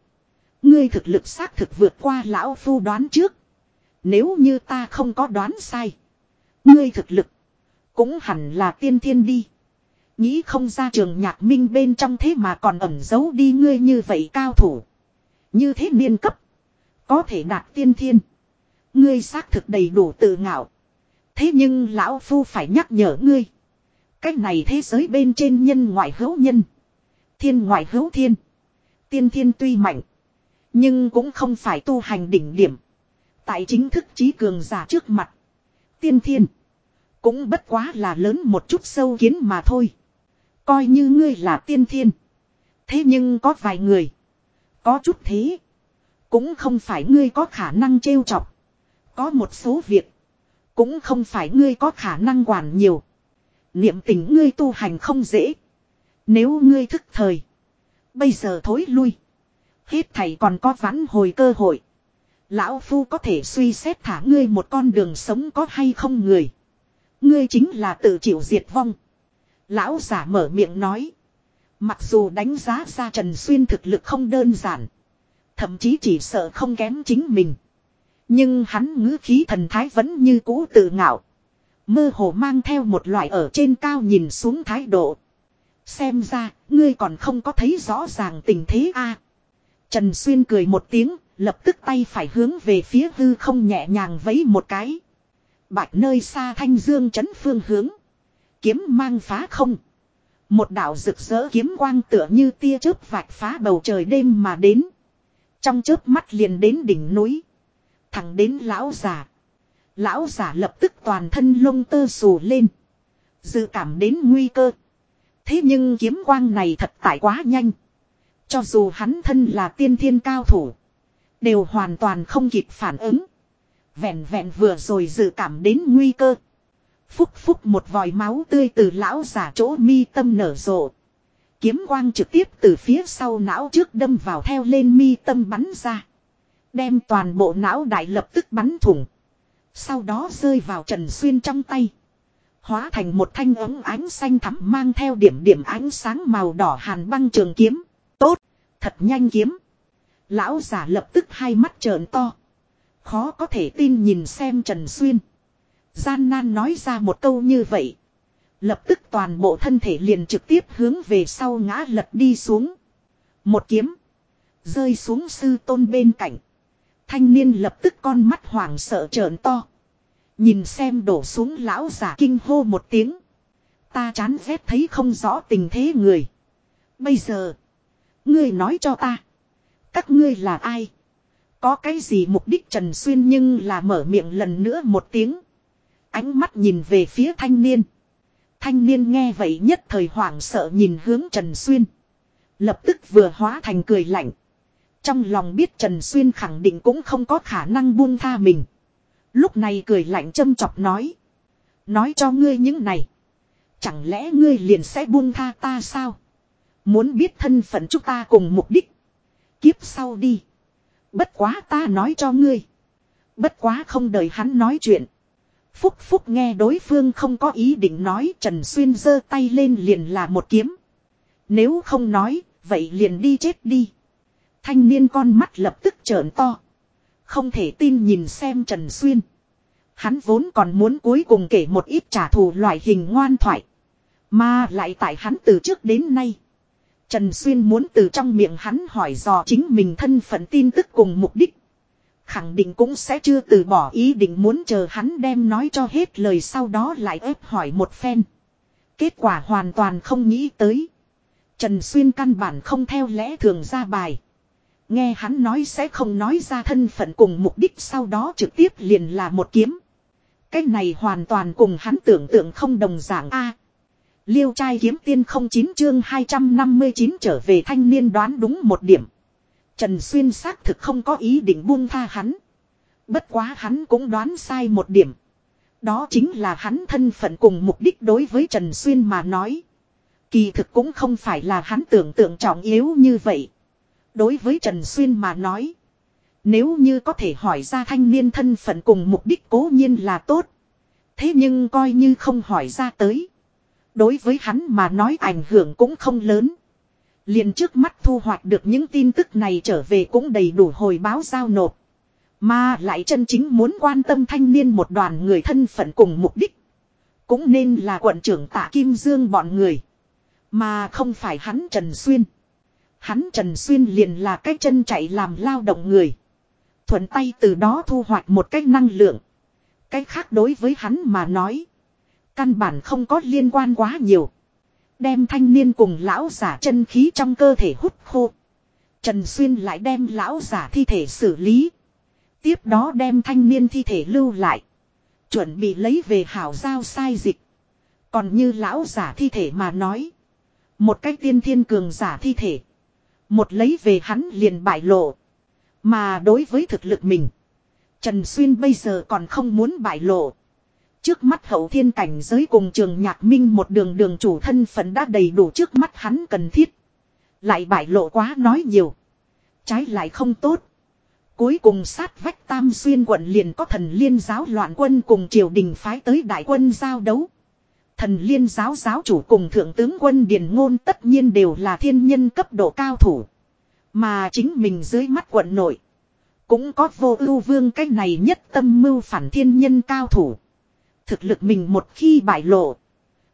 [SPEAKER 1] Ngươi thực lực xác thực vượt qua lão phu đoán trước. Nếu như ta không có đoán sai. Ngươi thực lực. Cũng hẳn là tiên thiên đi. Nghĩ không ra trường nhạc minh bên trong thế mà còn ẩn giấu đi ngươi như vậy cao thủ. Như thế niên cấp. Có thể đạt tiên thiên. Ngươi xác thực đầy đủ tự ngạo. Thế nhưng lão phu phải nhắc nhở ngươi. Cách này thế giới bên trên nhân ngoại hữu nhân. Thiên ngoại hữu thiên. Tiên thiên tuy mạnh. Nhưng cũng không phải tu hành đỉnh điểm. Tại chính thức trí cường giả trước mặt. Tiên thiên. Cũng bất quá là lớn một chút sâu kiến mà thôi. Coi như ngươi là tiên thiên. Thế nhưng có vài người. Có chút thế. Cũng không phải ngươi có khả năng trêu chọc. Có một số việc. Cũng không phải ngươi có khả năng quản nhiều. Niệm tình ngươi tu hành không dễ. Nếu ngươi thức thời. Bây giờ thối lui. Hết thầy còn có vãn hồi cơ hội. Lão Phu có thể suy xét thả ngươi một con đường sống có hay không người. Ngươi chính là tự chịu diệt vong. Lão giả mở miệng nói. Mặc dù đánh giá ra Trần Xuyên thực lực không đơn giản. Thậm chí chỉ sợ không kém chính mình. Nhưng hắn ngữ khí thần thái vẫn như cũ tự ngạo. Mơ hồ mang theo một loại ở trên cao nhìn xuống thái độ. Xem ra, ngươi còn không có thấy rõ ràng tình thế a. Trần Xuyên cười một tiếng, lập tức tay phải hướng về phía hư không nhẹ nhàng vấy một cái. Bạch nơi xa thanh dương chấn phương hướng. Kiếm mang phá không. Một đạo rực rỡ kiếm quang tựa như tia chớp vạch phá bầu trời đêm mà đến. Trong chớp mắt liền đến đỉnh núi. Thẳng đến lão giả. Lão giả lập tức toàn thân lông tơ xù lên. Dự cảm đến nguy cơ. Thế nhưng kiếm quang này thật tại quá nhanh. Cho dù hắn thân là tiên thiên cao thủ. Đều hoàn toàn không kịp phản ứng. Vẹn vẹn vừa rồi dự cảm đến nguy cơ. Phúc phúc một vòi máu tươi từ lão giả chỗ mi tâm nở rộ. Kiếm quang trực tiếp từ phía sau não trước đâm vào theo lên mi tâm bắn ra. Đem toàn bộ não đại lập tức bắn thủng. Sau đó rơi vào Trần Xuyên trong tay. Hóa thành một thanh ấm ánh xanh thắm mang theo điểm điểm ánh sáng màu đỏ hàn băng trường kiếm. Tốt, thật nhanh kiếm. Lão giả lập tức hai mắt trợn to. Khó có thể tin nhìn xem Trần Xuyên. Gian nan nói ra một câu như vậy. Lập tức toàn bộ thân thể liền trực tiếp hướng về sau ngã lật đi xuống. Một kiếm. Rơi xuống sư tôn bên cạnh. Thanh niên lập tức con mắt hoảng sợ trợn to. Nhìn xem đổ xuống lão giả kinh hô một tiếng. Ta chán ghét thấy không rõ tình thế người. Bây giờ. Ngươi nói cho ta. Các ngươi là ai? Có cái gì mục đích Trần Xuyên nhưng là mở miệng lần nữa một tiếng. Ánh mắt nhìn về phía thanh niên. Thanh niên nghe vậy nhất thời hoảng sợ nhìn hướng Trần Xuyên. Lập tức vừa hóa thành cười lạnh. Trong lòng biết Trần Xuyên khẳng định cũng không có khả năng buông tha mình. Lúc này cười lạnh châm chọc nói. Nói cho ngươi những này. Chẳng lẽ ngươi liền sẽ buông tha ta sao? Muốn biết thân phận chúng ta cùng mục đích. Kiếp sau đi. Bất quá ta nói cho ngươi. Bất quá không đợi hắn nói chuyện. Phúc Phúc nghe đối phương không có ý định nói Trần Xuyên giơ tay lên liền là một kiếm. Nếu không nói, vậy liền đi chết đi. Thanh niên con mắt lập tức trởn to. Không thể tin nhìn xem Trần Xuyên. Hắn vốn còn muốn cuối cùng kể một ít trả thù loại hình ngoan thoại. Mà lại tại hắn từ trước đến nay. Trần Xuyên muốn từ trong miệng hắn hỏi dò chính mình thân phận tin tức cùng mục đích. Khẳng định cũng sẽ chưa từ bỏ ý định muốn chờ hắn đem nói cho hết lời sau đó lại ép hỏi một phen. Kết quả hoàn toàn không nghĩ tới. Trần Xuyên căn bản không theo lẽ thường ra bài. Nghe hắn nói sẽ không nói ra thân phận cùng mục đích sau đó trực tiếp liền là một kiếm. Cái này hoàn toàn cùng hắn tưởng tượng không đồng dạng a. Liêu trai kiếm tiên không chín chương 259 trở về thanh niên đoán đúng một điểm. Trần Xuyên xác thực không có ý định buông tha hắn. Bất quá hắn cũng đoán sai một điểm. Đó chính là hắn thân phận cùng mục đích đối với Trần Xuyên mà nói. Kỳ thực cũng không phải là hắn tưởng tượng trọng yếu như vậy. Đối với Trần Xuyên mà nói. Nếu như có thể hỏi ra thanh niên thân phận cùng mục đích cố nhiên là tốt. Thế nhưng coi như không hỏi ra tới. Đối với hắn mà nói ảnh hưởng cũng không lớn liền trước mắt thu hoạch được những tin tức này trở về cũng đầy đủ hồi báo giao nộp. Mà lại chân chính muốn quan tâm thanh niên một đoàn người thân phận cùng mục đích. Cũng nên là quận trưởng tạ Kim Dương bọn người. Mà không phải hắn Trần Xuyên. Hắn Trần Xuyên liền là cái chân chạy làm lao động người. Thuận tay từ đó thu hoạch một cách năng lượng. Cái khác đối với hắn mà nói. Căn bản không có liên quan quá nhiều. Đem thanh niên cùng lão giả chân khí trong cơ thể hút khô. Trần Xuyên lại đem lão giả thi thể xử lý. Tiếp đó đem thanh niên thi thể lưu lại. Chuẩn bị lấy về hảo giao sai dịch. Còn như lão giả thi thể mà nói. Một cách tiên thiên cường giả thi thể. Một lấy về hắn liền bại lộ. Mà đối với thực lực mình. Trần Xuyên bây giờ còn không muốn bại lộ. Trước mắt hậu thiên cảnh giới cùng trường nhạc minh một đường đường chủ thân phận đã đầy đủ trước mắt hắn cần thiết. Lại bại lộ quá nói nhiều. Trái lại không tốt. Cuối cùng sát vách tam xuyên quận liền có thần liên giáo loạn quân cùng triều đình phái tới đại quân giao đấu. Thần liên giáo giáo chủ cùng thượng tướng quân Điền Ngôn tất nhiên đều là thiên nhân cấp độ cao thủ. Mà chính mình dưới mắt quận nội. Cũng có vô ưu vương cách này nhất tâm mưu phản thiên nhân cao thủ. Thực lực mình một khi bại lộ.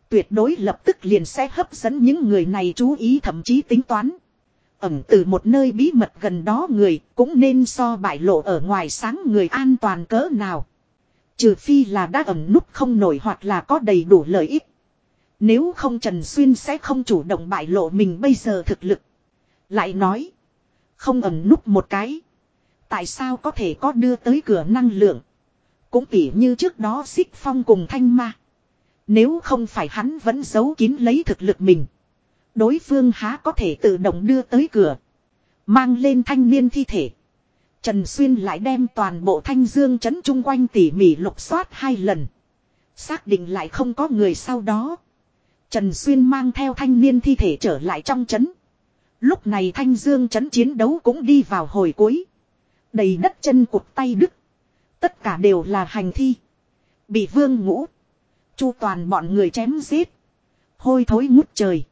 [SPEAKER 1] Tuyệt đối lập tức liền sẽ hấp dẫn những người này chú ý thậm chí tính toán. Ẩm từ một nơi bí mật gần đó người cũng nên so bại lộ ở ngoài sáng người an toàn cỡ nào. Trừ phi là đã ẩm núp không nổi hoặc là có đầy đủ lợi ích. Nếu không Trần Xuyên sẽ không chủ động bại lộ mình bây giờ thực lực. Lại nói. Không ẩm núp một cái. Tại sao có thể có đưa tới cửa năng lượng. Cũng tỉ như trước đó xích phong cùng thanh ma. Nếu không phải hắn vẫn giấu kín lấy thực lực mình. Đối phương há có thể tự động đưa tới cửa. Mang lên thanh niên thi thể. Trần Xuyên lại đem toàn bộ thanh dương chấn chung quanh tỉ mỉ lục soát hai lần. Xác định lại không có người sau đó. Trần Xuyên mang theo thanh niên thi thể trở lại trong chấn. Lúc này thanh dương chấn chiến đấu cũng đi vào hồi cuối. Đầy đất chân cụt tay đứt. Tất cả đều là hành thi. Bị vương ngũ. Chu toàn bọn người chém giết. Hôi thối ngút trời.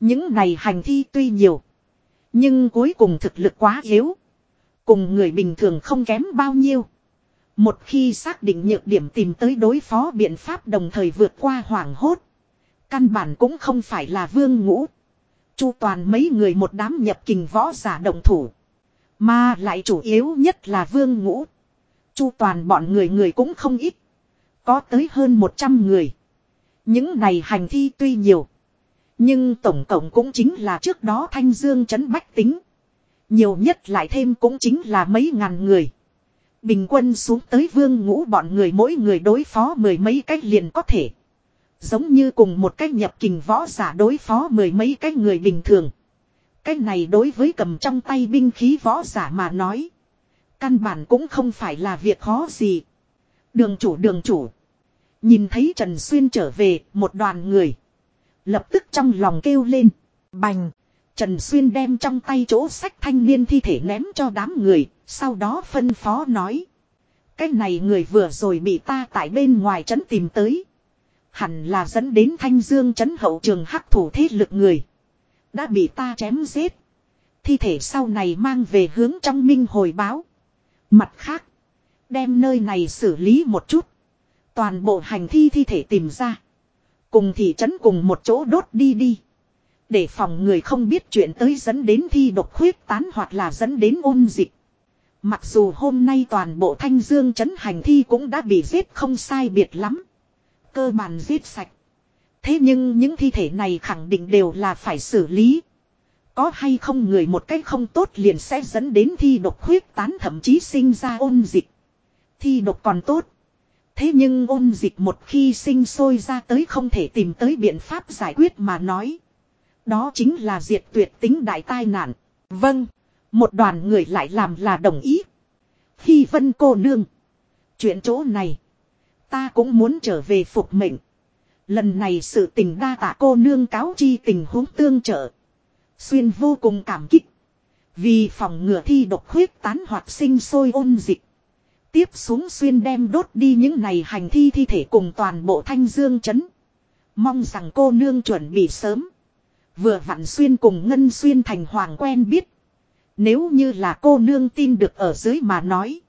[SPEAKER 1] Những này hành thi tuy nhiều. Nhưng cuối cùng thực lực quá yếu. Cùng người bình thường không kém bao nhiêu. Một khi xác định nhược điểm tìm tới đối phó biện pháp đồng thời vượt qua hoảng hốt. Căn bản cũng không phải là vương ngũ. Chu toàn mấy người một đám nhập kình võ giả động thủ. Mà lại chủ yếu nhất là vương ngũ. Chu toàn bọn người người cũng không ít. Có tới hơn 100 người. Những này hành thi tuy nhiều. Nhưng tổng cộng cũng chính là trước đó thanh dương chấn bách tính. Nhiều nhất lại thêm cũng chính là mấy ngàn người. Bình quân xuống tới vương ngũ bọn người mỗi người đối phó mười mấy cách liền có thể. Giống như cùng một cách nhập kình võ giả đối phó mười mấy cách người bình thường. cách này đối với cầm trong tay binh khí võ giả mà nói. Căn bản cũng không phải là việc khó gì. Đường chủ đường chủ. Nhìn thấy Trần Xuyên trở về, một đoàn người. Lập tức trong lòng kêu lên. Bành. Trần Xuyên đem trong tay chỗ sách thanh niên thi thể ném cho đám người. Sau đó phân phó nói. Cái này người vừa rồi bị ta tại bên ngoài trấn tìm tới. Hẳn là dẫn đến thanh dương trấn hậu trường hắc thủ thế lực người. Đã bị ta chém giết. Thi thể sau này mang về hướng trong minh hồi báo. Mặt khác. Đem nơi này xử lý một chút. Toàn bộ hành thi thi thể tìm ra. Cùng thị trấn cùng một chỗ đốt đi đi. Để phòng người không biết chuyện tới dẫn đến thi độc huyết tán hoặc là dẫn đến ôn dịch. Mặc dù hôm nay toàn bộ thanh dương trấn hành thi cũng đã bị giết không sai biệt lắm. Cơ bản giết sạch. Thế nhưng những thi thể này khẳng định đều là phải xử lý. Có hay không người một cách không tốt liền sẽ dẫn đến thi độc huyết tán thậm chí sinh ra ôn dịch. Thi độc còn tốt. Thế nhưng ôn dịch một khi sinh sôi ra tới không thể tìm tới biện pháp giải quyết mà nói. Đó chính là diệt tuyệt tính đại tai nạn. Vâng. Một đoàn người lại làm là đồng ý. Khi vân cô nương. Chuyện chỗ này. Ta cũng muốn trở về phục mệnh. Lần này sự tình đa tạ cô nương cáo chi tình huống tương trợ. Xuyên vô cùng cảm kích. Vì phòng ngừa thi độc huyết tán hoạt sinh sôi ôn dịch. Tiếp xuống xuyên đem đốt đi những này hành thi thi thể cùng toàn bộ thanh dương chấn. Mong rằng cô nương chuẩn bị sớm. Vừa vặn xuyên cùng ngân xuyên thành hoàng quen biết. Nếu như là cô nương tin được ở dưới mà nói.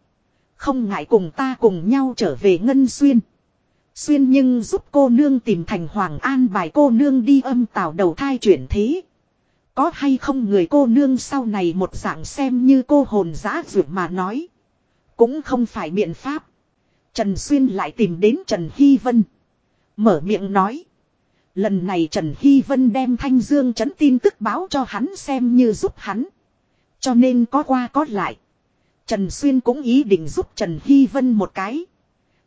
[SPEAKER 1] Không ngại cùng ta cùng nhau trở về ngân xuyên. Xuyên nhưng giúp cô nương tìm thành hoàng an bài cô nương đi âm tào đầu thai chuyển thế. Có hay không người cô nương sau này một dạng xem như cô hồn giã dược mà nói. Cũng không phải biện pháp. Trần Xuyên lại tìm đến Trần Hy Vân. Mở miệng nói. Lần này Trần Hy Vân đem Thanh Dương chấn tin tức báo cho hắn xem như giúp hắn. Cho nên có qua có lại. Trần Xuyên cũng ý định giúp Trần Hy Vân một cái.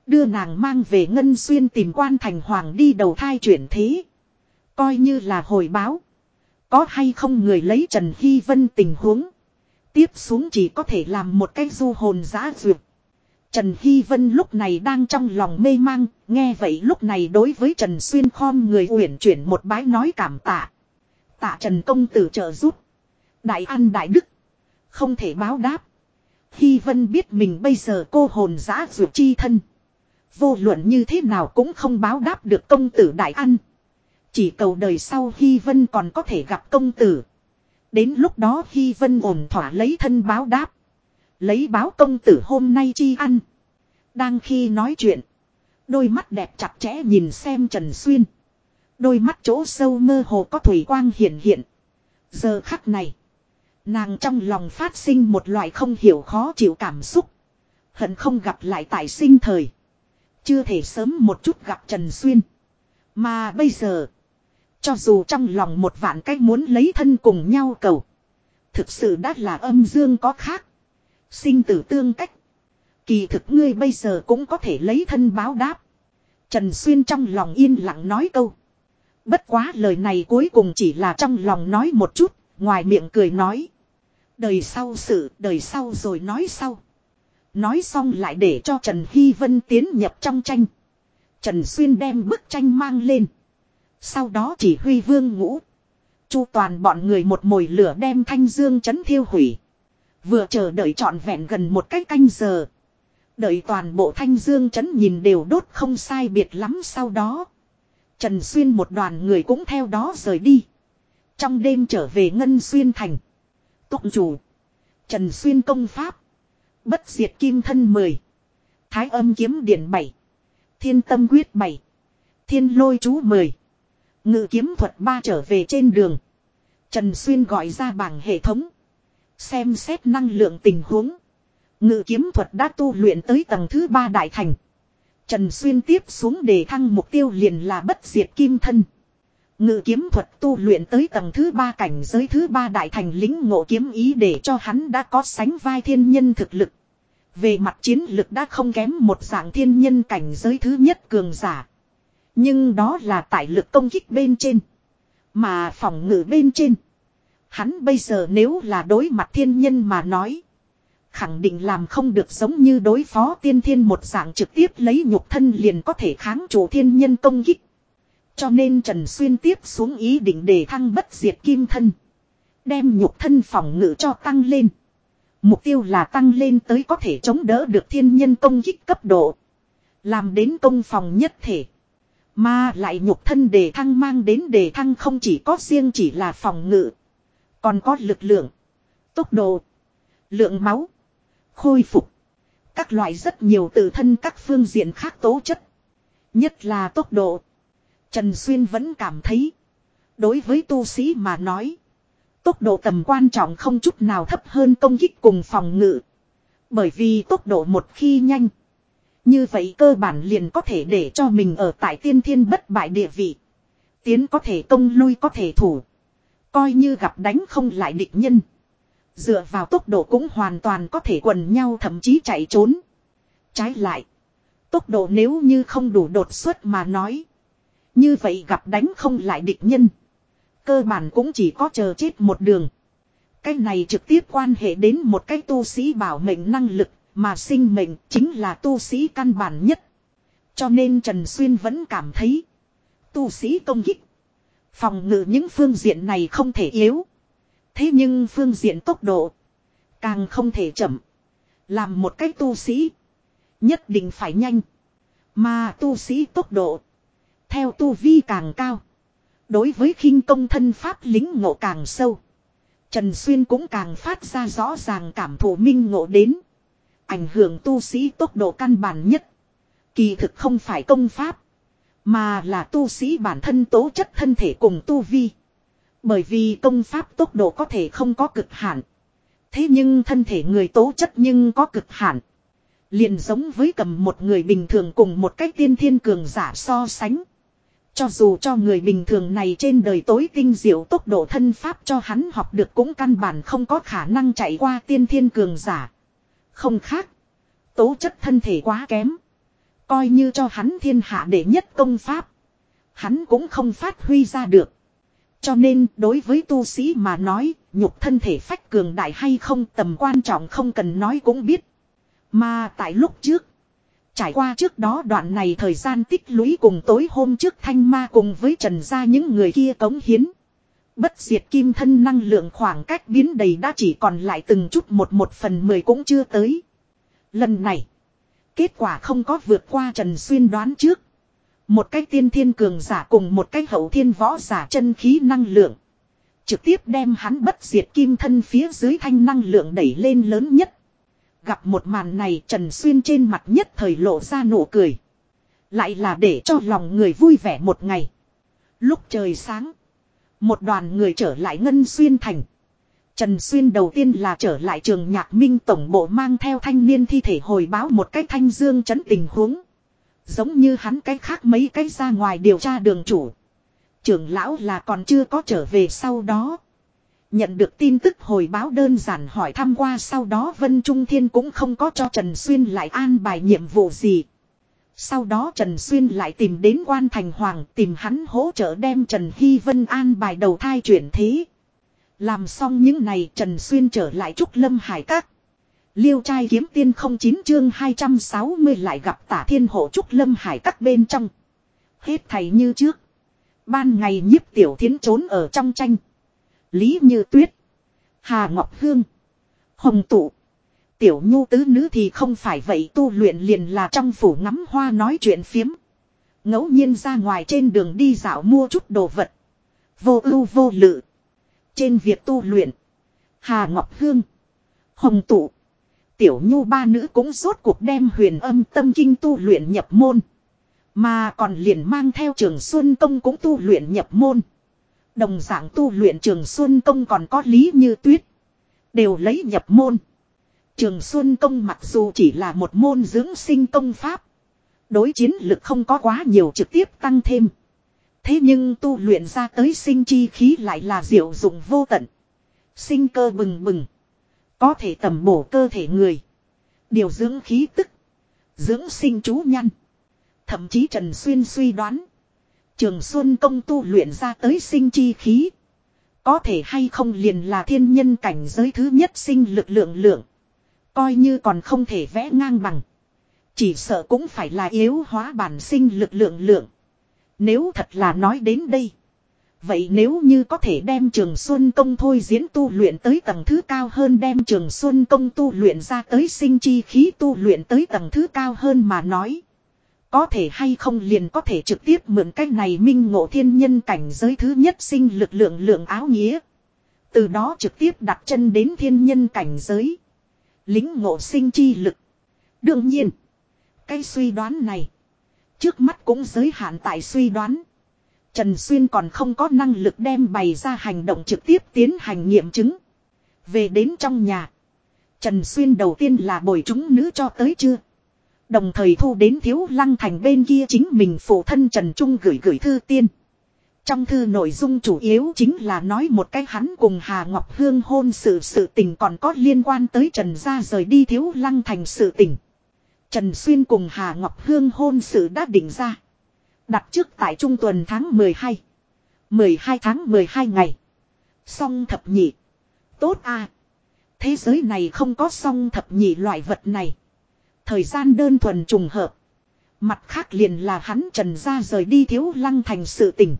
[SPEAKER 1] Đưa nàng mang về Ngân Xuyên tìm quan thành hoàng đi đầu thai chuyển thế. Coi như là hồi báo. Có hay không người lấy Trần Hy Vân tình huống. Tiếp xuống chỉ có thể làm một cái du hồn giã duyệt. Trần Hy Vân lúc này đang trong lòng mê mang, nghe vậy lúc này đối với Trần Xuyên khom người uyển chuyển một bái nói cảm tạ. Tạ Trần Công Tử trợ giúp. Đại an đại đức. Không thể báo đáp. Hy Vân biết mình bây giờ cô hồn giã dược chi thân. Vô luận như thế nào cũng không báo đáp được công tử đại an chỉ cầu đời sau Hy Vân còn có thể gặp công tử. Đến lúc đó Hy Vân ổn thỏa lấy thân báo đáp. Lấy báo công tử hôm nay chi ăn. Đang khi nói chuyện. Đôi mắt đẹp chặt chẽ nhìn xem Trần Xuyên. Đôi mắt chỗ sâu mơ hồ có thủy quang hiện hiện. Giờ khắc này. Nàng trong lòng phát sinh một loại không hiểu khó chịu cảm xúc. Hận không gặp lại tại sinh thời. Chưa thể sớm một chút gặp Trần Xuyên. Mà bây giờ. Cho dù trong lòng một vạn cách muốn lấy thân cùng nhau cầu. Thực sự đã là âm dương có khác. Sinh tử tương cách. Kỳ thực ngươi bây giờ cũng có thể lấy thân báo đáp. Trần Xuyên trong lòng yên lặng nói câu. Bất quá lời này cuối cùng chỉ là trong lòng nói một chút, ngoài miệng cười nói. Đời sau sự, đời sau rồi nói sau. Nói xong lại để cho Trần Hy Vân tiến nhập trong tranh. Trần Xuyên đem bức tranh mang lên. Sau đó chỉ huy vương ngũ. Chu toàn bọn người một mồi lửa đem thanh dương chấn thiêu hủy. Vừa chờ đợi trọn vẹn gần một cách canh giờ. Đợi toàn bộ thanh dương chấn nhìn đều đốt không sai biệt lắm sau đó. Trần Xuyên một đoàn người cũng theo đó rời đi. Trong đêm trở về Ngân Xuyên Thành. Tụng chủ. Trần Xuyên công pháp. Bất diệt kim thân 10. Thái âm kiếm điển 7. Thiên tâm quyết 7. Thiên lôi chú 10. Ngự kiếm thuật ba trở về trên đường. Trần Xuyên gọi ra bảng hệ thống. Xem xét năng lượng tình huống. Ngự kiếm thuật đã tu luyện tới tầng thứ ba đại thành. Trần Xuyên tiếp xuống đề thăng mục tiêu liền là bất diệt kim thân. Ngự kiếm thuật tu luyện tới tầng thứ ba cảnh giới thứ ba đại thành lính ngộ kiếm ý để cho hắn đã có sánh vai thiên nhân thực lực. Về mặt chiến lực đã không kém một dạng thiên nhân cảnh giới thứ nhất cường giả. Nhưng đó là tại lực công kích bên trên. Mà phòng ngự bên trên. Hắn bây giờ nếu là đối mặt thiên nhân mà nói. Khẳng định làm không được giống như đối phó tiên thiên một dạng trực tiếp lấy nhục thân liền có thể kháng chủ thiên nhân công kích. Cho nên Trần Xuyên tiếp xuống ý định để thăng bất diệt kim thân. Đem nhục thân phòng ngự cho tăng lên. Mục tiêu là tăng lên tới có thể chống đỡ được thiên nhân công kích cấp độ. Làm đến công phòng nhất thể. Mà lại nhục thân đề thăng mang đến đề thăng không chỉ có riêng chỉ là phòng ngự. Còn có lực lượng. Tốc độ. Lượng máu. Khôi phục. Các loại rất nhiều tự thân các phương diện khác tố chất. Nhất là tốc độ. Trần Xuyên vẫn cảm thấy. Đối với tu sĩ mà nói. Tốc độ tầm quan trọng không chút nào thấp hơn công kích cùng phòng ngự. Bởi vì tốc độ một khi nhanh. Như vậy cơ bản liền có thể để cho mình ở tại tiên thiên bất bại địa vị. Tiến có thể công lui có thể thủ. Coi như gặp đánh không lại địch nhân. Dựa vào tốc độ cũng hoàn toàn có thể quần nhau thậm chí chạy trốn. Trái lại. Tốc độ nếu như không đủ đột xuất mà nói. Như vậy gặp đánh không lại địch nhân. Cơ bản cũng chỉ có chờ chết một đường. Cái này trực tiếp quan hệ đến một cái tu sĩ bảo mệnh năng lực, mà sinh mệnh chính là tu sĩ căn bản nhất. Cho nên Trần Xuyên vẫn cảm thấy, tu sĩ công kích, phòng ngự những phương diện này không thể yếu. Thế nhưng phương diện tốc độ, càng không thể chậm. Làm một cách tu sĩ, nhất định phải nhanh. Mà tu sĩ tốc độ, theo tu vi càng cao. Đối với khinh công thân pháp lính ngộ càng sâu. Trần Xuyên cũng càng phát ra rõ ràng cảm thụ minh ngộ đến. Ảnh hưởng tu sĩ tốc độ căn bản nhất. Kỳ thực không phải công pháp. Mà là tu sĩ bản thân tố chất thân thể cùng tu vi. Bởi vì công pháp tốc độ có thể không có cực hạn. Thế nhưng thân thể người tố chất nhưng có cực hạn. Liền giống với cầm một người bình thường cùng một cách tiên thiên cường giả so sánh. Cho dù cho người bình thường này trên đời tối tinh diệu tốc độ thân pháp cho hắn học được cũng căn bản không có khả năng chạy qua tiên thiên cường giả. Không khác. Tố chất thân thể quá kém. Coi như cho hắn thiên hạ đệ nhất công pháp. Hắn cũng không phát huy ra được. Cho nên đối với tu sĩ mà nói, nhục thân thể phách cường đại hay không tầm quan trọng không cần nói cũng biết. Mà tại lúc trước, trải qua trước đó đoạn này thời gian tích lũy cùng tối hôm trước thanh ma cùng với trần gia những người kia cống hiến. Bất diệt kim thân năng lượng khoảng cách biến đầy đã chỉ còn lại từng chút một một phần mười cũng chưa tới. Lần này, kết quả không có vượt qua Trần Xuyên đoán trước. Một cái tiên thiên cường giả cùng một cái hậu thiên võ giả chân khí năng lượng. Trực tiếp đem hắn bất diệt kim thân phía dưới thanh năng lượng đẩy lên lớn nhất. Gặp một màn này Trần Xuyên trên mặt nhất thời lộ ra nụ cười. Lại là để cho lòng người vui vẻ một ngày. Lúc trời sáng. Một đoàn người trở lại Ngân Xuyên Thành. Trần Xuyên đầu tiên là trở lại trường nhạc minh tổng bộ mang theo thanh niên thi thể hồi báo một cách thanh dương chấn tình huống. Giống như hắn cách khác mấy cách ra ngoài điều tra đường chủ. Trưởng lão là còn chưa có trở về sau đó. Nhận được tin tức hồi báo đơn giản hỏi thăm qua sau đó Vân Trung Thiên cũng không có cho Trần Xuyên lại an bài nhiệm vụ gì. Sau đó Trần Xuyên lại tìm đến quan thành hoàng tìm hắn hỗ trợ đem Trần Hy Vân an bài đầu thai chuyển thế. Làm xong những này Trần Xuyên trở lại Trúc Lâm Hải Các. Liêu trai kiếm tiên không chín chương 260 lại gặp tả thiên hộ Trúc Lâm Hải Các bên trong. Hết thầy như trước. Ban ngày nhiếp tiểu thiến trốn ở trong tranh. Lý Như Tuyết. Hà Ngọc Hương. Hồng Tụ. Tiểu nhu tứ nữ thì không phải vậy, tu luyện liền là trong phủ ngắm hoa nói chuyện phiếm. ngẫu nhiên ra ngoài trên đường đi dạo mua chút đồ vật. Vô ưu vô lự. Trên việc tu luyện. Hà Ngọc Hương. Hồng Tụ. Tiểu nhu ba nữ cũng rốt cuộc đem huyền âm tâm kinh tu luyện nhập môn. Mà còn liền mang theo trường Xuân Công cũng tu luyện nhập môn. Đồng dạng tu luyện trường Xuân Công còn có lý như tuyết. Đều lấy nhập môn. Trường Xuân Công mặc dù chỉ là một môn dưỡng sinh công pháp. Đối chiến lực không có quá nhiều trực tiếp tăng thêm. Thế nhưng tu luyện ra tới sinh chi khí lại là diệu dụng vô tận. Sinh cơ bừng bừng. Có thể tầm bổ cơ thể người. Điều dưỡng khí tức. Dưỡng sinh chú nhăn. Thậm chí Trần Xuyên suy đoán. Trường Xuân công tu luyện ra tới sinh chi khí. Có thể hay không liền là thiên nhân cảnh giới thứ nhất sinh lực lượng lượng. Coi như còn không thể vẽ ngang bằng. Chỉ sợ cũng phải là yếu hóa bản sinh lực lượng lượng. Nếu thật là nói đến đây. Vậy nếu như có thể đem trường Xuân Công thôi diễn tu luyện tới tầng thứ cao hơn, đem trường Xuân Công tu luyện ra tới sinh chi khí tu luyện tới tầng thứ cao hơn mà nói. Có thể hay không liền có thể trực tiếp mượn cách này minh ngộ thiên nhân cảnh giới thứ nhất sinh lực lượng lượng áo nghĩa. Từ đó trực tiếp đặt chân đến thiên nhân cảnh giới. Lính ngộ sinh chi lực. Đương nhiên. Cái suy đoán này. Trước mắt cũng giới hạn tại suy đoán. Trần Xuyên còn không có năng lực đem bày ra hành động trực tiếp tiến hành nghiệm chứng. Về đến trong nhà. Trần Xuyên đầu tiên là bồi chúng nữ cho tới chưa. Đồng thời thu đến thiếu lăng thành bên kia chính mình phụ thân Trần Trung gửi gửi thư tiên. Trong thư nội dung chủ yếu chính là nói một cái hắn cùng Hà Ngọc Hương hôn sự sự tình còn có liên quan tới Trần gia rời đi thiếu lăng thành sự tình. Trần Xuyên cùng Hà Ngọc Hương hôn sự đã định ra. Đặt trước tại trung tuần tháng 12. 12 tháng 12 ngày. Song thập nhị. Tốt à. Thế giới này không có song thập nhị loại vật này. Thời gian đơn thuần trùng hợp. Mặt khác liền là hắn trần ra rời đi thiếu lăng thành sự tình.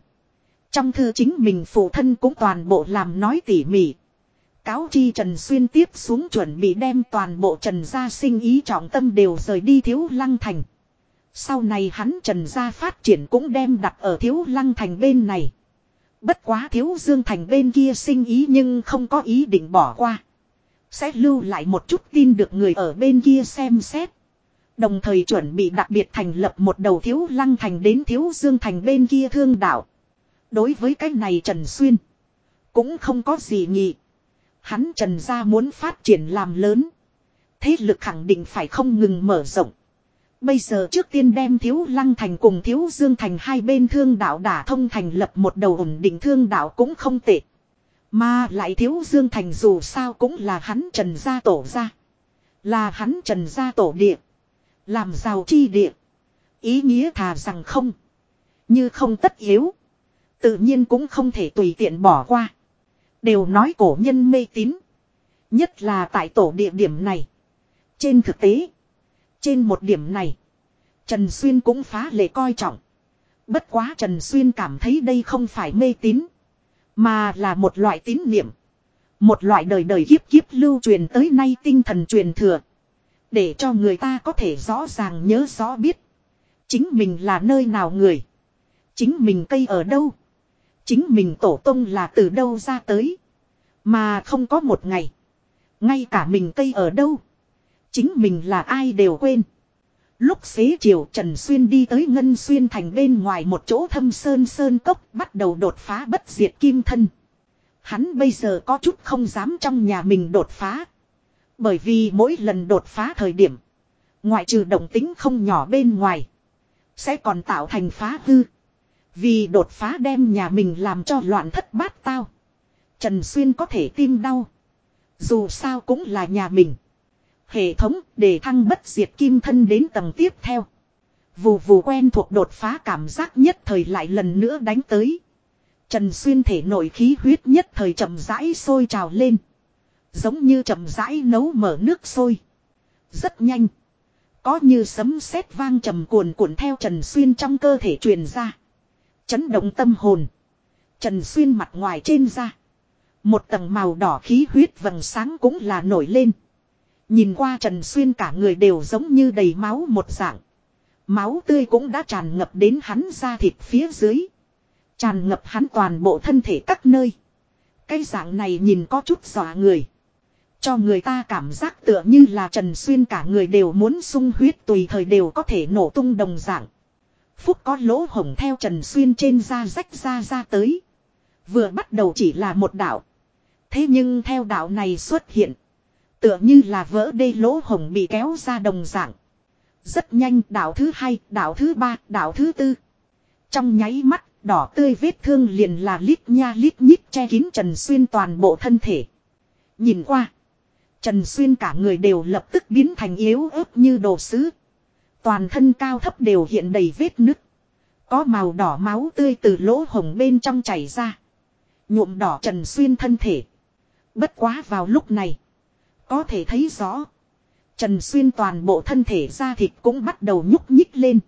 [SPEAKER 1] Trong thư chính mình phụ thân cũng toàn bộ làm nói tỉ mỉ. Cáo chi Trần Xuyên tiếp xuống chuẩn bị đem toàn bộ Trần gia sinh ý trọng tâm đều rời đi thiếu lăng thành. Sau này hắn Trần gia phát triển cũng đem đặt ở thiếu lăng thành bên này. Bất quá thiếu dương thành bên kia sinh ý nhưng không có ý định bỏ qua. Sẽ lưu lại một chút tin được người ở bên kia xem xét. Đồng thời chuẩn bị đặc biệt thành lập một đầu thiếu lăng thành đến thiếu dương thành bên kia thương đạo. Đối với cái này Trần Xuyên. Cũng không có gì nhị. Hắn Trần gia muốn phát triển làm lớn. Thế lực khẳng định phải không ngừng mở rộng. Bây giờ trước tiên đem thiếu lăng thành cùng thiếu dương thành hai bên thương đạo đả thông thành lập một đầu ổn định thương đạo cũng không tệ. Mà lại thiếu dương thành dù sao cũng là hắn trần gia tổ gia. Là hắn trần gia tổ địa. Làm giàu chi địa. Ý nghĩa thà rằng không. Như không tất yếu. Tự nhiên cũng không thể tùy tiện bỏ qua. Đều nói cổ nhân mê tín. Nhất là tại tổ địa điểm này. Trên thực tế. Trên một điểm này. Trần Xuyên cũng phá lệ coi trọng. Bất quá Trần Xuyên cảm thấy đây không phải mê tín. Mà là một loại tín niệm. Một loại đời đời kiếp kiếp lưu truyền tới nay tinh thần truyền thừa. Để cho người ta có thể rõ ràng nhớ rõ biết. Chính mình là nơi nào người. Chính mình cây ở đâu. Chính mình tổ tông là từ đâu ra tới. Mà không có một ngày. Ngay cả mình cây ở đâu. Chính mình là ai đều quên. Lúc xế chiều Trần Xuyên đi tới Ngân Xuyên thành bên ngoài một chỗ thâm sơn sơn cốc bắt đầu đột phá bất diệt kim thân. Hắn bây giờ có chút không dám trong nhà mình đột phá. Bởi vì mỗi lần đột phá thời điểm. Ngoại trừ động tính không nhỏ bên ngoài. Sẽ còn tạo thành phá hư. Vì đột phá đem nhà mình làm cho loạn thất bát tao. Trần Xuyên có thể tim đau. Dù sao cũng là nhà mình. Hệ thống để thăng bất diệt kim thân đến tầng tiếp theo. Vù vù quen thuộc đột phá cảm giác nhất thời lại lần nữa đánh tới. Trần Xuyên thể nội khí huyết nhất thời chậm rãi sôi trào lên. Giống như chậm rãi nấu mở nước sôi. Rất nhanh. Có như sấm sét vang trầm cuồn cuộn theo Trần Xuyên trong cơ thể truyền ra. Chấn động tâm hồn. Trần Xuyên mặt ngoài trên ra. Một tầng màu đỏ khí huyết vầng sáng cũng là nổi lên. Nhìn qua Trần Xuyên cả người đều giống như đầy máu một dạng. Máu tươi cũng đã tràn ngập đến hắn ra thịt phía dưới. Tràn ngập hắn toàn bộ thân thể các nơi. Cái dạng này nhìn có chút dọa người. Cho người ta cảm giác tựa như là Trần Xuyên cả người đều muốn sung huyết tùy thời đều có thể nổ tung đồng dạng. Phúc có lỗ hồng theo Trần Xuyên trên da rách ra ra tới. Vừa bắt đầu chỉ là một đạo. Thế nhưng theo đạo này xuất hiện. Tựa như là vỡ đê lỗ hồng bị kéo ra đồng dạng. Rất nhanh đạo thứ hai, đạo thứ ba, đạo thứ tư. Trong nháy mắt, đỏ tươi vết thương liền là lít nha lít nhít che kín Trần Xuyên toàn bộ thân thể. Nhìn qua. Trần Xuyên cả người đều lập tức biến thành yếu ớt như đồ sứ. Toàn thân cao thấp đều hiện đầy vết nứt. Có màu đỏ máu tươi từ lỗ hồng bên trong chảy ra. Nhuộm đỏ Trần Xuyên thân thể. Bất quá vào lúc này. Có thể thấy rõ. Trần Xuyên toàn bộ thân thể da thịt cũng bắt đầu nhúc nhích lên.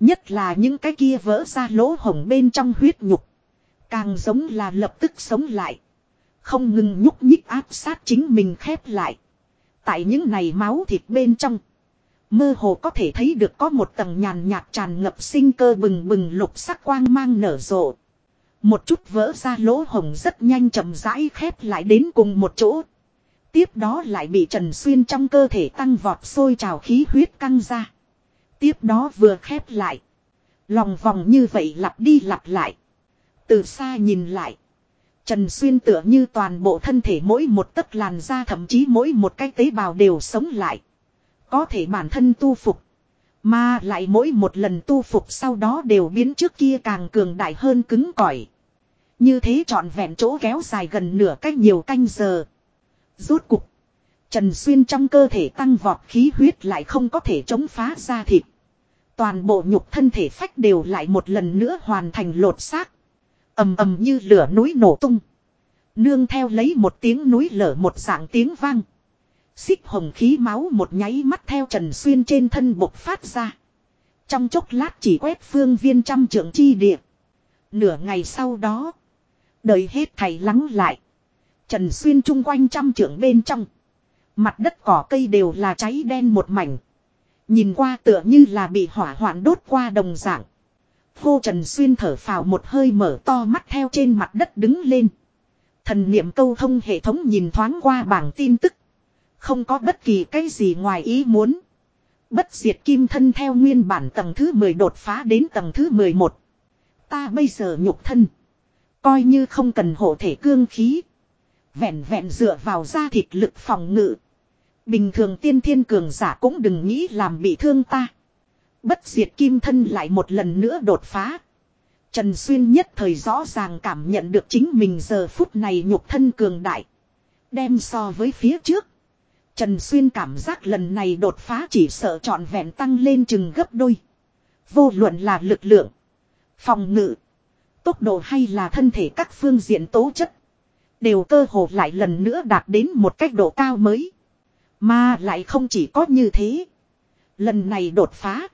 [SPEAKER 1] Nhất là những cái kia vỡ ra lỗ hồng bên trong huyết nhục. Càng giống là lập tức sống lại. Không ngừng nhúc nhích áp sát chính mình khép lại. Tại những này máu thịt bên trong. Mơ hồ có thể thấy được có một tầng nhàn nhạt tràn ngập sinh cơ bừng bừng lục sắc quang mang nở rộ. Một chút vỡ ra lỗ hồng rất nhanh chậm rãi khép lại đến cùng một chỗ. Tiếp đó lại bị Trần Xuyên trong cơ thể tăng vọt sôi trào khí huyết căng ra. Tiếp đó vừa khép lại. Lòng vòng như vậy lặp đi lặp lại. Từ xa nhìn lại. Trần Xuyên tựa như toàn bộ thân thể mỗi một tấc làn da thậm chí mỗi một cái tế bào đều sống lại. Có thể bản thân tu phục. Mà lại mỗi một lần tu phục sau đó đều biến trước kia càng cường đại hơn cứng cỏi. Như thế trọn vẹn chỗ kéo dài gần nửa cách nhiều canh giờ. Rốt cục. Trần Xuyên trong cơ thể tăng vọt khí huyết lại không có thể chống phá ra thịt. Toàn bộ nhục thân thể phách đều lại một lần nữa hoàn thành lột xác ầm ầm như lửa núi nổ tung. Nương theo lấy một tiếng núi lở một dạng tiếng vang. Xích hồng khí máu một nháy mắt theo Trần Xuyên trên thân bộc phát ra. Trong chốc lát chỉ quét phương viên trăm trưởng chi địa. Nửa ngày sau đó. Đời hết thầy lắng lại. Trần Xuyên chung quanh trăm trưởng bên trong. Mặt đất cỏ cây đều là cháy đen một mảnh. Nhìn qua tựa như là bị hỏa hoạn đốt qua đồng dạng. Khô Trần Xuyên thở phào một hơi mở to mắt theo trên mặt đất đứng lên. Thần niệm câu thông hệ thống nhìn thoáng qua bảng tin tức. Không có bất kỳ cái gì ngoài ý muốn. Bất diệt kim thân theo nguyên bản tầng thứ 10 đột phá đến tầng thứ 11. Ta bây giờ nhục thân. Coi như không cần hộ thể cương khí. Vẹn vẹn dựa vào da thịt lực phòng ngự. Bình thường tiên thiên cường giả cũng đừng nghĩ làm bị thương ta. Bất diệt kim thân lại một lần nữa đột phá. Trần Xuyên nhất thời rõ ràng cảm nhận được chính mình giờ phút này nhục thân cường đại. Đem so với phía trước. Trần Xuyên cảm giác lần này đột phá chỉ sợ trọn vẹn tăng lên chừng gấp đôi. Vô luận là lực lượng, phòng ngự, tốc độ hay là thân thể các phương diện tố chất. Đều cơ hồ lại lần nữa đạt đến một cách độ cao mới. Mà lại không chỉ có như thế. Lần này đột phá.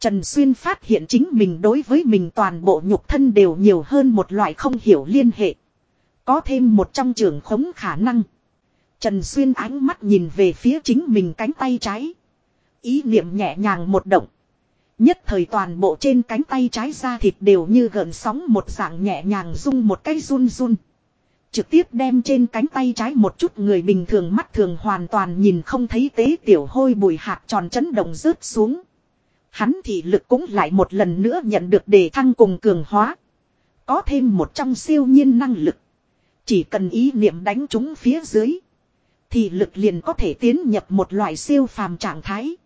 [SPEAKER 1] Trần Xuyên phát hiện chính mình đối với mình toàn bộ nhục thân đều nhiều hơn một loại không hiểu liên hệ. Có thêm một trong trường khống khả năng. Trần Xuyên ánh mắt nhìn về phía chính mình cánh tay trái. Ý niệm nhẹ nhàng một động. Nhất thời toàn bộ trên cánh tay trái da thịt đều như gợn sóng một dạng nhẹ nhàng rung một cái run run. Trực tiếp đem trên cánh tay trái một chút người bình thường mắt thường hoàn toàn nhìn không thấy tế tiểu hôi bùi hạt tròn chấn động rớt xuống. Hắn thị lực cũng lại một lần nữa nhận được đề thăng cùng cường hóa. Có thêm một trong siêu nhiên năng lực. Chỉ cần ý niệm đánh chúng phía dưới. Thì lực liền có thể tiến nhập một loại siêu phàm trạng thái.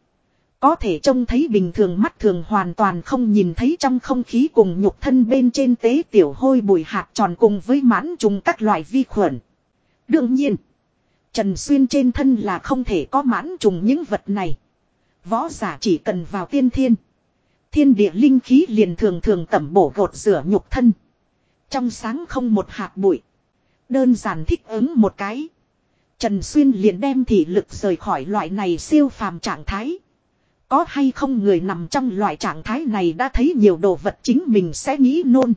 [SPEAKER 1] Có thể trông thấy bình thường mắt thường hoàn toàn không nhìn thấy trong không khí cùng nhục thân bên trên tế tiểu hôi bụi hạt tròn cùng với mãn trùng các loại vi khuẩn. Đương nhiên, Trần Xuyên trên thân là không thể có mãn trùng những vật này. Võ giả chỉ cần vào tiên thiên. Thiên địa linh khí liền thường thường tẩm bổ gột rửa nhục thân. Trong sáng không một hạt bụi. Đơn giản thích ứng một cái. Trần Xuyên liền đem thị lực rời khỏi loại này siêu phàm trạng thái. Có hay không người nằm trong loại trạng thái này đã thấy nhiều đồ vật chính mình sẽ nghĩ nôn.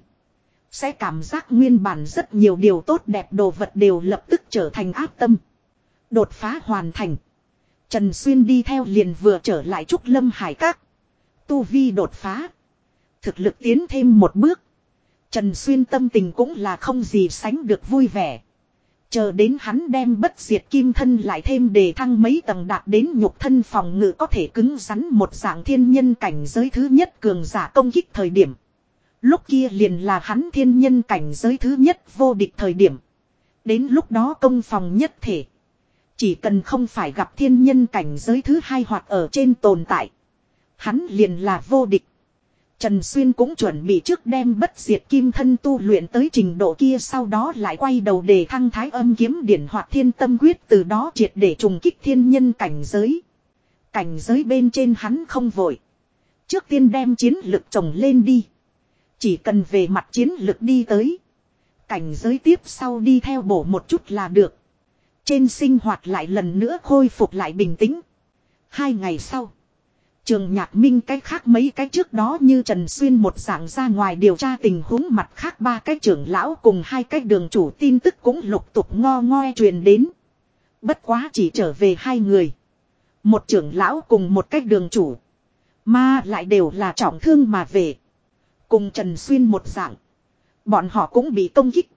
[SPEAKER 1] Sẽ cảm giác nguyên bản rất nhiều điều tốt đẹp đồ vật đều lập tức trở thành áp tâm. Đột phá hoàn thành. Trần Xuyên đi theo liền vừa trở lại Trúc Lâm Hải Các. Tu Vi đột phá. Thực lực tiến thêm một bước. Trần Xuyên tâm tình cũng là không gì sánh được vui vẻ. Chờ đến hắn đem bất diệt kim thân lại thêm đề thăng mấy tầng đạt đến nhục thân phòng ngự có thể cứng rắn một dạng thiên nhân cảnh giới thứ nhất cường giả công kích thời điểm. Lúc kia liền là hắn thiên nhân cảnh giới thứ nhất vô địch thời điểm. Đến lúc đó công phòng nhất thể. Chỉ cần không phải gặp thiên nhân cảnh giới thứ hai hoặc ở trên tồn tại. Hắn liền là vô địch. Trần Xuyên cũng chuẩn bị trước đem bất diệt kim thân tu luyện tới trình độ kia sau đó lại quay đầu để thăng thái âm kiếm điển hoạt thiên tâm quyết, từ đó triệt để trùng kích thiên nhân cảnh giới. Cảnh giới bên trên hắn không vội. Trước tiên đem chiến lực trồng lên đi. Chỉ cần về mặt chiến lực đi tới. Cảnh giới tiếp sau đi theo bổ một chút là được. Trên sinh hoạt lại lần nữa khôi phục lại bình tĩnh. Hai ngày sau. Trường nhạc minh cách khác mấy cái trước đó như Trần Xuyên một dạng ra ngoài điều tra tình huống mặt khác ba cái trưởng lão cùng hai cái đường chủ tin tức cũng lục tục ngo ngoe truyền đến. Bất quá chỉ trở về hai người. Một trưởng lão cùng một cái đường chủ. Mà lại đều là trọng thương mà về. Cùng Trần Xuyên một dạng. Bọn họ cũng bị công kích.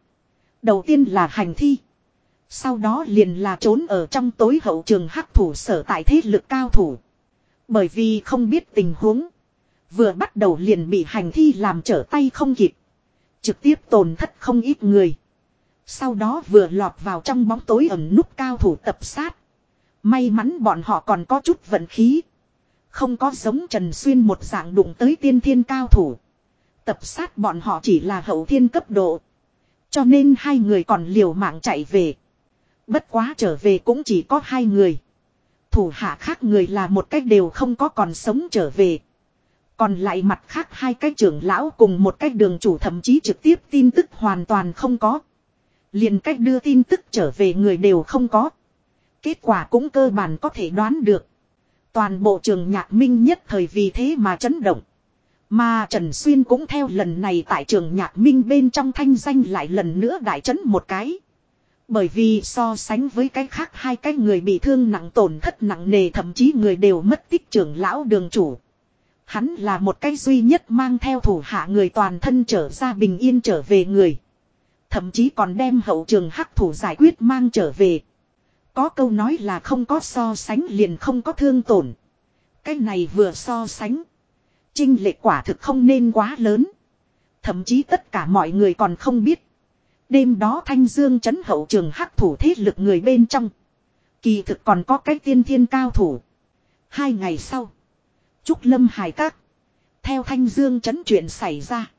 [SPEAKER 1] Đầu tiên là hành thi. Sau đó liền là trốn ở trong tối hậu trường hắc thủ sở tại thế lực cao thủ. Bởi vì không biết tình huống. Vừa bắt đầu liền bị hành thi làm trở tay không kịp. Trực tiếp tổn thất không ít người. Sau đó vừa lọt vào trong bóng tối ẩn nút cao thủ tập sát. May mắn bọn họ còn có chút vận khí. Không có giống Trần Xuyên một dạng đụng tới tiên thiên cao thủ. Tập sát bọn họ chỉ là hậu thiên cấp độ. Cho nên hai người còn liều mạng chạy về. Bất quá trở về cũng chỉ có hai người. Thủ hạ khác người là một cách đều không có còn sống trở về. Còn lại mặt khác hai cái trưởng lão cùng một cách đường chủ thậm chí trực tiếp tin tức hoàn toàn không có. liền cách đưa tin tức trở về người đều không có. Kết quả cũng cơ bản có thể đoán được. Toàn bộ trường nhạc minh nhất thời vì thế mà chấn động. Mà Trần Xuyên cũng theo lần này tại trường nhạc minh bên trong thanh danh lại lần nữa đại chấn một cái. Bởi vì so sánh với cái khác hai cái người bị thương nặng tổn thất nặng nề, thậm chí người đều mất tích trưởng lão đường chủ. Hắn là một cái duy nhất mang theo thủ hạ người toàn thân trở ra bình yên trở về người. Thậm chí còn đem hậu trường hắc thủ giải quyết mang trở về. Có câu nói là không có so sánh liền không có thương tổn. Cái này vừa so sánh. Trinh lệ quả thực không nên quá lớn. Thậm chí tất cả mọi người còn không biết. Đêm đó thanh dương chấn hậu trường hắc thủ thế lực người bên trong. Kỳ thực còn có cái tiên thiên cao thủ. Hai ngày sau. Trúc Lâm Hải Các. Theo Thanh Dương chấn chuyện xảy ra.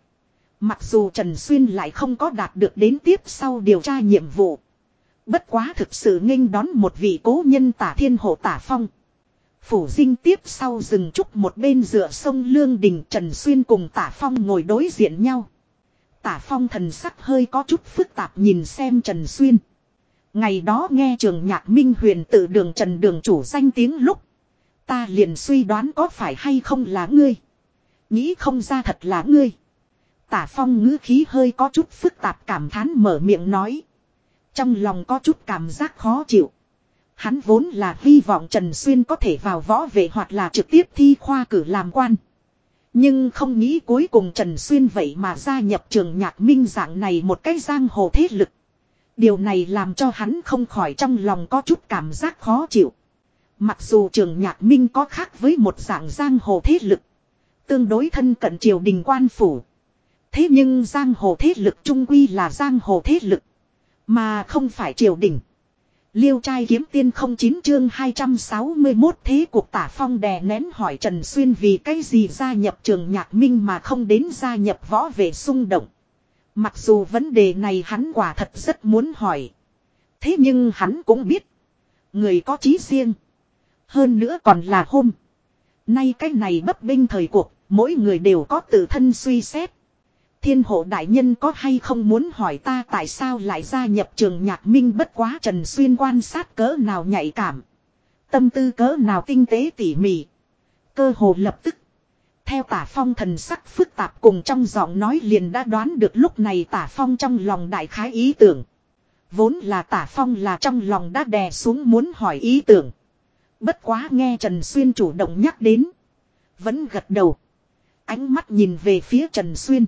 [SPEAKER 1] Mặc dù Trần Xuyên lại không có đạt được đến tiếp sau điều tra nhiệm vụ. Bất quá thực sự nghênh đón một vị cố nhân tả thiên hộ tả phong. Phủ dinh tiếp sau rừng trúc một bên dựa sông Lương Đình Trần Xuyên cùng tả phong ngồi đối diện nhau. Tả phong thần sắc hơi có chút phức tạp nhìn xem Trần Xuyên. Ngày đó nghe trường nhạc minh huyền tự đường Trần Đường chủ danh tiếng lúc. Ta liền suy đoán có phải hay không là ngươi. Nghĩ không ra thật là ngươi. Tả phong ngữ khí hơi có chút phức tạp cảm thán mở miệng nói. Trong lòng có chút cảm giác khó chịu. Hắn vốn là hy vọng Trần Xuyên có thể vào võ vệ hoặc là trực tiếp thi khoa cử làm quan. Nhưng không nghĩ cuối cùng Trần Xuyên vậy mà gia nhập trường nhạc minh dạng này một cái giang hồ thế lực. Điều này làm cho hắn không khỏi trong lòng có chút cảm giác khó chịu. Mặc dù trường nhạc minh có khác với một dạng giang hồ thế lực. Tương đối thân cận triều đình quan phủ. Thế nhưng giang hồ thế lực trung quy là giang hồ thế lực. Mà không phải triều đình. Liêu trai kiếm tiên không chín chương 261 thế cuộc tả phong đè nén hỏi Trần Xuyên vì cái gì gia nhập trường nhạc minh mà không đến gia nhập võ vệ xung động. Mặc dù vấn đề này hắn quả thật rất muốn hỏi. Thế nhưng hắn cũng biết. Người có chí riêng. Hơn nữa còn là hôm. Nay cái này bất binh thời cuộc, mỗi người đều có tự thân suy xét. Thiên hộ đại nhân có hay không muốn hỏi ta tại sao lại gia nhập trường nhạc minh bất quá Trần Xuyên quan sát cỡ nào nhạy cảm. Tâm tư cỡ nào tinh tế tỉ mỉ. Cơ hồ lập tức. Theo tả phong thần sắc phức tạp cùng trong giọng nói liền đã đoán được lúc này tả phong trong lòng đại khái ý tưởng. Vốn là tả phong là trong lòng đã đè xuống muốn hỏi ý tưởng. Bất quá nghe Trần Xuyên chủ động nhắc đến. Vẫn gật đầu. Ánh mắt nhìn về phía Trần Xuyên.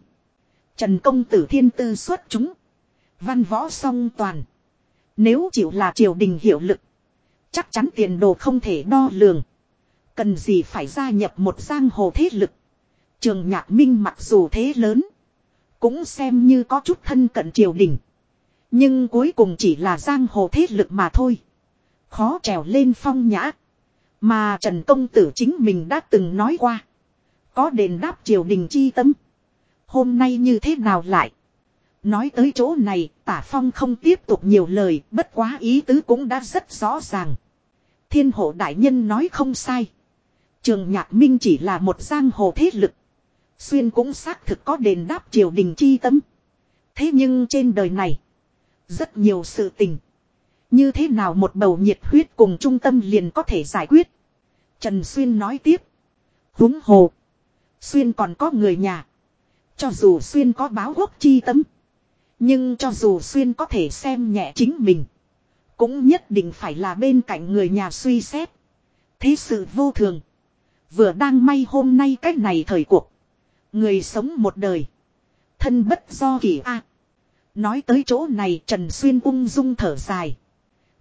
[SPEAKER 1] Trần công tử thiên tư xuất chúng. Văn võ song toàn. Nếu chịu là triều đình hiệu lực. Chắc chắn tiền đồ không thể đo lường. Cần gì phải gia nhập một giang hồ thế lực. Trường nhạc minh mặc dù thế lớn. Cũng xem như có chút thân cận triều đình. Nhưng cuối cùng chỉ là giang hồ thế lực mà thôi. Khó trèo lên phong nhã. Mà Trần Công Tử chính mình đã từng nói qua. Có đền đáp triều đình chi tâm. Hôm nay như thế nào lại? Nói tới chỗ này, tả phong không tiếp tục nhiều lời, bất quá ý tứ cũng đã rất rõ ràng. Thiên hộ đại nhân nói không sai. Trường Nhạc Minh chỉ là một giang hồ thế lực. Xuyên cũng xác thực có đền đáp triều đình chi tâm. Thế nhưng trên đời này, rất nhiều sự tình. Như thế nào một bầu nhiệt huyết cùng trung tâm liền có thể giải quyết. Trần Xuyên nói tiếp. Húng hồ. Xuyên còn có người nhà. Cho dù Xuyên có báo quốc chi tâm. Nhưng cho dù Xuyên có thể xem nhẹ chính mình. Cũng nhất định phải là bên cạnh người nhà suy xét. Thế sự vô thường. Vừa đang may hôm nay cách này thời cuộc. Người sống một đời. Thân bất do kỳ a. Nói tới chỗ này, Trần Xuyên ung dung thở dài.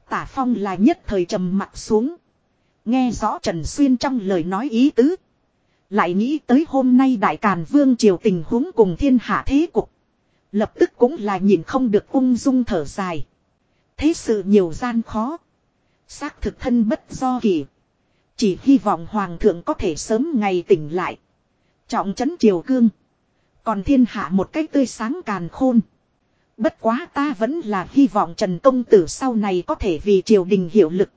[SPEAKER 1] Tả Phong là nhất thời trầm mặt xuống. Nghe rõ Trần Xuyên trong lời nói ý tứ. Lại nghĩ tới hôm nay Đại Càn Vương triều tình huống cùng thiên hạ thế cục. Lập tức cũng là nhìn không được ung dung thở dài. Thế sự nhiều gian khó. Xác thực thân bất do kỳ. Chỉ hy vọng Hoàng thượng có thể sớm ngày tỉnh lại. Trọng trấn triều cương. Còn thiên hạ một cách tươi sáng càn khôn. Bất quá ta vẫn là hy vọng Trần Công Tử sau này có thể vì triều đình hiệu lực.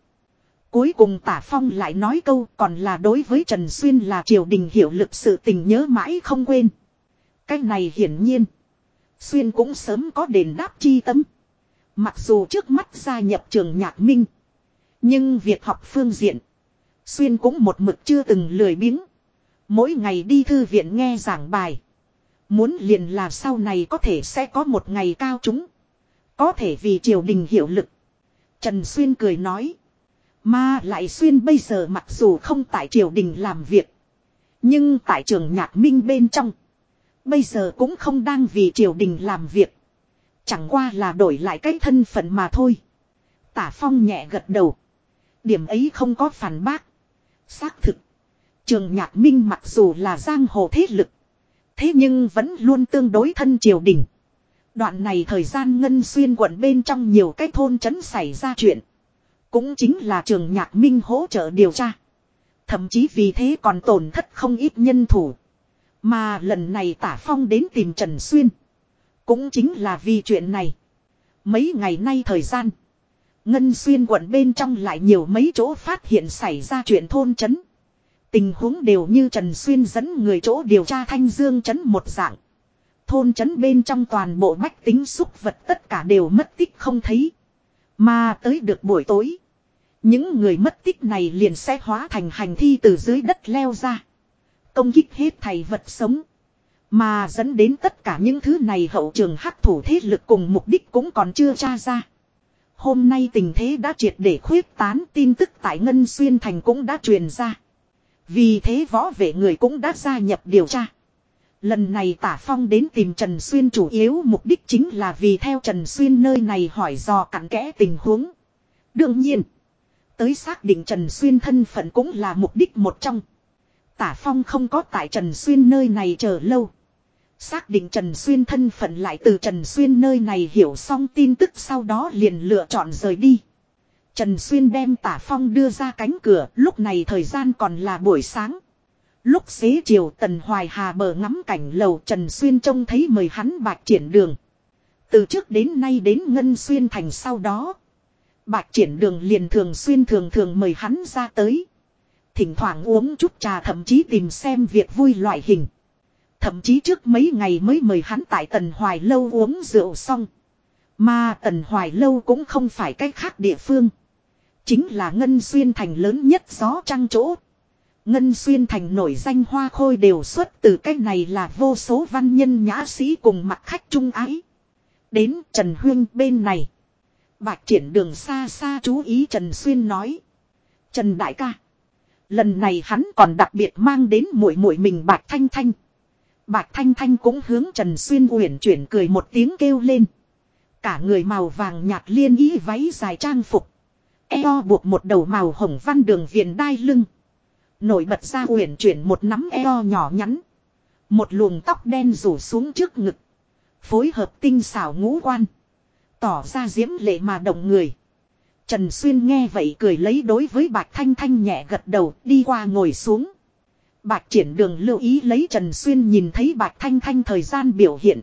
[SPEAKER 1] Cuối cùng tả phong lại nói câu còn là đối với Trần Xuyên là triều đình hiệu lực sự tình nhớ mãi không quên. Cái này hiển nhiên. Xuyên cũng sớm có đền đáp chi tâm. Mặc dù trước mắt gia nhập trường nhạc minh. Nhưng việc học phương diện. Xuyên cũng một mực chưa từng lười biếng. Mỗi ngày đi thư viện nghe giảng bài. Muốn liền là sau này có thể sẽ có một ngày cao chúng. Có thể vì triều đình hiệu lực. Trần Xuyên cười nói. Mà lại Xuyên bây giờ mặc dù không tại triều đình làm việc. Nhưng tại trường nhạc minh bên trong. Bây giờ cũng không đang vì triều đình làm việc. Chẳng qua là đổi lại cái thân phận mà thôi. Tả Phong nhẹ gật đầu. Điểm ấy không có phản bác. Xác thực. Trường Nhạc Minh mặc dù là giang hồ thế lực. Thế nhưng vẫn luôn tương đối thân triều đình. Đoạn này thời gian ngân xuyên quận bên trong nhiều cái thôn trấn xảy ra chuyện. Cũng chính là trường nhạc minh hỗ trợ điều tra. Thậm chí vì thế còn tổn thất không ít nhân thủ. Mà lần này tả phong đến tìm Trần Xuyên. Cũng chính là vì chuyện này. Mấy ngày nay thời gian. Ngân xuyên quận bên trong lại nhiều mấy chỗ phát hiện xảy ra chuyện thôn chấn. Tình huống đều như Trần Xuyên dẫn người chỗ điều tra thanh dương chấn một dạng. Thôn chấn bên trong toàn bộ bách tính xúc vật tất cả đều mất tích không thấy. Mà tới được buổi tối. Những người mất tích này liền sẽ hóa thành hành thi từ dưới đất leo ra. Công kích hết thầy vật sống. Mà dẫn đến tất cả những thứ này hậu trường hắc thủ thế lực cùng mục đích cũng còn chưa tra ra. Hôm nay tình thế đã triệt để khuyết tán tin tức tại Ngân Xuyên Thành cũng đã truyền ra. Vì thế võ vệ người cũng đã gia nhập điều tra. Lần này tả phong đến tìm Trần Xuyên chủ yếu mục đích chính là vì theo Trần Xuyên nơi này hỏi dò cặn kẽ tình huống. Đương nhiên, tới xác định Trần Xuyên thân phận cũng là mục đích một trong. Tả phong không có tại Trần Xuyên nơi này chờ lâu. Xác định Trần Xuyên thân phận lại từ Trần Xuyên nơi này hiểu xong tin tức sau đó liền lựa chọn rời đi. Trần Xuyên đem tả phong đưa ra cánh cửa, lúc này thời gian còn là buổi sáng. Lúc xế chiều Tần Hoài Hà bờ ngắm cảnh lầu Trần Xuyên trông thấy mời hắn bạc triển đường. Từ trước đến nay đến Ngân Xuyên thành sau đó. Bạc triển đường liền thường xuyên thường thường mời hắn ra tới. Thỉnh thoảng uống chút trà thậm chí tìm xem việc vui loại hình. Thậm chí trước mấy ngày mới mời hắn tại Tần Hoài Lâu uống rượu xong. Mà Tần Hoài Lâu cũng không phải cách khác địa phương. Chính là Ngân Xuyên Thành lớn nhất gió trăng chỗ. Ngân Xuyên Thành nổi danh hoa khôi đều xuất từ cách này là vô số văn nhân nhã sĩ cùng mặt khách trung ái. Đến Trần Huyên bên này. Bạch triển đường xa xa chú ý Trần Xuyên nói. Trần Đại ca. Lần này hắn còn đặc biệt mang đến muội muội mình Bạch Thanh Thanh. Bạch Thanh Thanh cũng hướng Trần Xuyên uyển chuyển cười một tiếng kêu lên. Cả người màu vàng nhạt liên ý váy dài trang phục. Eo buộc một đầu màu hồng văn đường viền đai lưng. Nổi bật ra uyển chuyển một nắm eo nhỏ nhắn. Một luồng tóc đen rủ xuống trước ngực. Phối hợp tinh xảo ngũ quan. Tỏ ra diễm lệ mà động người. Trần Xuyên nghe vậy cười lấy đối với Bạch Thanh Thanh nhẹ gật đầu, đi qua ngồi xuống. Bạch triển đường lưu ý lấy Trần Xuyên nhìn thấy Bạch Thanh Thanh thời gian biểu hiện.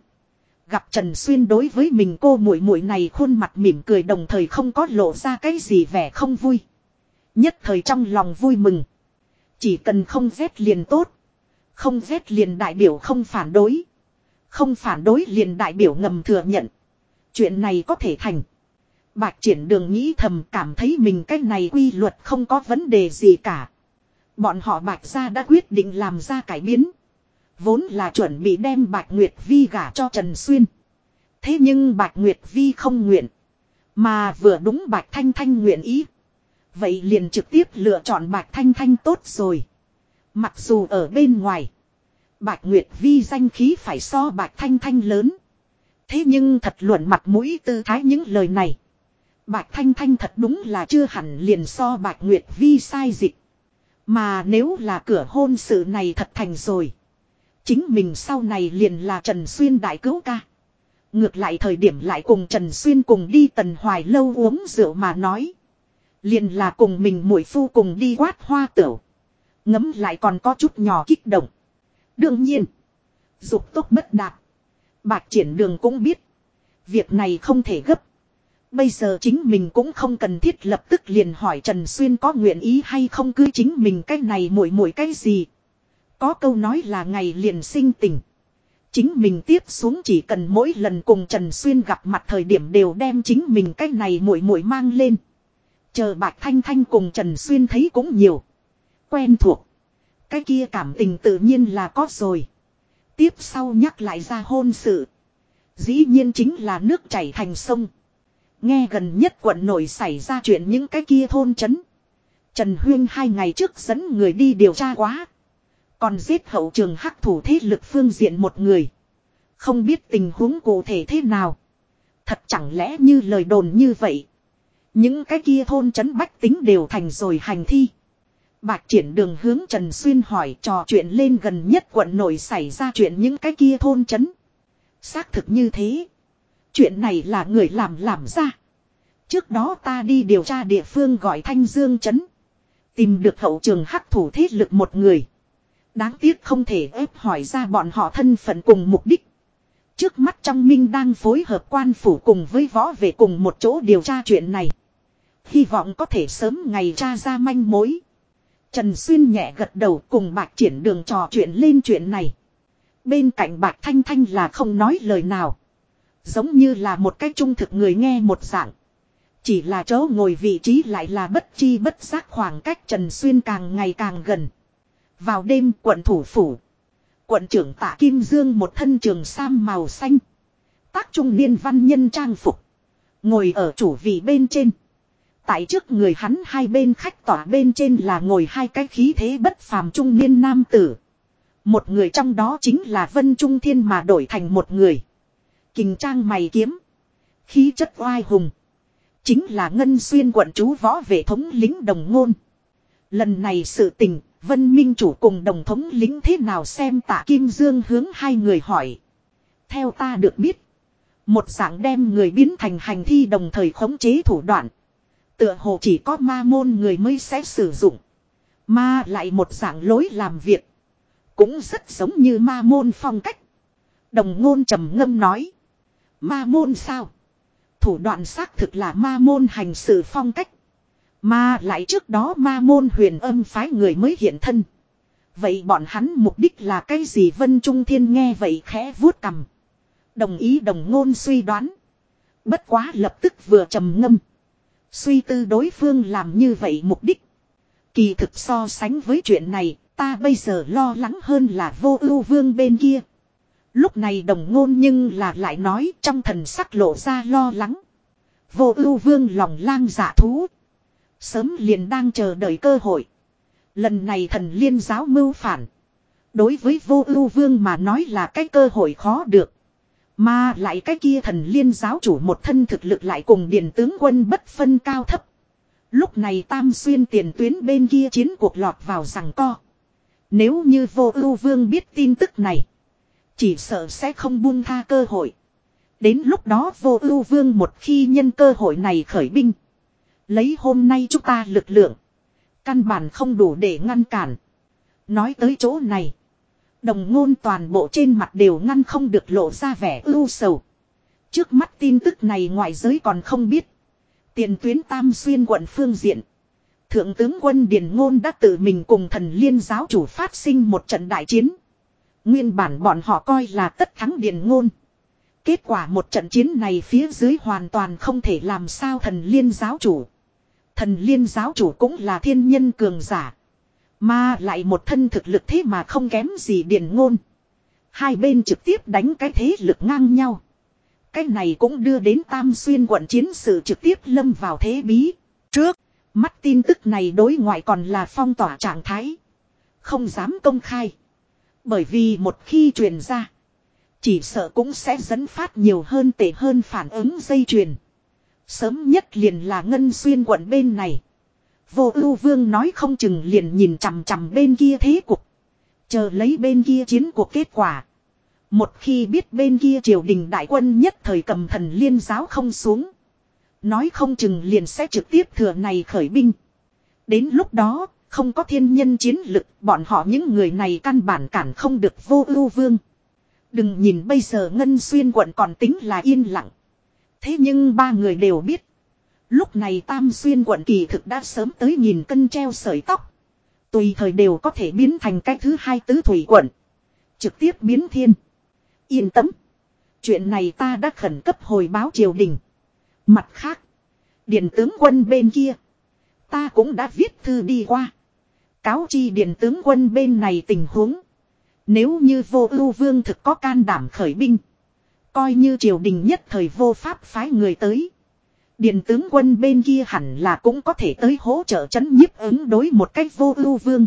[SPEAKER 1] Gặp Trần Xuyên đối với mình cô muội muội này khuôn mặt mỉm cười đồng thời không có lộ ra cái gì vẻ không vui. Nhất thời trong lòng vui mừng. Chỉ cần không rét liền tốt. Không rét liền đại biểu không phản đối. Không phản đối liền đại biểu ngầm thừa nhận. Chuyện này có thể thành. Bạch triển đường nghĩ thầm cảm thấy mình cái này quy luật không có vấn đề gì cả. Bọn họ bạch ra đã quyết định làm ra cải biến. Vốn là chuẩn bị đem Bạch Nguyệt Vi gả cho Trần Xuyên. Thế nhưng Bạch Nguyệt Vi không nguyện. Mà vừa đúng Bạch Thanh Thanh nguyện ý. Vậy liền trực tiếp lựa chọn Bạch Thanh Thanh tốt rồi. Mặc dù ở bên ngoài. Bạch Nguyệt Vi danh khí phải so Bạch Thanh Thanh lớn. Thế nhưng thật luận mặt mũi tư thái những lời này. Bạch Thanh Thanh thật đúng là chưa hẳn liền so Bạch Nguyệt Vi sai dịch. Mà nếu là cửa hôn sự này thật thành rồi. Chính mình sau này liền là Trần Xuyên đại cứu ca. Ngược lại thời điểm lại cùng Trần Xuyên cùng đi tần hoài lâu uống rượu mà nói. Liền là cùng mình mũi phu cùng đi quát hoa tửu. Ngấm lại còn có chút nhỏ kích động. Đương nhiên. Dục tốt bất đạt. Bạc triển đường cũng biết. Việc này không thể gấp. Bây giờ chính mình cũng không cần thiết lập tức liền hỏi Trần Xuyên có nguyện ý hay không cứ chính mình cái này mỗi mỗi cái gì. Có câu nói là ngày liền sinh tình. Chính mình tiếp xuống chỉ cần mỗi lần cùng Trần Xuyên gặp mặt thời điểm đều đem chính mình cái này mỗi mỗi mang lên. Chờ Bạch Thanh Thanh cùng Trần Xuyên thấy cũng nhiều. Quen thuộc. Cái kia cảm tình tự nhiên là có rồi. Tiếp sau nhắc lại ra hôn sự. Dĩ nhiên chính là nước chảy thành sông. Nghe gần nhất quận nổi xảy ra chuyện những cái kia thôn chấn. Trần Huyên hai ngày trước dẫn người đi điều tra quá. Còn giết hậu trường hắc thủ thế lực phương diện một người. Không biết tình huống cụ thể thế nào. Thật chẳng lẽ như lời đồn như vậy. Những cái kia thôn chấn bách tính đều thành rồi hành thi. Bạch triển đường hướng Trần Xuyên hỏi trò chuyện lên gần nhất quận nổi xảy ra chuyện những cái kia thôn chấn Xác thực như thế. Chuyện này là người làm làm ra. Trước đó ta đi điều tra địa phương gọi Thanh Dương chấn Tìm được hậu trường hắc thủ thế lực một người. Đáng tiếc không thể ép hỏi ra bọn họ thân phận cùng mục đích. Trước mắt trong minh đang phối hợp quan phủ cùng với võ về cùng một chỗ điều tra chuyện này. Hy vọng có thể sớm ngày tra ra manh mối. Trần Xuyên nhẹ gật đầu cùng bạc triển đường trò chuyện lên chuyện này. Bên cạnh bạc thanh thanh là không nói lời nào. Giống như là một cái trung thực người nghe một dạng. Chỉ là chỗ ngồi vị trí lại là bất chi bất giác khoảng cách Trần Xuyên càng ngày càng gần. Vào đêm quận thủ phủ. Quận trưởng tạ Kim Dương một thân trường sam màu xanh. Tác trung niên văn nhân trang phục. Ngồi ở chủ vị bên trên. Tại trước người hắn hai bên khách tỏa bên trên là ngồi hai cái khí thế bất phàm trung niên nam tử. Một người trong đó chính là Vân Trung Thiên mà đổi thành một người. Kình trang mày kiếm. Khí chất oai hùng. Chính là Ngân Xuyên quận chú võ vệ thống lính đồng ngôn. Lần này sự tình, Vân Minh chủ cùng đồng thống lính thế nào xem tạ Kim Dương hướng hai người hỏi. Theo ta được biết, một dạng đem người biến thành hành thi đồng thời khống chế thủ đoạn. Tựa hồ chỉ có ma môn người mới sẽ sử dụng. Ma lại một dạng lối làm việc. Cũng rất giống như ma môn phong cách. Đồng ngôn trầm ngâm nói. Ma môn sao? Thủ đoạn xác thực là ma môn hành sự phong cách. Mà lại trước đó ma môn huyền âm phái người mới hiện thân. Vậy bọn hắn mục đích là cái gì Vân Trung Thiên nghe vậy khẽ vuốt cầm. Đồng ý đồng ngôn suy đoán. Bất quá lập tức vừa trầm ngâm. Suy tư đối phương làm như vậy mục đích. Kỳ thực so sánh với chuyện này, ta bây giờ lo lắng hơn là vô ưu vương bên kia. Lúc này đồng ngôn nhưng là lại nói trong thần sắc lộ ra lo lắng. Vô ưu vương lòng lang dạ thú. Sớm liền đang chờ đợi cơ hội. Lần này thần liên giáo mưu phản. Đối với vô ưu vương mà nói là cái cơ hội khó được. Mà lại cái kia thần liên giáo chủ một thân thực lực lại cùng điền tướng quân bất phân cao thấp. Lúc này tam xuyên tiền tuyến bên kia chiến cuộc lọt vào rằng co. Nếu như vô ưu vương biết tin tức này. Chỉ sợ sẽ không buông tha cơ hội. Đến lúc đó vô ưu vương một khi nhân cơ hội này khởi binh. Lấy hôm nay chúng ta lực lượng. Căn bản không đủ để ngăn cản. Nói tới chỗ này. Đồng ngôn toàn bộ trên mặt đều ngăn không được lộ ra vẻ ưu sầu. Trước mắt tin tức này ngoại giới còn không biết. Tiền tuyến tam xuyên quận phương diện. Thượng tướng quân Điền Ngôn đã tự mình cùng thần liên giáo chủ phát sinh một trận đại chiến. Nguyên bản bọn họ coi là tất thắng Điền Ngôn. Kết quả một trận chiến này phía dưới hoàn toàn không thể làm sao thần liên giáo chủ. Thần liên giáo chủ cũng là thiên nhân cường giả. Mà lại một thân thực lực thế mà không kém gì Điền Ngôn. Hai bên trực tiếp đánh cái thế lực ngang nhau. Cái này cũng đưa đến Tam Xuyên quận chiến sự trực tiếp lâm vào thế bí. Trước, mắt tin tức này đối ngoại còn là phong tỏa trạng thái. Không dám công khai. Bởi vì một khi truyền ra, chỉ sợ cũng sẽ dẫn phát nhiều hơn tệ hơn phản ứng dây chuyền. Sớm nhất liền là Ngân Xuyên quận bên này. Vô ưu vương nói không chừng liền nhìn chằm chằm bên kia thế cục. Chờ lấy bên kia chiến cuộc kết quả. Một khi biết bên kia triều đình đại quân nhất thời cầm thần liên giáo không xuống. Nói không chừng liền sẽ trực tiếp thừa này khởi binh. Đến lúc đó, không có thiên nhân chiến lực, bọn họ những người này căn bản cản không được vô ưu vương. Đừng nhìn bây giờ Ngân Xuyên quận còn tính là yên lặng. Thế nhưng ba người đều biết. Lúc này Tam Xuyên quận kỳ thực đã sớm tới nhìn cân treo sợi tóc. Tùy thời đều có thể biến thành cái thứ hai tứ thủy quận. Trực tiếp biến thiên. Yên tâm. Chuyện này ta đã khẩn cấp hồi báo triều đình. Mặt khác. Điện tướng quân bên kia. Ta cũng đã viết thư đi qua. Cáo chi điện tướng quân bên này tình huống. Nếu như vô ưu vương thực có can đảm khởi binh. Coi như triều đình nhất thời vô pháp phái người tới điền tướng quân bên kia hẳn là cũng có thể tới hỗ trợ chấn nhiếp ứng đối một cách vô ưu vương.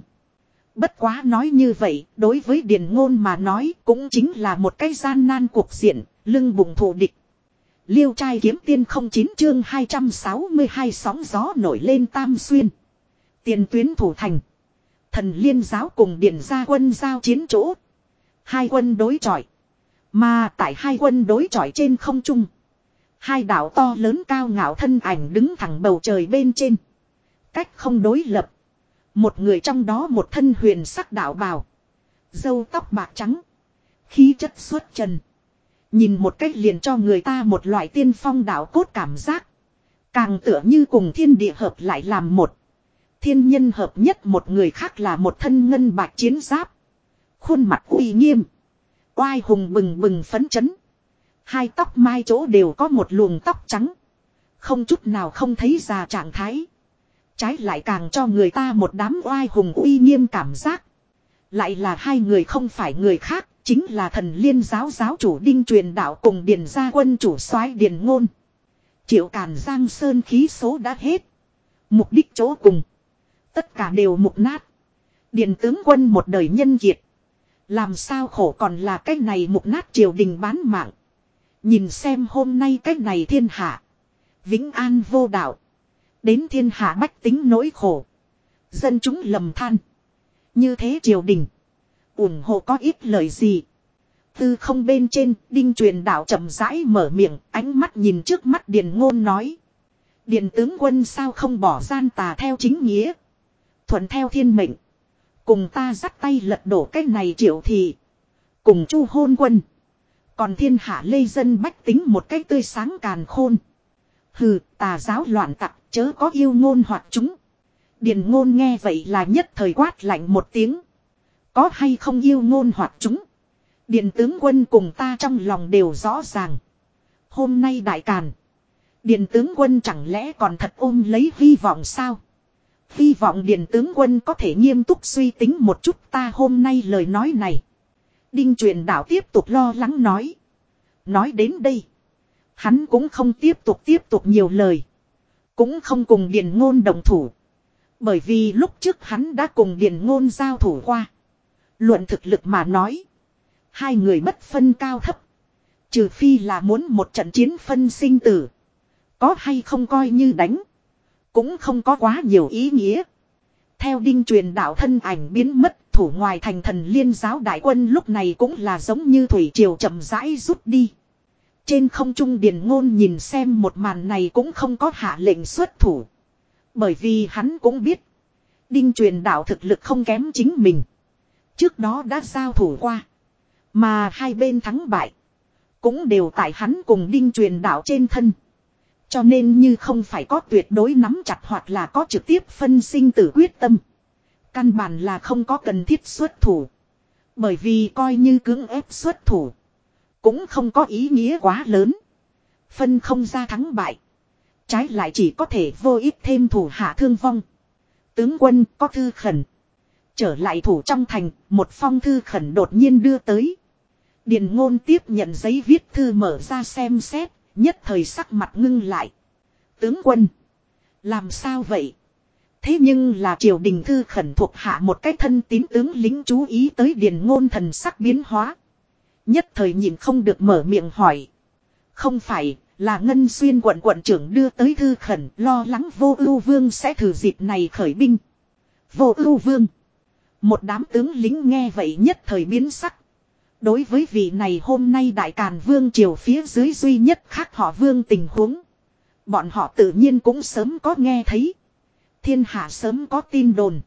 [SPEAKER 1] Bất quá nói như vậy, đối với Điền Ngôn mà nói cũng chính là một cái gian nan cuộc diện, lưng bụng thù địch. Liêu trai kiếm tiên không chín chương 262 sóng gió nổi lên tam xuyên. Tiền tuyến thủ thành. Thần liên giáo cùng điền gia quân giao chiến chỗ. Hai quân đối chọi. Mà tại hai quân đối chọi trên không trung. Hai đảo to lớn cao ngạo thân ảnh đứng thẳng bầu trời bên trên. Cách không đối lập. Một người trong đó một thân huyền sắc đạo bào. Dâu tóc bạc trắng. Khí chất xuất trần. Nhìn một cách liền cho người ta một loại tiên phong đạo cốt cảm giác. Càng tựa như cùng thiên địa hợp lại làm một. Thiên nhân hợp nhất một người khác là một thân ngân bạc chiến giáp. Khuôn mặt uy nghiêm. Oai hùng bừng bừng phấn chấn. Hai tóc mai chỗ đều có một luồng tóc trắng. Không chút nào không thấy già trạng thái. Trái lại càng cho người ta một đám oai hùng uy nghiêm cảm giác. Lại là hai người không phải người khác, chính là thần liên giáo giáo chủ đinh truyền đạo cùng điền gia quân chủ soái điền ngôn. Triệu càn giang sơn khí số đã hết. Mục đích chỗ cùng. Tất cả đều mục nát. Điền tướng quân một đời nhân kiệt. Làm sao khổ còn là cái này mục nát triều đình bán mạng. Nhìn xem hôm nay cách này thiên hạ. Vĩnh an vô đạo. Đến thiên hạ bách tính nỗi khổ. Dân chúng lầm than. Như thế triều đình. ủng hộ có ít lời gì. Tư không bên trên, đinh truyền đạo chậm rãi mở miệng, ánh mắt nhìn trước mắt điền ngôn nói. Điền tướng quân sao không bỏ gian tà theo chính nghĩa. Thuận theo thiên mệnh. Cùng ta dắt tay lật đổ cái này triệu thị. Cùng chu hôn quân. Còn thiên hạ lê dân bách tính một cách tươi sáng càn khôn. Hừ, tà giáo loạn tặc, chớ có yêu ngôn hoặc chúng. Điền ngôn nghe vậy là nhất thời quát lạnh một tiếng. Có hay không yêu ngôn hoặc chúng. Điền tướng quân cùng ta trong lòng đều rõ ràng. Hôm nay đại càn. Điền tướng quân chẳng lẽ còn thật ôm lấy hy vọng sao? Hy vọng điền tướng quân có thể nghiêm túc suy tính một chút ta hôm nay lời nói này. Đinh truyền đạo tiếp tục lo lắng nói. Nói đến đây. Hắn cũng không tiếp tục tiếp tục nhiều lời. Cũng không cùng điền ngôn đồng thủ. Bởi vì lúc trước hắn đã cùng điền ngôn giao thủ qua. Luận thực lực mà nói. Hai người bất phân cao thấp. Trừ phi là muốn một trận chiến phân sinh tử. Có hay không coi như đánh. Cũng không có quá nhiều ý nghĩa. Theo đinh truyền đạo thân ảnh biến mất thủ ngoài thành thần liên giáo đại quân lúc này cũng là giống như thủy triều chậm rãi rút đi. Trên không trung điền ngôn nhìn xem một màn này cũng không có hạ lệnh xuất thủ. Bởi vì hắn cũng biết. Đinh truyền đạo thực lực không kém chính mình. Trước đó đã giao thủ qua. Mà hai bên thắng bại. Cũng đều tại hắn cùng đinh truyền đạo trên thân. Cho nên như không phải có tuyệt đối nắm chặt hoặc là có trực tiếp phân sinh tử quyết tâm. Căn bản là không có cần thiết xuất thủ. Bởi vì coi như cưỡng ép xuất thủ. Cũng không có ý nghĩa quá lớn. Phân không ra thắng bại. Trái lại chỉ có thể vô ích thêm thủ hạ thương vong. Tướng quân có thư khẩn. Trở lại thủ trong thành, một phong thư khẩn đột nhiên đưa tới. Điền ngôn tiếp nhận giấy viết thư mở ra xem xét, nhất thời sắc mặt ngưng lại. Tướng quân. Làm sao vậy? Thế nhưng là triều đình thư khẩn thuộc hạ một cái thân tín tướng lính chú ý tới điền ngôn thần sắc biến hóa. Nhất thời nhìn không được mở miệng hỏi. Không phải, là Ngân Xuyên quận quận trưởng đưa tới thư khẩn lo lắng vô ưu vương sẽ thử dịp này khởi binh. Vô ưu vương. Một đám tướng lính nghe vậy nhất thời biến sắc. Đối với vị này hôm nay đại càn vương triều phía dưới duy nhất khác họ vương tình huống. Bọn họ tự nhiên cũng sớm có nghe thấy. Thiên hạ sớm có tin đồn.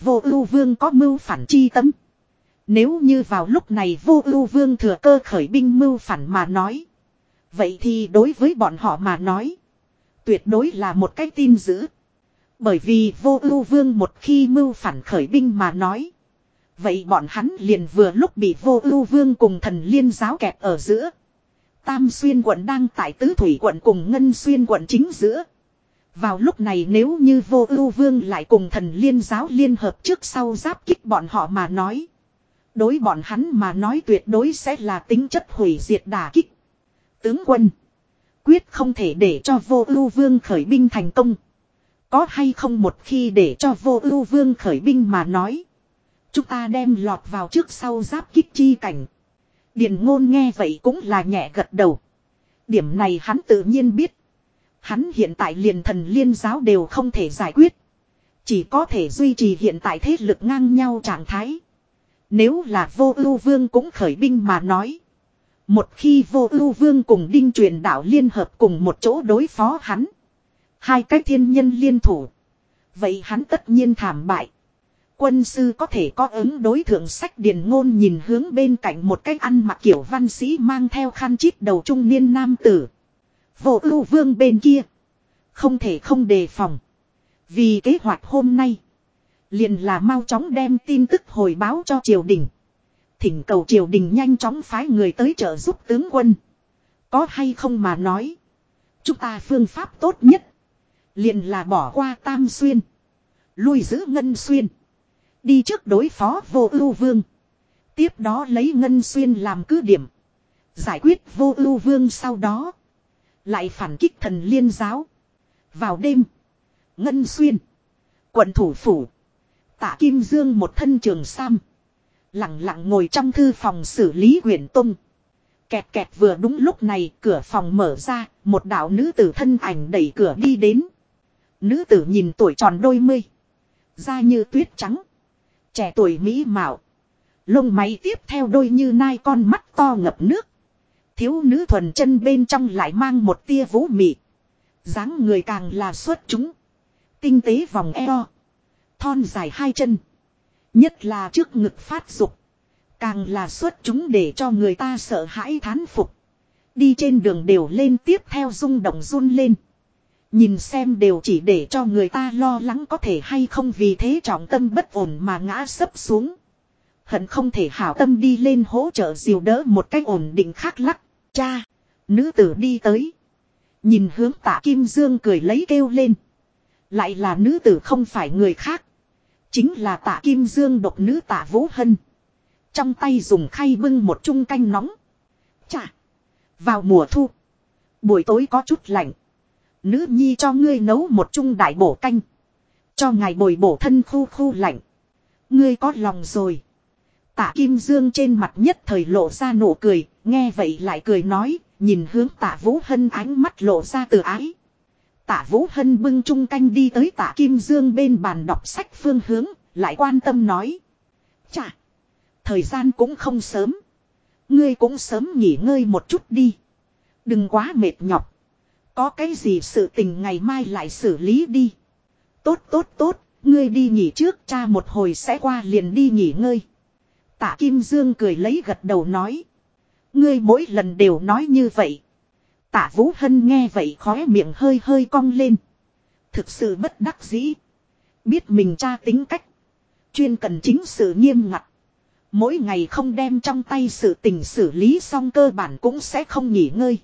[SPEAKER 1] Vô ưu vương có mưu phản chi tâm. Nếu như vào lúc này vô ưu vương thừa cơ khởi binh mưu phản mà nói. Vậy thì đối với bọn họ mà nói. Tuyệt đối là một cái tin dữ. Bởi vì vô ưu vương một khi mưu phản khởi binh mà nói. Vậy bọn hắn liền vừa lúc bị vô ưu vương cùng thần liên giáo kẹp ở giữa. Tam xuyên quận đang tại tứ thủy quận cùng ngân xuyên quận chính giữa. Vào lúc này nếu như vô ưu vương lại cùng thần liên giáo liên hợp trước sau giáp kích bọn họ mà nói. Đối bọn hắn mà nói tuyệt đối sẽ là tính chất hủy diệt đả kích. Tướng quân. Quyết không thể để cho vô ưu vương khởi binh thành công. Có hay không một khi để cho vô ưu vương khởi binh mà nói. Chúng ta đem lọt vào trước sau giáp kích chi cảnh. Điền ngôn nghe vậy cũng là nhẹ gật đầu. Điểm này hắn tự nhiên biết. Hắn hiện tại liền thần liên giáo đều không thể giải quyết. Chỉ có thể duy trì hiện tại thế lực ngang nhau trạng thái. Nếu là vô ưu vương cũng khởi binh mà nói. Một khi vô ưu vương cùng đinh truyền đạo liên hợp cùng một chỗ đối phó hắn. Hai cái thiên nhân liên thủ. Vậy hắn tất nhiên thảm bại. Quân sư có thể có ứng đối thượng sách điền ngôn nhìn hướng bên cạnh một cách ăn mặc kiểu văn sĩ mang theo khăn chít đầu trung niên nam tử. Vô ưu vương bên kia. Không thể không đề phòng. Vì kế hoạch hôm nay. Liền là mau chóng đem tin tức hồi báo cho triều đình. Thỉnh cầu triều đình nhanh chóng phái người tới trợ giúp tướng quân. Có hay không mà nói. Chúng ta phương pháp tốt nhất. Liền là bỏ qua tam xuyên. Lui giữ ngân xuyên. Đi trước đối phó vô ưu vương. Tiếp đó lấy ngân xuyên làm cứ điểm. Giải quyết vô ưu vương sau đó. Lại phản kích thần liên giáo. Vào đêm. Ngân xuyên. Quận thủ phủ. Tạ Kim Dương một thân trường sam. Lặng lặng ngồi trong thư phòng xử lý huyền tung. Kẹt kẹt vừa đúng lúc này cửa phòng mở ra, một đạo nữ tử thân ảnh đẩy cửa đi đến. Nữ tử nhìn tuổi tròn đôi mươi. Da như tuyết trắng. Trẻ tuổi mỹ mạo. Lông máy tiếp theo đôi như nai con mắt to ngập nước. Thiếu nữ thuần chân bên trong lại mang một tia vũ mị. dáng người càng là xuất chúng. Tinh tế vòng eo. Thon dài hai chân. Nhất là trước ngực phát dục. Càng là xuất chúng để cho người ta sợ hãi thán phục. Đi trên đường đều lên tiếp theo rung động run lên. Nhìn xem đều chỉ để cho người ta lo lắng có thể hay không vì thế trọng tâm bất ổn mà ngã sấp xuống. Hận không thể hảo tâm đi lên hỗ trợ diều đỡ một cách ổn định khác lắc. Cha, nữ tử đi tới. Nhìn hướng tạ Kim Dương cười lấy kêu lên. Lại là nữ tử không phải người khác. Chính là tạ Kim Dương độc nữ tạ Vũ Hân. Trong tay dùng khay bưng một chung canh nóng. Chà. Vào mùa thu. Buổi tối có chút lạnh. Nữ nhi cho ngươi nấu một chung đại bổ canh. Cho ngài bồi bổ thân khu khu lạnh. Ngươi có lòng rồi. Tạ Kim Dương trên mặt nhất thời lộ ra nụ cười. Nghe vậy lại cười nói. Nhìn hướng tạ Vũ Hân ánh mắt lộ ra từ ái. Tạ Vũ Hân bưng chung canh đi tới tạ Kim Dương bên bàn đọc sách phương hướng. Lại quan tâm nói. Chà. Thời gian cũng không sớm. Ngươi cũng sớm nghỉ ngơi một chút đi. Đừng quá mệt nhọc. Có cái gì sự tình ngày mai lại xử lý đi. Tốt tốt tốt, ngươi đi nghỉ trước cha một hồi sẽ qua liền đi nghỉ ngơi. Tạ Kim Dương cười lấy gật đầu nói. Ngươi mỗi lần đều nói như vậy. Tạ Vũ Hân nghe vậy khóe miệng hơi hơi cong lên. Thực sự bất đắc dĩ. Biết mình cha tính cách. Chuyên cần chính sự nghiêm ngặt. Mỗi ngày không đem trong tay sự tình xử lý xong cơ bản cũng sẽ không nghỉ ngơi.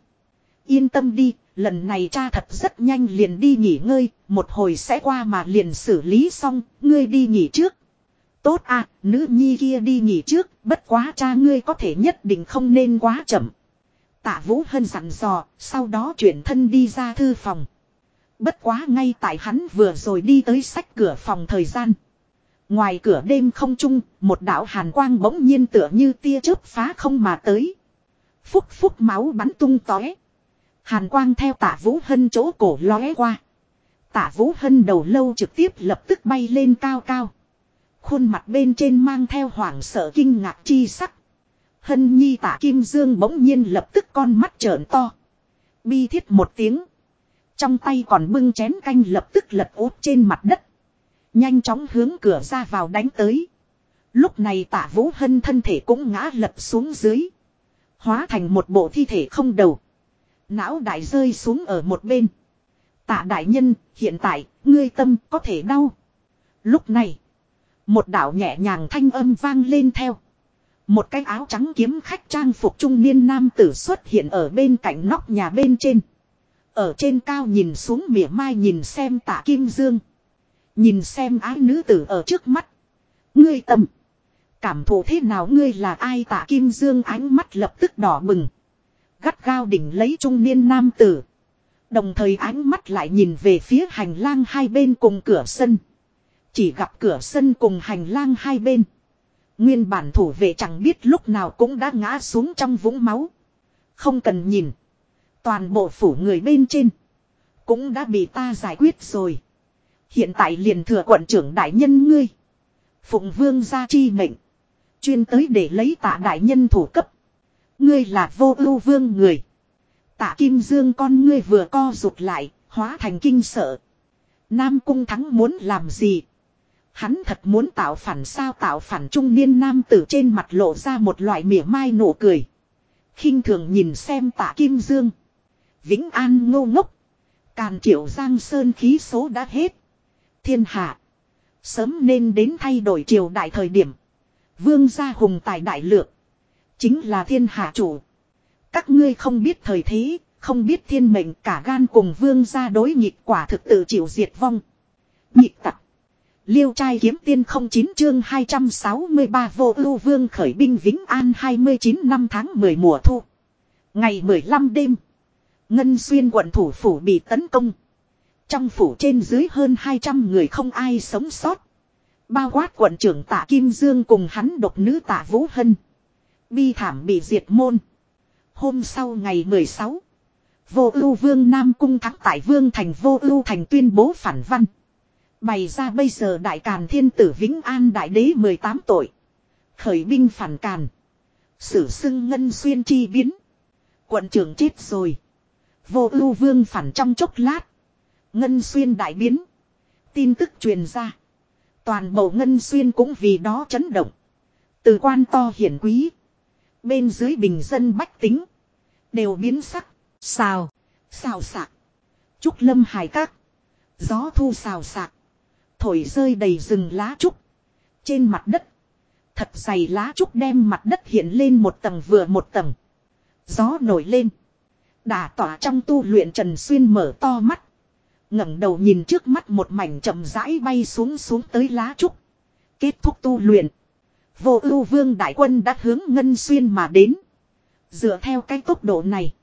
[SPEAKER 1] Yên tâm đi, lần này cha thật rất nhanh liền đi nghỉ ngơi, một hồi sẽ qua mà liền xử lý xong, ngươi đi nghỉ trước. Tốt à, nữ nhi kia đi nghỉ trước, bất quá cha ngươi có thể nhất định không nên quá chậm. Tạ Vũ Hân dặn dò, sau đó chuyển thân đi ra thư phòng. Bất quá ngay tại hắn vừa rồi đi tới sách cửa phòng thời gian. Ngoài cửa đêm không trung, một đạo hàn quang bỗng nhiên tựa như tia chớp phá không mà tới. Phúc phúc máu bắn tung tóe. Hàn quang theo Tạ vũ hân chỗ cổ lóe qua. Tạ vũ hân đầu lâu trực tiếp lập tức bay lên cao cao. Khuôn mặt bên trên mang theo hoảng sợ kinh ngạc chi sắc. Hân nhi tả kim dương bỗng nhiên lập tức con mắt trợn to. Bi thiết một tiếng. Trong tay còn bưng chén canh lập tức lật úp trên mặt đất. Nhanh chóng hướng cửa ra vào đánh tới. Lúc này tả vũ hân thân thể cũng ngã lật xuống dưới. Hóa thành một bộ thi thể không đầu. Não đại rơi xuống ở một bên. Tạ đại nhân, hiện tại, ngươi tâm có thể đau. Lúc này, một đạo nhẹ nhàng thanh âm vang lên theo. Một cái áo trắng kiếm khách trang phục trung niên nam tử xuất hiện ở bên cạnh nóc nhà bên trên. Ở trên cao nhìn xuống mỉa mai nhìn xem tạ kim dương. Nhìn xem ái nữ tử ở trước mắt. Ngươi tầm, Cảm thụ thế nào ngươi là ai tạ kim dương ánh mắt lập tức đỏ bừng. Gắt gao đỉnh lấy trung niên nam tử. Đồng thời ánh mắt lại nhìn về phía hành lang hai bên cùng cửa sân. Chỉ gặp cửa sân cùng hành lang hai bên. Nguyên bản thủ vệ chẳng biết lúc nào cũng đã ngã xuống trong vũng máu. Không cần nhìn. Toàn bộ phủ người bên trên. Cũng đã bị ta giải quyết rồi. Hiện tại liền thừa quận trưởng đại nhân ngươi. Phụng vương gia chi mệnh. Chuyên tới để lấy tạ đại nhân thủ cấp. Ngươi là vô ưu vương người. Tạ kim dương con ngươi vừa co rụt lại, hóa thành kinh sợ. Nam Cung Thắng muốn làm gì? Hắn thật muốn tạo phản sao tạo phản trung niên nam tử trên mặt lộ ra một loại mỉa mai nụ cười. khinh thường nhìn xem tạ Kim Dương. Vĩnh An ngô ngốc. Càn triệu giang sơn khí số đã hết. Thiên hạ. Sớm nên đến thay đổi triều đại thời điểm. Vương gia hùng tài đại lược. Chính là thiên hạ chủ. Các ngươi không biết thời thế, không biết thiên mệnh cả gan cùng vương gia đối nghịch quả thực tự chịu diệt vong. Nhịp tặc. Liêu trai kiếm tiên 09 chương 263 vô ưu vương khởi binh Vĩnh An 29 năm tháng 10 mùa thu. Ngày 15 đêm. Ngân xuyên quận thủ phủ bị tấn công. Trong phủ trên dưới hơn 200 người không ai sống sót. Bao quát quận trưởng tạ Kim Dương cùng hắn độc nữ tạ Vũ Hân. Bi thảm bị diệt môn. Hôm sau ngày 16. Vô ưu vương Nam Cung thắng tại vương thành vô ưu thành tuyên bố phản văn. Bày ra bây giờ đại càn thiên tử Vĩnh An đại đế 18 tội. Khởi binh phản càn. Sử xưng ngân xuyên chi biến. Quận trưởng chết rồi. Vô ưu vương phản trong chốc lát. Ngân xuyên đại biến. Tin tức truyền ra. Toàn bộ ngân xuyên cũng vì đó chấn động. Từ quan to hiển quý. Bên dưới bình dân bách tính. Đều biến sắc. Xào. Xào sạc. Trúc lâm hải các. Gió thu xào sạc. Thổi rơi đầy rừng lá trúc. Trên mặt đất. Thật dày lá trúc đem mặt đất hiện lên một tầng vừa một tầng. Gió nổi lên. Đà tỏa trong tu luyện Trần Xuyên mở to mắt ngẩng đầu nhìn trước mắt một mảnh chậm rãi bay xuống xuống tới lá trúc. Kết thúc tu luyện. Vô ưu vương đại quân đã hướng Ngân Xuyên mà đến. Dựa theo cái tốc độ này.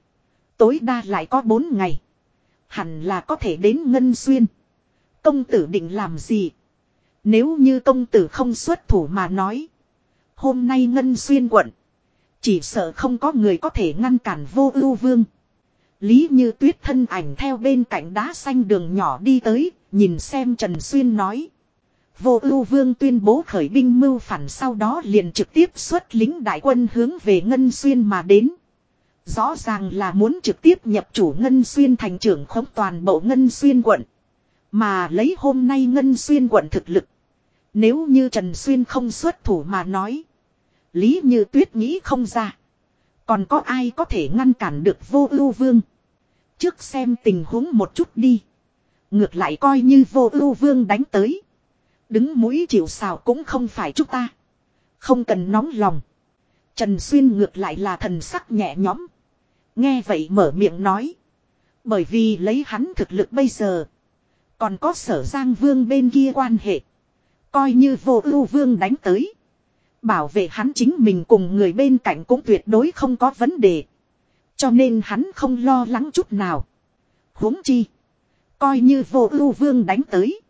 [SPEAKER 1] Tối đa lại có 4 ngày. Hẳn là có thể đến Ngân Xuyên. Công tử định làm gì? Nếu như công tử không xuất thủ mà nói. Hôm nay Ngân Xuyên quận. Chỉ sợ không có người có thể ngăn cản vô ưu vương. Lý như tuyết thân ảnh theo bên cạnh đá xanh đường nhỏ đi tới, nhìn xem Trần Xuyên nói. Vô ưu vương tuyên bố khởi binh mưu phản sau đó liền trực tiếp xuất lính đại quân hướng về Ngân Xuyên mà đến. Rõ ràng là muốn trực tiếp nhập chủ Ngân Xuyên thành trưởng khống toàn bộ Ngân Xuyên quận. Mà lấy hôm nay Ngân Xuyên quận thực lực. Nếu như Trần Xuyên không xuất thủ mà nói. Lý như tuyết nghĩ không ra. Còn có ai có thể ngăn cản được vô ưu vương. Trước xem tình huống một chút đi. Ngược lại coi như vô ưu vương đánh tới. Đứng mũi chịu xào cũng không phải chúng ta. Không cần nóng lòng. Trần Xuyên ngược lại là thần sắc nhẹ nhõm. Nghe vậy mở miệng nói. Bởi vì lấy hắn thực lực bây giờ. Còn có sở giang vương bên kia quan hệ. Coi như vô ưu vương đánh tới. Bảo vệ hắn chính mình cùng người bên cạnh cũng tuyệt đối không có vấn đề. Cho nên hắn không lo lắng chút nào. huống chi. Coi như vô ưu vương đánh tới.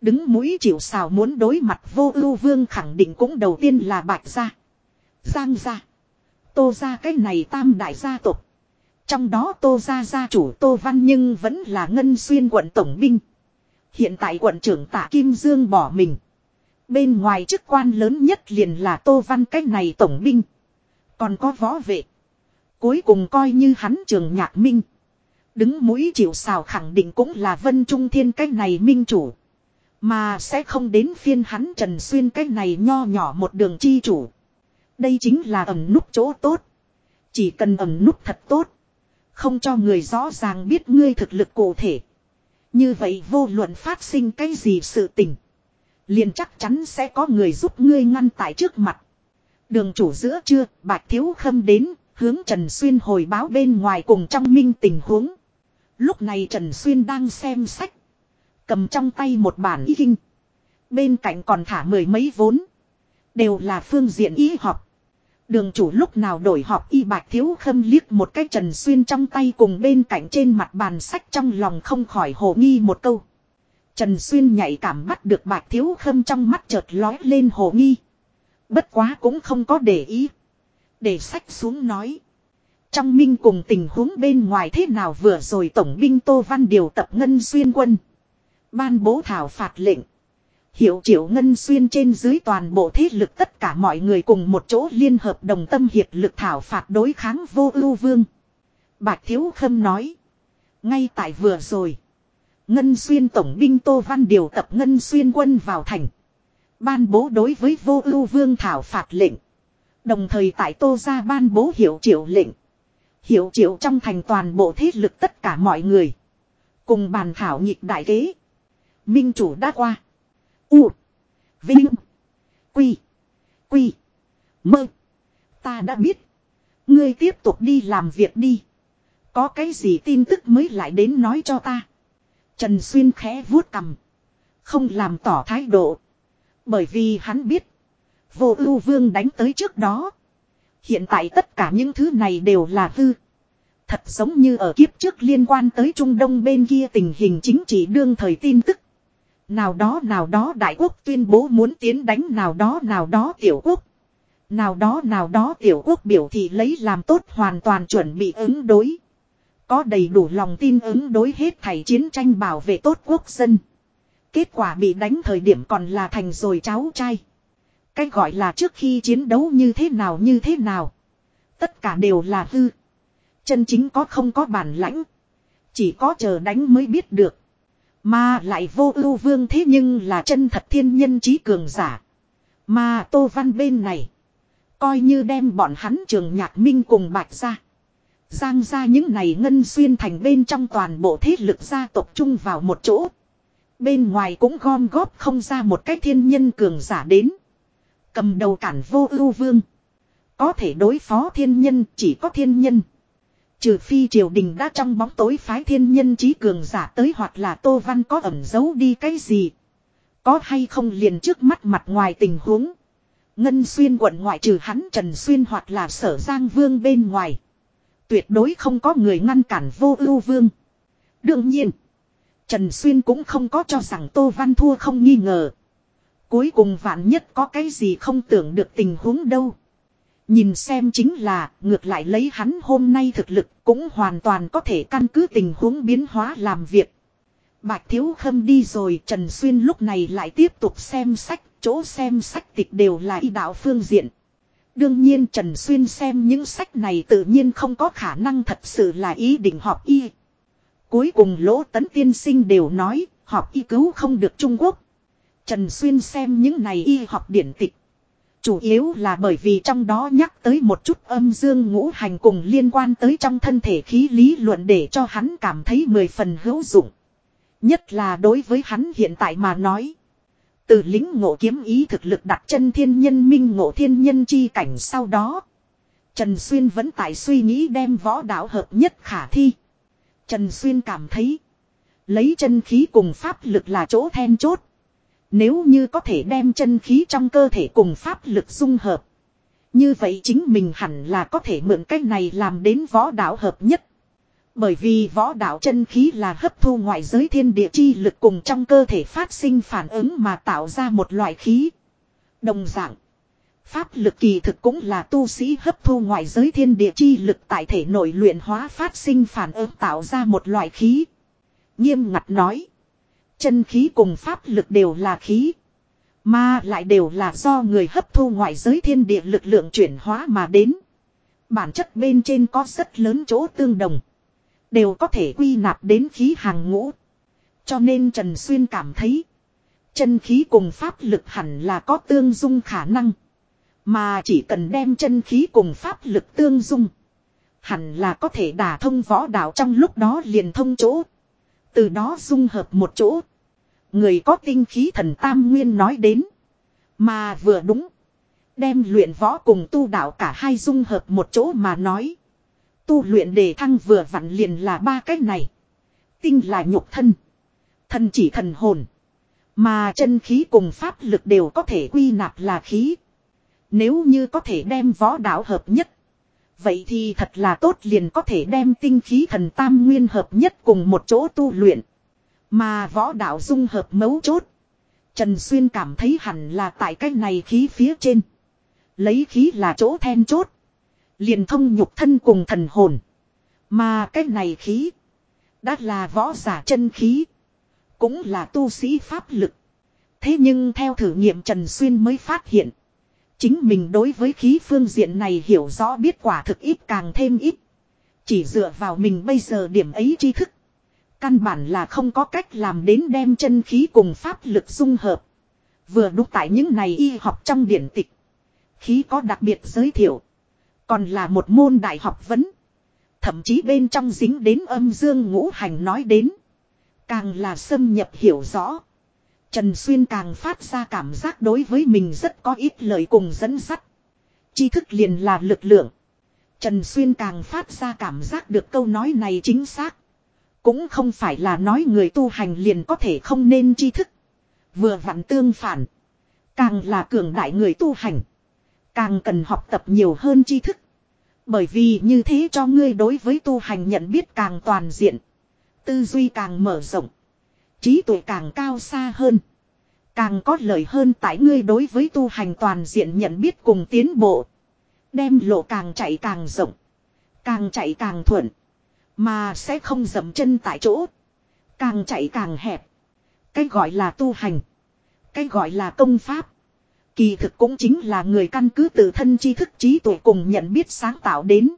[SPEAKER 1] Đứng mũi chịu xào muốn đối mặt vô ưu vương khẳng định cũng đầu tiên là bạch gia. Giang gia. Tô gia cái này tam đại gia tộc. Trong đó tô gia gia chủ tô văn nhưng vẫn là ngân xuyên quận tổng binh. Hiện tại quận trưởng tạ Kim Dương bỏ mình. Bên ngoài chức quan lớn nhất liền là tô văn Cách này tổng binh. Còn có võ vệ. Cuối cùng coi như hắn trường nhạc minh. Đứng mũi chịu xào khẳng định cũng là vân trung thiên Cách này minh chủ. Mà sẽ không đến phiên hắn trần xuyên Cách này nho nhỏ một đường chi chủ. Đây chính là ẩm nút chỗ tốt. Chỉ cần ẩm nút thật tốt. Không cho người rõ ràng biết ngươi thực lực cụ thể. Như vậy vô luận phát sinh cái gì sự tình. Liền chắc chắn sẽ có người giúp ngươi ngăn tại trước mặt. Đường chủ giữa trưa, bạch thiếu khâm đến, hướng Trần Xuyên hồi báo bên ngoài cùng trong minh tình huống. Lúc này Trần Xuyên đang xem sách. Cầm trong tay một bản y kinh. Bên cạnh còn thả mười mấy vốn. Đều là phương diện y học. Đường chủ lúc nào đổi họp y bạch thiếu khâm liếc một cái Trần Xuyên trong tay cùng bên cạnh trên mặt bàn sách trong lòng không khỏi hồ nghi một câu. Trần Xuyên nhạy cảm bắt được bạch thiếu khâm trong mắt chợt lói lên hồ nghi. Bất quá cũng không có để ý. Để sách xuống nói. Trong minh cùng tình huống bên ngoài thế nào vừa rồi tổng binh Tô Văn điều tập Ngân Xuyên quân. Ban bố thảo phạt lệnh. Hiệu triệu Ngân Xuyên trên dưới toàn bộ thế lực tất cả mọi người cùng một chỗ liên hợp đồng tâm hiệp lực thảo phạt đối kháng vô ưu vương. Bạch Thiếu Khâm nói. Ngay tại vừa rồi. Ngân xuyên tổng binh Tô Văn điều tập Ngân xuyên quân vào thành. Ban bố đối với vô ưu vương thảo phạt lệnh. Đồng thời tại Tô ra ban bố hiệu triệu lệnh. Hiệu triệu trong thành toàn bộ thế lực tất cả mọi người. Cùng bàn thảo nhịp đại kế. Minh chủ đã qua. U. Vinh. Quy. Quy. Mơ. Ta đã biết. Ngươi tiếp tục đi làm việc đi. Có cái gì tin tức mới lại đến nói cho ta. Trần Xuyên khẽ vuốt cầm. Không làm tỏ thái độ. Bởi vì hắn biết. Vô ưu vương đánh tới trước đó. Hiện tại tất cả những thứ này đều là hư. Thật giống như ở kiếp trước liên quan tới Trung Đông bên kia tình hình chính trị đương thời tin tức. Nào đó nào đó đại quốc tuyên bố muốn tiến đánh, nào đó nào đó tiểu quốc. Nào đó nào đó tiểu quốc biểu thị lấy làm tốt hoàn toàn chuẩn bị ứng đối. Có đầy đủ lòng tin ứng đối hết thảy chiến tranh bảo vệ tốt quốc dân. Kết quả bị đánh thời điểm còn là thành rồi cháu trai. Cách gọi là trước khi chiến đấu như thế nào, như thế nào. Tất cả đều là hư. Chân chính có không có bản lãnh. Chỉ có chờ đánh mới biết được. Mà lại vô ưu vương thế nhưng là chân thật thiên nhân trí cường giả. Mà Tô Văn bên này. Coi như đem bọn hắn trường nhạc minh cùng bạch ra. Giang ra những này ngân xuyên thành bên trong toàn bộ thế lực gia tộc chung vào một chỗ. Bên ngoài cũng gom góp không ra một cái thiên nhân cường giả đến. Cầm đầu cản vô ưu vương. Có thể đối phó thiên nhân, chỉ có thiên nhân. Trừ phi triều đình đã trong bóng tối phái thiên nhân trí cường giả tới hoặc là tô văn có ẩn giấu đi cái gì. Có hay không liền trước mắt mặt ngoài tình huống. Ngân xuyên quận ngoại trừ hắn Trần Xuyên hoặc là sở Giang Vương bên ngoài. Tuyệt đối không có người ngăn cản vô ưu vương. Đương nhiên. Trần Xuyên cũng không có cho rằng Tô Văn thua không nghi ngờ. Cuối cùng vạn nhất có cái gì không tưởng được tình huống đâu. Nhìn xem chính là ngược lại lấy hắn hôm nay thực lực cũng hoàn toàn có thể căn cứ tình huống biến hóa làm việc. Bạch Thiếu Khâm đi rồi Trần Xuyên lúc này lại tiếp tục xem sách, chỗ xem sách tịch đều là y đạo phương diện. Đương nhiên Trần Xuyên xem những sách này tự nhiên không có khả năng thật sự là ý định họp y. Cuối cùng lỗ tấn tiên sinh đều nói, họp y cứu không được Trung Quốc. Trần Xuyên xem những này y học điển tịch. Chủ yếu là bởi vì trong đó nhắc tới một chút âm dương ngũ hành cùng liên quan tới trong thân thể khí lý luận để cho hắn cảm thấy mười phần hữu dụng. Nhất là đối với hắn hiện tại mà nói. Từ lính ngộ kiếm ý thực lực đặt chân thiên nhân minh ngộ thiên nhân chi cảnh sau đó. Trần Xuyên vẫn tại suy nghĩ đem võ đạo hợp nhất khả thi. Trần Xuyên cảm thấy. Lấy chân khí cùng pháp lực là chỗ then chốt. Nếu như có thể đem chân khí trong cơ thể cùng pháp lực dung hợp. Như vậy chính mình hẳn là có thể mượn cách này làm đến võ đạo hợp nhất. Bởi vì võ đạo chân khí là hấp thu ngoại giới thiên địa chi lực cùng trong cơ thể phát sinh phản ứng mà tạo ra một loại khí. Đồng dạng. Pháp lực kỳ thực cũng là tu sĩ hấp thu ngoại giới thiên địa chi lực tại thể nội luyện hóa phát sinh phản ứng tạo ra một loại khí. Nghiêm ngặt nói. Chân khí cùng pháp lực đều là khí. Mà lại đều là do người hấp thu ngoại giới thiên địa lực lượng chuyển hóa mà đến. Bản chất bên trên có rất lớn chỗ tương đồng. Đều có thể quy nạp đến khí hàng ngũ. Cho nên Trần Xuyên cảm thấy. Chân khí cùng pháp lực hẳn là có tương dung khả năng. Mà chỉ cần đem chân khí cùng pháp lực tương dung. Hẳn là có thể đả thông võ đạo trong lúc đó liền thông chỗ. Từ đó dung hợp một chỗ. Người có tinh khí thần tam nguyên nói đến. Mà vừa đúng. Đem luyện võ cùng tu đạo cả hai dung hợp một chỗ mà nói. Tu luyện đề thăng vừa vặn liền là ba cái này. Tinh là nhục thân. Thần chỉ thần hồn. Mà chân khí cùng pháp lực đều có thể quy nạp là khí. Nếu như có thể đem võ đạo hợp nhất. Vậy thì thật là tốt liền có thể đem tinh khí thần tam nguyên hợp nhất cùng một chỗ tu luyện. Mà võ đạo dung hợp mấu chốt. Trần Xuyên cảm thấy hẳn là tại cái này khí phía trên. Lấy khí là chỗ then chốt. Liền thông nhục thân cùng thần hồn. Mà cái này khí. Đã là võ giả chân khí. Cũng là tu sĩ pháp lực. Thế nhưng theo thử nghiệm Trần Xuyên mới phát hiện. Chính mình đối với khí phương diện này hiểu rõ biết quả thực ít càng thêm ít. Chỉ dựa vào mình bây giờ điểm ấy tri thức. Căn bản là không có cách làm đến đem chân khí cùng pháp lực dung hợp. Vừa đúng tại những này y học trong điển tịch. Khí có đặc biệt giới thiệu. Còn là một môn đại học vấn. Thậm chí bên trong dính đến âm dương ngũ hành nói đến. Càng là xâm nhập hiểu rõ. Trần Xuyên càng phát ra cảm giác đối với mình rất có ít lời cùng dẫn dắt. Tri thức liền là lực lượng. Trần Xuyên càng phát ra cảm giác được câu nói này chính xác. Cũng không phải là nói người tu hành liền có thể không nên tri thức. Vừa vặn tương phản. Càng là cường đại người tu hành. Càng cần học tập nhiều hơn tri thức. Bởi vì như thế cho ngươi đối với tu hành nhận biết càng toàn diện. Tư duy càng mở rộng. Trí tuệ càng cao xa hơn. Càng có lợi hơn tại ngươi đối với tu hành toàn diện nhận biết cùng tiến bộ. Đem lộ càng chạy càng rộng. Càng chạy càng thuận. Mà sẽ không dậm chân tại chỗ. Càng chạy càng hẹp. Cái gọi là tu hành. Cái gọi là công pháp. Kỳ thực cũng chính là người căn cứ tự thân tri thức trí tuệ cùng nhận biết sáng tạo đến.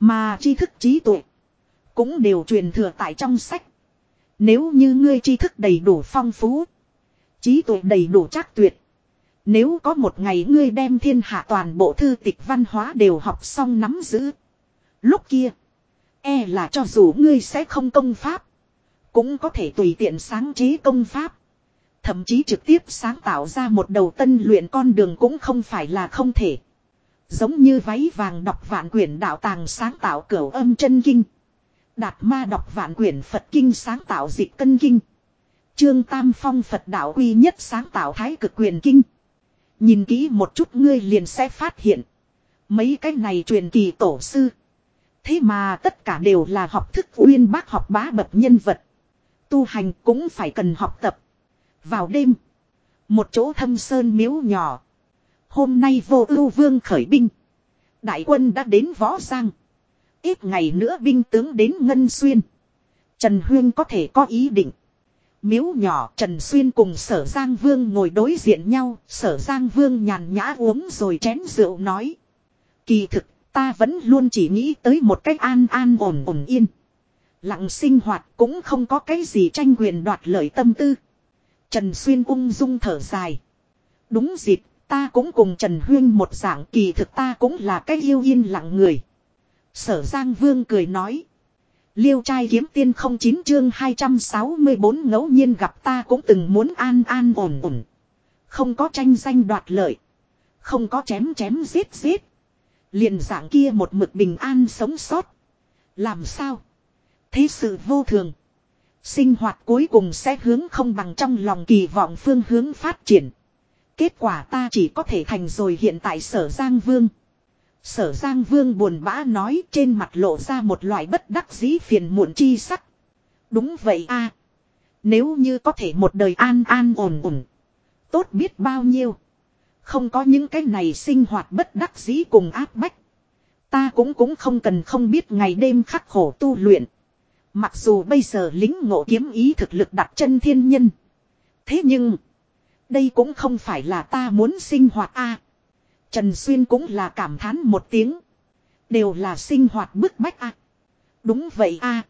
[SPEAKER 1] Mà tri thức trí tuệ. Cũng đều truyền thừa tại trong sách. Nếu như ngươi tri thức đầy đủ phong phú. Trí tuệ đầy đủ chắc tuyệt. Nếu có một ngày ngươi đem thiên hạ toàn bộ thư tịch văn hóa đều học xong nắm giữ. Lúc kia. E là cho dù ngươi sẽ không công pháp. Cũng có thể tùy tiện sáng chế công pháp. Thậm chí trực tiếp sáng tạo ra một đầu tân luyện con đường cũng không phải là không thể. Giống như váy vàng đọc vạn quyển đạo tàng sáng tạo cửu âm chân kinh. Đạt ma đọc vạn quyển Phật kinh sáng tạo dịch cân kinh. Trương Tam Phong Phật đạo quy nhất sáng tạo thái cực quyền kinh. Nhìn kỹ một chút ngươi liền sẽ phát hiện. Mấy cái này truyền kỳ tổ sư. Thế mà tất cả đều là học thức uyên bác học bá bậc nhân vật. Tu hành cũng phải cần học tập. Vào đêm. Một chỗ thâm sơn miếu nhỏ. Hôm nay vô ưu vương khởi binh. Đại quân đã đến Võ Giang. Ít ngày nữa binh tướng đến Ngân Xuyên. Trần Huyên có thể có ý định. Miếu nhỏ Trần Xuyên cùng sở Giang Vương ngồi đối diện nhau. Sở Giang Vương nhàn nhã uống rồi chén rượu nói. Kỳ thực ta vẫn luôn chỉ nghĩ tới một cách an an ổn ổn yên. Lặng sinh hoạt cũng không có cái gì tranh quyền đoạt lợi tâm tư. Trần Xuyên ung dung thở dài. Đúng dịp, ta cũng cùng Trần Huyên một dạng kỳ thực ta cũng là cái yêu yên lặng người. Sở Giang Vương cười nói. Liêu trai kiếm tiên không chín chương 264 ngẫu nhiên gặp ta cũng từng muốn an an ổn ổn. Không có tranh danh đoạt lợi. Không có chém chém giết giết. Liền dạng kia một mực bình an sống sót. Làm sao? Thế sự vô thường. Sinh hoạt cuối cùng sẽ hướng không bằng trong lòng kỳ vọng phương hướng phát triển. Kết quả ta chỉ có thể thành rồi hiện tại sở Giang Vương. Sở Giang Vương buồn bã nói trên mặt lộ ra một loại bất đắc dĩ phiền muộn chi sắc. Đúng vậy a Nếu như có thể một đời an an ổn ổn. Tốt biết bao nhiêu. Không có những cái này sinh hoạt bất đắc dĩ cùng áp bách. Ta cũng cũng không cần không biết ngày đêm khắc khổ tu luyện. Mặc dù bây giờ lính ngộ kiếm ý thực lực đặt chân thiên nhân. Thế nhưng. Đây cũng không phải là ta muốn sinh hoạt a. Trần Xuyên cũng là cảm thán một tiếng. Đều là sinh hoạt bức bách à. Đúng vậy a.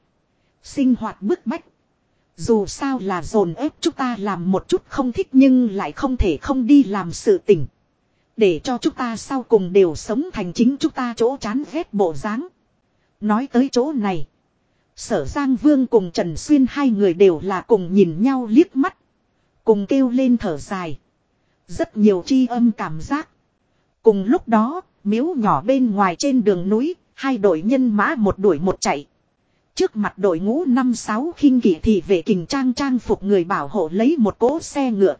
[SPEAKER 1] Sinh hoạt bức bách. Dù sao là dồn ép chúng ta làm một chút không thích nhưng lại không thể không đi làm sự tình. Để cho chúng ta sau cùng đều sống thành chính chúng ta chỗ chán ghét bộ dáng. Nói tới chỗ này. Sở Giang Vương cùng Trần Xuyên hai người đều là cùng nhìn nhau liếc mắt. Cùng kêu lên thở dài. Rất nhiều chi âm cảm giác. Cùng lúc đó, miếu nhỏ bên ngoài trên đường núi, hai đội nhân mã một đuổi một chạy. Trước mặt đội ngũ năm sáu khinh kỷ thì vệ kình trang trang phục người bảo hộ lấy một cỗ xe ngựa.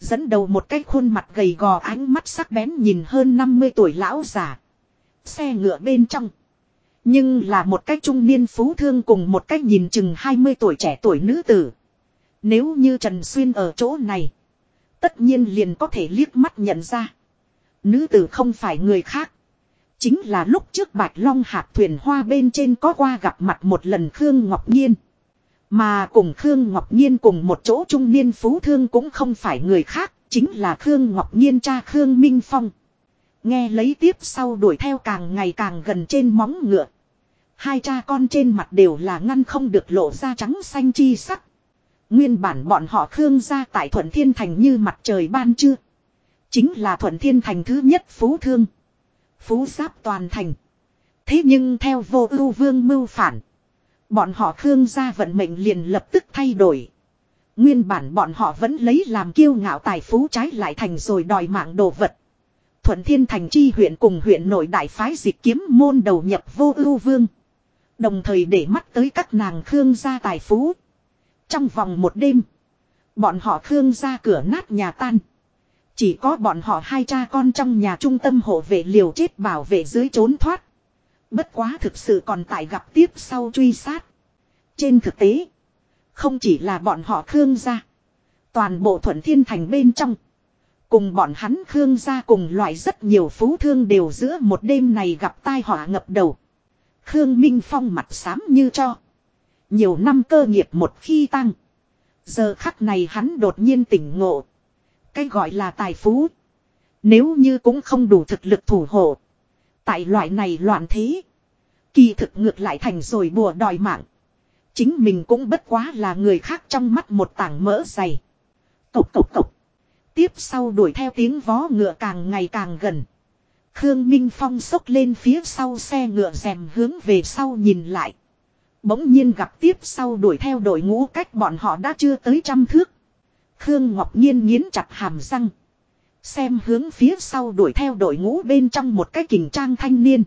[SPEAKER 1] Dẫn đầu một cái khuôn mặt gầy gò ánh mắt sắc bén nhìn hơn 50 tuổi lão già. Xe ngựa bên trong. Nhưng là một cách trung niên phú thương cùng một cách nhìn chừng 20 tuổi trẻ tuổi nữ tử. Nếu như Trần Xuyên ở chỗ này. Tất nhiên liền có thể liếc mắt nhận ra. Nữ tử không phải người khác. Chính là lúc trước Bạch Long hạt thuyền hoa bên trên có qua gặp mặt một lần Khương Ngọc Nhiên. Mà cùng Khương Ngọc Nhiên cùng một chỗ trung niên phú thương cũng không phải người khác, chính là Khương Ngọc Nhiên cha Khương Minh Phong. Nghe lấy tiếp sau đuổi theo càng ngày càng gần trên móng ngựa. Hai cha con trên mặt đều là ngăn không được lộ ra trắng xanh chi sắc. Nguyên bản bọn họ Khương gia tại Thuận Thiên Thành như mặt trời ban trưa. Chính là Thuận Thiên Thành thứ nhất phú thương. Phú giáp toàn thành. Thế nhưng theo vô ưu vương mưu phản. Bọn họ Khương gia vận mệnh liền lập tức thay đổi. Nguyên bản bọn họ vẫn lấy làm kiêu ngạo tài phú trái lại thành rồi đòi mạng đồ vật. Thuận Thiên Thành chi huyện cùng huyện nội đại phái dịch kiếm môn đầu nhập vô ưu vương. Đồng thời để mắt tới các nàng Khương gia tài phú. Trong vòng một đêm. Bọn họ Khương gia cửa nát nhà tan. Chỉ có bọn họ hai cha con trong nhà trung tâm hộ vệ liều chết bảo vệ dưới trốn thoát. Bất quá thực sự còn tại gặp tiếp sau truy sát. Trên thực tế. Không chỉ là bọn họ Khương gia. Toàn bộ thuận thiên thành bên trong. Cùng bọn hắn Khương gia cùng loại rất nhiều phú thương đều giữa một đêm này gặp tai họa ngập đầu. Khương Minh Phong mặt xám như cho. Nhiều năm cơ nghiệp một khi tăng. Giờ khắc này hắn đột nhiên tỉnh ngộ. Cái gọi là tài phú. Nếu như cũng không đủ thực lực thủ hộ. Tại loại này loạn thế. Kỳ thực ngược lại thành rồi bùa đòi mạng. Chính mình cũng bất quá là người khác trong mắt một tảng mỡ dày. Cộc cộc cộc. Tiếp sau đuổi theo tiếng vó ngựa càng ngày càng gần. Khương Minh Phong sốc lên phía sau xe ngựa rèm hướng về sau nhìn lại. Bỗng nhiên gặp tiếp sau đuổi theo đội ngũ cách bọn họ đã chưa tới trăm thước. Khương Ngọc Nhiên nghiến chặt hàm răng. Xem hướng phía sau đuổi theo đội ngũ bên trong một cái kình trang thanh niên.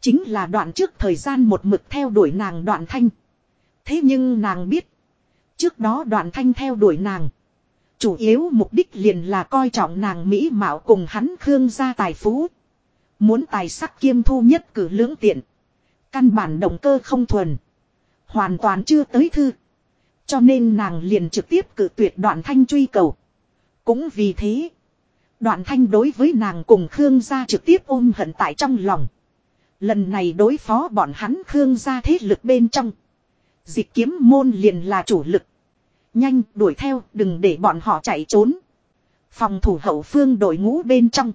[SPEAKER 1] Chính là đoạn trước thời gian một mực theo đuổi nàng đoạn thanh. Thế nhưng nàng biết. Trước đó đoạn thanh theo đuổi nàng. Chủ yếu mục đích liền là coi trọng nàng Mỹ Mạo cùng hắn Khương gia tài phú. Muốn tài sắc kiêm thu nhất cử lưỡng tiện. Căn bản động cơ không thuần. Hoàn toàn chưa tới thư. Cho nên nàng liền trực tiếp cử tuyệt đoạn thanh truy cầu. Cũng vì thế. Đoạn thanh đối với nàng cùng Khương gia trực tiếp ôm hận tại trong lòng. Lần này đối phó bọn hắn Khương gia thế lực bên trong. Dịch kiếm môn liền là chủ lực. Nhanh đuổi theo, đừng để bọn họ chạy trốn. Phòng thủ hậu phương đội ngũ bên trong.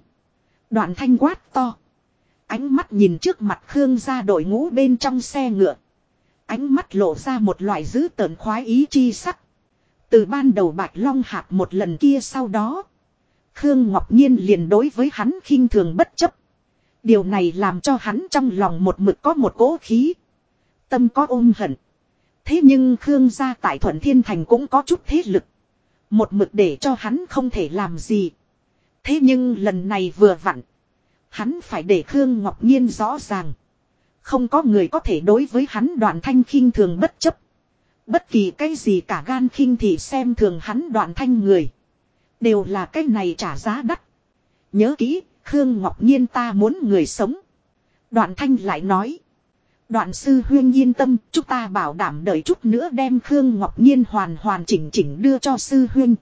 [SPEAKER 1] Đoạn thanh quát to. Ánh mắt nhìn trước mặt Khương gia đội ngũ bên trong xe ngựa. Ánh mắt lộ ra một loại dữ tợn khoái ý chi sắc. Từ ban đầu Bạch Long hạc một lần kia sau đó. Khương Ngọc Nhiên liền đối với hắn khinh thường bất chấp. Điều này làm cho hắn trong lòng một mực có một cỗ khí. Tâm có ôm hận. Thế nhưng Khương gia tại Thuận Thiên Thành cũng có chút thế lực. Một mực để cho hắn không thể làm gì. Thế nhưng lần này vừa vặn. Hắn phải để Khương Ngọc Nhiên rõ ràng. Không có người có thể đối với hắn đoạn thanh khinh thường bất chấp. Bất kỳ cái gì cả gan khinh thì xem thường hắn đoạn thanh người. Đều là cái này trả giá đắt. Nhớ kỹ, Khương Ngọc Nhiên ta muốn người sống. Đoạn thanh lại nói. Đoạn sư huyên yên tâm, chúng ta bảo đảm đợi chút nữa đem Khương Ngọc Nhiên hoàn hoàn chỉnh chỉnh đưa cho sư huyên.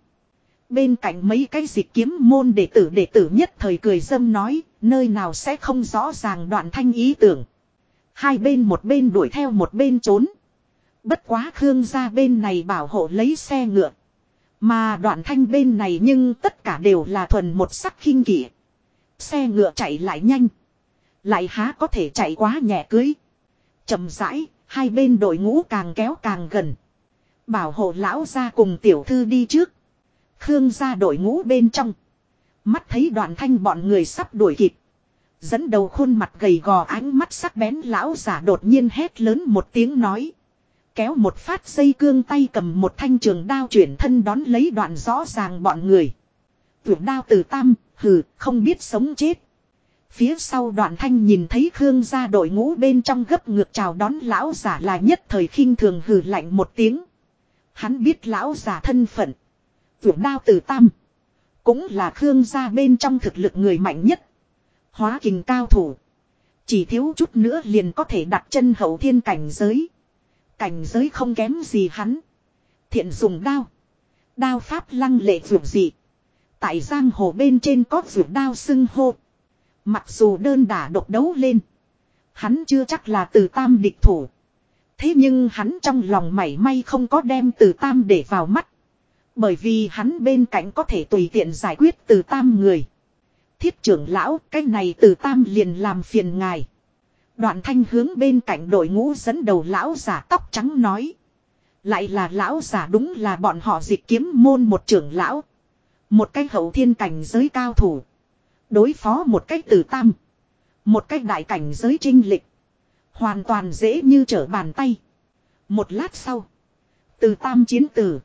[SPEAKER 1] Bên cạnh mấy cái dịch kiếm môn đệ tử đệ tử nhất thời cười dâm nói, nơi nào sẽ không rõ ràng đoạn thanh ý tưởng. Hai bên một bên đuổi theo một bên trốn. Bất quá Khương gia bên này bảo hộ lấy xe ngựa. Mà đoạn thanh bên này nhưng tất cả đều là thuần một sắc khinh kỷ. Xe ngựa chạy lại nhanh. Lại há có thể chạy quá nhẹ cưới. chậm rãi, hai bên đội ngũ càng kéo càng gần. Bảo hộ lão ra cùng tiểu thư đi trước. Khương ra đội ngũ bên trong. Mắt thấy đoạn thanh bọn người sắp đuổi kịp. Dẫn đầu khuôn mặt gầy gò ánh mắt sắc bén lão giả đột nhiên hét lớn một tiếng nói. Kéo một phát dây cương tay cầm một thanh trường đao chuyển thân đón lấy đoạn rõ ràng bọn người. Vượt đao từ tam, hừ, không biết sống chết. Phía sau đoạn thanh nhìn thấy Khương gia đội ngũ bên trong gấp ngược chào đón lão giả là nhất thời khinh thường hừ lạnh một tiếng. Hắn biết lão giả thân phận. Vượt đao từ tam. Cũng là Khương gia bên trong thực lực người mạnh nhất. Hóa kình cao thủ. Chỉ thiếu chút nữa liền có thể đặt chân hậu thiên cảnh giới. Cảnh giới không kém gì hắn. Thiện dùng đao. Đao pháp lăng lệ dụng dị. Tại giang hồ bên trên có vượt đao xưng hô. Mặc dù đơn đả độc đấu lên. Hắn chưa chắc là từ tam địch thủ. Thế nhưng hắn trong lòng mảy may không có đem từ tam để vào mắt. Bởi vì hắn bên cạnh có thể tùy tiện giải quyết từ tam người. Thiết trưởng lão, cái này từ tam liền làm phiền ngài. Đoạn thanh hướng bên cạnh đội ngũ dẫn đầu lão giả tóc trắng nói. Lại là lão giả đúng là bọn họ dịch kiếm môn một trưởng lão. Một cái hậu thiên cảnh giới cao thủ. Đối phó một cách từ tam. Một cách đại cảnh giới trinh lịch. Hoàn toàn dễ như trở bàn tay. Một lát sau. Từ tam chiến tử.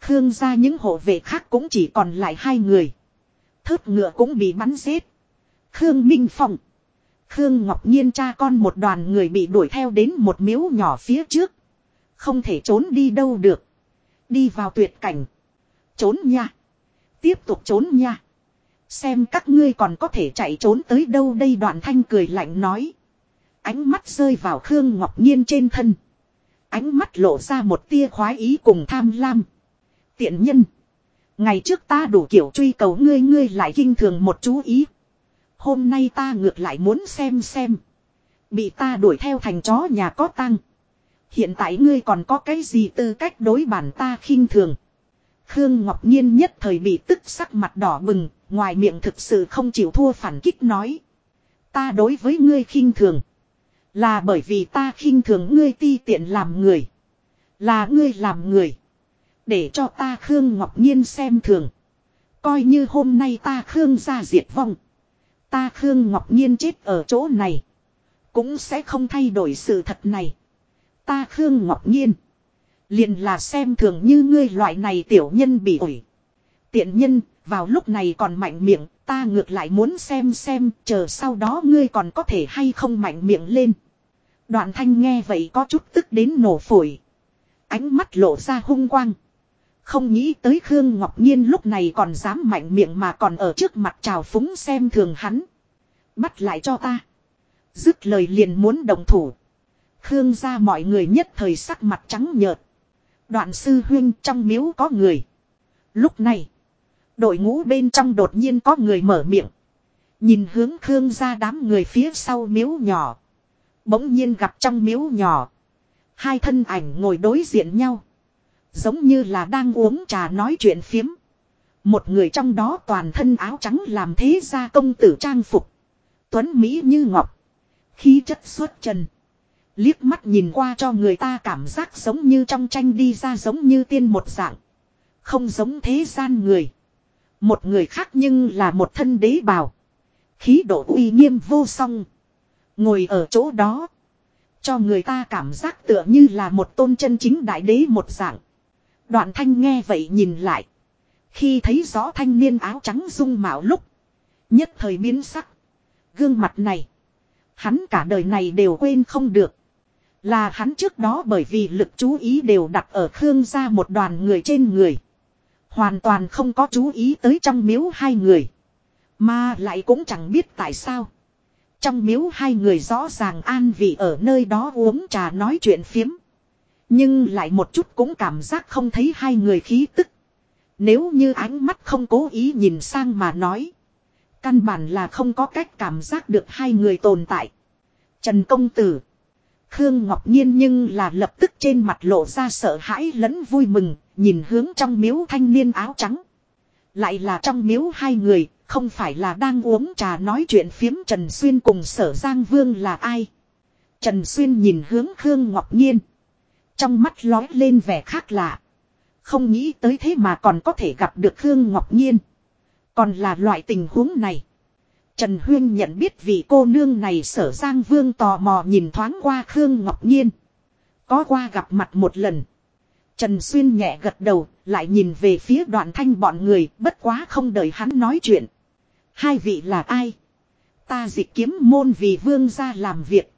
[SPEAKER 1] Khương ra những hộ vệ khác cũng chỉ còn lại hai người. Thớt ngựa cũng bị bắn giết. Khương Minh Phong. Khương Ngọc Nhiên cha con một đoàn người bị đuổi theo đến một miếu nhỏ phía trước. Không thể trốn đi đâu được. Đi vào tuyệt cảnh. Trốn nha. Tiếp tục trốn nha. Xem các ngươi còn có thể chạy trốn tới đâu đây đoạn thanh cười lạnh nói. Ánh mắt rơi vào Khương Ngọc Nhiên trên thân. Ánh mắt lộ ra một tia khoái ý cùng tham lam. Tiện nhân. Ngày trước ta đủ kiểu truy cầu ngươi ngươi lại kinh thường một chú ý. Hôm nay ta ngược lại muốn xem xem. Bị ta đuổi theo thành chó nhà có tăng. Hiện tại ngươi còn có cái gì tư cách đối bản ta khinh thường. Khương Ngọc Nhiên nhất thời bị tức sắc mặt đỏ bừng, ngoài miệng thực sự không chịu thua phản kích nói. Ta đối với ngươi khinh thường. Là bởi vì ta khinh thường ngươi ti tiện làm người. Là ngươi làm người. Để cho ta Khương Ngọc Nhiên xem thường. Coi như hôm nay ta Khương ra diệt vong. Ta Khương Ngọc Nhiên chết ở chỗ này. Cũng sẽ không thay đổi sự thật này. Ta Khương Ngọc Nhiên. Liền là xem thường như ngươi loại này tiểu nhân bị ổi. Tiện nhân, vào lúc này còn mạnh miệng, ta ngược lại muốn xem xem, chờ sau đó ngươi còn có thể hay không mạnh miệng lên. Đoạn thanh nghe vậy có chút tức đến nổ phổi. Ánh mắt lộ ra hung quang. Không nghĩ tới Khương Ngọc Nhiên lúc này còn dám mạnh miệng mà còn ở trước mặt trào phúng xem thường hắn. Bắt lại cho ta. Dứt lời liền muốn đồng thủ. Khương ra mọi người nhất thời sắc mặt trắng nhợt. Đoạn sư huyên trong miếu có người. Lúc này. Đội ngũ bên trong đột nhiên có người mở miệng. Nhìn hướng Khương ra đám người phía sau miếu nhỏ. Bỗng nhiên gặp trong miếu nhỏ. Hai thân ảnh ngồi đối diện nhau. Giống như là đang uống trà nói chuyện phiếm. Một người trong đó toàn thân áo trắng làm thế gia công tử trang phục. Tuấn Mỹ như ngọc. Khí chất xuất trần. Liếc mắt nhìn qua cho người ta cảm giác giống như trong tranh đi ra giống như tiên một dạng. Không giống thế gian người. Một người khác nhưng là một thân đế bào. Khí độ uy nghiêm vô song. Ngồi ở chỗ đó. Cho người ta cảm giác tựa như là một tôn chân chính đại đế một dạng. Đoạn thanh nghe vậy nhìn lại. Khi thấy rõ thanh niên áo trắng dung mạo lúc. Nhất thời biến sắc. Gương mặt này. Hắn cả đời này đều quên không được. Là hắn trước đó bởi vì lực chú ý đều đặt ở Khương gia một đoàn người trên người. Hoàn toàn không có chú ý tới trong miếu hai người. Mà lại cũng chẳng biết tại sao. Trong miếu hai người rõ ràng an vị ở nơi đó uống trà nói chuyện phiếm. Nhưng lại một chút cũng cảm giác không thấy hai người khí tức. Nếu như ánh mắt không cố ý nhìn sang mà nói. Căn bản là không có cách cảm giác được hai người tồn tại. Trần Công Tử. Khương Ngọc Nhiên nhưng là lập tức trên mặt lộ ra sợ hãi lẫn vui mừng, nhìn hướng trong miếu thanh niên áo trắng. Lại là trong miếu hai người, không phải là đang uống trà nói chuyện phiếm Trần Xuyên cùng sở Giang Vương là ai. Trần Xuyên nhìn hướng Khương Ngọc Nhiên. Trong mắt lói lên vẻ khác lạ. Không nghĩ tới thế mà còn có thể gặp được Khương Ngọc Nhiên. Còn là loại tình huống này. Trần Huyên nhận biết vị cô nương này sở Giang Vương tò mò nhìn thoáng qua Khương Ngọc Nhiên. Có qua gặp mặt một lần. Trần Xuyên nhẹ gật đầu, lại nhìn về phía đoạn thanh bọn người, bất quá không đợi hắn nói chuyện. Hai vị là ai? Ta dịch kiếm môn vì vương gia làm việc.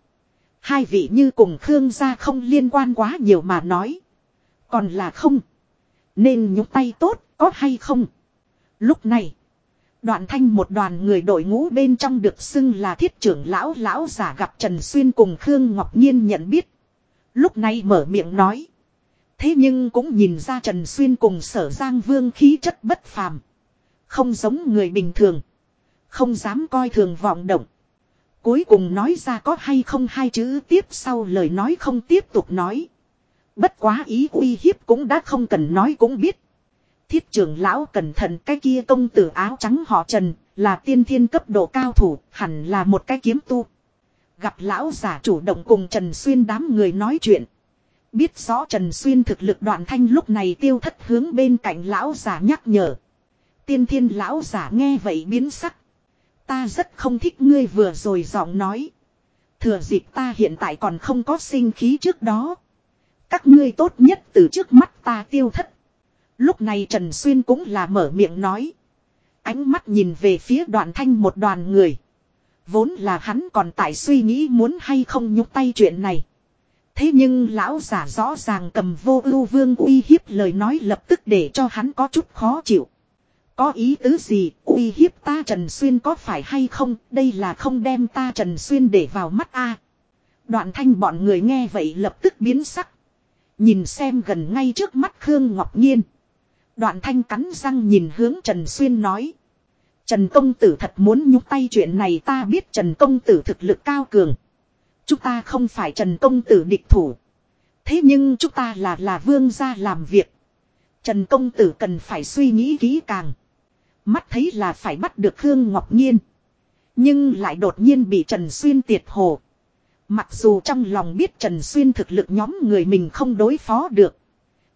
[SPEAKER 1] Hai vị như cùng Khương gia không liên quan quá nhiều mà nói. Còn là không. Nên nhúc tay tốt, có hay không? Lúc này. Đoạn thanh một đoàn người đội ngũ bên trong được xưng là thiết trưởng lão lão giả gặp Trần Xuyên cùng Khương Ngọc Nhiên nhận biết. Lúc này mở miệng nói. Thế nhưng cũng nhìn ra Trần Xuyên cùng sở giang vương khí chất bất phàm. Không giống người bình thường. Không dám coi thường vọng động. Cuối cùng nói ra có hay không hai chữ tiếp sau lời nói không tiếp tục nói. Bất quá ý uy hiếp cũng đã không cần nói cũng biết. Thiết trưởng lão cẩn thận cái kia công tử áo trắng họ Trần, là tiên thiên cấp độ cao thủ, hẳn là một cái kiếm tu. Gặp lão giả chủ động cùng Trần Xuyên đám người nói chuyện. Biết rõ Trần Xuyên thực lực đoạn thanh lúc này tiêu thất hướng bên cạnh lão giả nhắc nhở. Tiên thiên lão giả nghe vậy biến sắc. Ta rất không thích ngươi vừa rồi giọng nói. Thừa dịp ta hiện tại còn không có sinh khí trước đó. Các ngươi tốt nhất từ trước mắt ta tiêu thất. Lúc này Trần Xuyên cũng là mở miệng nói. Ánh mắt nhìn về phía đoạn thanh một đoàn người. Vốn là hắn còn tại suy nghĩ muốn hay không nhúc tay chuyện này. Thế nhưng lão giả rõ ràng cầm vô ưu vương uy hiếp lời nói lập tức để cho hắn có chút khó chịu. Có ý tứ gì, uy hiếp ta Trần Xuyên có phải hay không, đây là không đem ta Trần Xuyên để vào mắt a. Đoạn thanh bọn người nghe vậy lập tức biến sắc. Nhìn xem gần ngay trước mắt Khương Ngọc Nhiên. Đoạn thanh cắn răng nhìn hướng Trần Xuyên nói. Trần Công Tử thật muốn nhúc tay chuyện này ta biết Trần Công Tử thực lực cao cường. Chúng ta không phải Trần Công Tử địch thủ. Thế nhưng chúng ta là là vương gia làm việc. Trần Công Tử cần phải suy nghĩ kỹ càng. Mắt thấy là phải bắt được Khương Ngọc Nhiên. Nhưng lại đột nhiên bị Trần Xuyên tiệt hồ. Mặc dù trong lòng biết Trần Xuyên thực lực nhóm người mình không đối phó được.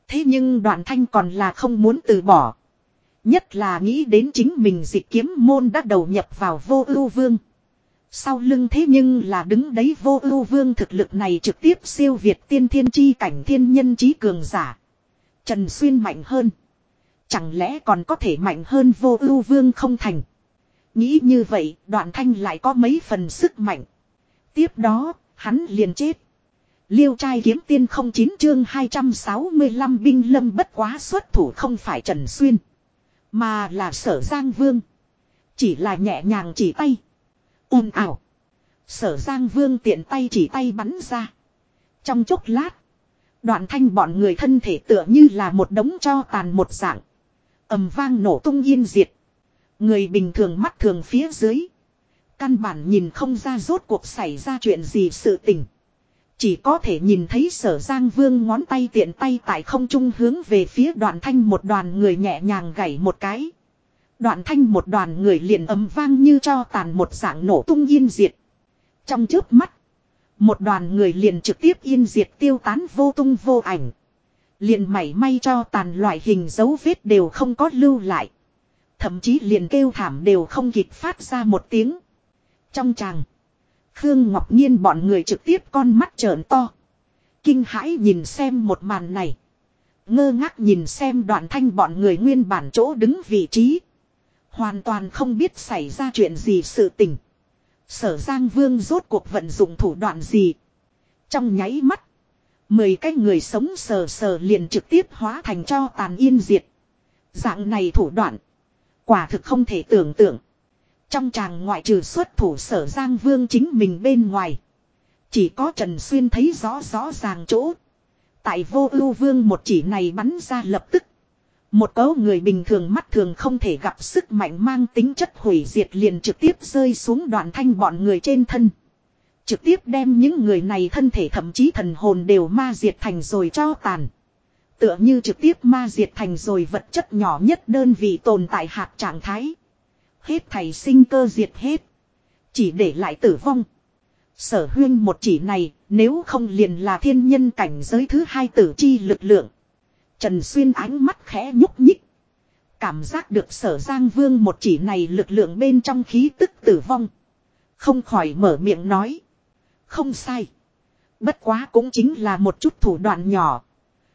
[SPEAKER 1] Thế nhưng đoạn thanh còn là không muốn từ bỏ. Nhất là nghĩ đến chính mình dịch kiếm môn đã đầu nhập vào vô ưu vương. Sau lưng thế nhưng là đứng đấy vô ưu vương thực lực này trực tiếp siêu việt tiên thiên chi cảnh thiên nhân trí cường giả. Trần Xuyên mạnh hơn. Chẳng lẽ còn có thể mạnh hơn vô ưu vương không thành. Nghĩ như vậy, đoạn thanh lại có mấy phần sức mạnh. Tiếp đó, hắn liền chết. Liêu trai kiếm tiên không chín chương 265 binh lâm bất quá xuất thủ không phải Trần Xuyên. Mà là sở Giang Vương. Chỉ là nhẹ nhàng chỉ tay. ồn ảo. Sở Giang Vương tiện tay chỉ tay bắn ra. Trong chốc lát. Đoạn thanh bọn người thân thể tựa như là một đống cho tàn một dạng ầm vang nổ tung yên diệt. Người bình thường mắt thường phía dưới. Căn bản nhìn không ra rốt cuộc xảy ra chuyện gì sự tình. Chỉ có thể nhìn thấy sở giang vương ngón tay tiện tay tại không trung hướng về phía đoạn thanh một đoàn người nhẹ nhàng gảy một cái. Đoạn thanh một đoàn người liền ấm vang như cho tàn một dạng nổ tung yên diệt. Trong trước mắt, một đoàn người liền trực tiếp yên diệt tiêu tán vô tung vô ảnh. Liền mảy may cho tàn loại hình dấu vết đều không có lưu lại. Thậm chí liền kêu thảm đều không kịp phát ra một tiếng. Trong chàng, Khương Ngọc Nhiên bọn người trực tiếp con mắt trợn to. Kinh hãi nhìn xem một màn này. Ngơ ngác nhìn xem đoạn thanh bọn người nguyên bản chỗ đứng vị trí. Hoàn toàn không biết xảy ra chuyện gì sự tình. Sở Giang Vương rốt cuộc vận dụng thủ đoạn gì. Trong nháy mắt. Mười cái người sống sờ sờ liền trực tiếp hóa thành cho tàn yên diệt. Dạng này thủ đoạn. Quả thực không thể tưởng tượng. Trong chàng ngoại trừ xuất thủ sở Giang Vương chính mình bên ngoài. Chỉ có Trần Xuyên thấy rõ rõ ràng chỗ. Tại vô ưu vương một chỉ này bắn ra lập tức. Một cấu người bình thường mắt thường không thể gặp sức mạnh mang tính chất hủy diệt liền trực tiếp rơi xuống đoạn thanh bọn người trên thân. Trực tiếp đem những người này thân thể thậm chí thần hồn đều ma diệt thành rồi cho tàn. Tựa như trực tiếp ma diệt thành rồi vật chất nhỏ nhất đơn vị tồn tại hạt trạng thái. Hết thầy sinh cơ diệt hết. Chỉ để lại tử vong. Sở huyên một chỉ này, nếu không liền là thiên nhân cảnh giới thứ hai tử chi lực lượng. Trần Xuyên ánh mắt khẽ nhúc nhích. Cảm giác được sở Giang Vương một chỉ này lực lượng bên trong khí tức tử vong. Không khỏi mở miệng nói. Không sai. Bất quá cũng chính là một chút thủ đoạn nhỏ.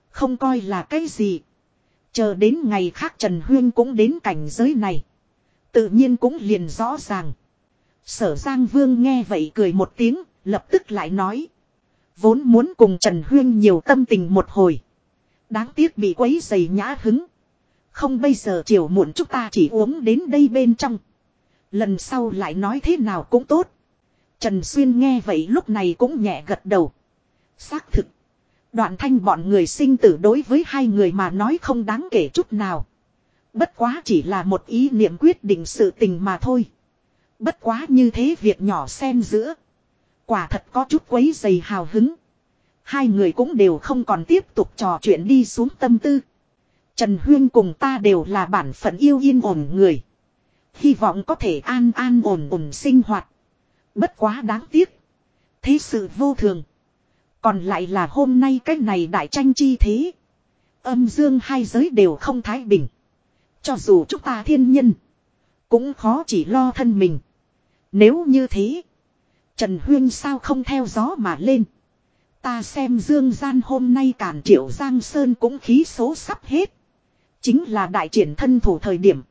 [SPEAKER 1] Không coi là cái gì. Chờ đến ngày khác Trần Huyên cũng đến cảnh giới này. Tự nhiên cũng liền rõ ràng. Sở Giang Vương nghe vậy cười một tiếng, lập tức lại nói. Vốn muốn cùng Trần Huyên nhiều tâm tình một hồi. Đáng tiếc bị quấy dày nhã hứng. Không bây giờ chiều muộn chúng ta chỉ uống đến đây bên trong. Lần sau lại nói thế nào cũng tốt. Trần Xuyên nghe vậy lúc này cũng nhẹ gật đầu. Xác thực. Đoạn thanh bọn người sinh tử đối với hai người mà nói không đáng kể chút nào. Bất quá chỉ là một ý niệm quyết định sự tình mà thôi. Bất quá như thế việc nhỏ xen giữa. Quả thật có chút quấy dày hào hứng. Hai người cũng đều không còn tiếp tục trò chuyện đi xuống tâm tư. Trần Huyên cùng ta đều là bản phận yêu yên ổn người. Hy vọng có thể an an ổn ổn sinh hoạt. Bất quá đáng tiếc. Thế sự vô thường. Còn lại là hôm nay cái này đại tranh chi thế. Âm dương hai giới đều không thái bình. Cho dù chúng ta thiên nhân. Cũng khó chỉ lo thân mình. Nếu như thế. Trần Huyên sao không theo gió mà lên. Ta xem dương gian hôm nay cản triệu giang sơn cũng khí số sắp hết. Chính là đại triển thân thủ thời điểm.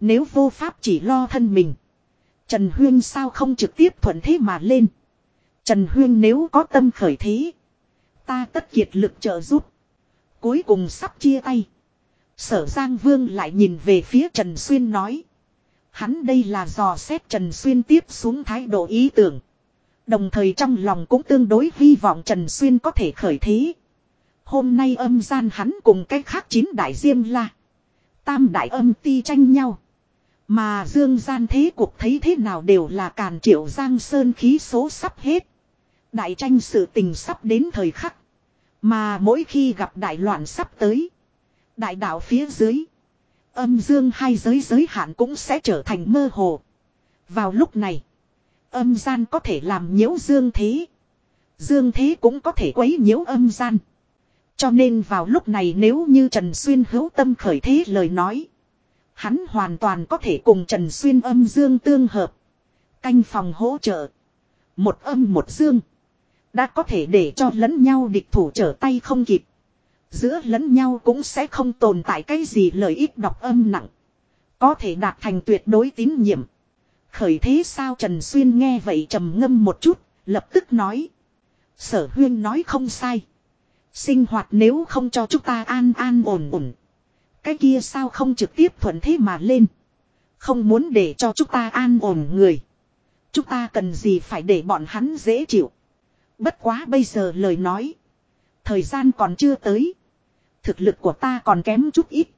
[SPEAKER 1] Nếu vô pháp chỉ lo thân mình. Trần Huyên sao không trực tiếp thuận thế mà lên. Trần Huyên nếu có tâm khởi thế. Ta tất kiệt lực trợ giúp. Cuối cùng sắp chia tay. Sở Giang Vương lại nhìn về phía Trần Xuyên nói. Hắn đây là dò xét Trần Xuyên tiếp xuống thái độ ý tưởng. Đồng thời trong lòng cũng tương đối hy vọng Trần Xuyên có thể khởi thế. Hôm nay âm gian hắn cùng cái khác chín đại diêm la. Tam đại âm ti tranh nhau. Mà dương gian thế cuộc thấy thế nào đều là càn triệu giang sơn khí số sắp hết. Đại tranh sự tình sắp đến thời khắc. Mà mỗi khi gặp đại loạn sắp tới. Đại đạo phía dưới. Âm dương hai giới giới hạn cũng sẽ trở thành mơ hồ. Vào lúc này. Âm gian có thể làm nhiễu dương thế. Dương thế cũng có thể quấy nhiễu âm gian. Cho nên vào lúc này nếu như Trần Xuyên hữu tâm khởi thế lời nói. Hắn hoàn toàn có thể cùng Trần Xuyên âm dương tương hợp. Canh phòng hỗ trợ. Một âm một dương. Đã có thể để cho lẫn nhau địch thủ trở tay không kịp. Giữa lẫn nhau cũng sẽ không tồn tại cái gì lợi ích đọc âm nặng. Có thể đạt thành tuyệt đối tín nhiệm. Khởi thế sao Trần Xuyên nghe vậy trầm ngâm một chút, lập tức nói. Sở huyên nói không sai. Sinh hoạt nếu không cho chúng ta an an ổn ổn. Cái kia sao không trực tiếp thuận thế mà lên. Không muốn để cho chúng ta an ổn người. Chúng ta cần gì phải để bọn hắn dễ chịu. Bất quá bây giờ lời nói. Thời gian còn chưa tới. Thực lực của ta còn kém chút ít.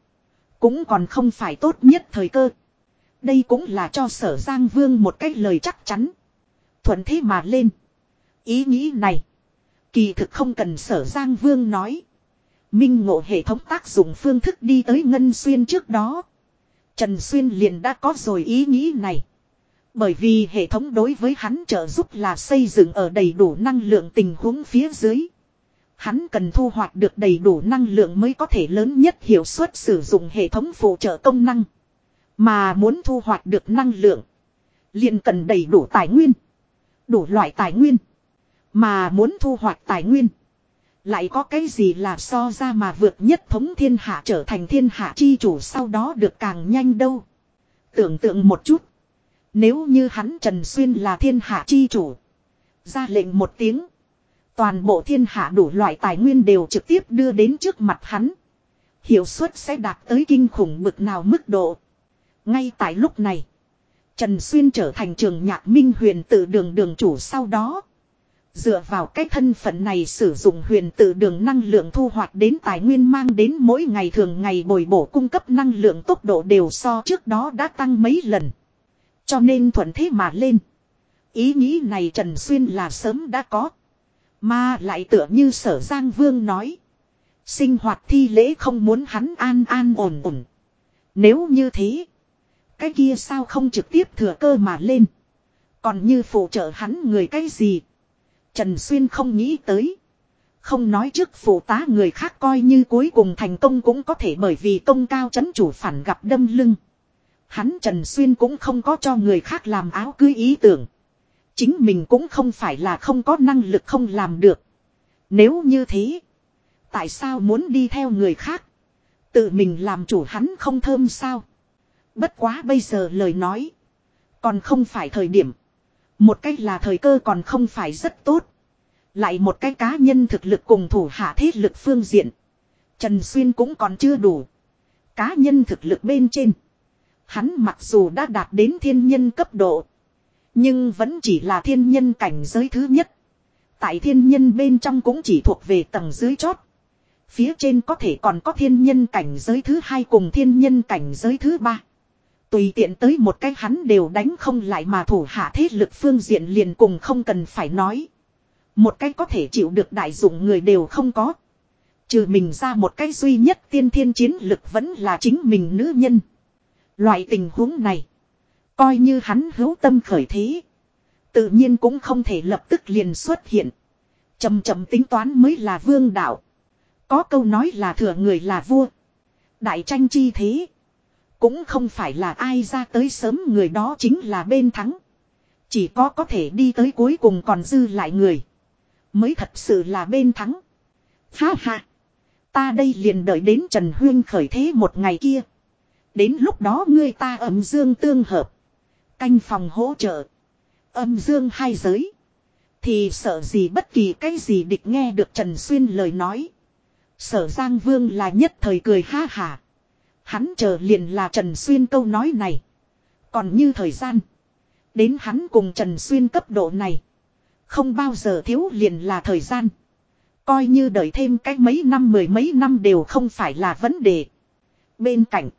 [SPEAKER 1] Cũng còn không phải tốt nhất thời cơ. Đây cũng là cho sở Giang Vương một cái lời chắc chắn. Thuận thế mà lên. Ý nghĩ này. Kỳ thực không cần sở Giang Vương nói. Minh ngộ hệ thống tác dụng phương thức đi tới Ngân Xuyên trước đó. Trần Xuyên liền đã có rồi ý nghĩ này. Bởi vì hệ thống đối với hắn trợ giúp là xây dựng ở đầy đủ năng lượng tình huống phía dưới. Hắn cần thu hoạch được đầy đủ năng lượng mới có thể lớn nhất hiệu suất sử dụng hệ thống phụ trợ công năng. Mà muốn thu hoạch được năng lượng. liền cần đầy đủ tài nguyên. Đủ loại tài nguyên. Mà muốn thu hoạch tài nguyên. Lại có cái gì là so ra mà vượt nhất thống thiên hạ trở thành thiên hạ chi chủ sau đó được càng nhanh đâu. Tưởng tượng một chút. Nếu như hắn Trần Xuyên là thiên hạ chi chủ. Ra lệnh một tiếng. Toàn bộ thiên hạ đủ loại tài nguyên đều trực tiếp đưa đến trước mặt hắn. Hiệu suất sẽ đạt tới kinh khủng bực nào mức độ. Ngay tại lúc này. Trần Xuyên trở thành trường nhạc minh huyền tự đường đường chủ sau đó. Dựa vào cái thân phận này sử dụng huyền tự đường năng lượng thu hoạch đến tài nguyên mang đến mỗi ngày thường ngày bồi bổ cung cấp năng lượng tốc độ đều so trước đó đã tăng mấy lần. Cho nên thuận thế mà lên. Ý nghĩ này Trần Xuyên là sớm đã có. Mà lại tựa như sở Giang Vương nói. Sinh hoạt thi lễ không muốn hắn an an ổn ổn. Nếu như thế. Cái kia sao không trực tiếp thừa cơ mà lên. Còn như phụ trợ hắn người cái gì. Trần Xuyên không nghĩ tới. Không nói trước phụ tá người khác coi như cuối cùng thành công cũng có thể bởi vì công cao chấn chủ phản gặp đâm lưng. Hắn Trần Xuyên cũng không có cho người khác làm áo cưới ý tưởng. Chính mình cũng không phải là không có năng lực không làm được. Nếu như thế. Tại sao muốn đi theo người khác? Tự mình làm chủ hắn không thơm sao? Bất quá bây giờ lời nói. Còn không phải thời điểm. Một cách là thời cơ còn không phải rất tốt. Lại một cái cá nhân thực lực cùng thủ hạ thế lực phương diện. Trần Xuyên cũng còn chưa đủ. Cá nhân thực lực bên trên. Hắn mặc dù đã đạt đến thiên nhân cấp độ. Nhưng vẫn chỉ là thiên nhân cảnh giới thứ nhất. Tại thiên nhân bên trong cũng chỉ thuộc về tầng dưới chót. Phía trên có thể còn có thiên nhân cảnh giới thứ hai cùng thiên nhân cảnh giới thứ ba. Tùy tiện tới một cái hắn đều đánh không lại mà thủ hạ thế lực phương diện liền cùng không cần phải nói. Một cái có thể chịu được đại dụng người đều không có. Trừ mình ra một cái duy nhất tiên thiên chiến lực vẫn là chính mình nữ nhân. Loại tình huống này. Coi như hắn hữu tâm khởi thế. Tự nhiên cũng không thể lập tức liền xuất hiện. Chầm chậm tính toán mới là vương đạo. Có câu nói là thừa người là vua. Đại tranh chi thế. Cũng không phải là ai ra tới sớm người đó chính là bên thắng. Chỉ có có thể đi tới cuối cùng còn dư lại người. Mới thật sự là bên thắng. Ha ha. Ta đây liền đợi đến Trần Huyên khởi thế một ngày kia. Đến lúc đó ngươi ta âm dương tương hợp. Canh phòng hỗ trợ. Âm dương hai giới. Thì sợ gì bất kỳ cái gì địch nghe được Trần Xuyên lời nói. Sở Giang Vương là nhất thời cười ha hà. Hắn chờ liền là Trần Xuyên câu nói này. Còn như thời gian. Đến hắn cùng Trần Xuyên cấp độ này. Không bao giờ thiếu liền là thời gian. Coi như đợi thêm cách mấy năm, mười mấy năm đều không phải là vấn đề. Bên cạnh.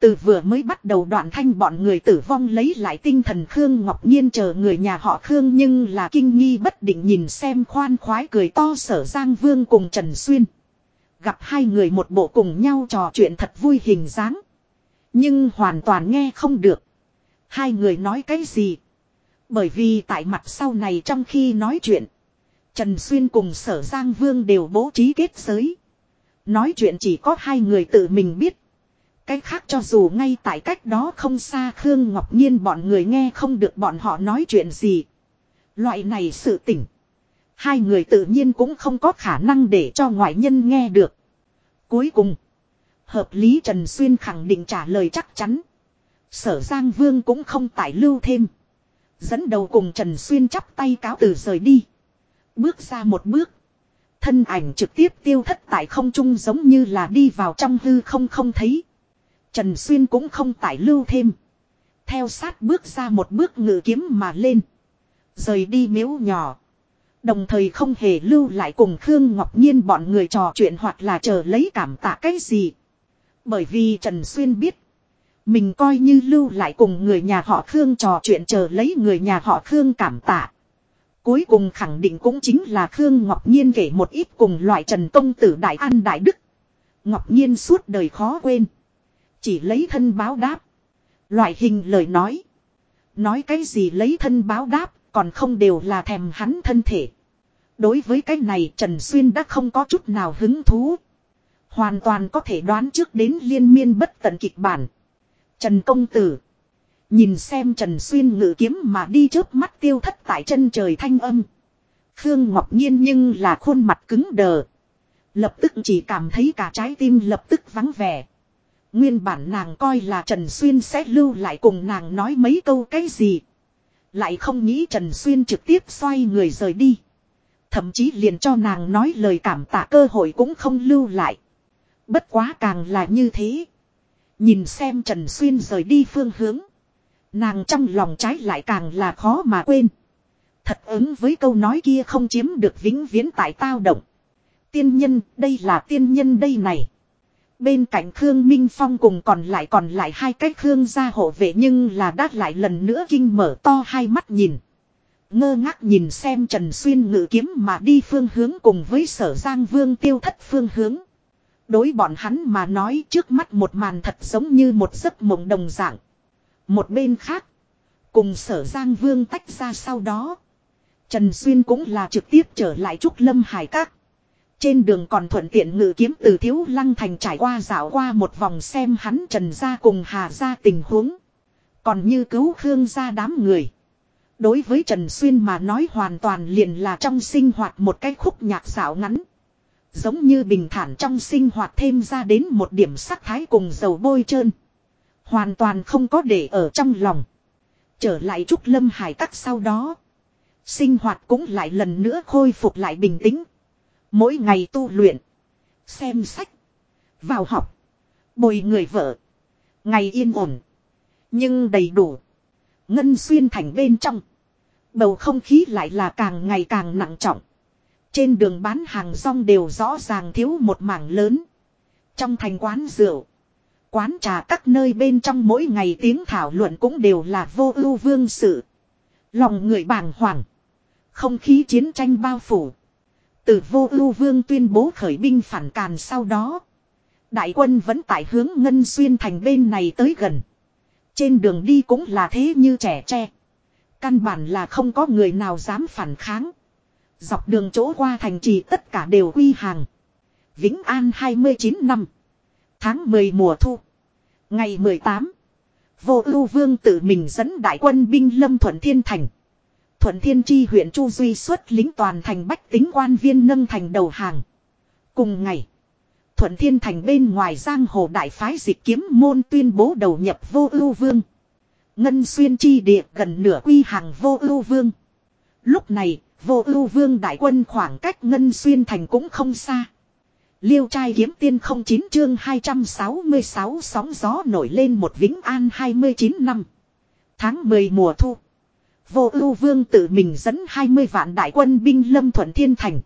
[SPEAKER 1] Từ vừa mới bắt đầu đoạn thanh bọn người tử vong lấy lại tinh thần Khương Ngọc Nhiên chờ người nhà họ Khương nhưng là kinh nghi bất định nhìn xem khoan khoái cười to sở Giang Vương cùng Trần Xuyên. Gặp hai người một bộ cùng nhau trò chuyện thật vui hình dáng. Nhưng hoàn toàn nghe không được. Hai người nói cái gì? Bởi vì tại mặt sau này trong khi nói chuyện. Trần Xuyên cùng sở Giang Vương đều bố trí kết giới. Nói chuyện chỉ có hai người tự mình biết. Cái khác cho dù ngay tại cách đó không xa Khương Ngọc Nhiên bọn người nghe không được bọn họ nói chuyện gì. Loại này sự tỉnh. Hai người tự nhiên cũng không có khả năng để cho ngoại nhân nghe được. Cuối cùng. Hợp lý Trần Xuyên khẳng định trả lời chắc chắn. Sở Giang Vương cũng không tải lưu thêm. Dẫn đầu cùng Trần Xuyên chắp tay cáo từ rời đi. Bước ra một bước. Thân ảnh trực tiếp tiêu thất tại không trung giống như là đi vào trong hư không không thấy. Trần Xuyên cũng không tải lưu thêm. Theo sát bước ra một bước ngự kiếm mà lên. Rời đi miếu nhỏ. Đồng thời không hề lưu lại cùng Khương Ngọc Nhiên bọn người trò chuyện hoặc là chờ lấy cảm tạ cái gì. Bởi vì Trần Xuyên biết. Mình coi như lưu lại cùng người nhà họ Khương trò chuyện chờ lấy người nhà họ Khương cảm tạ. Cuối cùng khẳng định cũng chính là Khương Ngọc Nhiên kể một ít cùng loại Trần Công Tử Đại An Đại Đức. Ngọc Nhiên suốt đời khó quên. Chỉ lấy thân báo đáp. Loại hình lời nói. Nói cái gì lấy thân báo đáp còn không đều là thèm hắn thân thể. Đối với cái này Trần Xuyên đã không có chút nào hứng thú. Hoàn toàn có thể đoán trước đến liên miên bất tận kịch bản. Trần Công Tử. Nhìn xem Trần Xuyên ngự kiếm mà đi trước mắt tiêu thất tại chân trời thanh âm. Khương Ngọc Nhiên nhưng là khuôn mặt cứng đờ. Lập tức chỉ cảm thấy cả trái tim lập tức vắng vẻ. Nguyên bản nàng coi là Trần Xuyên sẽ lưu lại cùng nàng nói mấy câu cái gì. Lại không nghĩ Trần Xuyên trực tiếp xoay người rời đi. Thậm chí liền cho nàng nói lời cảm tạ cơ hội cũng không lưu lại. Bất quá càng là như thế. Nhìn xem Trần Xuyên rời đi phương hướng. Nàng trong lòng trái lại càng là khó mà quên. Thật ứng với câu nói kia không chiếm được vĩnh viễn tại tao động. Tiên nhân, đây là tiên nhân đây này. Bên cạnh Khương Minh Phong cùng còn lại còn lại hai cái Khương gia hộ vệ nhưng là đát lại lần nữa kinh mở to hai mắt nhìn. Ngơ ngác nhìn xem Trần Xuyên ngự kiếm mà đi phương hướng cùng với sở Giang Vương tiêu thất phương hướng. Đối bọn hắn mà nói trước mắt một màn thật giống như một giấc mộng đồng dạng. Một bên khác, cùng sở Giang Vương tách ra sau đó. Trần Xuyên cũng là trực tiếp trở lại Trúc Lâm Hải Các. Trên đường còn thuận tiện ngự kiếm từ Thiếu Lăng Thành trải qua dạo qua một vòng xem hắn Trần ra cùng Hà ra tình huống. Còn như cứu Khương ra đám người. Đối với Trần Xuyên mà nói hoàn toàn liền là trong sinh hoạt một cái khúc nhạc dạo ngắn. Giống như bình thản trong sinh hoạt thêm ra đến một điểm sắc thái cùng dầu bôi trơn. Hoàn toàn không có để ở trong lòng. Trở lại Trúc Lâm Hải Tắc sau đó. Sinh hoạt cũng lại lần nữa khôi phục lại bình tĩnh. Mỗi ngày tu luyện. Xem sách. Vào học. Bồi người vợ. Ngày yên ổn. Nhưng đầy đủ. Ngân xuyên thành bên trong. Bầu không khí lại là càng ngày càng nặng trọng. Trên đường bán hàng rong đều rõ ràng thiếu một mảng lớn. Trong thành quán rượu. Quán trà các nơi bên trong mỗi ngày tiếng thảo luận cũng đều là vô ưu vương sự. Lòng người bàng hoàng. Không khí chiến tranh bao phủ. Từ vô ưu vương tuyên bố khởi binh phản càn sau đó. Đại quân vẫn tại hướng Ngân Xuyên thành bên này tới gần. Trên đường đi cũng là thế như trẻ tre. Căn bản là không có người nào dám phản kháng. Dọc đường chỗ qua thành trì tất cả đều quy hàng. Vĩnh An 29 năm. Tháng 10 mùa thu. Ngày 18. Vô ưu vương tự mình dẫn đại quân binh lâm thuận thiên thành. Thuận thiên chi huyện Chu Duy xuất lính toàn thành bách tính quan viên nâng thành đầu hàng. Cùng ngày. Thuận thiên thành bên ngoài giang hồ đại phái dịch kiếm môn tuyên bố đầu nhập vô ưu vương. Ngân xuyên chi địa gần nửa quy hàng vô ưu vương. Lúc này, vô ưu vương đại quân khoảng cách ngân xuyên thành cũng không xa. Liêu trai kiếm tiên không chín chương 266 sóng gió nổi lên một vĩnh an 29 năm. Tháng 10 mùa thu. Vô ưu vương tự mình dẫn 20 vạn đại quân binh lâm thuận thiên thành.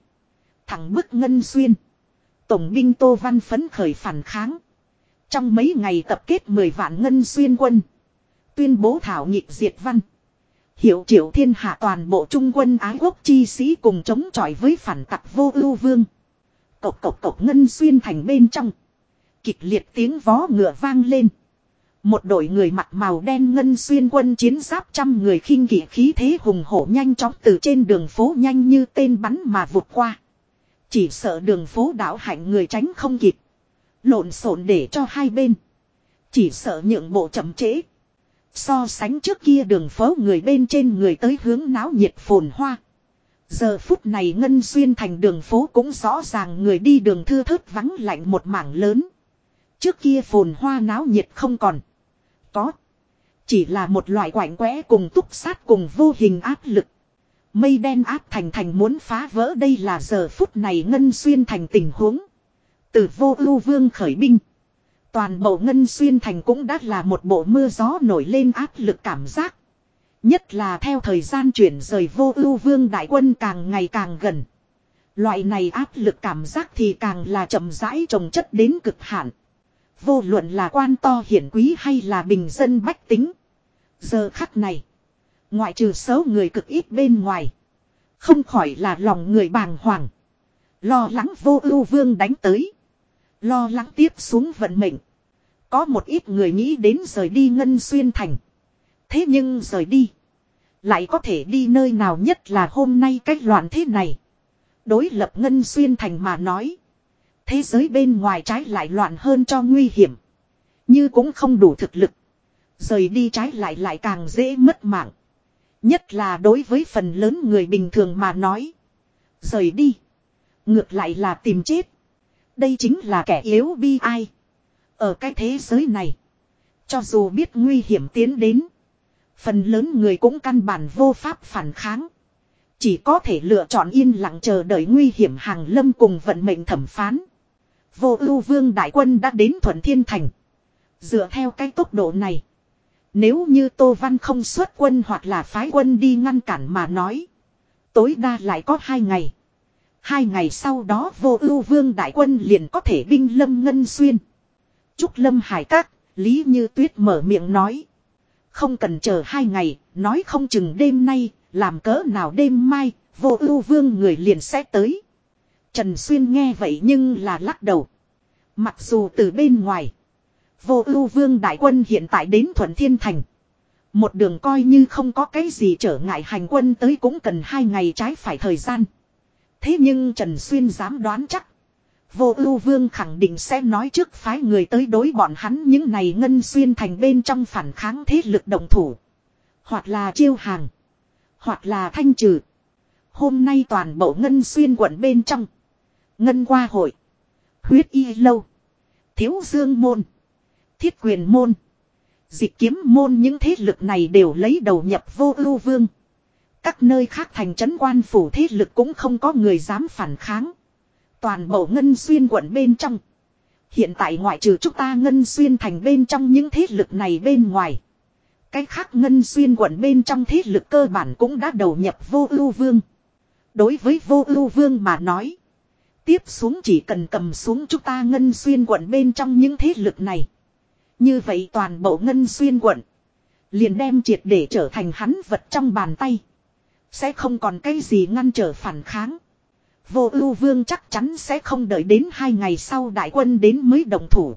[SPEAKER 1] Thẳng bức ngân xuyên. Tổng binh Tô Văn phấn khởi phản kháng. Trong mấy ngày tập kết 10 vạn ngân xuyên quân. Tuyên bố thảo nghị diệt văn. Hiệu triệu thiên hạ toàn bộ trung quân ái quốc chi sĩ cùng chống chọi với phản tặc vô ưu vương. Cộc cộc cộc ngân xuyên thành bên trong. Kịch liệt tiếng vó ngựa vang lên. Một đội người mặt màu đen ngân xuyên quân chiến giáp trăm người khinh kỵ khí thế hùng hổ nhanh chóng từ trên đường phố nhanh như tên bắn mà vụt qua. Chỉ sợ đường phố đảo hạnh người tránh không kịp. Lộn xộn để cho hai bên. Chỉ sợ nhượng bộ chậm trễ. So sánh trước kia đường phố người bên trên người tới hướng náo nhiệt phồn hoa. Giờ phút này Ngân Xuyên thành đường phố cũng rõ ràng người đi đường thưa thớt vắng lạnh một mảng lớn. Trước kia phồn hoa náo nhiệt không còn. Có. Chỉ là một loại quạnh quẽ cùng túc sát cùng vô hình áp lực. Mây đen áp thành thành muốn phá vỡ đây là giờ phút này Ngân Xuyên thành tình huống. Từ vô ưu vương khởi binh. Toàn bộ Ngân Xuyên thành cũng đã là một bộ mưa gió nổi lên áp lực cảm giác. Nhất là theo thời gian chuyển rời vô ưu vương đại quân càng ngày càng gần. Loại này áp lực cảm giác thì càng là chậm rãi trồng chất đến cực hạn. Vô luận là quan to hiển quý hay là bình dân bách tính. Giờ khắc này. Ngoại trừ số người cực ít bên ngoài. Không khỏi là lòng người bàng hoàng. Lo lắng vô ưu vương đánh tới. Lo lắng tiếp xuống vận mệnh. Có một ít người nghĩ đến rời đi ngân xuyên thành. Thế nhưng rời đi. Lại có thể đi nơi nào nhất là hôm nay cách loạn thế này. Đối lập ngân xuyên thành mà nói. Thế giới bên ngoài trái lại loạn hơn cho nguy hiểm. Như cũng không đủ thực lực. Rời đi trái lại lại càng dễ mất mạng. Nhất là đối với phần lớn người bình thường mà nói. Rời đi. Ngược lại là tìm chết. Đây chính là kẻ yếu bi ai. Ở cái thế giới này. Cho dù biết nguy hiểm tiến đến. Phần lớn người cũng căn bản vô pháp phản kháng. Chỉ có thể lựa chọn yên lặng chờ đợi nguy hiểm hàng lâm cùng vận mệnh thẩm phán. Vô ưu vương đại quân đã đến thuận thiên thành. Dựa theo cái tốc độ này. Nếu như Tô Văn không xuất quân hoặc là phái quân đi ngăn cản mà nói. Tối đa lại có hai ngày. Hai ngày sau đó vô ưu vương đại quân liền có thể binh lâm ngân xuyên. Trúc lâm hải các, Lý Như Tuyết mở miệng nói. Không cần chờ hai ngày, nói không chừng đêm nay, làm cỡ nào đêm mai, vô ưu vương người liền sẽ tới. Trần Xuyên nghe vậy nhưng là lắc đầu. Mặc dù từ bên ngoài, vô ưu vương đại quân hiện tại đến Thuận Thiên Thành. Một đường coi như không có cái gì trở ngại hành quân tới cũng cần hai ngày trái phải thời gian. Thế nhưng Trần Xuyên dám đoán chắc. Vô ưu vương khẳng định sẽ nói trước phái người tới đối bọn hắn những này ngân xuyên thành bên trong phản kháng thế lực đồng thủ. Hoặc là chiêu hàng. Hoặc là thanh trừ. Hôm nay toàn bộ ngân xuyên quận bên trong. Ngân qua hội. Huyết y lâu. Thiếu dương môn. Thiết quyền môn. Dịch kiếm môn những thế lực này đều lấy đầu nhập vô ưu vương. Các nơi khác thành trấn quan phủ thế lực cũng không có người dám phản kháng. Toàn bộ ngân xuyên quận bên trong. Hiện tại ngoại trừ chúng ta ngân xuyên thành bên trong những thế lực này bên ngoài. Cái khác ngân xuyên quận bên trong thế lực cơ bản cũng đã đầu nhập vô ưu vương. Đối với vô ưu vương mà nói. Tiếp xuống chỉ cần cầm xuống chúng ta ngân xuyên quận bên trong những thế lực này. Như vậy toàn bộ ngân xuyên quận. Liền đem triệt để trở thành hắn vật trong bàn tay. Sẽ không còn cái gì ngăn trở phản kháng. Vô ưu vương chắc chắn sẽ không đợi đến hai ngày sau đại quân đến mới đồng thủ.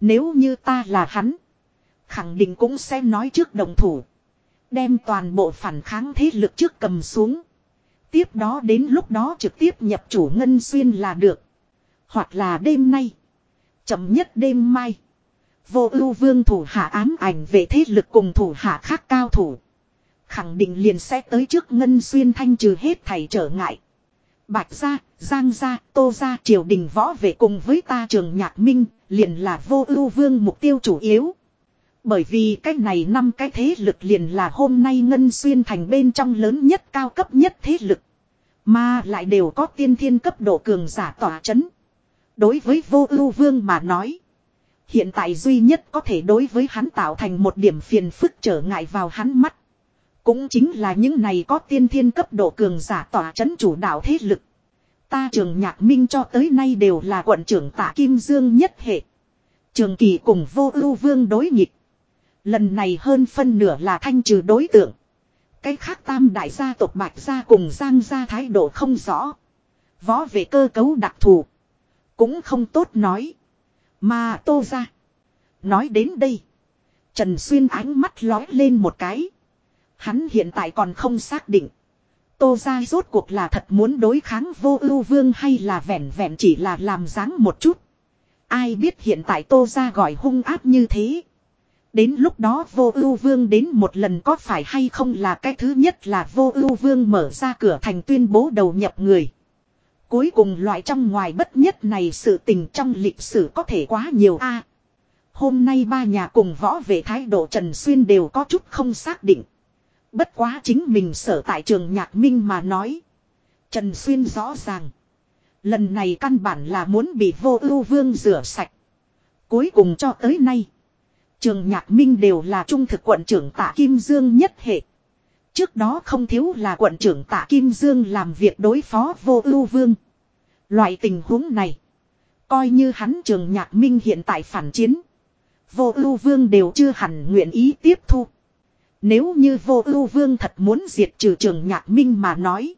[SPEAKER 1] Nếu như ta là hắn. Khẳng định cũng sẽ nói trước đồng thủ. Đem toàn bộ phản kháng thế lực trước cầm xuống. Tiếp đó đến lúc đó trực tiếp nhập chủ ngân xuyên là được. Hoặc là đêm nay. Chậm nhất đêm mai. Vô ưu vương thủ hạ ám ảnh về thế lực cùng thủ hạ khác cao thủ. Khẳng định liền sẽ tới trước ngân xuyên thanh trừ hết thầy trở ngại. Bạch gia, Giang gia, Tô gia triều đình võ về cùng với ta trường nhạc minh, liền là vô ưu vương mục tiêu chủ yếu. Bởi vì cái này năm cái thế lực liền là hôm nay ngân xuyên thành bên trong lớn nhất cao cấp nhất thế lực. Mà lại đều có tiên thiên cấp độ cường giả tỏa chấn. Đối với vô ưu vương mà nói. Hiện tại duy nhất có thể đối với hắn tạo thành một điểm phiền phức trở ngại vào hắn mắt. Cũng chính là những này có tiên thiên cấp độ cường giả tỏa chấn chủ đạo thế lực. Ta trường nhạc minh cho tới nay đều là quận trưởng tạ Kim Dương nhất hệ. Trường kỳ cùng vô ưu vương đối nghịch. Lần này hơn phân nửa là thanh trừ đối tượng. Cái khác tam đại gia tộc bạch gia cùng giang gia thái độ không rõ. Võ về cơ cấu đặc thù. Cũng không tốt nói. Mà tô ra. Nói đến đây. Trần Xuyên ánh mắt lói lên một cái. Hắn hiện tại còn không xác định. Tô ra rốt cuộc là thật muốn đối kháng vô ưu vương hay là vẹn vẹn chỉ là làm dáng một chút. Ai biết hiện tại tô ra gọi hung áp như thế. Đến lúc đó vô ưu vương đến một lần có phải hay không là cái thứ nhất là vô ưu vương mở ra cửa thành tuyên bố đầu nhập người. Cuối cùng loại trong ngoài bất nhất này sự tình trong lịch sử có thể quá nhiều a. hôm nay ba nhà cùng võ về thái độ Trần Xuyên đều có chút không xác định. Bất quá chính mình sở tại trường nhạc minh mà nói. Trần Xuyên rõ ràng. Lần này căn bản là muốn bị vô ưu vương rửa sạch. Cuối cùng cho tới nay. Trường Nhạc Minh đều là trung thực quận trưởng tạ Kim Dương nhất hệ. Trước đó không thiếu là quận trưởng tạ Kim Dương làm việc đối phó vô ưu vương. Loại tình huống này. Coi như hắn trường Nhạc Minh hiện tại phản chiến. Vô ưu vương đều chưa hẳn nguyện ý tiếp thu. Nếu như vô ưu vương thật muốn diệt trừ trường Nhạc Minh mà nói.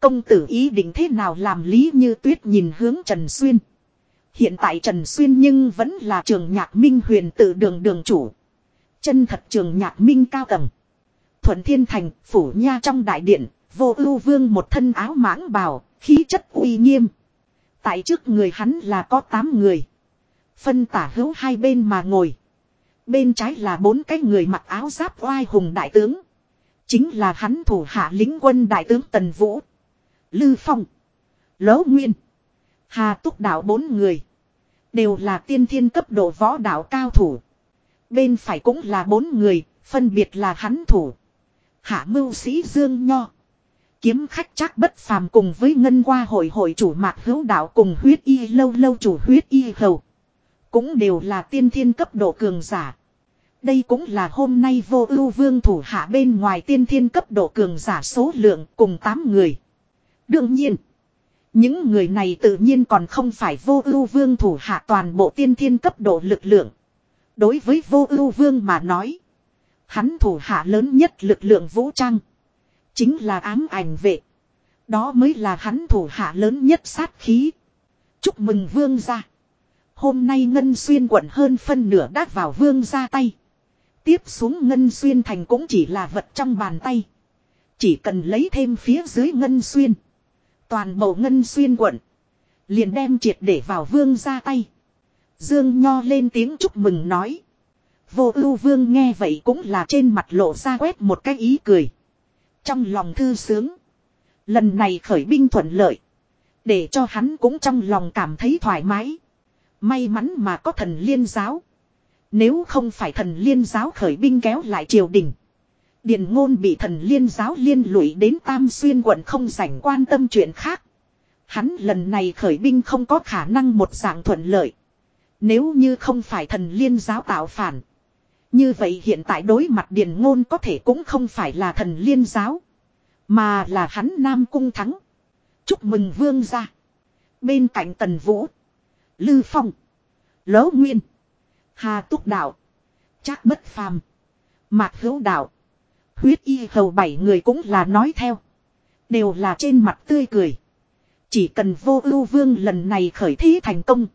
[SPEAKER 1] Công tử ý định thế nào làm lý như tuyết nhìn hướng Trần Xuyên. Hiện tại Trần Xuyên nhưng vẫn là trường nhạc minh huyền tự đường đường chủ. Chân thật trường nhạc minh cao tầng. Thuận Thiên Thành, phủ nha trong đại điện, vô ưu vương một thân áo mãng bào, khí chất uy nghiêm. Tại trước người hắn là có 8 người. Phân tả hữu hai bên mà ngồi. Bên trái là bốn cái người mặc áo giáp oai hùng đại tướng. Chính là hắn thủ hạ lính quân đại tướng Tần Vũ. Lư Phong. Lỗ Nguyên. Hà túc đạo bốn người. Đều là tiên thiên cấp độ võ đạo cao thủ. Bên phải cũng là bốn người, phân biệt là hắn thủ. Hạ mưu sĩ Dương Nho. Kiếm khách chắc bất phàm cùng với ngân qua hội hội chủ mạc hữu đạo cùng huyết y lâu lâu chủ huyết y hầu. Cũng đều là tiên thiên cấp độ cường giả. Đây cũng là hôm nay vô ưu vương thủ hạ bên ngoài tiên thiên cấp độ cường giả số lượng cùng 8 người. Đương nhiên. Những người này tự nhiên còn không phải vô ưu vương thủ hạ toàn bộ tiên thiên cấp độ lực lượng. Đối với vô ưu vương mà nói. Hắn thủ hạ lớn nhất lực lượng vũ trang. Chính là ám ảnh vệ. Đó mới là hắn thủ hạ lớn nhất sát khí. Chúc mừng vương gia. Hôm nay Ngân Xuyên quận hơn phân nửa đát vào vương ra tay. Tiếp xuống Ngân Xuyên thành cũng chỉ là vật trong bàn tay. Chỉ cần lấy thêm phía dưới Ngân Xuyên. Toàn bộ ngân xuyên quận. Liền đem triệt để vào vương ra tay. Dương Nho lên tiếng chúc mừng nói. Vô ưu vương nghe vậy cũng là trên mặt lộ ra quét một cái ý cười. Trong lòng thư sướng. Lần này khởi binh thuận lợi. Để cho hắn cũng trong lòng cảm thấy thoải mái. May mắn mà có thần liên giáo. Nếu không phải thần liên giáo khởi binh kéo lại triều đình. Điện ngôn bị thần liên giáo liên lụy đến Tam Xuyên quận không rảnh quan tâm chuyện khác. Hắn lần này khởi binh không có khả năng một dạng thuận lợi. Nếu như không phải thần liên giáo tạo phản. Như vậy hiện tại đối mặt điện ngôn có thể cũng không phải là thần liên giáo. Mà là hắn Nam Cung thắng. Chúc mừng vương ra. Bên cạnh Tần Vũ. Lư Phong. Lỗ Nguyên. Hà Túc Đạo. Trác Bất Phàm. Mạc Hữu Đạo. Huyết y hầu bảy người cũng là nói theo. Đều là trên mặt tươi cười. Chỉ cần vô ưu vương lần này khởi thí thành công.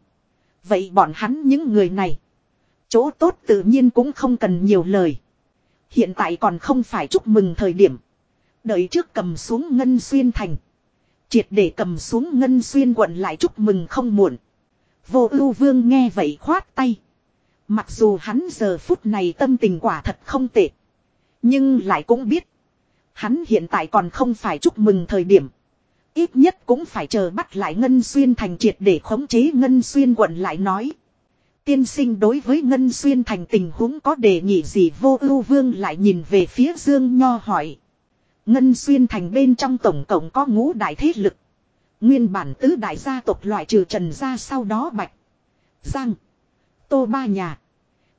[SPEAKER 1] Vậy bọn hắn những người này. Chỗ tốt tự nhiên cũng không cần nhiều lời. Hiện tại còn không phải chúc mừng thời điểm. Đợi trước cầm xuống Ngân Xuyên Thành. Triệt để cầm xuống Ngân Xuyên quận lại chúc mừng không muộn. Vô ưu vương nghe vậy khoát tay. Mặc dù hắn giờ phút này tâm tình quả thật không tệ. Nhưng lại cũng biết. Hắn hiện tại còn không phải chúc mừng thời điểm. Ít nhất cũng phải chờ bắt lại Ngân Xuyên thành triệt để khống chế Ngân Xuyên quận lại nói. Tiên sinh đối với Ngân Xuyên thành tình huống có đề nghị gì vô ưu vương lại nhìn về phía Dương Nho hỏi. Ngân Xuyên thành bên trong tổng cộng có ngũ đại thế lực. Nguyên bản tứ đại gia tộc loại trừ trần gia sau đó bạch. Giang. Tô ba nhà.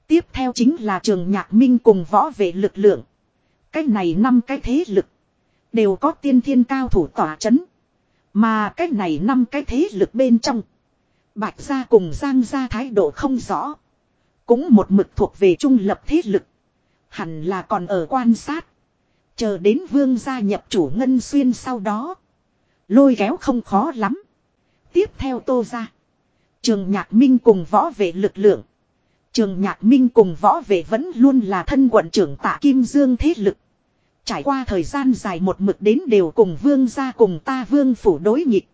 [SPEAKER 1] Tiếp theo chính là trường nhạc minh cùng võ vệ lực lượng. Cái này năm cái thế lực. Đều có tiên thiên cao thủ tỏa chấn. Mà cái này năm cái thế lực bên trong. Bạch gia cùng Giang gia thái độ không rõ. Cũng một mực thuộc về trung lập thế lực. Hẳn là còn ở quan sát. Chờ đến vương gia nhập chủ ngân xuyên sau đó. Lôi kéo không khó lắm. Tiếp theo tô ra. Trường nhạc minh cùng võ vệ lực lượng. Trường nhạc minh cùng võ vệ vẫn luôn là thân quận trưởng tạ Kim Dương thế lực. Trải qua thời gian dài một mực đến đều cùng vương gia cùng ta vương phủ đối nghịch.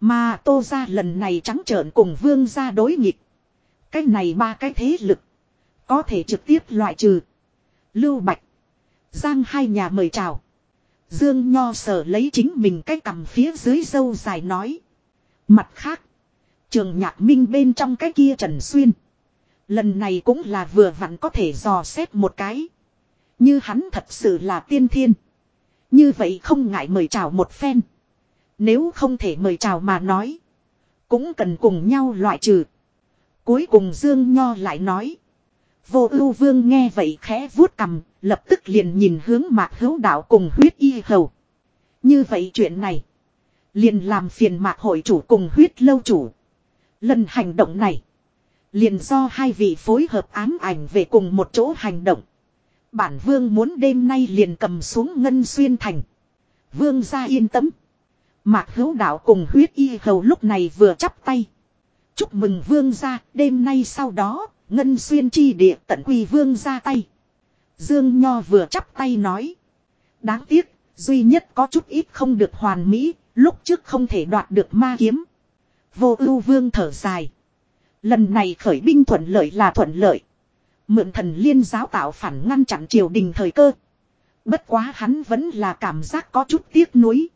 [SPEAKER 1] Mà tô ra lần này trắng trợn cùng vương gia đối nghịch. Cái này ba cái thế lực. Có thể trực tiếp loại trừ. Lưu Bạch. Giang hai nhà mời chào. Dương Nho sở lấy chính mình cái cầm phía dưới dâu dài nói. Mặt khác. Trường nhạc minh bên trong cái kia Trần Xuyên. Lần này cũng là vừa vặn có thể dò xét một cái. Như hắn thật sự là tiên thiên. Như vậy không ngại mời chào một phen. Nếu không thể mời chào mà nói. Cũng cần cùng nhau loại trừ. Cuối cùng Dương Nho lại nói. Vô ưu vương nghe vậy khẽ vuốt cầm, lập tức liền nhìn hướng mạc hữu đạo cùng huyết y hầu. Như vậy chuyện này. Liền làm phiền mạc hội chủ cùng huyết lâu chủ. Lần hành động này. Liền do hai vị phối hợp ám ảnh về cùng một chỗ hành động. Bản vương muốn đêm nay liền cầm xuống ngân xuyên thành. Vương ra yên tâm. Mạc hữu đạo cùng huyết y hầu lúc này vừa chắp tay. Chúc mừng vương ra đêm nay sau đó ngân xuyên chi địa tận quy vương ra tay. Dương Nho vừa chắp tay nói. Đáng tiếc, duy nhất có chút ít không được hoàn mỹ, lúc trước không thể đoạt được ma kiếm. Vô ưu vương thở dài. Lần này khởi binh thuận lợi là thuận lợi. Mượn thần liên giáo tạo phản ngăn chặn triều đình thời cơ. Bất quá hắn vẫn là cảm giác có chút tiếc nuối.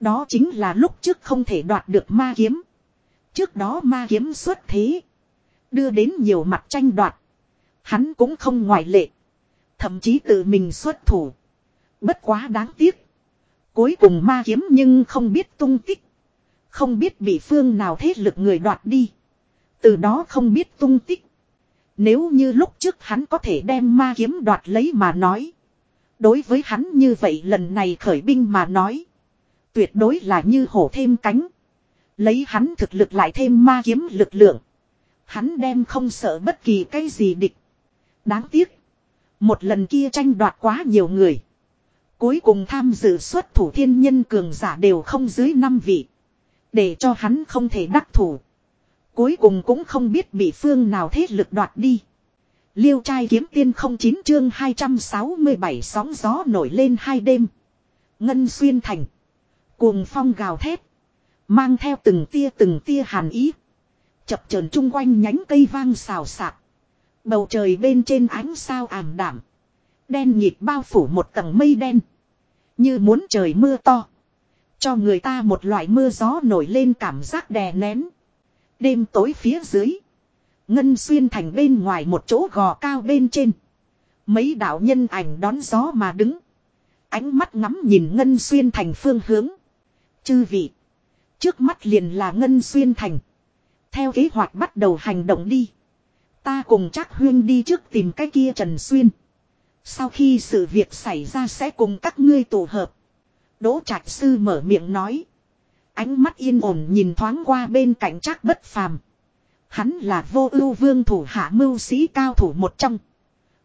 [SPEAKER 1] Đó chính là lúc trước không thể đoạt được ma kiếm. Trước đó ma kiếm xuất thế. Đưa đến nhiều mặt tranh đoạt. Hắn cũng không ngoại lệ. Thậm chí tự mình xuất thủ. Bất quá đáng tiếc. Cuối cùng ma kiếm nhưng không biết tung tích. Không biết bị phương nào thế lực người đoạt đi. Từ đó không biết tung tích. Nếu như lúc trước hắn có thể đem ma kiếm đoạt lấy mà nói. Đối với hắn như vậy lần này khởi binh mà nói. Tuyệt đối là như hổ thêm cánh. Lấy hắn thực lực lại thêm ma kiếm lực lượng. Hắn đem không sợ bất kỳ cái gì địch. Đáng tiếc. Một lần kia tranh đoạt quá nhiều người. Cuối cùng tham dự xuất thủ thiên nhân cường giả đều không dưới năm vị. Để cho hắn không thể đắc thủ. Cuối cùng cũng không biết bị phương nào thế lực đoạt đi. Liêu trai kiếm tiên không chín chương 267 sóng gió nổi lên hai đêm. Ngân xuyên thành. Cuồng phong gào thét. Mang theo từng tia từng tia hàn ý. Chập chờn chung quanh nhánh cây vang xào xạc. Bầu trời bên trên ánh sao ảm đảm. Đen nhịp bao phủ một tầng mây đen. Như muốn trời mưa to. Cho người ta một loại mưa gió nổi lên cảm giác đè nén. Đêm tối phía dưới. Ngân xuyên thành bên ngoài một chỗ gò cao bên trên. Mấy đạo nhân ảnh đón gió mà đứng. Ánh mắt ngắm nhìn Ngân xuyên thành phương hướng. Chư vị. Trước mắt liền là Ngân xuyên thành. Theo kế hoạch bắt đầu hành động đi. Ta cùng chắc huyên đi trước tìm cái kia Trần Xuyên. Sau khi sự việc xảy ra sẽ cùng các ngươi tụ hợp. Đỗ Trạch Sư mở miệng nói. Ánh mắt yên ổn nhìn thoáng qua bên cạnh chắc bất phàm. Hắn là vô ưu vương thủ hạ mưu sĩ cao thủ một trong.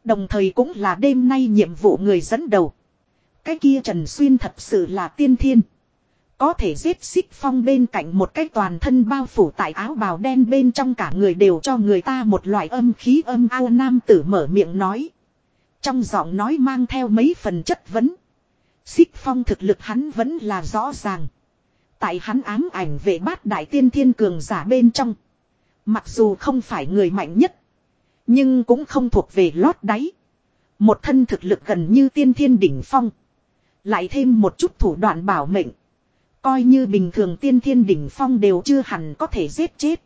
[SPEAKER 1] Đồng thời cũng là đêm nay nhiệm vụ người dẫn đầu. Cái kia Trần Xuyên thật sự là tiên thiên. Có thể giết xích phong bên cạnh một cái toàn thân bao phủ tại áo bào đen bên trong cả người đều cho người ta một loại âm khí âm ao nam tử mở miệng nói. Trong giọng nói mang theo mấy phần chất vấn. Xích phong thực lực hắn vẫn là rõ ràng. Tại hắn ám ảnh về bát đại tiên thiên cường giả bên trong. Mặc dù không phải người mạnh nhất. Nhưng cũng không thuộc về lót đáy. Một thân thực lực gần như tiên thiên đỉnh phong. Lại thêm một chút thủ đoạn bảo mệnh. Coi như bình thường tiên thiên đỉnh phong đều chưa hẳn có thể giết chết.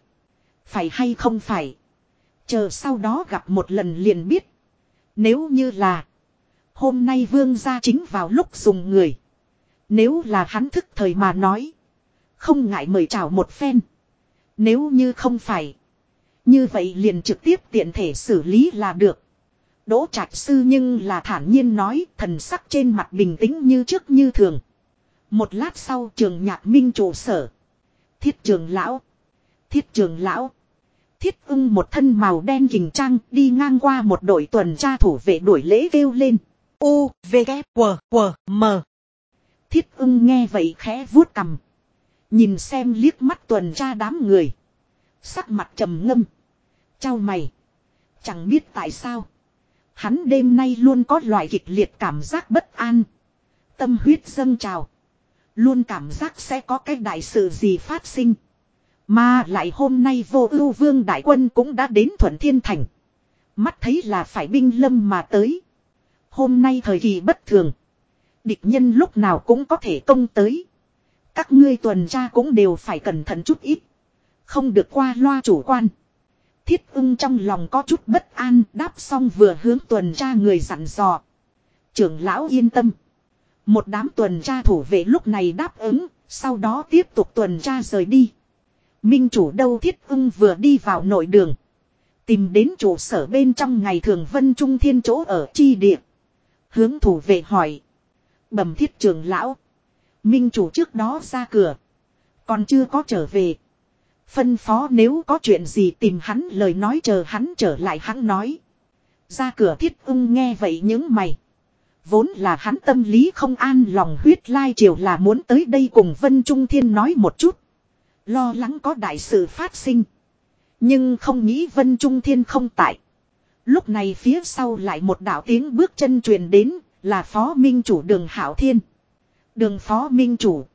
[SPEAKER 1] Phải hay không phải. Chờ sau đó gặp một lần liền biết. Nếu như là. Hôm nay vương gia chính vào lúc dùng người. Nếu là hắn thức thời mà nói. Không ngại mời chào một phen. Nếu như không phải. Như vậy liền trực tiếp tiện thể xử lý là được. Đỗ trạch sư nhưng là thản nhiên nói thần sắc trên mặt bình tĩnh như trước như thường. Một lát sau trường nhạc minh trụ sở. Thiết trường lão. Thiết trường lão. Thiết ưng một thân màu đen hình trang đi ngang qua một đội tuần tra thủ vệ đuổi lễ kêu lên. U, V, K, W, W, M. Thiết ưng nghe vậy khẽ vuốt cầm. Nhìn xem liếc mắt tuần tra đám người. Sắc mặt trầm ngâm. Chào mày. Chẳng biết tại sao. Hắn đêm nay luôn có loại kịch liệt cảm giác bất an. Tâm huyết dâng trào. Luôn cảm giác sẽ có cái đại sự gì phát sinh. Mà lại hôm nay vô ưu vương đại quân cũng đã đến thuận thiên thành. Mắt thấy là phải binh lâm mà tới. Hôm nay thời kỳ bất thường. Địch nhân lúc nào cũng có thể công tới. Các ngươi tuần tra cũng đều phải cẩn thận chút ít. Không được qua loa chủ quan. Thiết ưng trong lòng có chút bất an đáp xong vừa hướng tuần tra người dặn dò. Trưởng lão yên tâm. Một đám tuần tra thủ vệ lúc này đáp ứng, sau đó tiếp tục tuần tra rời đi. Minh chủ đâu thiết ưng vừa đi vào nội đường. Tìm đến trụ sở bên trong ngày thường vân trung thiên chỗ ở chi địa. Hướng thủ vệ hỏi. Bẩm thiết trường lão. Minh chủ trước đó ra cửa. Còn chưa có trở về. Phân phó nếu có chuyện gì tìm hắn lời nói chờ hắn trở lại hắn nói. Ra cửa thiết ưng nghe vậy những mày. Vốn là hắn tâm lý không an lòng huyết lai triều là muốn tới đây cùng Vân Trung Thiên nói một chút. Lo lắng có đại sự phát sinh. Nhưng không nghĩ Vân Trung Thiên không tại. Lúc này phía sau lại một đạo tiếng bước chân truyền đến, là Phó Minh Chủ Đường Hảo Thiên. Đường Phó Minh Chủ.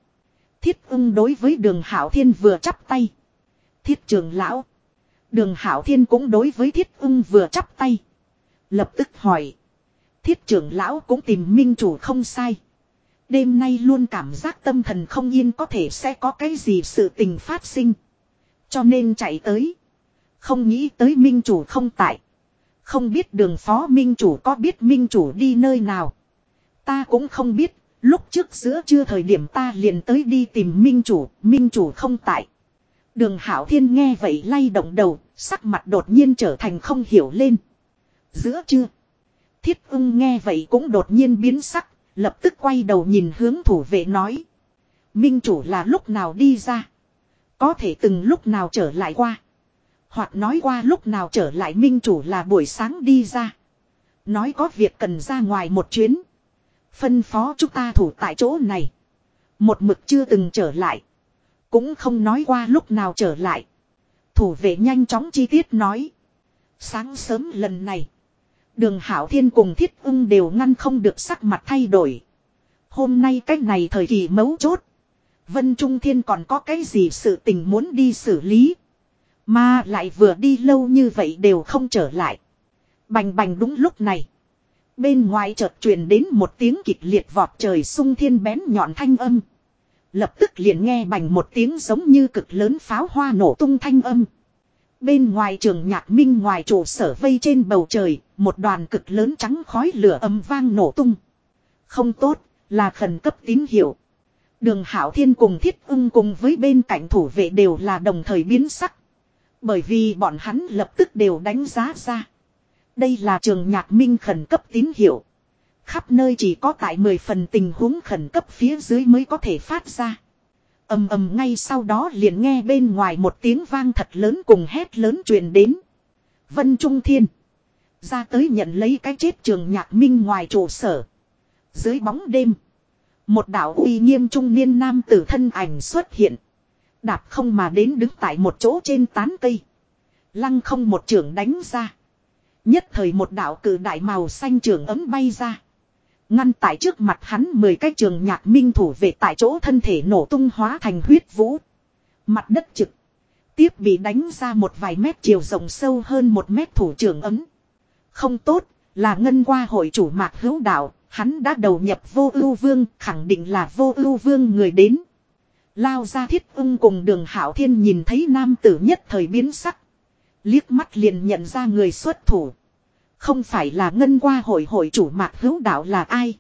[SPEAKER 1] Thiết ưng đối với đường Hảo Thiên vừa chắp tay. Thiết trường lão. Đường Hảo Thiên cũng đối với thiết ưng vừa chắp tay. Lập tức hỏi. Thiết trưởng lão cũng tìm minh chủ không sai. Đêm nay luôn cảm giác tâm thần không yên có thể sẽ có cái gì sự tình phát sinh. Cho nên chạy tới. Không nghĩ tới minh chủ không tại. Không biết đường phó minh chủ có biết minh chủ đi nơi nào. Ta cũng không biết. Lúc trước giữa trưa thời điểm ta liền tới đi tìm minh chủ. Minh chủ không tại. Đường hảo thiên nghe vậy lay động đầu. Sắc mặt đột nhiên trở thành không hiểu lên. Giữa trưa. Thiết ưng nghe vậy cũng đột nhiên biến sắc, lập tức quay đầu nhìn hướng thủ vệ nói. Minh chủ là lúc nào đi ra. Có thể từng lúc nào trở lại qua. Hoặc nói qua lúc nào trở lại minh chủ là buổi sáng đi ra. Nói có việc cần ra ngoài một chuyến. Phân phó chúng ta thủ tại chỗ này. Một mực chưa từng trở lại. Cũng không nói qua lúc nào trở lại. Thủ vệ nhanh chóng chi tiết nói. Sáng sớm lần này. Đường Hảo Thiên cùng Thiết ung đều ngăn không được sắc mặt thay đổi. Hôm nay cách này thời kỳ mấu chốt. Vân Trung Thiên còn có cái gì sự tình muốn đi xử lý. Mà lại vừa đi lâu như vậy đều không trở lại. Bành bành đúng lúc này. Bên ngoài chợt truyền đến một tiếng kịch liệt vọt trời sung thiên bén nhọn thanh âm. Lập tức liền nghe bành một tiếng giống như cực lớn pháo hoa nổ tung thanh âm. Bên ngoài trường nhạc minh ngoài trụ sở vây trên bầu trời, một đoàn cực lớn trắng khói lửa âm vang nổ tung. Không tốt, là khẩn cấp tín hiệu. Đường Hảo Thiên cùng Thiết ưng cùng với bên cạnh thủ vệ đều là đồng thời biến sắc. Bởi vì bọn hắn lập tức đều đánh giá ra. Đây là trường nhạc minh khẩn cấp tín hiệu. Khắp nơi chỉ có tại 10 phần tình huống khẩn cấp phía dưới mới có thể phát ra ầm ầm ngay sau đó liền nghe bên ngoài một tiếng vang thật lớn cùng hét lớn truyền đến. Vân Trung Thiên. Ra tới nhận lấy cái chết trường nhạc minh ngoài trụ sở. Dưới bóng đêm. Một đạo uy nghiêm trung niên nam tử thân ảnh xuất hiện. Đạp không mà đến đứng tại một chỗ trên tán cây. Lăng không một trường đánh ra. Nhất thời một đạo cử đại màu xanh trường ấm bay ra. Ngăn tại trước mặt hắn mười cái trường nhạc minh thủ về tại chỗ thân thể nổ tung hóa thành huyết vũ. Mặt đất trực. Tiếp bị đánh ra một vài mét chiều rộng sâu hơn một mét thủ trường ấm. Không tốt, là ngân qua hội chủ mạc hữu đạo, hắn đã đầu nhập vô ưu vương, khẳng định là vô ưu vương người đến. Lao ra thiết ung cùng đường hảo thiên nhìn thấy nam tử nhất thời biến sắc. Liếc mắt liền nhận ra người xuất thủ. Không phải là ngân qua hội hội chủ mạc hữu đạo là ai.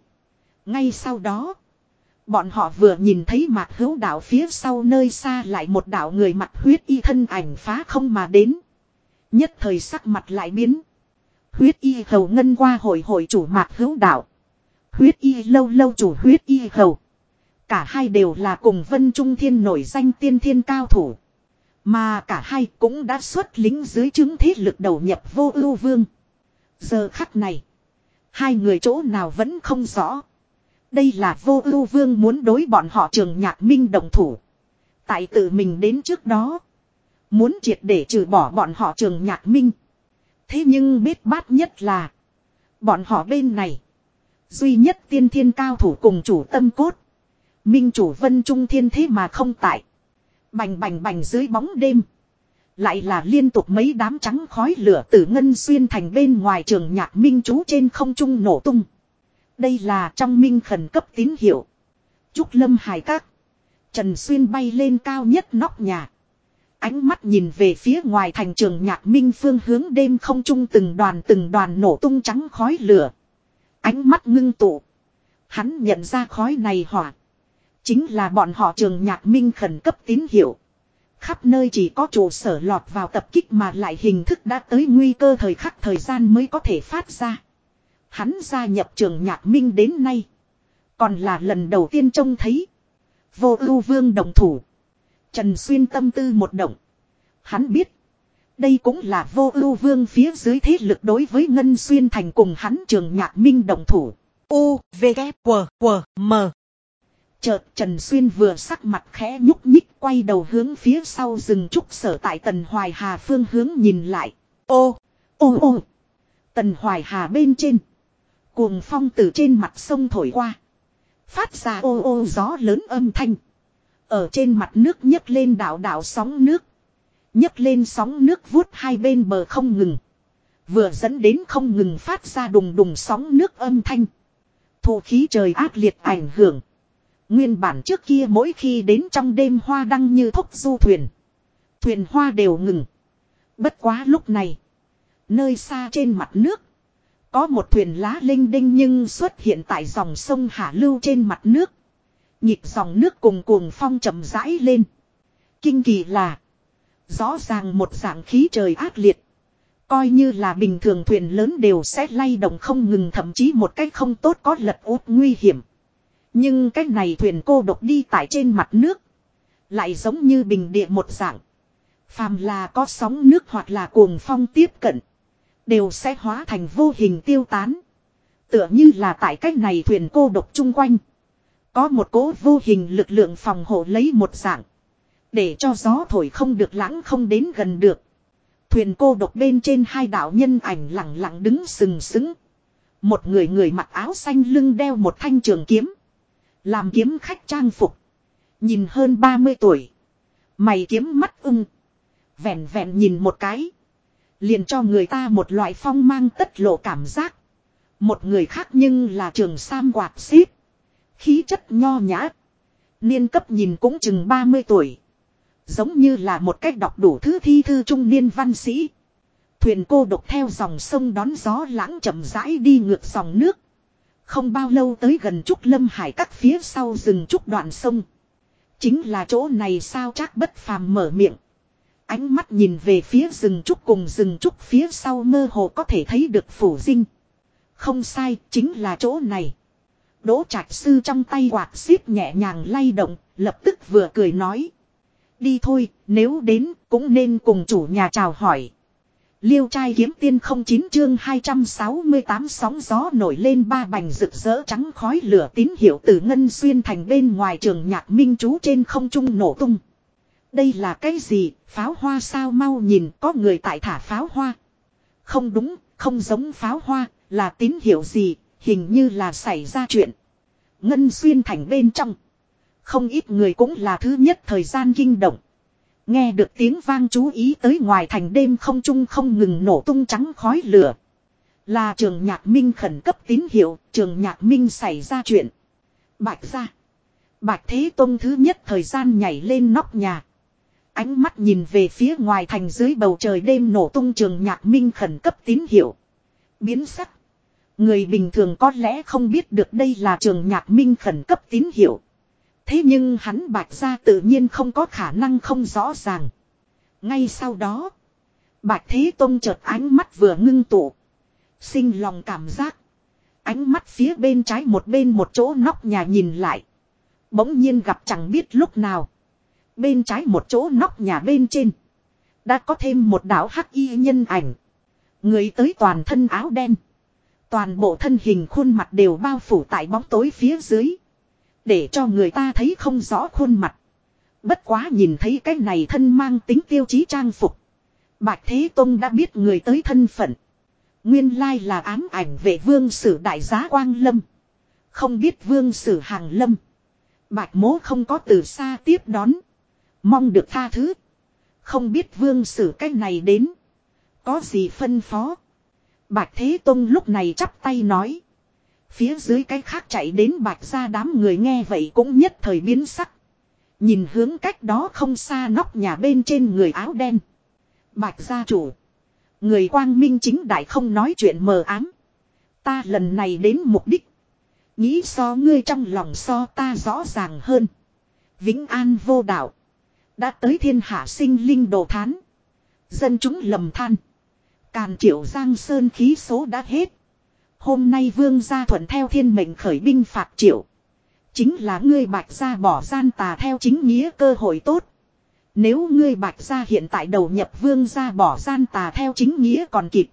[SPEAKER 1] Ngay sau đó. Bọn họ vừa nhìn thấy mạc hữu đạo phía sau nơi xa lại một đạo người mặt huyết y thân ảnh phá không mà đến. Nhất thời sắc mặt lại biến. Huyết y hầu ngân qua hội hội chủ mạc hữu đạo. Huyết y lâu lâu chủ huyết y hầu. Cả hai đều là cùng vân trung thiên nổi danh tiên thiên cao thủ. Mà cả hai cũng đã xuất lính dưới chứng thế lực đầu nhập vô ưu vương. Giờ khắc này. Hai người chỗ nào vẫn không rõ. Đây là vô ưu vương muốn đối bọn họ trường nhạc minh đồng thủ. Tại tự mình đến trước đó. Muốn triệt để trừ bỏ bọn họ trường nhạc minh. Thế nhưng biết bát nhất là. Bọn họ bên này. Duy nhất tiên thiên cao thủ cùng chủ tâm cốt. Minh chủ vân trung thiên thế mà không tại. Bành bành bành dưới bóng đêm. Lại là liên tục mấy đám trắng khói lửa từ ngân xuyên thành bên ngoài trường nhạc minh chú trên không trung nổ tung. Đây là trong minh khẩn cấp tín hiệu. Trúc lâm hải các. Trần xuyên bay lên cao nhất nóc nhà. Ánh mắt nhìn về phía ngoài thành trường nhạc minh phương hướng đêm không trung từng đoàn từng đoàn nổ tung trắng khói lửa. Ánh mắt ngưng tụ. Hắn nhận ra khói này hỏa. Chính là bọn họ trường nhạc minh khẩn cấp tín hiệu. Khắp nơi chỉ có trụ sở lọt vào tập kích mà lại hình thức đã tới nguy cơ thời khắc thời gian mới có thể phát ra. Hắn gia nhập trường nhạc minh đến nay. Còn là lần đầu tiên trông thấy. Vô ưu vương đồng thủ. Trần Xuyên tâm tư một động. Hắn biết. Đây cũng là vô ưu vương phía dưới thế lực đối với Ngân Xuyên thành cùng hắn trường nhạc minh đồng thủ. U, V, K, W, W, M. Chợt Trần Xuyên vừa sắc mặt khẽ nhúc nhích quay đầu hướng phía sau rừng trúc sở tại Tần Hoài Hà phương hướng nhìn lại. Ô, ô ô. Tần Hoài Hà bên trên. Cuồng phong từ trên mặt sông thổi qua. Phát ra ô ô gió lớn âm thanh. Ở trên mặt nước nhấc lên đảo đảo sóng nước. nhấc lên sóng nước vuốt hai bên bờ không ngừng. Vừa dẫn đến không ngừng phát ra đùng đùng sóng nước âm thanh. Thổ khí trời ác liệt ảnh hưởng. Nguyên bản trước kia mỗi khi đến trong đêm hoa đăng như thúc du thuyền. Thuyền hoa đều ngừng. Bất quá lúc này. Nơi xa trên mặt nước. Có một thuyền lá linh đinh nhưng xuất hiện tại dòng sông Hạ Lưu trên mặt nước. Nhịp dòng nước cùng cuồng phong chậm rãi lên. Kinh kỳ là. Rõ ràng một dạng khí trời ác liệt. Coi như là bình thường thuyền lớn đều sẽ lay động không ngừng, thậm chí một cách không tốt có lật úp nguy hiểm. Nhưng cái này thuyền cô độc đi tại trên mặt nước. Lại giống như bình địa một dạng. Phàm là có sóng nước hoặc là cuồng phong tiếp cận. Đều sẽ hóa thành vô hình tiêu tán. Tựa như là tại cách này thuyền cô độc chung quanh. Có một cố vô hình lực lượng phòng hộ lấy một dạng. Để cho gió thổi không được lãng không đến gần được. Thuyền cô độc bên trên hai đạo nhân ảnh lặng lặng đứng sừng sững. Một người người mặc áo xanh lưng đeo một thanh trường kiếm. Làm kiếm khách trang phục. Nhìn hơn 30 tuổi. Mày kiếm mắt ưng. Vẹn vẹn nhìn một cái. Liền cho người ta một loại phong mang tất lộ cảm giác. Một người khác nhưng là trường sam quạt xít, Khí chất nho nhã. Niên cấp nhìn cũng chừng 30 tuổi. Giống như là một cách đọc đủ thứ thi thư trung niên văn sĩ. Thuyền cô độc theo dòng sông đón gió lãng chậm rãi đi ngược dòng nước. Không bao lâu tới gần Trúc Lâm Hải các phía sau rừng Trúc đoạn sông. Chính là chỗ này sao chắc bất phàm mở miệng. Ánh mắt nhìn về phía rừng Trúc cùng rừng Trúc phía sau mơ hồ có thể thấy được phủ dinh. Không sai, chính là chỗ này. Đỗ trạch sư trong tay quạt xiết nhẹ nhàng lay động, lập tức vừa cười nói. Đi thôi, nếu đến, cũng nên cùng chủ nhà chào hỏi. Liêu trai kiếm tiên không chín chương 268 sóng gió nổi lên ba bành rực rỡ trắng khói lửa tín hiệu từ ngân xuyên thành bên ngoài trường nhạc minh chú trên không trung nổ tung. Đây là cái gì, pháo hoa sao mau nhìn có người tại thả pháo hoa. Không đúng, Không giống pháo hoa, là tín hiệu gì, hình như là xảy ra chuyện. Ngân xuyên thành bên trong. Không ít người cũng là thứ nhất thời gian kinh động. Nghe được tiếng vang chú ý tới ngoài thành đêm không trung không ngừng nổ tung trắng khói lửa. Là trường nhạc minh khẩn cấp tín hiệu, trường nhạc minh xảy ra chuyện. Bạch ra. Bạch Thế Tông thứ nhất thời gian nhảy lên nóc nhà. Ánh mắt nhìn về phía ngoài thành dưới bầu trời đêm nổ tung trường nhạc minh khẩn cấp tín hiệu. Biến sắc. Người bình thường có lẽ không biết được đây là trường nhạc minh khẩn cấp tín hiệu. Thế nhưng hắn bạch ra tự nhiên không có khả năng không rõ ràng. Ngay sau đó. Bạch Thế Tông chợt ánh mắt vừa ngưng tụ. Sinh lòng cảm giác. Ánh mắt phía bên trái một bên một chỗ nóc nhà nhìn lại. Bỗng nhiên gặp chẳng biết lúc nào. Bên trái một chỗ nóc nhà bên trên. Đã có thêm một đảo hắc y nhân ảnh. Người tới toàn thân áo đen. Toàn bộ thân hình khuôn mặt đều bao phủ tại bóng tối phía dưới. Để cho người ta thấy không rõ khuôn mặt. Bất quá nhìn thấy cái này thân mang tính tiêu chí trang phục. Bạch Thế Tông đã biết người tới thân phận. Nguyên lai là ám ảnh về vương sử đại giá Quang Lâm. Không biết vương sử hàng lâm. Bạch mố không có từ xa tiếp đón. Mong được tha thứ. Không biết vương sử cách này đến. Có gì phân phó. Bạch Thế Tông lúc này chắp tay nói. Phía dưới cái khác chạy đến bạch ra đám người nghe vậy cũng nhất thời biến sắc. Nhìn hướng cách đó không xa nóc nhà bên trên người áo đen. Bạch gia chủ. Người quang minh chính đại không nói chuyện mờ ám. Ta lần này đến mục đích. Nghĩ so ngươi trong lòng so ta rõ ràng hơn. Vĩnh an vô đạo. Đã tới thiên hạ sinh linh đồ thán. Dân chúng lầm than. Càn triệu giang sơn khí số đã hết. Hôm nay vương gia thuận theo thiên mệnh khởi binh phạt triệu. Chính là ngươi bạch gia bỏ gian tà theo chính nghĩa cơ hội tốt. Nếu ngươi bạch gia hiện tại đầu nhập vương gia bỏ gian tà theo chính nghĩa còn kịp.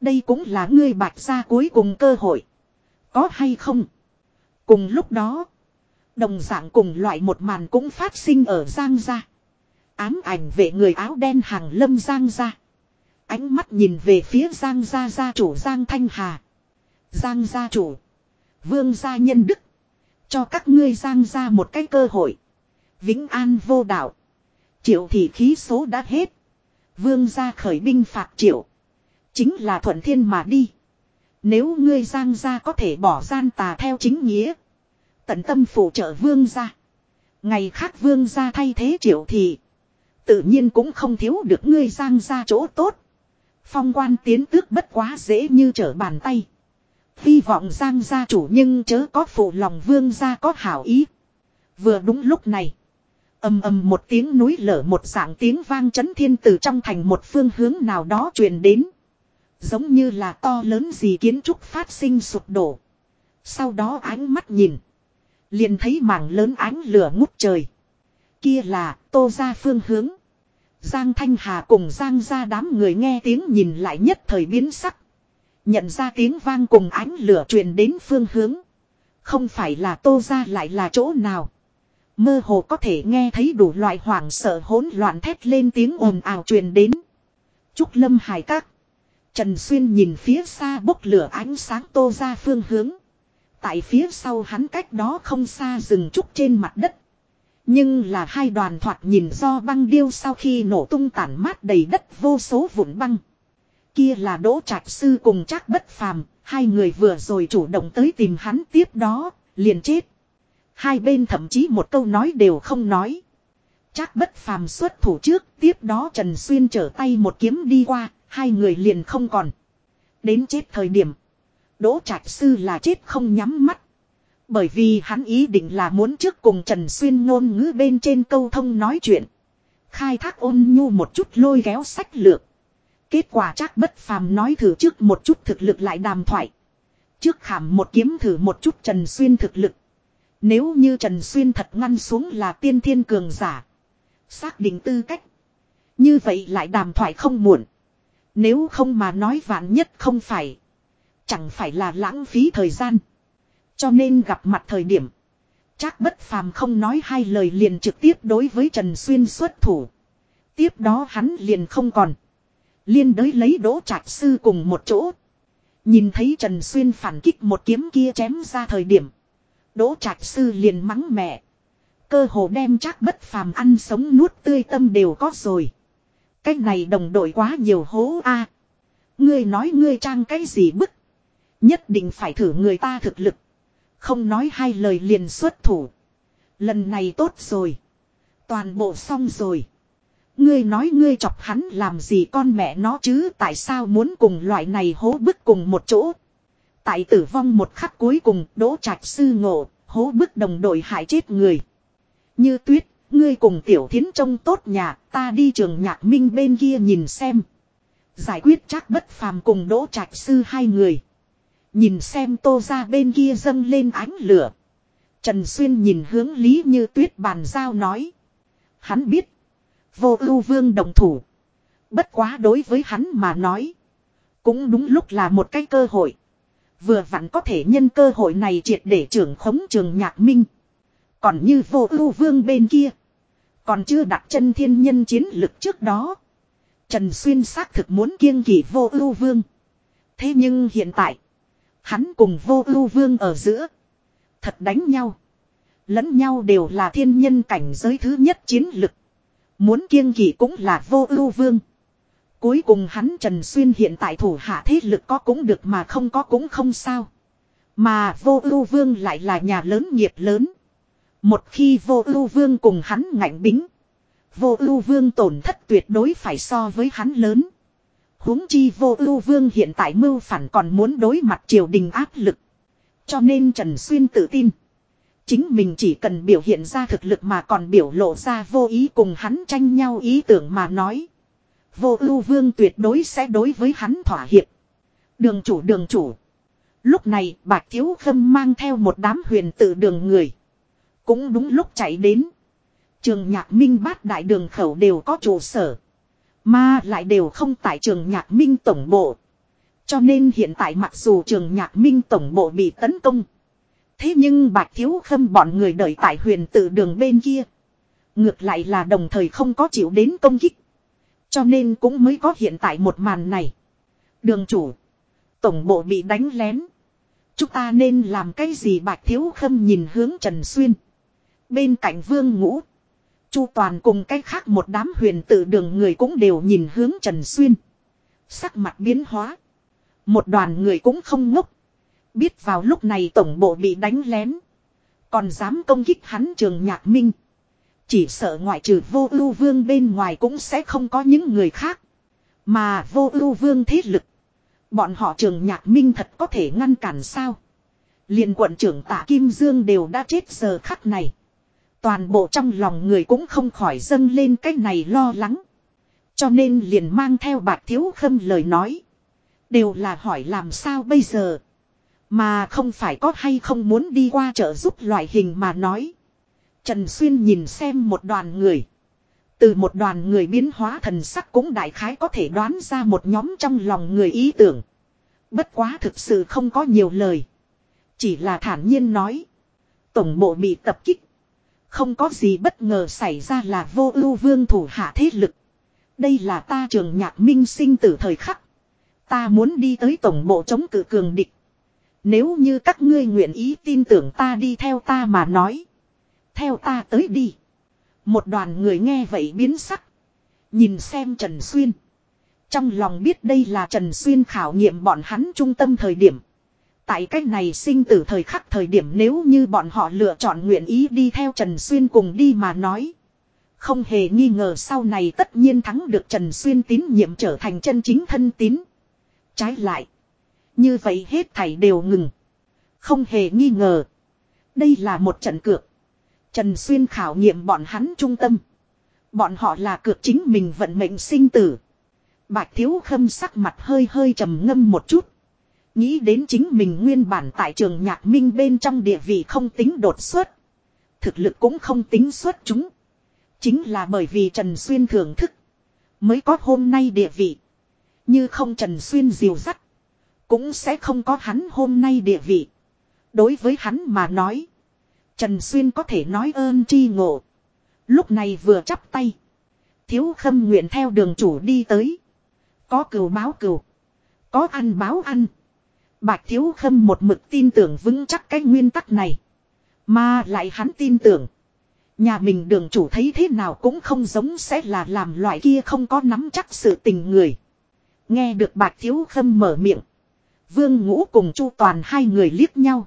[SPEAKER 1] Đây cũng là ngươi bạch gia cuối cùng cơ hội. Có hay không? Cùng lúc đó. Đồng dạng cùng loại một màn cũng phát sinh ở Giang gia. Ám ảnh về người áo đen hàng lâm Giang gia. Ánh mắt nhìn về phía Giang gia gia chủ Giang Thanh Hà. Giang gia chủ. Vương gia nhân đức. Cho các ngươi Giang gia một cái cơ hội. Vĩnh an vô đạo. Triệu thị khí số đã hết. Vương gia khởi binh phạt triệu. Chính là thuận thiên mà đi. Nếu ngươi Giang gia có thể bỏ gian tà theo chính nghĩa. Tận tâm phụ trợ vương gia. Ngày khác vương gia thay thế triệu thị. Tự nhiên cũng không thiếu được ngươi Giang gia chỗ tốt. Phong quan tiến tước bất quá dễ như trở bàn tay. Hy vọng Giang gia chủ nhưng chớ có phụ lòng vương gia có hảo ý. Vừa đúng lúc này. ầm ầm một tiếng núi lở một dạng tiếng vang chấn thiên từ trong thành một phương hướng nào đó truyền đến. Giống như là to lớn gì kiến trúc phát sinh sụp đổ. Sau đó ánh mắt nhìn. Liền thấy mảng lớn ánh lửa ngút trời. Kia là tô ra phương hướng. Giang Thanh Hà cùng Giang ra đám người nghe tiếng nhìn lại nhất thời biến sắc. Nhận ra tiếng vang cùng ánh lửa truyền đến phương hướng. Không phải là tô ra lại là chỗ nào. Mơ hồ có thể nghe thấy đủ loại hoảng sợ hỗn loạn thét lên tiếng ồn ào truyền đến. Trúc Lâm Hải Các. Trần Xuyên nhìn phía xa bốc lửa ánh sáng tô ra phương hướng. Tại phía sau hắn cách đó không xa rừng trúc trên mặt đất. Nhưng là hai đoàn thoạt nhìn do băng điêu sau khi nổ tung tản mát đầy đất vô số vụn băng. Kia là Đỗ Trạch Sư cùng chắc bất phàm, hai người vừa rồi chủ động tới tìm hắn tiếp đó, liền chết. Hai bên thậm chí một câu nói đều không nói. Chắc bất phàm xuất thủ trước, tiếp đó Trần Xuyên trở tay một kiếm đi qua, hai người liền không còn. Đến chết thời điểm, Đỗ Trạch Sư là chết không nhắm mắt. Bởi vì hắn ý định là muốn trước cùng Trần Xuyên ngôn ngữ bên trên câu thông nói chuyện. Khai thác ôn nhu một chút lôi kéo sách lược. Kết quả chắc bất phàm nói thử trước một chút thực lực lại đàm thoại. Trước khảm một kiếm thử một chút Trần Xuyên thực lực. Nếu như Trần Xuyên thật ngăn xuống là tiên thiên cường giả. Xác định tư cách. Như vậy lại đàm thoại không muộn. Nếu không mà nói vạn nhất không phải. Chẳng phải là lãng phí thời gian. Cho nên gặp mặt thời điểm. Chắc bất phàm không nói hai lời liền trực tiếp đối với Trần Xuyên xuất thủ. Tiếp đó hắn liền không còn. Liên đới lấy đỗ trạch sư cùng một chỗ. Nhìn thấy Trần Xuyên phản kích một kiếm kia chém ra thời điểm. Đỗ trạch sư liền mắng mẹ. Cơ hồ đem chắc bất phàm ăn sống nuốt tươi tâm đều có rồi. cách này đồng đội quá nhiều hố a. Ngươi nói ngươi trang cái gì bức. Nhất định phải thử người ta thực lực. Không nói hai lời liền xuất thủ. Lần này tốt rồi. Toàn bộ xong rồi. Ngươi nói ngươi chọc hắn làm gì con mẹ nó chứ tại sao muốn cùng loại này hố bức cùng một chỗ. Tại tử vong một khắc cuối cùng đỗ trạch sư ngộ, hố bức đồng đội hại chết người. Như tuyết, ngươi cùng tiểu thiến trông tốt nhà, ta đi trường nhạc minh bên kia nhìn xem. Giải quyết chắc bất phàm cùng đỗ trạch sư hai người. Nhìn xem tô ra bên kia dâng lên ánh lửa. Trần Xuyên nhìn hướng Lý Như Tuyết bàn giao nói. Hắn biết. Vô ưu vương đồng thủ. Bất quá đối với hắn mà nói. Cũng đúng lúc là một cái cơ hội. Vừa vặn có thể nhân cơ hội này triệt để trưởng khống trường nhạc minh. Còn như vô ưu vương bên kia. Còn chưa đặt chân thiên nhân chiến lực trước đó. Trần Xuyên xác thực muốn kiêng kỷ vô ưu vương. Thế nhưng hiện tại. Hắn cùng vô ưu vương ở giữa. Thật đánh nhau. Lẫn nhau đều là thiên nhân cảnh giới thứ nhất chiến lực. Muốn kiêng kỵ cũng là vô ưu vương. Cuối cùng hắn Trần Xuyên hiện tại thủ hạ thế lực có cũng được mà không có cũng không sao. Mà vô ưu vương lại là nhà lớn nghiệp lớn. Một khi vô ưu vương cùng hắn ngạnh bính. Vô ưu vương tổn thất tuyệt đối phải so với hắn lớn. huống chi vô ưu vương hiện tại mưu phản còn muốn đối mặt triều đình áp lực. Cho nên Trần Xuyên tự tin. Chính mình chỉ cần biểu hiện ra thực lực mà còn biểu lộ ra vô ý cùng hắn tranh nhau ý tưởng mà nói. Vô ưu vương tuyệt đối sẽ đối với hắn thỏa hiệp. Đường chủ đường chủ. Lúc này bạc thiếu khâm mang theo một đám huyền tự đường người. Cũng đúng lúc chạy đến. Trường nhạc minh bát đại đường khẩu đều có trụ sở. Mà lại đều không tại trường nhạc minh tổng bộ. Cho nên hiện tại mặc dù trường nhạc minh tổng bộ bị tấn công. Thế nhưng bạch thiếu khâm bọn người đợi tại huyền tự đường bên kia. Ngược lại là đồng thời không có chịu đến công kích. Cho nên cũng mới có hiện tại một màn này. Đường chủ. Tổng bộ bị đánh lén. Chúng ta nên làm cái gì bạch thiếu khâm nhìn hướng Trần Xuyên. Bên cạnh vương ngũ. Chu toàn cùng cái khác một đám huyền tự đường người cũng đều nhìn hướng Trần Xuyên. Sắc mặt biến hóa. Một đoàn người cũng không ngốc. Biết vào lúc này tổng bộ bị đánh lén. Còn dám công kích hắn trường nhạc minh. Chỉ sợ ngoại trừ vô ưu vương bên ngoài cũng sẽ không có những người khác. Mà vô ưu vương thế lực. Bọn họ trường nhạc minh thật có thể ngăn cản sao. liền quận trưởng tạ Kim Dương đều đã chết giờ khắc này. Toàn bộ trong lòng người cũng không khỏi dâng lên cái này lo lắng. Cho nên liền mang theo bạc thiếu khâm lời nói. Đều là hỏi làm sao bây giờ. Mà không phải có hay không muốn đi qua trợ giúp loại hình mà nói. Trần Xuyên nhìn xem một đoàn người. Từ một đoàn người biến hóa thần sắc cũng đại khái có thể đoán ra một nhóm trong lòng người ý tưởng. Bất quá thực sự không có nhiều lời. Chỉ là thản nhiên nói. Tổng bộ bị tập kích. Không có gì bất ngờ xảy ra là vô ưu vương thủ hạ thế lực. Đây là ta trường nhạc minh sinh từ thời khắc. Ta muốn đi tới tổng bộ chống cự cường địch. Nếu như các ngươi nguyện ý tin tưởng ta đi theo ta mà nói. Theo ta tới đi. Một đoàn người nghe vậy biến sắc. Nhìn xem Trần Xuyên. Trong lòng biết đây là Trần Xuyên khảo nghiệm bọn hắn trung tâm thời điểm. Tại cách này sinh tử thời khắc thời điểm nếu như bọn họ lựa chọn nguyện ý đi theo Trần Xuyên cùng đi mà nói. Không hề nghi ngờ sau này tất nhiên thắng được Trần Xuyên tín nhiệm trở thành chân chính thân tín. Trái lại. Như vậy hết thảy đều ngừng. Không hề nghi ngờ. Đây là một trận cược. Trần Xuyên khảo nghiệm bọn hắn trung tâm. Bọn họ là cược chính mình vận mệnh sinh tử. Bạch Thiếu Khâm sắc mặt hơi hơi trầm ngâm một chút. Nghĩ đến chính mình nguyên bản tại trường nhạc minh bên trong địa vị không tính đột xuất. Thực lực cũng không tính xuất chúng. Chính là bởi vì Trần Xuyên thưởng thức. Mới có hôm nay địa vị. Như không Trần Xuyên diều dắt. Cũng sẽ không có hắn hôm nay địa vị. Đối với hắn mà nói. Trần Xuyên có thể nói ơn chi ngộ. Lúc này vừa chắp tay. Thiếu khâm nguyện theo đường chủ đi tới. Có cừu báo cừu. Có ăn báo ăn. Bạch Thiếu Khâm một mực tin tưởng vững chắc cái nguyên tắc này. Mà lại hắn tin tưởng. Nhà mình đường chủ thấy thế nào cũng không giống sẽ là làm loại kia không có nắm chắc sự tình người. Nghe được Bạch Thiếu Khâm mở miệng. Vương Ngũ cùng Chu Toàn hai người liếc nhau.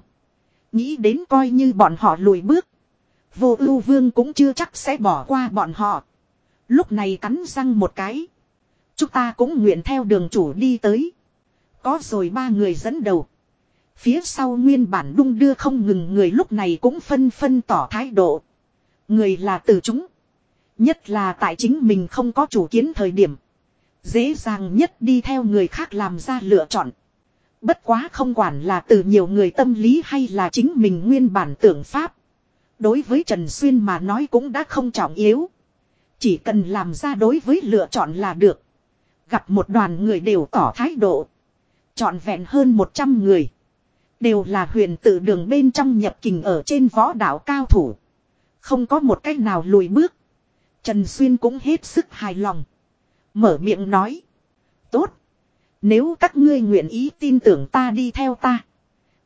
[SPEAKER 1] Nghĩ đến coi như bọn họ lùi bước. Vô ưu vương cũng chưa chắc sẽ bỏ qua bọn họ. Lúc này cắn răng một cái. Chúng ta cũng nguyện theo đường chủ đi tới. Có rồi ba người dẫn đầu. Phía sau nguyên bản đung đưa không ngừng người lúc này cũng phân phân tỏ thái độ. Người là từ chúng. Nhất là tại chính mình không có chủ kiến thời điểm. Dễ dàng nhất đi theo người khác làm ra lựa chọn. Bất quá không quản là từ nhiều người tâm lý hay là chính mình nguyên bản tưởng pháp. Đối với Trần Xuyên mà nói cũng đã không trọng yếu. Chỉ cần làm ra đối với lựa chọn là được. Gặp một đoàn người đều tỏ thái độ. Chọn vẹn hơn 100 người. Đều là huyền tự đường bên trong nhập kình ở trên võ đảo cao thủ. Không có một cách nào lùi bước. Trần Xuyên cũng hết sức hài lòng. Mở miệng nói. Tốt. Nếu các ngươi nguyện ý tin tưởng ta đi theo ta.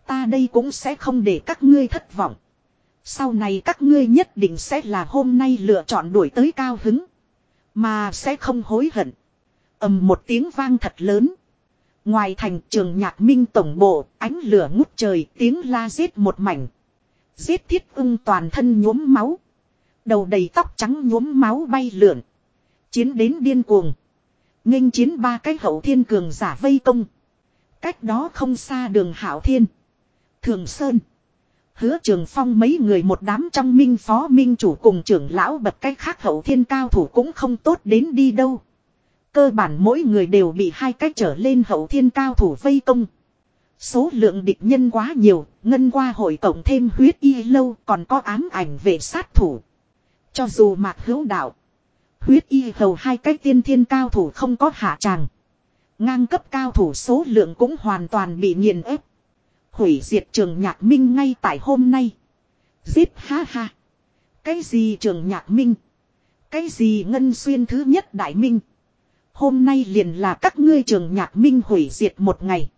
[SPEAKER 1] Ta đây cũng sẽ không để các ngươi thất vọng. Sau này các ngươi nhất định sẽ là hôm nay lựa chọn đuổi tới cao hứng. Mà sẽ không hối hận. ầm một tiếng vang thật lớn. Ngoài thành trường nhạc minh tổng bộ, ánh lửa ngút trời, tiếng la giết một mảnh. Giết thiết ưng toàn thân nhuốm máu. Đầu đầy tóc trắng nhuốm máu bay lượn. Chiến đến điên cuồng nghênh chiến ba cái hậu thiên cường giả vây công. Cách đó không xa đường hảo thiên. Thường Sơn. Hứa trường phong mấy người một đám trong minh phó minh chủ cùng trưởng lão bật cách khác hậu thiên cao thủ cũng không tốt đến đi đâu. Cơ bản mỗi người đều bị hai cách trở lên hậu thiên cao thủ vây công. Số lượng địch nhân quá nhiều, ngân qua hội tổng thêm huyết y lâu còn có ám ảnh về sát thủ. Cho dù mạc hữu đạo, huyết y hầu hai cách tiên thiên cao thủ không có hạ tràng. Ngang cấp cao thủ số lượng cũng hoàn toàn bị nghiền ép. Hủy diệt trường nhạc minh ngay tại hôm nay. Giết ha ha. Cái gì trường nhạc minh? Cái gì ngân xuyên thứ nhất đại minh? Hôm nay liền là các ngươi trường nhạc minh hủy diệt một ngày.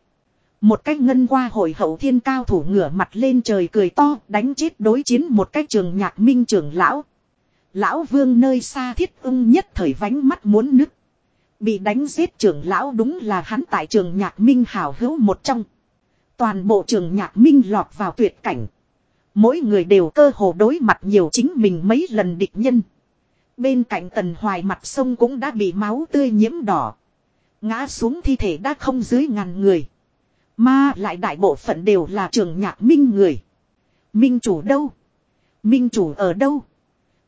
[SPEAKER 1] Một cách ngân qua hội hậu thiên cao thủ ngửa mặt lên trời cười to, đánh chết đối chiến một cách trường nhạc minh trưởng lão. Lão vương nơi xa thiết ưng nhất thời vánh mắt muốn nứt. Bị đánh giết trưởng lão đúng là hắn tại trường nhạc minh hào hữu một trong. Toàn bộ trường nhạc minh lọt vào tuyệt cảnh. Mỗi người đều cơ hồ đối mặt nhiều chính mình mấy lần địch nhân. Bên cạnh tần hoài mặt sông cũng đã bị máu tươi nhiễm đỏ. Ngã xuống thi thể đã không dưới ngàn người. Mà lại đại bộ phận đều là trường nhạc minh người. Minh chủ đâu? Minh chủ ở đâu?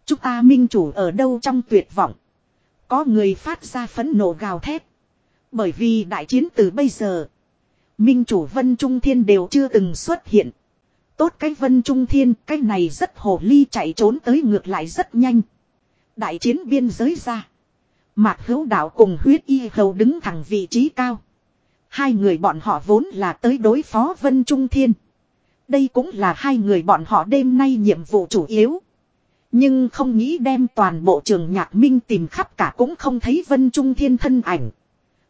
[SPEAKER 1] Chúng ta minh chủ ở đâu trong tuyệt vọng? Có người phát ra phấn nộ gào thét. Bởi vì đại chiến từ bây giờ. Minh chủ Vân Trung Thiên đều chưa từng xuất hiện. Tốt cái Vân Trung Thiên, cái này rất hồ ly chạy trốn tới ngược lại rất nhanh. Đại chiến biên giới ra. Mạc hữu đạo cùng huyết y hầu đứng thẳng vị trí cao. Hai người bọn họ vốn là tới đối phó Vân Trung Thiên. Đây cũng là hai người bọn họ đêm nay nhiệm vụ chủ yếu. Nhưng không nghĩ đem toàn bộ trường nhạc minh tìm khắp cả cũng không thấy Vân Trung Thiên thân ảnh.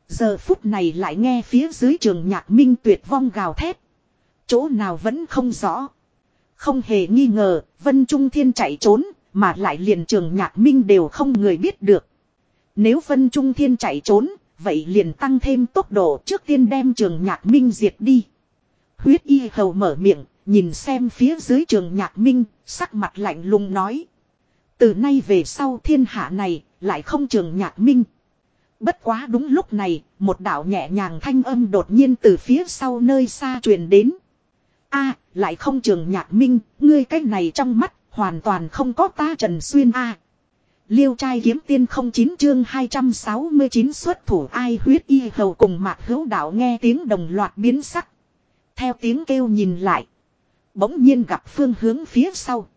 [SPEAKER 1] Giờ phút này lại nghe phía dưới trường nhạc minh tuyệt vong gào thét. Chỗ nào vẫn không rõ. Không hề nghi ngờ, Vân Trung Thiên chạy trốn, mà lại liền trường nhạc minh đều không người biết được. Nếu Vân Trung Thiên chạy trốn, vậy liền tăng thêm tốc độ trước tiên đem trường nhạc minh diệt đi. Huyết y hầu mở miệng, nhìn xem phía dưới trường nhạc minh, sắc mặt lạnh lùng nói. Từ nay về sau thiên hạ này, lại không trường nhạc minh. Bất quá đúng lúc này, một đạo nhẹ nhàng thanh âm đột nhiên từ phía sau nơi xa truyền đến. a lại không trường nhạc minh, ngươi cách này trong mắt, hoàn toàn không có ta Trần Xuyên a Liêu trai kiếm tiên không chín chương 269 xuất thủ ai huyết y hầu cùng mạc hữu đạo nghe tiếng đồng loạt biến sắc. Theo tiếng kêu nhìn lại. Bỗng nhiên gặp phương hướng phía sau.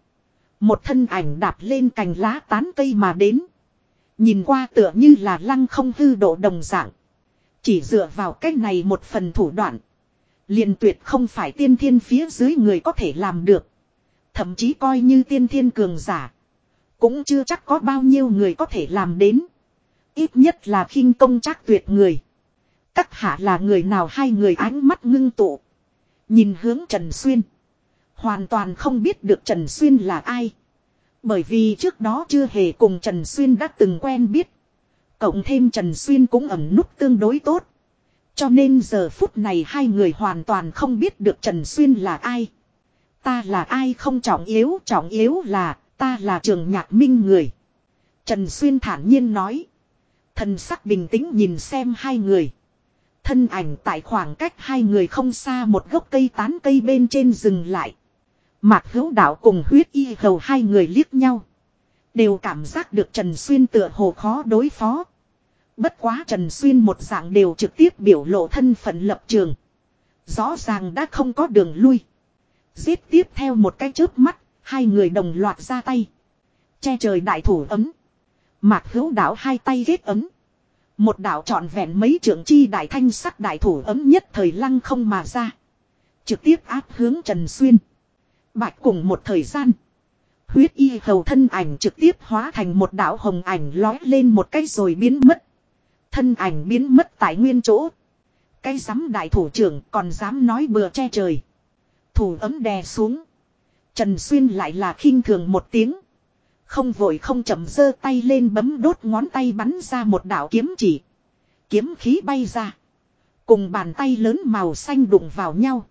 [SPEAKER 1] Một thân ảnh đạp lên cành lá tán cây mà đến. Nhìn qua tựa như là lăng không hư độ đồng dạng. Chỉ dựa vào cách này một phần thủ đoạn. liền tuyệt không phải tiên thiên phía dưới người có thể làm được. Thậm chí coi như tiên thiên cường giả. Cũng chưa chắc có bao nhiêu người có thể làm đến. Ít nhất là khinh công chắc tuyệt người. Các hạ là người nào hai người ánh mắt ngưng tụ. Nhìn hướng Trần Xuyên. Hoàn toàn không biết được Trần Xuyên là ai. Bởi vì trước đó chưa hề cùng Trần Xuyên đã từng quen biết. Cộng thêm Trần Xuyên cũng ẩm nút tương đối tốt. Cho nên giờ phút này hai người hoàn toàn không biết được Trần Xuyên là ai. Ta là ai không trọng yếu, trọng yếu là ta là trường nhạc minh người. Trần Xuyên thản nhiên nói. Thần sắc bình tĩnh nhìn xem hai người. Thân ảnh tại khoảng cách hai người không xa một gốc cây tán cây bên trên dừng lại. Mạc hữu đạo cùng huyết y hầu hai người liếc nhau. Đều cảm giác được Trần Xuyên tựa hồ khó đối phó. Bất quá Trần Xuyên một dạng đều trực tiếp biểu lộ thân phận lập trường. Rõ ràng đã không có đường lui. Giết tiếp theo một cái chớp mắt, hai người đồng loạt ra tay. Che trời đại thủ ấm. Mạc hữu đạo hai tay ghét ấm. Một đạo trọn vẹn mấy trưởng chi đại thanh sắc đại thủ ấm nhất thời lăng không mà ra. Trực tiếp áp hướng Trần Xuyên. Bạch cùng một thời gian. Huyết y hầu thân ảnh trực tiếp hóa thành một đạo hồng ảnh lói lên một cái rồi biến mất. Thân ảnh biến mất tại nguyên chỗ. Cái dám đại thủ trưởng còn dám nói bừa che trời. Thủ ấm đè xuống. Trần Xuyên lại là khinh thường một tiếng. Không vội không chậm dơ tay lên bấm đốt ngón tay bắn ra một đạo kiếm chỉ. Kiếm khí bay ra. Cùng bàn tay lớn màu xanh đụng vào nhau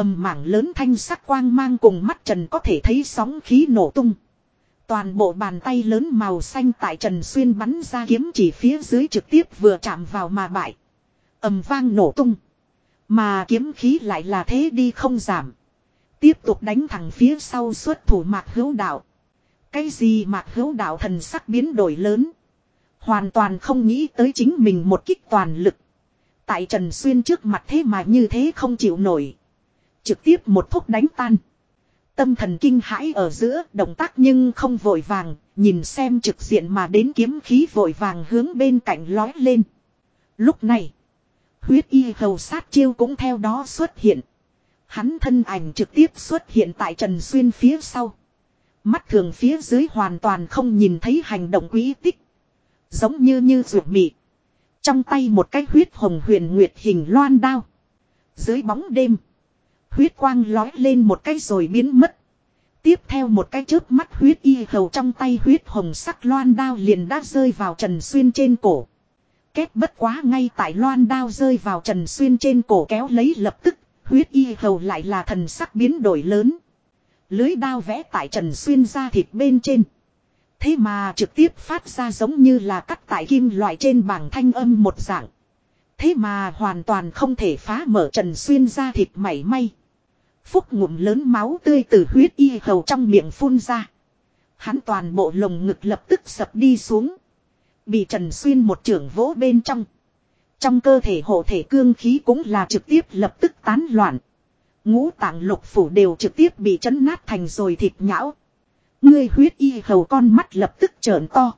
[SPEAKER 1] ầm mảng lớn thanh sắc quang mang cùng mắt Trần có thể thấy sóng khí nổ tung. Toàn bộ bàn tay lớn màu xanh tại Trần Xuyên bắn ra kiếm chỉ phía dưới trực tiếp vừa chạm vào mà bại. ầm vang nổ tung. Mà kiếm khí lại là thế đi không giảm. Tiếp tục đánh thẳng phía sau xuất thủ mạc hữu đạo. Cái gì mạc hữu đạo thần sắc biến đổi lớn. Hoàn toàn không nghĩ tới chính mình một kích toàn lực. Tại Trần Xuyên trước mặt thế mà như thế không chịu nổi. Trực tiếp một thúc đánh tan. Tâm thần kinh hãi ở giữa động tác nhưng không vội vàng, nhìn xem trực diện mà đến kiếm khí vội vàng hướng bên cạnh lói lên. Lúc này, huyết y hầu sát chiêu cũng theo đó xuất hiện. Hắn thân ảnh trực tiếp xuất hiện tại Trần Xuyên phía sau. Mắt thường phía dưới hoàn toàn không nhìn thấy hành động quý tích. Giống như như ruột mị. Trong tay một cái huyết hồng huyền nguyệt hình loan đao. Dưới bóng đêm. Huyết quang lói lên một cái rồi biến mất. Tiếp theo một cái chớp mắt huyết y hầu trong tay huyết hồng sắc loan đao liền đã rơi vào Trần Xuyên trên cổ. Kết bất quá ngay tại loan đao rơi vào Trần Xuyên trên cổ kéo lấy lập tức, huyết y hầu lại là thần sắc biến đổi lớn. Lưới đao vẽ tại Trần Xuyên ra thịt bên trên. Thế mà trực tiếp phát ra giống như là cắt tại kim loại trên bảng thanh âm một dạng. Thế mà hoàn toàn không thể phá mở Trần Xuyên ra thịt mảy may. Phúc ngụm lớn máu tươi từ huyết y hầu trong miệng phun ra. Hắn toàn bộ lồng ngực lập tức sập đi xuống. Bị Trần Xuyên một trưởng vỗ bên trong. Trong cơ thể hộ thể cương khí cũng là trực tiếp lập tức tán loạn. Ngũ tạng lục phủ đều trực tiếp bị chấn nát thành rồi thịt nhão. Ngươi huyết y hầu con mắt lập tức trợn to.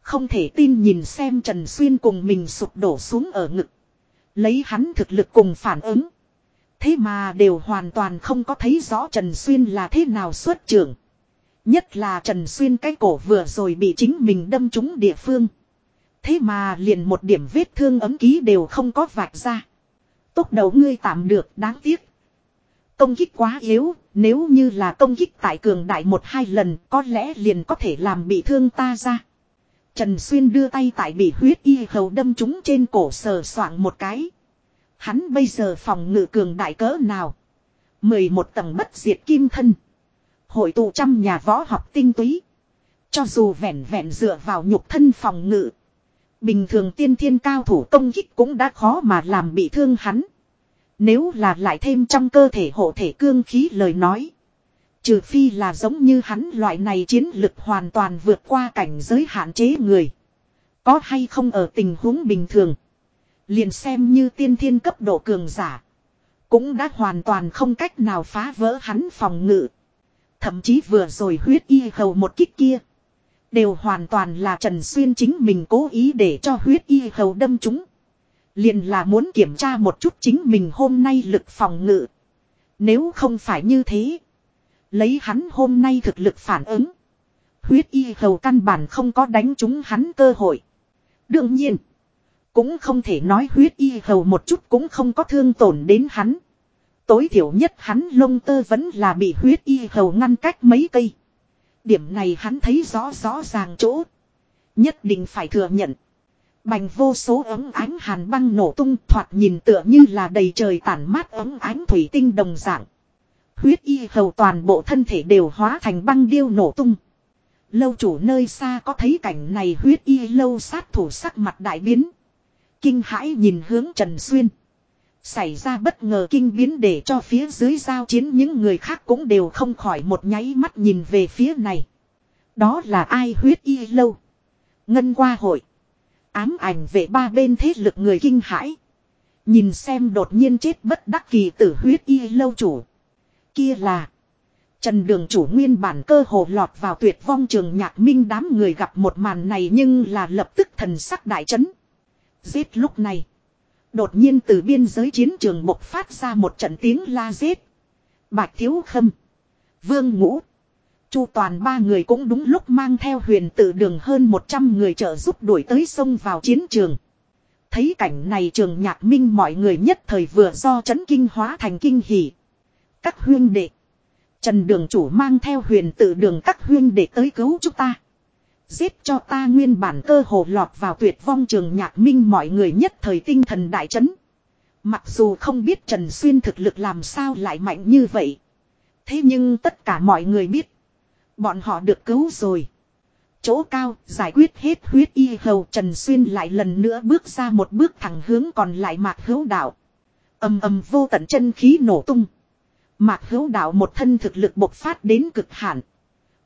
[SPEAKER 1] Không thể tin nhìn xem Trần Xuyên cùng mình sụp đổ xuống ở ngực. Lấy hắn thực lực cùng phản ứng. Thế mà đều hoàn toàn không có thấy rõ Trần Xuyên là thế nào xuất trưởng. Nhất là Trần Xuyên cái cổ vừa rồi bị chính mình đâm trúng địa phương. Thế mà liền một điểm vết thương ấm ký đều không có vạch ra. Tốt đầu ngươi tạm được đáng tiếc. Công kích quá yếu, nếu như là công kích tại cường đại một hai lần có lẽ liền có thể làm bị thương ta ra. Trần Xuyên đưa tay tại bị huyết y hầu đâm trúng trên cổ sờ soạng một cái. Hắn bây giờ phòng ngự cường đại cỡ nào. 11 tầng bất diệt kim thân. Hội tụ trăm nhà võ học tinh túy. Cho dù vẹn vẹn dựa vào nhục thân phòng ngự. Bình thường tiên thiên cao thủ công kích cũng đã khó mà làm bị thương hắn. Nếu là lại thêm trong cơ thể hộ thể cương khí lời nói. Trừ phi là giống như hắn loại này chiến lực hoàn toàn vượt qua cảnh giới hạn chế người. Có hay không ở tình huống bình thường. Liền xem như tiên thiên cấp độ cường giả. Cũng đã hoàn toàn không cách nào phá vỡ hắn phòng ngự. Thậm chí vừa rồi huyết y hầu một kích kia. Đều hoàn toàn là Trần Xuyên chính mình cố ý để cho huyết y hầu đâm chúng. Liền là muốn kiểm tra một chút chính mình hôm nay lực phòng ngự. Nếu không phải như thế. Lấy hắn hôm nay thực lực phản ứng. Huyết y hầu căn bản không có đánh trúng hắn cơ hội. Đương nhiên. Cũng không thể nói huyết y hầu một chút cũng không có thương tổn đến hắn. Tối thiểu nhất hắn lông tơ vẫn là bị huyết y hầu ngăn cách mấy cây. Điểm này hắn thấy rõ rõ ràng chỗ. Nhất định phải thừa nhận. Bành vô số ấm ánh hàn băng nổ tung thoạt nhìn tựa như là đầy trời tản mát ấm ánh thủy tinh đồng dạng. Huyết y hầu toàn bộ thân thể đều hóa thành băng điêu nổ tung. Lâu chủ nơi xa có thấy cảnh này huyết y lâu sát thủ sắc mặt đại biến. Kinh hãi nhìn hướng Trần Xuyên. Xảy ra bất ngờ kinh biến để cho phía dưới giao chiến những người khác cũng đều không khỏi một nháy mắt nhìn về phía này. Đó là ai huyết y lâu. Ngân qua hội. Ám ảnh về ba bên thế lực người kinh hãi. Nhìn xem đột nhiên chết bất đắc kỳ tử huyết y lâu chủ. Kia là. Trần đường chủ nguyên bản cơ hồ lọt vào tuyệt vong trường nhạc minh đám người gặp một màn này nhưng là lập tức thần sắc đại chấn. Giết lúc này. Đột nhiên từ biên giới chiến trường bộc phát ra một trận tiếng la giết. Bạch thiếu khâm. Vương ngũ. Chu toàn ba người cũng đúng lúc mang theo huyền tự đường hơn 100 người trợ giúp đuổi tới sông vào chiến trường. Thấy cảnh này trường nhạc minh mọi người nhất thời vừa do chấn kinh hóa thành kinh hỉ. Các huyên đệ. Trần đường chủ mang theo huyền tự đường các huyên đệ tới cứu chúng ta. Giết cho ta nguyên bản cơ hồ lọt vào tuyệt vong trường nhạc minh mọi người nhất thời tinh thần đại chấn. Mặc dù không biết Trần Xuyên thực lực làm sao lại mạnh như vậy. Thế nhưng tất cả mọi người biết. Bọn họ được cứu rồi. Chỗ cao, giải quyết hết huyết y hầu Trần Xuyên lại lần nữa bước ra một bước thẳng hướng còn lại mạc hữu đạo. âm âm vô tận chân khí nổ tung. Mạc hữu đạo một thân thực lực bộc phát đến cực hạn.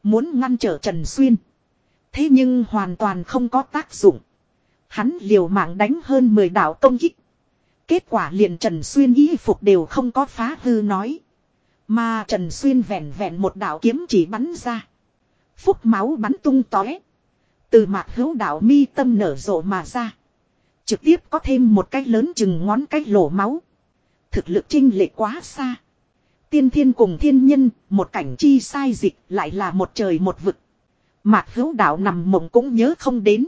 [SPEAKER 1] Muốn ngăn trở Trần Xuyên. Thế nhưng hoàn toàn không có tác dụng. Hắn liều mạng đánh hơn 10 đạo công kích. Kết quả liền Trần Xuyên y phục đều không có phá hư nói. Mà Trần Xuyên vẹn vẹn một đạo kiếm chỉ bắn ra. Phúc máu bắn tung tóe. Từ mạc hữu đạo mi tâm nở rộ mà ra. Trực tiếp có thêm một cái lớn chừng ngón cái lỗ máu. Thực lực trinh lệ quá xa. Tiên thiên cùng thiên nhân, một cảnh chi sai dịch lại là một trời một vực. Mạc hữu đạo nằm mộng cũng nhớ không đến.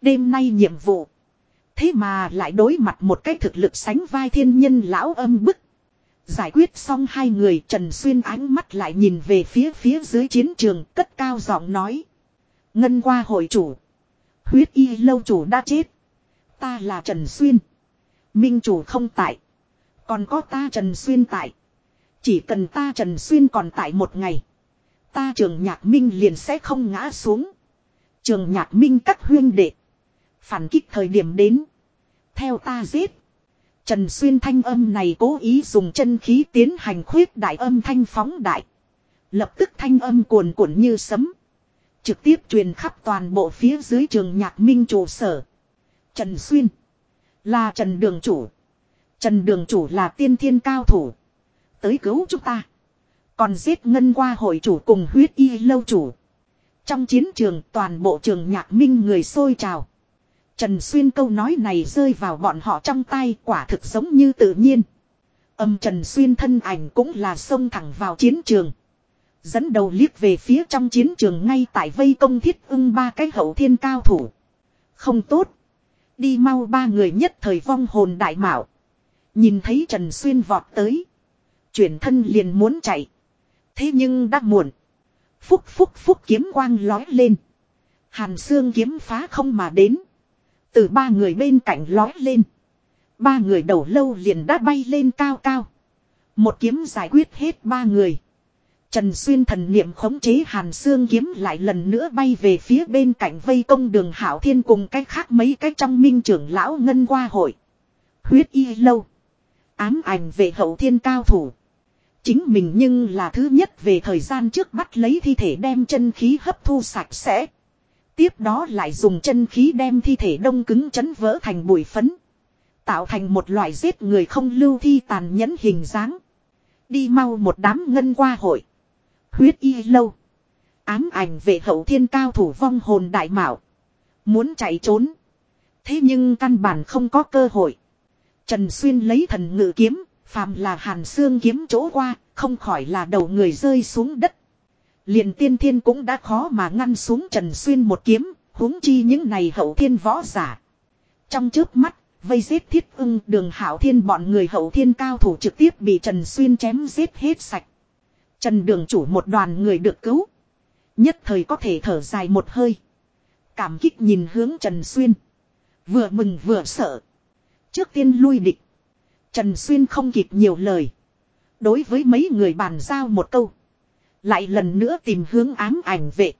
[SPEAKER 1] Đêm nay nhiệm vụ. Thế mà lại đối mặt một cái thực lực sánh vai thiên nhân lão âm bức. Giải quyết xong hai người, Trần Xuyên ánh mắt lại nhìn về phía phía dưới chiến trường, cất cao giọng nói. Ngân qua hội chủ. Huyết y lâu chủ đã chết. Ta là Trần Xuyên. Minh chủ không tại. Còn có ta Trần Xuyên tại. Chỉ cần ta Trần Xuyên còn tại một ngày. Ta trường nhạc minh liền sẽ không ngã xuống. Trường nhạc minh các huyên đệ. Phản kích thời điểm đến. Theo ta giết. Trần Xuyên thanh âm này cố ý dùng chân khí tiến hành khuyết đại âm thanh phóng đại. Lập tức thanh âm cuồn cuộn như sấm. Trực tiếp truyền khắp toàn bộ phía dưới trường nhạc minh trụ sở. Trần Xuyên. Là Trần Đường Chủ. Trần Đường Chủ là tiên thiên cao thủ. Tới cứu chúng ta. Còn giết ngân qua hội chủ cùng huyết y lâu chủ. Trong chiến trường, toàn bộ trường nhạc minh người sôi trào. Trần Xuyên câu nói này rơi vào bọn họ trong tay, quả thực giống như tự nhiên. Âm Trần Xuyên thân ảnh cũng là xông thẳng vào chiến trường. Dẫn đầu liếc về phía trong chiến trường ngay tại vây công thiết ưng ba cái hậu thiên cao thủ. Không tốt. Đi mau ba người nhất thời vong hồn đại mạo. Nhìn thấy Trần Xuyên vọt tới. Chuyển thân liền muốn chạy. Thế nhưng đã muộn. Phúc phúc phúc kiếm quang lói lên. Hàn xương kiếm phá không mà đến. Từ ba người bên cạnh lói lên. Ba người đầu lâu liền đã bay lên cao cao. Một kiếm giải quyết hết ba người. Trần Xuyên thần niệm khống chế hàn xương kiếm lại lần nữa bay về phía bên cạnh vây công đường Hảo Thiên cùng cách khác mấy cách trong minh trưởng lão ngân qua hội. Huyết y lâu. Ám ảnh về hậu thiên cao thủ. Chính mình nhưng là thứ nhất về thời gian trước bắt lấy thi thể đem chân khí hấp thu sạch sẽ. Tiếp đó lại dùng chân khí đem thi thể đông cứng chấn vỡ thành bụi phấn. Tạo thành một loại giết người không lưu thi tàn nhẫn hình dáng. Đi mau một đám ngân qua hội. Huyết y lâu. Ám ảnh về hậu thiên cao thủ vong hồn đại mạo. Muốn chạy trốn. Thế nhưng căn bản không có cơ hội. Trần Xuyên lấy thần ngự kiếm, phàm là hàn xương kiếm chỗ qua, không khỏi là đầu người rơi xuống đất. Liền tiên thiên cũng đã khó mà ngăn xuống Trần Xuyên một kiếm, huống chi những này hậu thiên võ giả. Trong trước mắt, vây giết thiết ưng đường hảo thiên bọn người hậu thiên cao thủ trực tiếp bị Trần Xuyên chém giết hết sạch. Trần đường chủ một đoàn người được cứu. Nhất thời có thể thở dài một hơi. Cảm kích nhìn hướng Trần Xuyên. Vừa mừng vừa sợ. Trước tiên lui địch. Trần Xuyên không kịp nhiều lời. Đối với mấy người bàn giao một câu. Lại lần nữa tìm hướng ám ảnh vệ.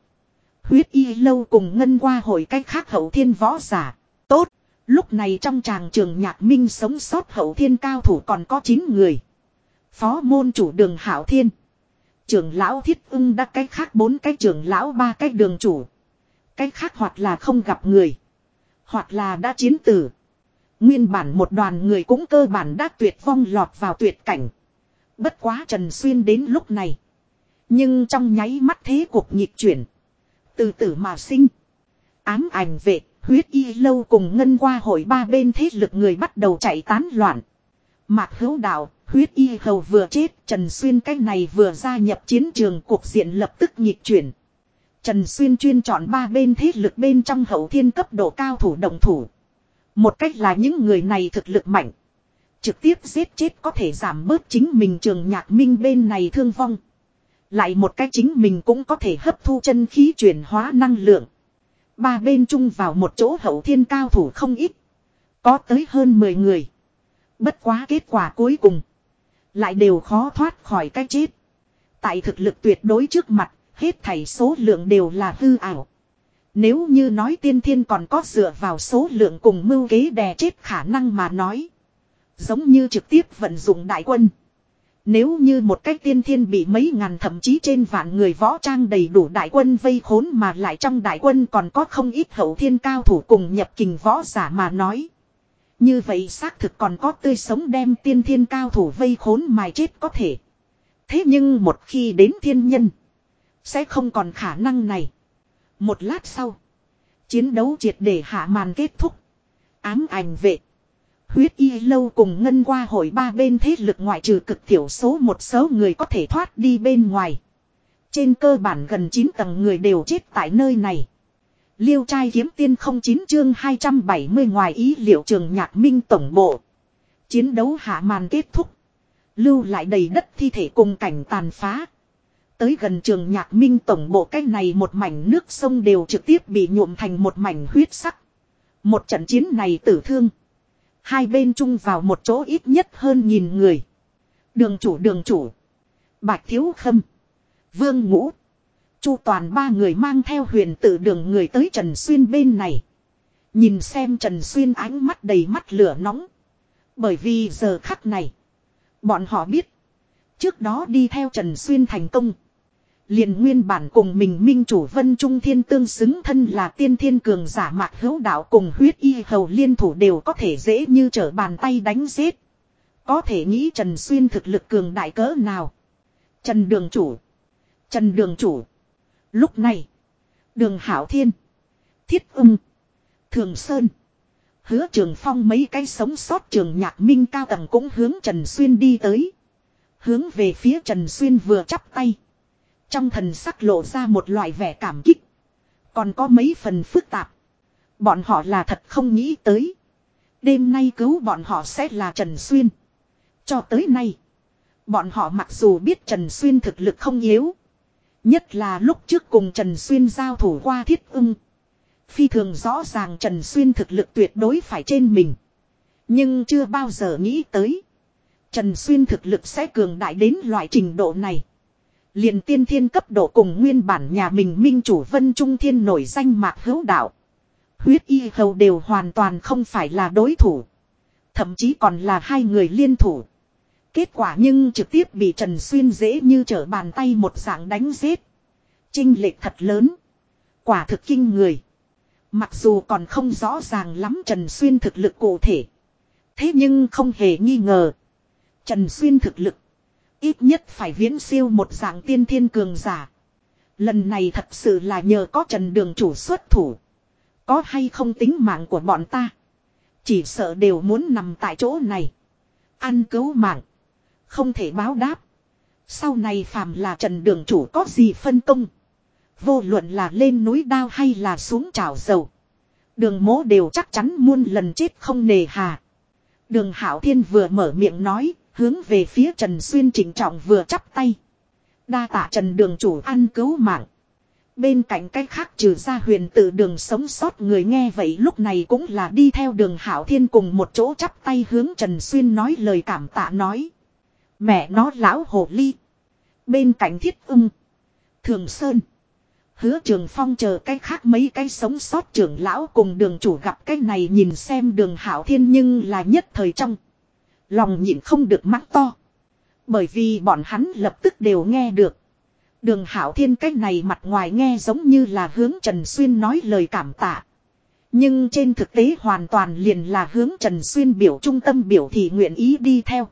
[SPEAKER 1] Huyết y lâu cùng ngân qua hội cách khác hậu thiên võ giả. Tốt. Lúc này trong tràng trường nhạc minh sống sót hậu thiên cao thủ còn có 9 người. Phó môn chủ đường hảo thiên. Trưởng lão thiết ưng đã cách khác bốn cái trưởng lão ba cái đường chủ. Cách khác hoặc là không gặp người. Hoặc là đã chiến tử. Nguyên bản một đoàn người cũng cơ bản đã tuyệt vong lọt vào tuyệt cảnh. Bất quá Trần Xuyên đến lúc này. Nhưng trong nháy mắt thế cuộc nhịp chuyển. Từ tử mà sinh. Ám ảnh vệ, huyết y lâu cùng ngân qua hội ba bên thế lực người bắt đầu chạy tán loạn. Mạc hữu đạo, huyết y hầu vừa chết, Trần Xuyên cách này vừa gia nhập chiến trường cuộc diện lập tức nhịp chuyển. Trần Xuyên chuyên chọn ba bên thế lực bên trong hậu thiên cấp độ cao thủ đồng thủ. Một cách là những người này thực lực mạnh. Trực tiếp giết chết có thể giảm bớt chính mình trường nhạc minh bên này thương vong. Lại một cách chính mình cũng có thể hấp thu chân khí chuyển hóa năng lượng. Ba bên chung vào một chỗ hậu thiên cao thủ không ít. Có tới hơn 10 người. Bất quá kết quả cuối cùng. Lại đều khó thoát khỏi cái chết. Tại thực lực tuyệt đối trước mặt, hết thảy số lượng đều là hư ảo. Nếu như nói tiên thiên còn có dựa vào số lượng cùng mưu kế đè chết khả năng mà nói. Giống như trực tiếp vận dụng đại quân. Nếu như một cách tiên thiên bị mấy ngàn thậm chí trên vạn người võ trang đầy đủ đại quân vây khốn mà lại trong đại quân còn có không ít hậu thiên cao thủ cùng nhập kình võ giả mà nói. Như vậy xác thực còn có tươi sống đem tiên thiên cao thủ vây khốn mài chết có thể. Thế nhưng một khi đến thiên nhân. Sẽ không còn khả năng này. Một lát sau. Chiến đấu triệt để hạ màn kết thúc. Ám ảnh vệ. Huyết y lâu cùng ngân qua hội ba bên thế lực ngoại trừ cực thiểu số một số người có thể thoát đi bên ngoài. Trên cơ bản gần 9 tầng người đều chết tại nơi này. Liêu trai kiếm tiên không chín chương 270 ngoài ý liệu trường nhạc minh tổng bộ. Chiến đấu hạ màn kết thúc. Lưu lại đầy đất thi thể cùng cảnh tàn phá. Tới gần trường nhạc minh tổng bộ cái này một mảnh nước sông đều trực tiếp bị nhuộm thành một mảnh huyết sắc. Một trận chiến này tử thương. Hai bên chung vào một chỗ ít nhất hơn nghìn người. Đường chủ đường chủ. Bạch Thiếu Khâm. Vương Ngũ. Chu toàn ba người mang theo huyền tử đường người tới Trần Xuyên bên này. Nhìn xem Trần Xuyên ánh mắt đầy mắt lửa nóng. Bởi vì giờ khắc này. Bọn họ biết. Trước đó đi theo Trần Xuyên thành công liền nguyên bản cùng mình minh chủ vân trung thiên tương xứng thân là tiên thiên cường giả mạc hữu đạo cùng huyết y hầu liên thủ đều có thể dễ như trở bàn tay đánh giết. Có thể nghĩ Trần Xuyên thực lực cường đại cỡ nào. Trần Đường Chủ. Trần Đường Chủ. Lúc này. Đường Hảo Thiên. Thiết ưng. Thường Sơn. Hứa Trường Phong mấy cái sống sót trường nhạc minh cao tầng cũng hướng Trần Xuyên đi tới. Hướng về phía Trần Xuyên vừa chắp tay. Trong thần sắc lộ ra một loại vẻ cảm kích. Còn có mấy phần phức tạp. Bọn họ là thật không nghĩ tới. Đêm nay cứu bọn họ sẽ là Trần Xuyên. Cho tới nay. Bọn họ mặc dù biết Trần Xuyên thực lực không yếu. Nhất là lúc trước cùng Trần Xuyên giao thủ qua thiết ưng. Phi thường rõ ràng Trần Xuyên thực lực tuyệt đối phải trên mình. Nhưng chưa bao giờ nghĩ tới. Trần Xuyên thực lực sẽ cường đại đến loại trình độ này liền tiên thiên cấp độ cùng nguyên bản nhà mình minh chủ vân trung thiên nổi danh mạc hữu đạo. Huyết y hầu đều hoàn toàn không phải là đối thủ. Thậm chí còn là hai người liên thủ. Kết quả nhưng trực tiếp bị Trần Xuyên dễ như trở bàn tay một dạng đánh giết. Trinh lệch thật lớn. Quả thực kinh người. Mặc dù còn không rõ ràng lắm Trần Xuyên thực lực cụ thể. Thế nhưng không hề nghi ngờ. Trần Xuyên thực lực. Ít nhất phải viễn siêu một dạng tiên thiên cường giả. Lần này thật sự là nhờ có Trần Đường chủ xuất thủ. Có hay không tính mạng của bọn ta. Chỉ sợ đều muốn nằm tại chỗ này. Ăn cứu mạng. Không thể báo đáp. Sau này phàm là Trần Đường chủ có gì phân công. Vô luận là lên núi đao hay là xuống trào dầu. Đường mố đều chắc chắn muôn lần chết không nề hà. Đường Hảo Thiên vừa mở miệng nói, hướng về phía Trần Xuyên chỉnh trọng vừa chắp tay. Đa tạ Trần Đường chủ ăn cứu mạng. Bên cạnh cách khác trừ ra huyền tự đường sống sót người nghe vậy lúc này cũng là đi theo đường Hảo Thiên cùng một chỗ chắp tay hướng Trần Xuyên nói lời cảm tạ nói. Mẹ nó lão hồ ly. Bên cạnh thiết ưng. Thường Sơn. Hứa trường phong chờ cái khác mấy cái sống sót trưởng lão cùng đường chủ gặp cái này nhìn xem đường hảo thiên nhưng là nhất thời trong. Lòng nhịn không được mắng to. Bởi vì bọn hắn lập tức đều nghe được. Đường hảo thiên cái này mặt ngoài nghe giống như là hướng Trần Xuyên nói lời cảm tạ. Nhưng trên thực tế hoàn toàn liền là hướng Trần Xuyên biểu trung tâm biểu thị nguyện ý đi theo.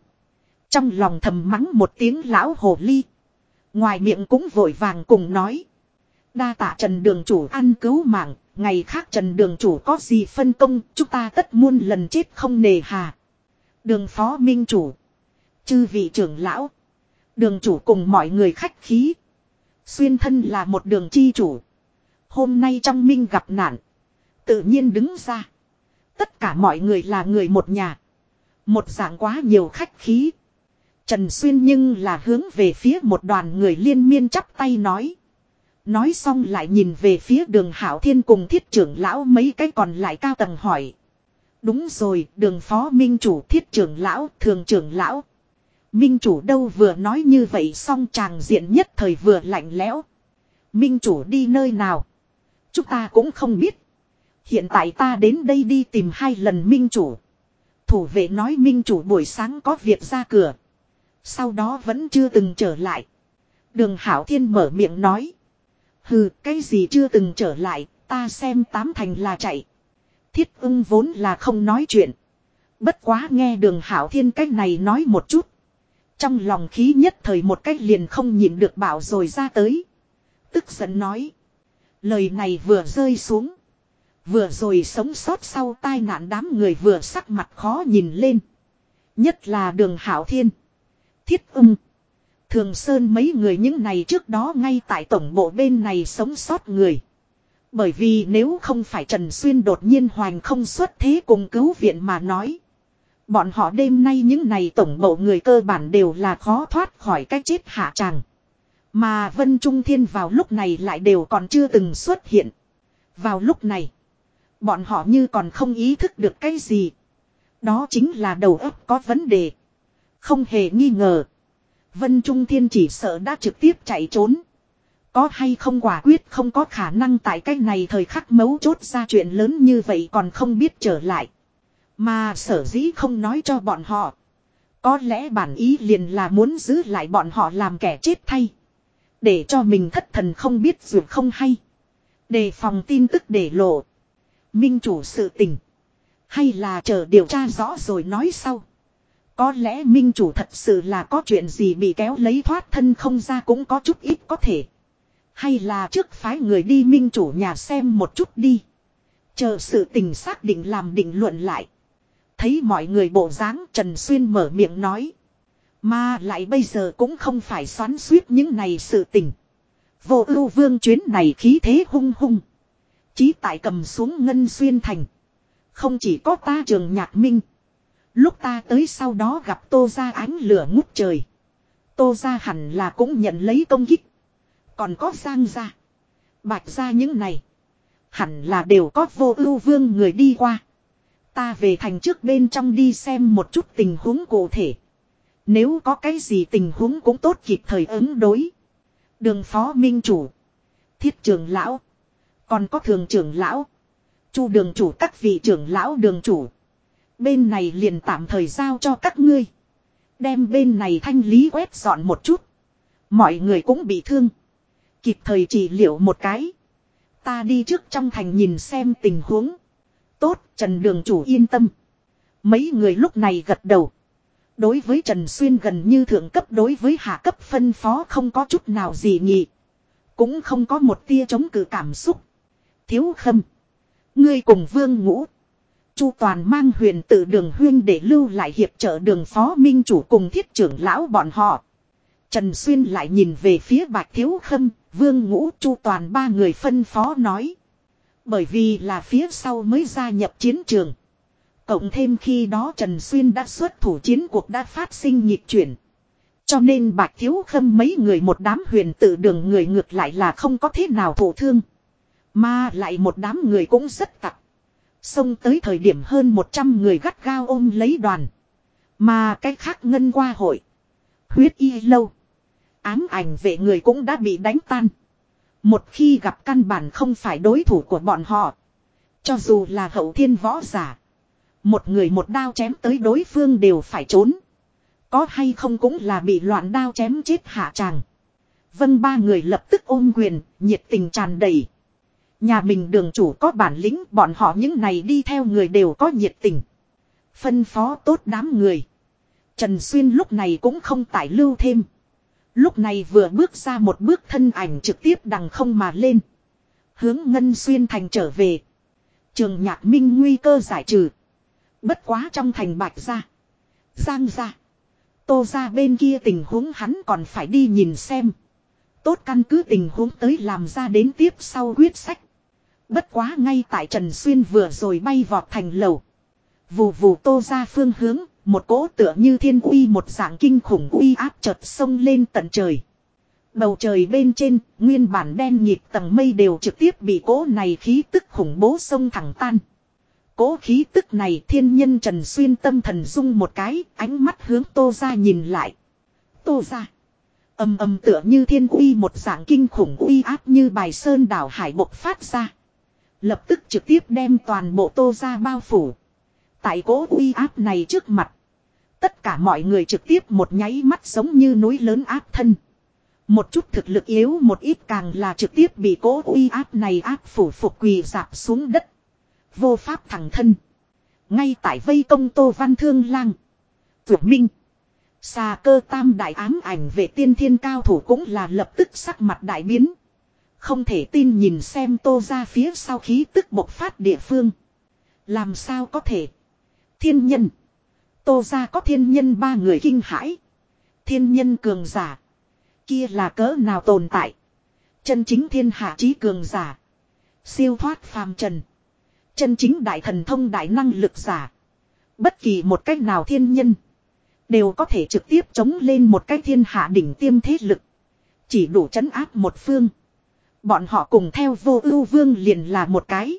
[SPEAKER 1] Trong lòng thầm mắng một tiếng lão hồ ly. Ngoài miệng cũng vội vàng cùng nói. Đa tạ Trần Đường Chủ ăn cứu mạng, ngày khác Trần Đường Chủ có gì phân công, chúng ta tất muôn lần chết không nề hà. Đường Phó Minh Chủ, chư vị trưởng lão, đường chủ cùng mọi người khách khí. Xuyên thân là một đường chi chủ. Hôm nay trong Minh gặp nạn, tự nhiên đứng ra. Tất cả mọi người là người một nhà. Một dạng quá nhiều khách khí. Trần Xuyên nhưng là hướng về phía một đoàn người liên miên chắp tay nói. Nói xong lại nhìn về phía đường Hảo Thiên cùng thiết trưởng lão mấy cái còn lại cao tầng hỏi. Đúng rồi, đường phó minh chủ thiết trưởng lão, thường trưởng lão. Minh chủ đâu vừa nói như vậy xong chàng diện nhất thời vừa lạnh lẽo. Minh chủ đi nơi nào? Chúng ta cũng không biết. Hiện tại ta đến đây đi tìm hai lần minh chủ. Thủ vệ nói minh chủ buổi sáng có việc ra cửa. Sau đó vẫn chưa từng trở lại. Đường Hảo Thiên mở miệng nói. Hừ, cái gì chưa từng trở lại, ta xem tám thành là chạy. Thiết ưng vốn là không nói chuyện. Bất quá nghe đường hảo thiên cách này nói một chút. Trong lòng khí nhất thời một cách liền không nhìn được bảo rồi ra tới. Tức giận nói. Lời này vừa rơi xuống. Vừa rồi sống sót sau tai nạn đám người vừa sắc mặt khó nhìn lên. Nhất là đường hảo thiên. Thiết ưng. Thường Sơn mấy người những này trước đó ngay tại tổng bộ bên này sống sót người. Bởi vì nếu không phải Trần Xuyên đột nhiên hoành không xuất thế cùng cứu viện mà nói. Bọn họ đêm nay những này tổng bộ người cơ bản đều là khó thoát khỏi cái chết hạ tràng. Mà Vân Trung Thiên vào lúc này lại đều còn chưa từng xuất hiện. Vào lúc này, bọn họ như còn không ý thức được cái gì. Đó chính là đầu óc có vấn đề. Không hề nghi ngờ. Vân Trung Thiên chỉ sợ đã trực tiếp chạy trốn. Có hay không quả quyết không có khả năng tại cái này thời khắc mấu chốt ra chuyện lớn như vậy còn không biết trở lại. Mà sở dĩ không nói cho bọn họ. Có lẽ bản ý liền là muốn giữ lại bọn họ làm kẻ chết thay. Để cho mình thất thần không biết dù không hay. Đề phòng tin tức để lộ. Minh chủ sự tình. Hay là chờ điều tra rõ rồi nói sau. Có lẽ minh chủ thật sự là có chuyện gì bị kéo lấy thoát thân không ra cũng có chút ít có thể. Hay là trước phái người đi minh chủ nhà xem một chút đi. Chờ sự tình xác định làm định luận lại. Thấy mọi người bộ dáng Trần Xuyên mở miệng nói. Mà lại bây giờ cũng không phải xoắn suýt những này sự tình. Vô ưu vương chuyến này khí thế hung hung. Chí tại cầm xuống ngân xuyên thành. Không chỉ có ta trường nhạc minh. Lúc ta tới sau đó gặp tô ra ánh lửa ngút trời. Tô ra hẳn là cũng nhận lấy công kích. Còn có giang gia, Bạch gia những này. Hẳn là đều có vô ưu vương người đi qua. Ta về thành trước bên trong đi xem một chút tình huống cụ thể. Nếu có cái gì tình huống cũng tốt kịp thời ứng đối. Đường phó minh chủ. Thiết trưởng lão. Còn có thường trưởng lão. Chu đường chủ các vị trưởng lão đường chủ. Bên này liền tạm thời giao cho các ngươi. Đem bên này thanh lý quét dọn một chút. Mọi người cũng bị thương. Kịp thời trị liệu một cái. Ta đi trước trong thành nhìn xem tình huống. Tốt, Trần Đường Chủ yên tâm. Mấy người lúc này gật đầu. Đối với Trần Xuyên gần như thượng cấp đối với hạ cấp phân phó không có chút nào gì nhị. Cũng không có một tia chống cự cảm xúc. Thiếu khâm. Ngươi cùng vương ngũ. Chu toàn mang huyền tự đường huyên để lưu lại hiệp trợ đường phó minh chủ cùng thiết trưởng lão bọn họ. Trần Xuyên lại nhìn về phía bạch thiếu khâm, vương ngũ chu toàn ba người phân phó nói. Bởi vì là phía sau mới gia nhập chiến trường. Cộng thêm khi đó Trần Xuyên đã xuất thủ chiến cuộc đã phát sinh nhịp chuyển. Cho nên bạch thiếu khâm mấy người một đám huyền tự đường người ngược lại là không có thế nào thổ thương. Mà lại một đám người cũng rất tặc. Xông tới thời điểm hơn 100 người gắt gao ôm lấy đoàn. Mà cái khác ngân qua hội. Huyết y lâu. Ám ảnh vệ người cũng đã bị đánh tan. Một khi gặp căn bản không phải đối thủ của bọn họ. Cho dù là hậu thiên võ giả. Một người một đao chém tới đối phương đều phải trốn. Có hay không cũng là bị loạn đao chém chết hạ tràng. Vân ba người lập tức ôm quyền, nhiệt tình tràn đầy. Nhà mình đường chủ có bản lĩnh, bọn họ những này đi theo người đều có nhiệt tình. Phân phó tốt đám người. Trần Xuyên lúc này cũng không tải lưu thêm. Lúc này vừa bước ra một bước thân ảnh trực tiếp đằng không mà lên. Hướng Ngân Xuyên thành trở về. Trường nhạc minh nguy cơ giải trừ. Bất quá trong thành bạch ra. Giang ra. Tô ra bên kia tình huống hắn còn phải đi nhìn xem. Tốt căn cứ tình huống tới làm ra đến tiếp sau quyết sách. Bất quá ngay tại Trần Xuyên vừa rồi bay vọt thành lầu. Vù vù tô ra phương hướng, một cỗ tựa như thiên uy một dạng kinh khủng uy áp chợt sông lên tận trời. Bầu trời bên trên, nguyên bản đen nhịp tầng mây đều trực tiếp bị cỗ này khí tức khủng bố sông thẳng tan. cỗ khí tức này thiên nhân Trần Xuyên tâm thần dung một cái, ánh mắt hướng Tô ra nhìn lại. Tô ra. Âm âm tựa như thiên uy một dạng kinh khủng uy áp như bài sơn đảo hải bộc phát ra. Lập tức trực tiếp đem toàn bộ Tô ra bao phủ. Tại cố uy áp này trước mặt. Tất cả mọi người trực tiếp một nháy mắt giống như núi lớn áp thân. Một chút thực lực yếu một ít càng là trực tiếp bị cố uy áp này áp phủ phục quỳ dạp xuống đất. Vô pháp thẳng thân. Ngay tại vây công Tô Văn Thương Lang. Vượt Minh. Xà cơ tam đại ám ảnh về tiên thiên cao thủ cũng là lập tức sắc mặt đại biến. Không thể tin nhìn xem tô ra phía sau khí tức bộc phát địa phương. Làm sao có thể. Thiên nhân. Tô ra có thiên nhân ba người kinh hãi. Thiên nhân cường giả. Kia là cỡ nào tồn tại. Chân chính thiên hạ trí cường giả. Siêu thoát phàm trần. Chân chính đại thần thông đại năng lực giả. Bất kỳ một cách nào thiên nhân. Đều có thể trực tiếp chống lên một cái thiên hạ đỉnh tiêm thế lực. Chỉ đủ chấn áp một phương. Bọn họ cùng theo vô ưu vương liền là một cái.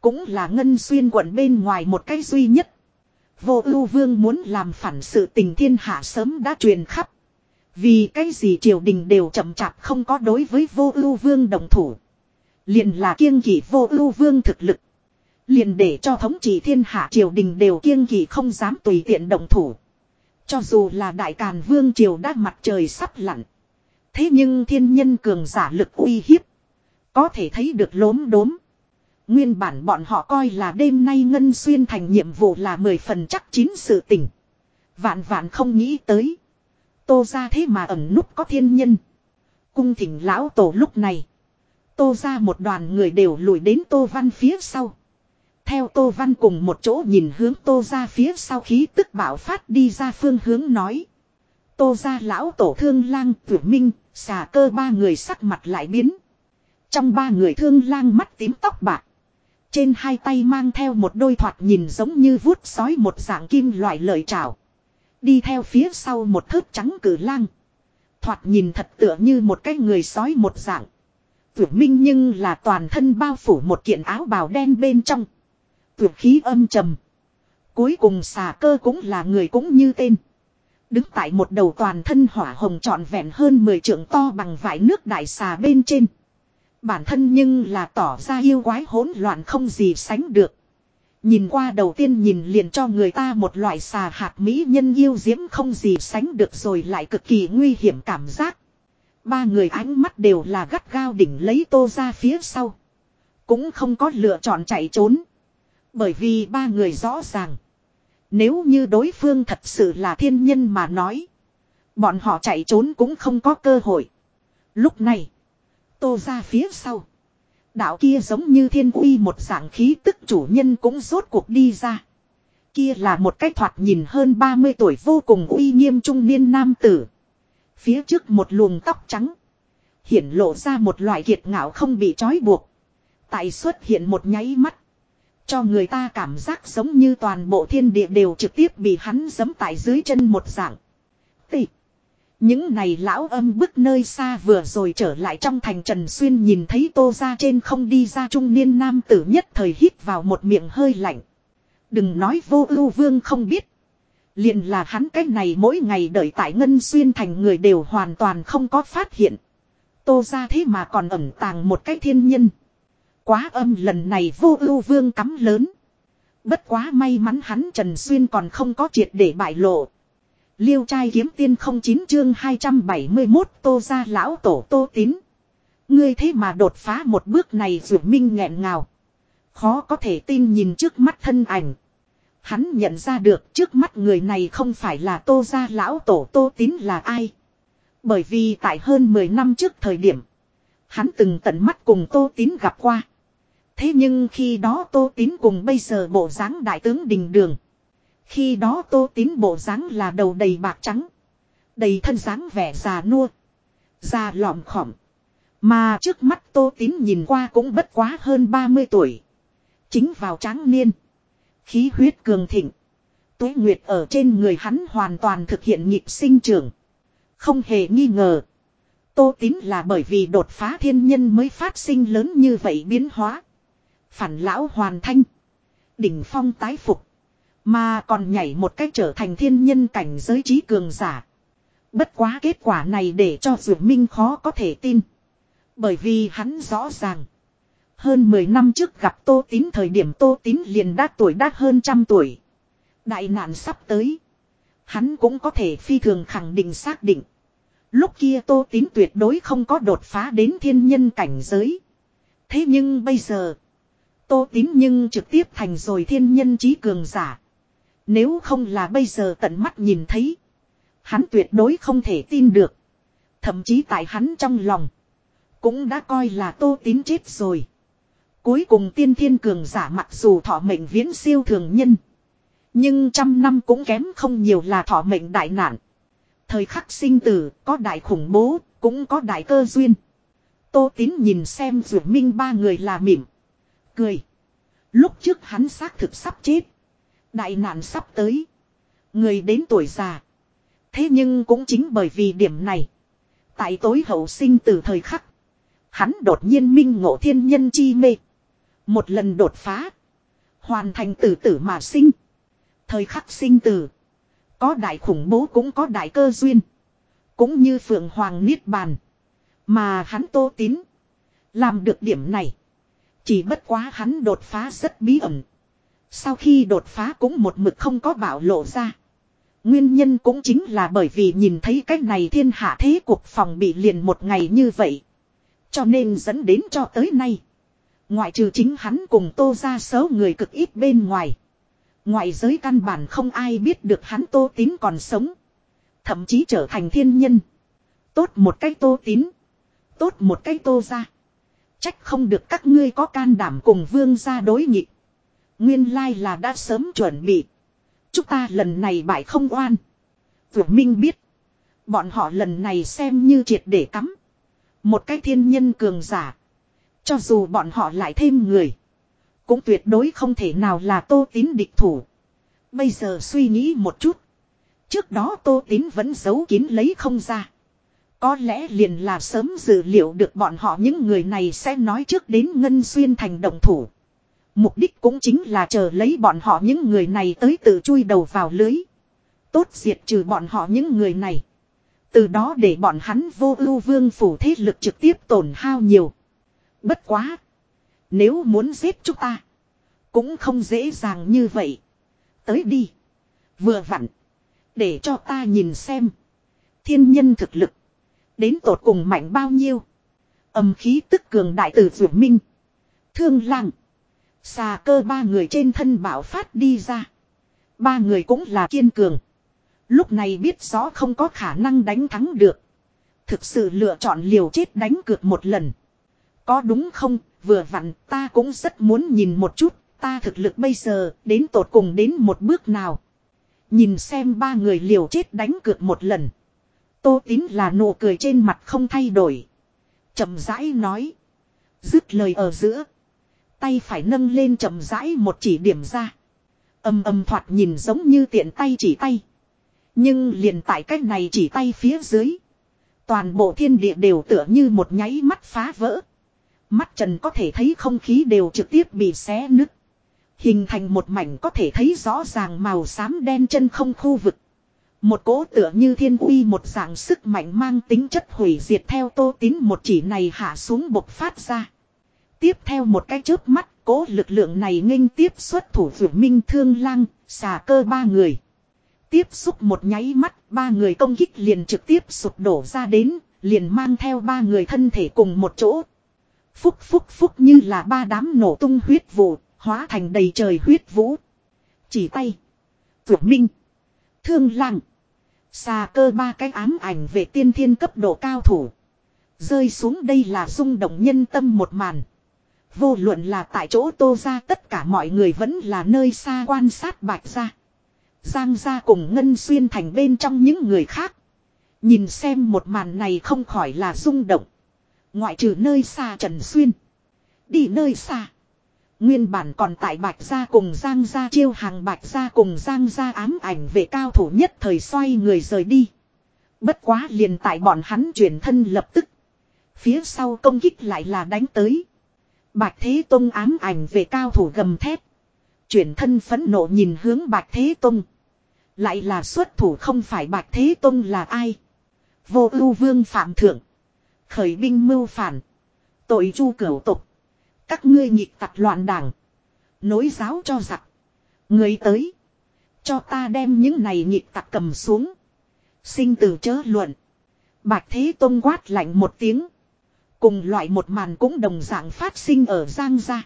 [SPEAKER 1] Cũng là ngân xuyên quận bên ngoài một cái duy nhất. Vô ưu vương muốn làm phản sự tình thiên hạ sớm đã truyền khắp. Vì cái gì triều đình đều chậm chạp không có đối với vô ưu vương đồng thủ. Liền là kiêng kỵ vô ưu vương thực lực. Liền để cho thống trị thiên hạ triều đình đều kiêng kỵ không dám tùy tiện đồng thủ. Cho dù là đại càn vương triều đã mặt trời sắp lặn. Thế nhưng thiên nhân cường giả lực uy hiếp. Có thể thấy được lốm đốm. Nguyên bản bọn họ coi là đêm nay Ngân Xuyên thành nhiệm vụ là mười phần chắc chín sự tình. Vạn vạn không nghĩ tới. Tô ra thế mà ẩn núp có thiên nhân. Cung thỉnh lão tổ lúc này. Tô ra một đoàn người đều lùi đến Tô Văn phía sau. Theo Tô Văn cùng một chỗ nhìn hướng Tô ra phía sau khí tức bảo phát đi ra phương hướng nói. Tô ra lão tổ thương lang tử minh, xà cơ ba người sắc mặt lại biến. Trong ba người thương lang mắt tím tóc bạc. Trên hai tay mang theo một đôi thoạt nhìn giống như vuốt sói một dạng kim loại lợi trảo. Đi theo phía sau một thớt trắng cử lang. Thoạt nhìn thật tựa như một cái người sói một dạng. Tử minh nhưng là toàn thân bao phủ một kiện áo bào đen bên trong. Tử khí âm trầm. Cuối cùng xà cơ cũng là người cũng như tên. Đứng tại một đầu toàn thân hỏa hồng trọn vẹn hơn 10 trượng to bằng vải nước đại xà bên trên. Bản thân nhưng là tỏ ra yêu quái hỗn loạn không gì sánh được. Nhìn qua đầu tiên nhìn liền cho người ta một loại xà hạt mỹ nhân yêu diễm không gì sánh được rồi lại cực kỳ nguy hiểm cảm giác. Ba người ánh mắt đều là gắt gao đỉnh lấy tô ra phía sau. Cũng không có lựa chọn chạy trốn. Bởi vì ba người rõ ràng. Nếu như đối phương thật sự là thiên nhân mà nói. Bọn họ chạy trốn cũng không có cơ hội. Lúc này. Tô ra phía sau. Đạo kia giống như thiên uy một dạng khí tức chủ nhân cũng rốt cuộc đi ra. Kia là một cái thoạt nhìn hơn 30 tuổi vô cùng uy nghiêm trung niên nam tử. Phía trước một luồng tóc trắng. Hiển lộ ra một loại kiệt ngạo không bị trói buộc. Tại xuất hiện một nháy mắt. Cho người ta cảm giác giống như toàn bộ thiên địa đều trực tiếp bị hắn giẫm tại dưới chân một dạng. Tị. Những này lão âm bức nơi xa vừa rồi trở lại trong thành Trần Xuyên nhìn thấy tô ra trên không đi ra trung niên nam tử nhất thời hít vào một miệng hơi lạnh. Đừng nói vô ưu vương không biết. liền là hắn cách này mỗi ngày đợi tại Ngân Xuyên thành người đều hoàn toàn không có phát hiện. Tô ra thế mà còn ẩn tàng một cái thiên nhân. Quá âm lần này vô ưu vương cắm lớn. Bất quá may mắn hắn Trần Xuyên còn không có triệt để bại lộ. Liêu trai kiếm tiên không chín chương 271 tô ra lão tổ tô tín. Ngươi thế mà đột phá một bước này dù minh nghẹn ngào. Khó có thể tin nhìn trước mắt thân ảnh. Hắn nhận ra được trước mắt người này không phải là tô ra lão tổ tô tín là ai. Bởi vì tại hơn 10 năm trước thời điểm. Hắn từng tận mắt cùng tô tín gặp qua. Thế nhưng khi đó tô tín cùng bây giờ bộ dáng đại tướng đình đường. Khi đó tô tín bộ dáng là đầu đầy bạc trắng. Đầy thân dáng vẻ già nua. Già lọm khỏm. Mà trước mắt tô tín nhìn qua cũng bất quá hơn 30 tuổi. Chính vào tráng niên. Khí huyết cường thịnh. Tuế nguyệt ở trên người hắn hoàn toàn thực hiện nhịp sinh trưởng. Không hề nghi ngờ. Tô tín là bởi vì đột phá thiên nhân mới phát sinh lớn như vậy biến hóa. Phản lão hoàn thanh. Đỉnh phong tái phục. Mà còn nhảy một cách trở thành thiên nhân cảnh giới trí cường giả. Bất quá kết quả này để cho Dược Minh khó có thể tin. Bởi vì hắn rõ ràng. Hơn 10 năm trước gặp Tô Tín thời điểm Tô Tín liền đã tuổi đã hơn trăm tuổi. Đại nạn sắp tới. Hắn cũng có thể phi thường khẳng định xác định. Lúc kia Tô Tín tuyệt đối không có đột phá đến thiên nhân cảnh giới. Thế nhưng bây giờ. Tô Tín nhưng trực tiếp thành rồi thiên nhân trí cường giả. Nếu không là bây giờ tận mắt nhìn thấy. Hắn tuyệt đối không thể tin được. Thậm chí tại hắn trong lòng. Cũng đã coi là tô tín chết rồi. Cuối cùng tiên thiên cường giả mặc dù thọ mệnh viễn siêu thường nhân. Nhưng trăm năm cũng kém không nhiều là thọ mệnh đại nạn. Thời khắc sinh tử, có đại khủng bố, cũng có đại cơ duyên. Tô tín nhìn xem rượu minh ba người là mỉm. Cười. Lúc trước hắn xác thực sắp chết. Đại nạn sắp tới. Người đến tuổi già. Thế nhưng cũng chính bởi vì điểm này. Tại tối hậu sinh từ thời khắc. Hắn đột nhiên minh ngộ thiên nhân chi mê. Một lần đột phá. Hoàn thành tử tử mà sinh. Thời khắc sinh tử. Có đại khủng bố cũng có đại cơ duyên. Cũng như Phượng Hoàng Niết Bàn. Mà hắn tô tín. Làm được điểm này. Chỉ bất quá hắn đột phá rất bí ẩn. Sau khi đột phá cũng một mực không có bảo lộ ra. Nguyên nhân cũng chính là bởi vì nhìn thấy cách này thiên hạ thế cuộc phòng bị liền một ngày như vậy. Cho nên dẫn đến cho tới nay. Ngoại trừ chính hắn cùng tô ra số người cực ít bên ngoài. Ngoại giới căn bản không ai biết được hắn tô tín còn sống. Thậm chí trở thành thiên nhân. Tốt một cái tô tín. Tốt một cái tô ra. Trách không được các ngươi có can đảm cùng vương ra đối nghịch. Nguyên lai là đã sớm chuẩn bị. Chúng ta lần này bại không oan. Vượt Minh biết. Bọn họ lần này xem như triệt để cắm. Một cái thiên nhân cường giả. Cho dù bọn họ lại thêm người. Cũng tuyệt đối không thể nào là tô tín địch thủ. Bây giờ suy nghĩ một chút. Trước đó tô tín vẫn giấu kín lấy không ra. Có lẽ liền là sớm dự liệu được bọn họ những người này sẽ nói trước đến Ngân Xuyên thành động thủ. Mục đích cũng chính là chờ lấy bọn họ những người này tới tự chui đầu vào lưới. Tốt diệt trừ bọn họ những người này. Từ đó để bọn hắn vô ưu vương phủ thế lực trực tiếp tổn hao nhiều. Bất quá. Nếu muốn giết chúng ta. Cũng không dễ dàng như vậy. Tới đi. Vừa vặn. Để cho ta nhìn xem. Thiên nhân thực lực. Đến tột cùng mạnh bao nhiêu. Âm khí tức cường đại tử vượt minh. Thương lang. Xà cơ ba người trên thân bảo phát đi ra. Ba người cũng là kiên cường. Lúc này biết rõ không có khả năng đánh thắng được. Thực sự lựa chọn liều chết đánh cược một lần. Có đúng không, vừa vặn ta cũng rất muốn nhìn một chút, ta thực lực bây giờ đến tột cùng đến một bước nào. Nhìn xem ba người liều chết đánh cược một lần. Tô tín là nụ cười trên mặt không thay đổi. chậm rãi nói. Dứt lời ở giữa. Tay phải nâng lên chậm rãi một chỉ điểm ra. Âm âm thoạt nhìn giống như tiện tay chỉ tay. Nhưng liền tại cách này chỉ tay phía dưới. Toàn bộ thiên địa đều tựa như một nháy mắt phá vỡ. Mắt trần có thể thấy không khí đều trực tiếp bị xé nứt. Hình thành một mảnh có thể thấy rõ ràng màu xám đen chân không khu vực. Một cỗ tựa như thiên uy một dạng sức mạnh mang tính chất hủy diệt theo tô tín một chỉ này hạ xuống bộc phát ra. Tiếp theo một cái chớp mắt, cố lực lượng này nghênh tiếp xuất thủ vượt minh thương lang, xà cơ ba người. Tiếp xúc một nháy mắt, ba người công kích liền trực tiếp sụp đổ ra đến, liền mang theo ba người thân thể cùng một chỗ. Phúc phúc phúc như là ba đám nổ tung huyết vụ, hóa thành đầy trời huyết vũ. Chỉ tay. Vượt minh. Thương lang. Xà cơ ba cái ám ảnh về tiên thiên cấp độ cao thủ. Rơi xuống đây là rung động nhân tâm một màn. Vô luận là tại chỗ tô ra, tất cả mọi người vẫn là nơi xa quan sát bạch ra. Giang ra cùng Ngân Xuyên thành bên trong những người khác. Nhìn xem một màn này không khỏi là rung động. Ngoại trừ nơi xa Trần Xuyên. Đi nơi xa. Nguyên bản còn tại Bạch Gia cùng Giang Gia chiêu hàng Bạch Gia cùng Giang Gia ám ảnh về cao thủ nhất thời xoay người rời đi. Bất quá liền tại bọn hắn chuyển thân lập tức. Phía sau công kích lại là đánh tới. Bạch Thế Tông ám ảnh về cao thủ gầm thép. Chuyển thân phấn nộ nhìn hướng Bạch Thế Tông. Lại là xuất thủ không phải Bạch Thế Tông là ai. Vô ưu vương phạm thượng. Khởi binh mưu phản. Tội chu cửu tục. Các ngươi nhịp tặc loạn đảng. Nối giáo cho giặc. Người tới. Cho ta đem những này nhịp tặc cầm xuống. Sinh tử chớ luận. Bạch Thế Tông quát lạnh một tiếng. Cùng loại một màn cũng đồng dạng phát sinh ở Giang Gia.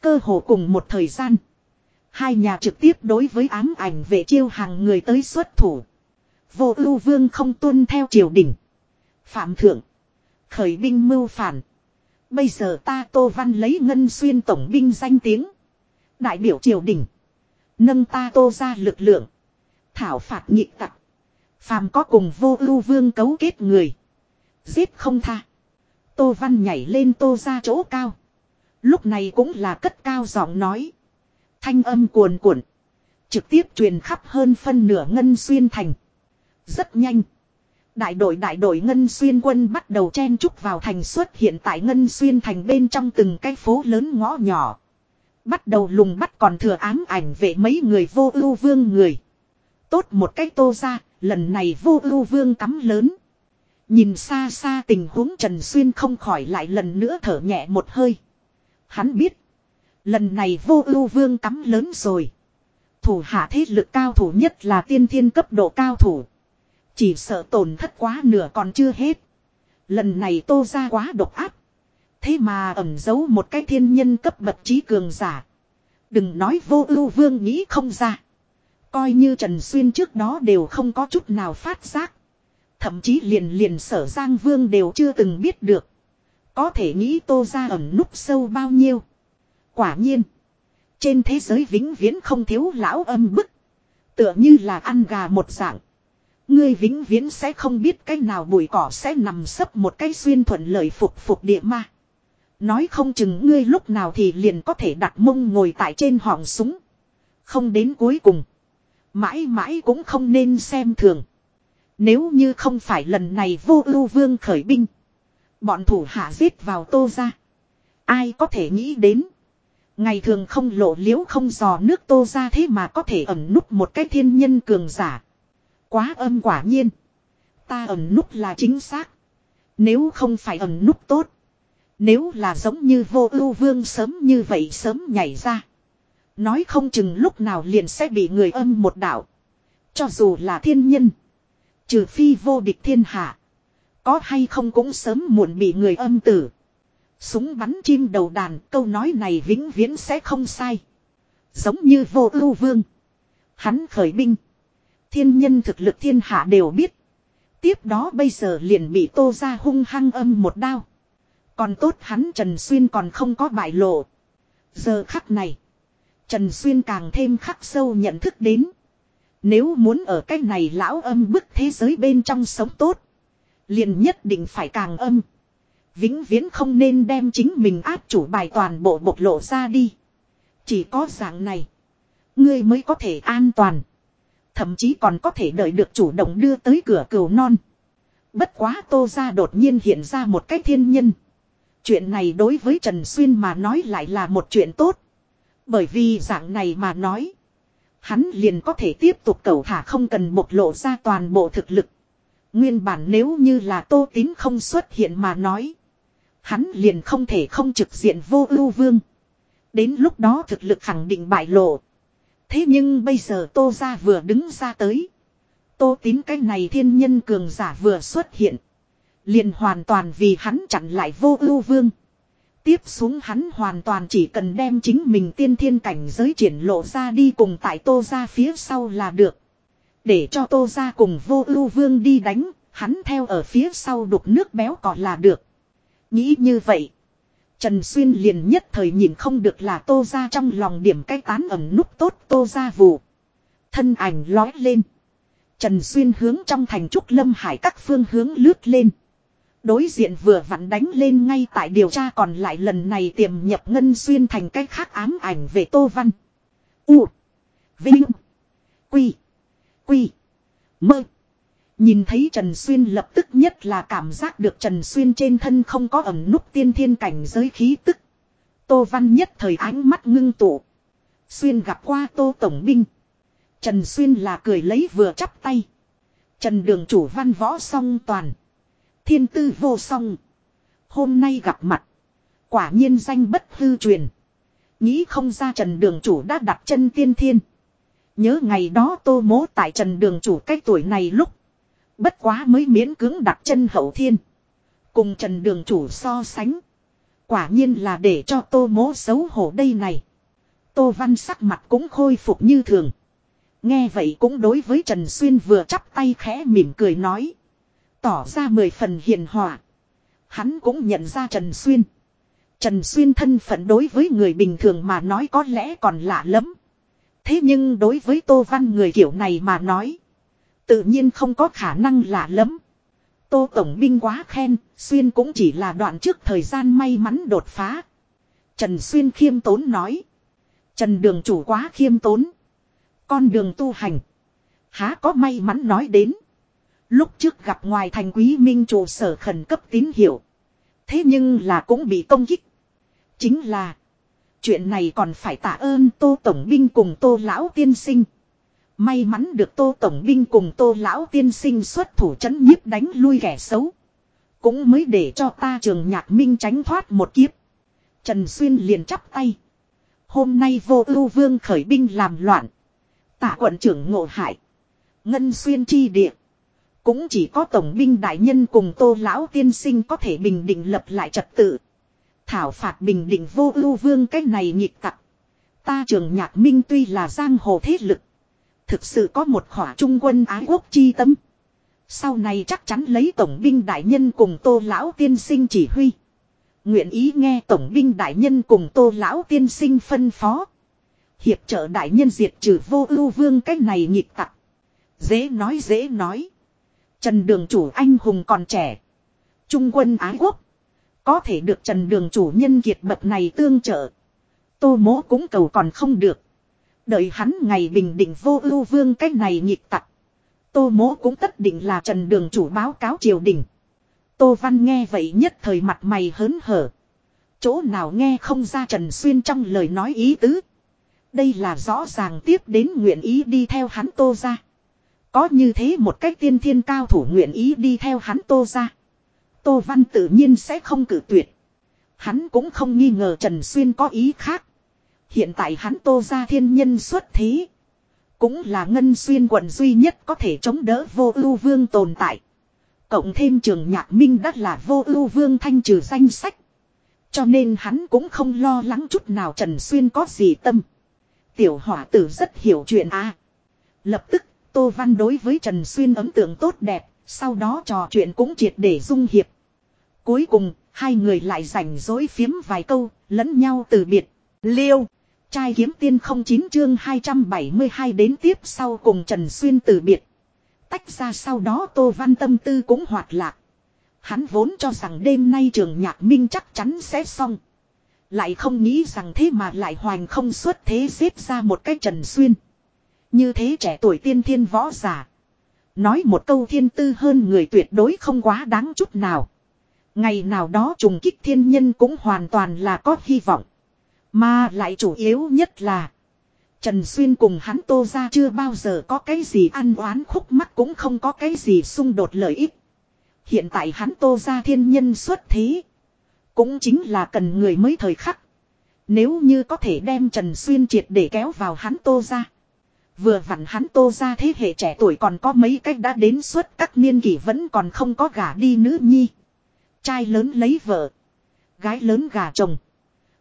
[SPEAKER 1] Cơ hồ cùng một thời gian. Hai nhà trực tiếp đối với ám ảnh về chiêu hàng người tới xuất thủ. Vô ưu vương không tuân theo triều đình. Phạm thượng. Khởi binh mưu phản. Bây giờ ta Tô Văn lấy ngân xuyên tổng binh danh tiếng. Đại biểu triều đình. Nâng ta Tô ra lực lượng. Thảo phạt nhị tặc. Phàm có cùng vô ưu vương cấu kết người. Giết không tha. Tô Văn nhảy lên Tô ra chỗ cao. Lúc này cũng là cất cao giọng nói. Thanh âm cuồn cuộn. Trực tiếp truyền khắp hơn phân nửa ngân xuyên thành. Rất nhanh. Đại đội đại đội Ngân Xuyên quân bắt đầu chen trúc vào thành xuất hiện tại Ngân Xuyên thành bên trong từng cái phố lớn ngõ nhỏ. Bắt đầu lùng bắt còn thừa ám ảnh về mấy người vô ưu vương người. Tốt một cách tô ra, lần này vô ưu vương cắm lớn. Nhìn xa xa tình huống Trần Xuyên không khỏi lại lần nữa thở nhẹ một hơi. Hắn biết. Lần này vô ưu vương cắm lớn rồi. Thủ hạ thế lực cao thủ nhất là tiên thiên cấp độ cao thủ. Chỉ sợ tổn thất quá nửa còn chưa hết. Lần này tô ra quá độc áp. Thế mà ẩn giấu một cái thiên nhân cấp bậc trí cường giả. Đừng nói vô ưu vương nghĩ không ra. Coi như Trần Xuyên trước đó đều không có chút nào phát giác. Thậm chí liền liền sở Giang Vương đều chưa từng biết được. Có thể nghĩ tô ra ẩn núp sâu bao nhiêu. Quả nhiên. Trên thế giới vĩnh viễn không thiếu lão âm bức. Tựa như là ăn gà một dạng. Ngươi vĩnh viễn sẽ không biết cái nào bụi cỏ sẽ nằm sấp một cái xuyên thuận lợi phục phục địa ma. Nói không chừng ngươi lúc nào thì liền có thể đặt mông ngồi tại trên họng súng. Không đến cuối cùng. Mãi mãi cũng không nên xem thường. Nếu như không phải lần này vô ưu vương khởi binh. Bọn thủ hạ giết vào tô ra. Ai có thể nghĩ đến. Ngày thường không lộ liễu không dò nước tô ra thế mà có thể ẩn núp một cái thiên nhân cường giả. Quá âm quả nhiên. Ta ẩn núp là chính xác. Nếu không phải ẩn núp tốt. Nếu là giống như vô ưu vương sớm như vậy sớm nhảy ra. Nói không chừng lúc nào liền sẽ bị người âm một đạo. Cho dù là thiên nhân. Trừ phi vô địch thiên hạ. Có hay không cũng sớm muộn bị người âm tử. Súng bắn chim đầu đàn, câu nói này vĩnh viễn sẽ không sai. Giống như vô ưu vương. Hắn khởi binh. Thiên nhân thực lực thiên hạ đều biết. Tiếp đó bây giờ liền bị tô ra hung hăng âm một đao. Còn tốt hắn Trần Xuyên còn không có bại lộ. Giờ khắc này. Trần Xuyên càng thêm khắc sâu nhận thức đến. Nếu muốn ở cái này lão âm bức thế giới bên trong sống tốt. Liền nhất định phải càng âm. Vĩnh viễn không nên đem chính mình áp chủ bài toàn bộ bộc lộ ra đi. Chỉ có dạng này. Ngươi mới có thể an toàn. Thậm chí còn có thể đợi được chủ động đưa tới cửa cừu non. Bất quá tô ra đột nhiên hiện ra một cách thiên nhân. Chuyện này đối với Trần Xuyên mà nói lại là một chuyện tốt. Bởi vì dạng này mà nói. Hắn liền có thể tiếp tục cầu thả không cần bộc lộ ra toàn bộ thực lực. Nguyên bản nếu như là tô tín không xuất hiện mà nói. Hắn liền không thể không trực diện vô ưu vương. Đến lúc đó thực lực khẳng định bại lộ. Thế nhưng bây giờ tô ra vừa đứng ra tới. Tô tín cái này thiên nhân cường giả vừa xuất hiện. Liền hoàn toàn vì hắn chặn lại vô ưu vương. Tiếp xuống hắn hoàn toàn chỉ cần đem chính mình tiên thiên cảnh giới triển lộ ra đi cùng tại tô ra phía sau là được. Để cho tô ra cùng vô ưu vương đi đánh, hắn theo ở phía sau đục nước béo còn là được. Nghĩ như vậy. Trần Xuyên liền nhất thời nhìn không được là tô ra trong lòng điểm cái tán ẩm nút tốt tô ra vụ. Thân ảnh lói lên. Trần Xuyên hướng trong thành trúc lâm hải các phương hướng lướt lên. Đối diện vừa vặn đánh lên ngay tại điều tra còn lại lần này tiềm nhập ngân xuyên thành cách khác ám ảnh về Tô Văn. U. Vinh. Quy. Quy. Mơ. Nhìn thấy Trần Xuyên lập tức nhất là cảm giác được Trần Xuyên trên thân không có ẩm nút tiên thiên cảnh giới khí tức. Tô Văn nhất thời ánh mắt ngưng tụ. Xuyên gặp qua Tô Tổng Binh. Trần Xuyên là cười lấy vừa chắp tay. Trần Đường chủ văn võ song toàn. Thiên tư vô song. Hôm nay gặp mặt. Quả nhiên danh bất hư truyền. Nghĩ không ra Trần Đường chủ đã đặt chân tiên thiên. Nhớ ngày đó tô mố tại Trần Đường chủ cái tuổi này lúc. Bất quá mới miễn cưỡng đặt chân hậu thiên. Cùng Trần Đường chủ so sánh. Quả nhiên là để cho tô mố xấu hổ đây này. Tô Văn sắc mặt cũng khôi phục như thường. Nghe vậy cũng đối với Trần Xuyên vừa chắp tay khẽ mỉm cười nói. Tỏ ra mười phần hiền hòa. Hắn cũng nhận ra Trần Xuyên. Trần Xuyên thân phận đối với người bình thường mà nói có lẽ còn lạ lắm. Thế nhưng đối với Tô Văn người kiểu này mà nói. Tự nhiên không có khả năng lạ lắm. Tô Tổng binh quá khen, Xuyên cũng chỉ là đoạn trước thời gian may mắn đột phá. Trần Xuyên khiêm tốn nói. Trần Đường chủ quá khiêm tốn. Con đường tu hành. Há có may mắn nói đến. Lúc trước gặp ngoài thành quý minh trụ sở khẩn cấp tín hiệu. Thế nhưng là cũng bị công kích. Chính là. Chuyện này còn phải tạ ơn tô tổng binh cùng tô lão tiên sinh. May mắn được tô tổng binh cùng tô lão tiên sinh xuất thủ chấn nhiếp đánh lui kẻ xấu. Cũng mới để cho ta trường nhạc minh tránh thoát một kiếp. Trần Xuyên liền chắp tay. Hôm nay vô ưu vương khởi binh làm loạn. Tạ quận trưởng ngộ hại. Ngân xuyên chi địa. Cũng chỉ có tổng binh đại nhân cùng tô lão tiên sinh có thể bình định lập lại trật tự. Thảo phạt bình định vô ưu vương cách này nhịp tặc. Ta trường nhạc minh tuy là giang hồ thế lực. Thực sự có một khỏa trung quân ái quốc chi tâm. Sau này chắc chắn lấy tổng binh đại nhân cùng tô lão tiên sinh chỉ huy. Nguyện ý nghe tổng binh đại nhân cùng tô lão tiên sinh phân phó. Hiệp trợ đại nhân diệt trừ vô ưu vương cách này nhịp tặc. Dễ nói dễ nói. Trần đường chủ anh hùng còn trẻ. Trung quân ái quốc. Có thể được trần đường chủ nhân kiệt bậc này tương trợ. Tô mỗ cũng cầu còn không được. Đợi hắn ngày bình định vô ưu vương cách này nhịp tặc. Tô mỗ cũng tất định là trần đường chủ báo cáo triều đình. Tô văn nghe vậy nhất thời mặt mày hớn hở. Chỗ nào nghe không ra Trần Xuyên trong lời nói ý tứ. Đây là rõ ràng tiếp đến nguyện ý đi theo hắn tô ra. Có như thế một cách tiên thiên cao thủ nguyện ý đi theo hắn tô ra. Tô Văn tự nhiên sẽ không cử tuyệt. Hắn cũng không nghi ngờ Trần Xuyên có ý khác. Hiện tại hắn tô ra thiên nhân xuất thế. Cũng là ngân xuyên quận duy nhất có thể chống đỡ vô ưu vương tồn tại. Cộng thêm trường nhạc minh đắt là vô ưu vương thanh trừ danh sách. Cho nên hắn cũng không lo lắng chút nào Trần Xuyên có gì tâm. Tiểu hỏa tử rất hiểu chuyện a Lập tức Tô Văn đối với Trần Xuyên ấn tượng tốt đẹp, sau đó trò chuyện cũng triệt để dung hiệp. Cuối cùng, hai người lại rảnh dối phiếm vài câu, lẫn nhau từ biệt. Liêu, trai kiếm tiên không chín chương 272 đến tiếp sau cùng Trần Xuyên từ biệt. Tách ra sau đó Tô Văn tâm tư cũng hoạt lạc. Hắn vốn cho rằng đêm nay trường nhạc minh chắc chắn sẽ xong. Lại không nghĩ rằng thế mà lại hoành không xuất thế xếp ra một cái trần xuyên. Như thế trẻ tuổi tiên thiên võ giả. Nói một câu thiên tư hơn người tuyệt đối không quá đáng chút nào. Ngày nào đó trùng kích thiên nhân cũng hoàn toàn là có hy vọng. Mà lại chủ yếu nhất là. Trần Xuyên cùng hắn tô ra chưa bao giờ có cái gì ăn oán khúc mắt cũng không có cái gì xung đột lợi ích. Hiện tại hắn tô ra thiên nhân xuất thế. Cũng chính là cần người mới thời khắc. Nếu như có thể đem Trần Xuyên triệt để kéo vào hắn tô ra. Vừa vặn hắn tô ra thế hệ trẻ tuổi còn có mấy cách đã đến suốt, các niên kỷ vẫn còn không có gả đi nữ nhi. Trai lớn lấy vợ. Gái lớn gả chồng.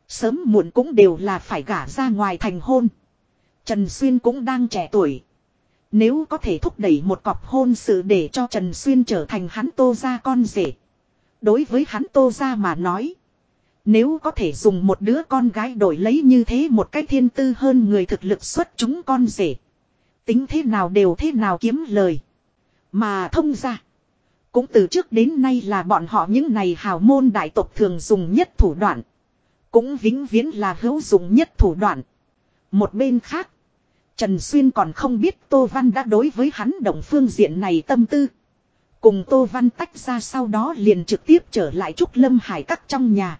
[SPEAKER 1] Sớm muộn cũng đều là phải gả ra ngoài thành hôn. Trần Xuyên cũng đang trẻ tuổi. Nếu có thể thúc đẩy một cọc hôn sự để cho Trần Xuyên trở thành hắn tô ra con rể. Đối với hắn tô ra mà nói. Nếu có thể dùng một đứa con gái đổi lấy như thế một cái thiên tư hơn người thực lực xuất chúng con rể. Tính thế nào đều thế nào kiếm lời. Mà thông ra. Cũng từ trước đến nay là bọn họ những này hào môn đại tộc thường dùng nhất thủ đoạn. Cũng vĩnh viễn là hữu dụng nhất thủ đoạn. Một bên khác. Trần Xuyên còn không biết Tô Văn đã đối với hắn động phương diện này tâm tư. Cùng Tô Văn tách ra sau đó liền trực tiếp trở lại Trúc Lâm Hải các trong nhà.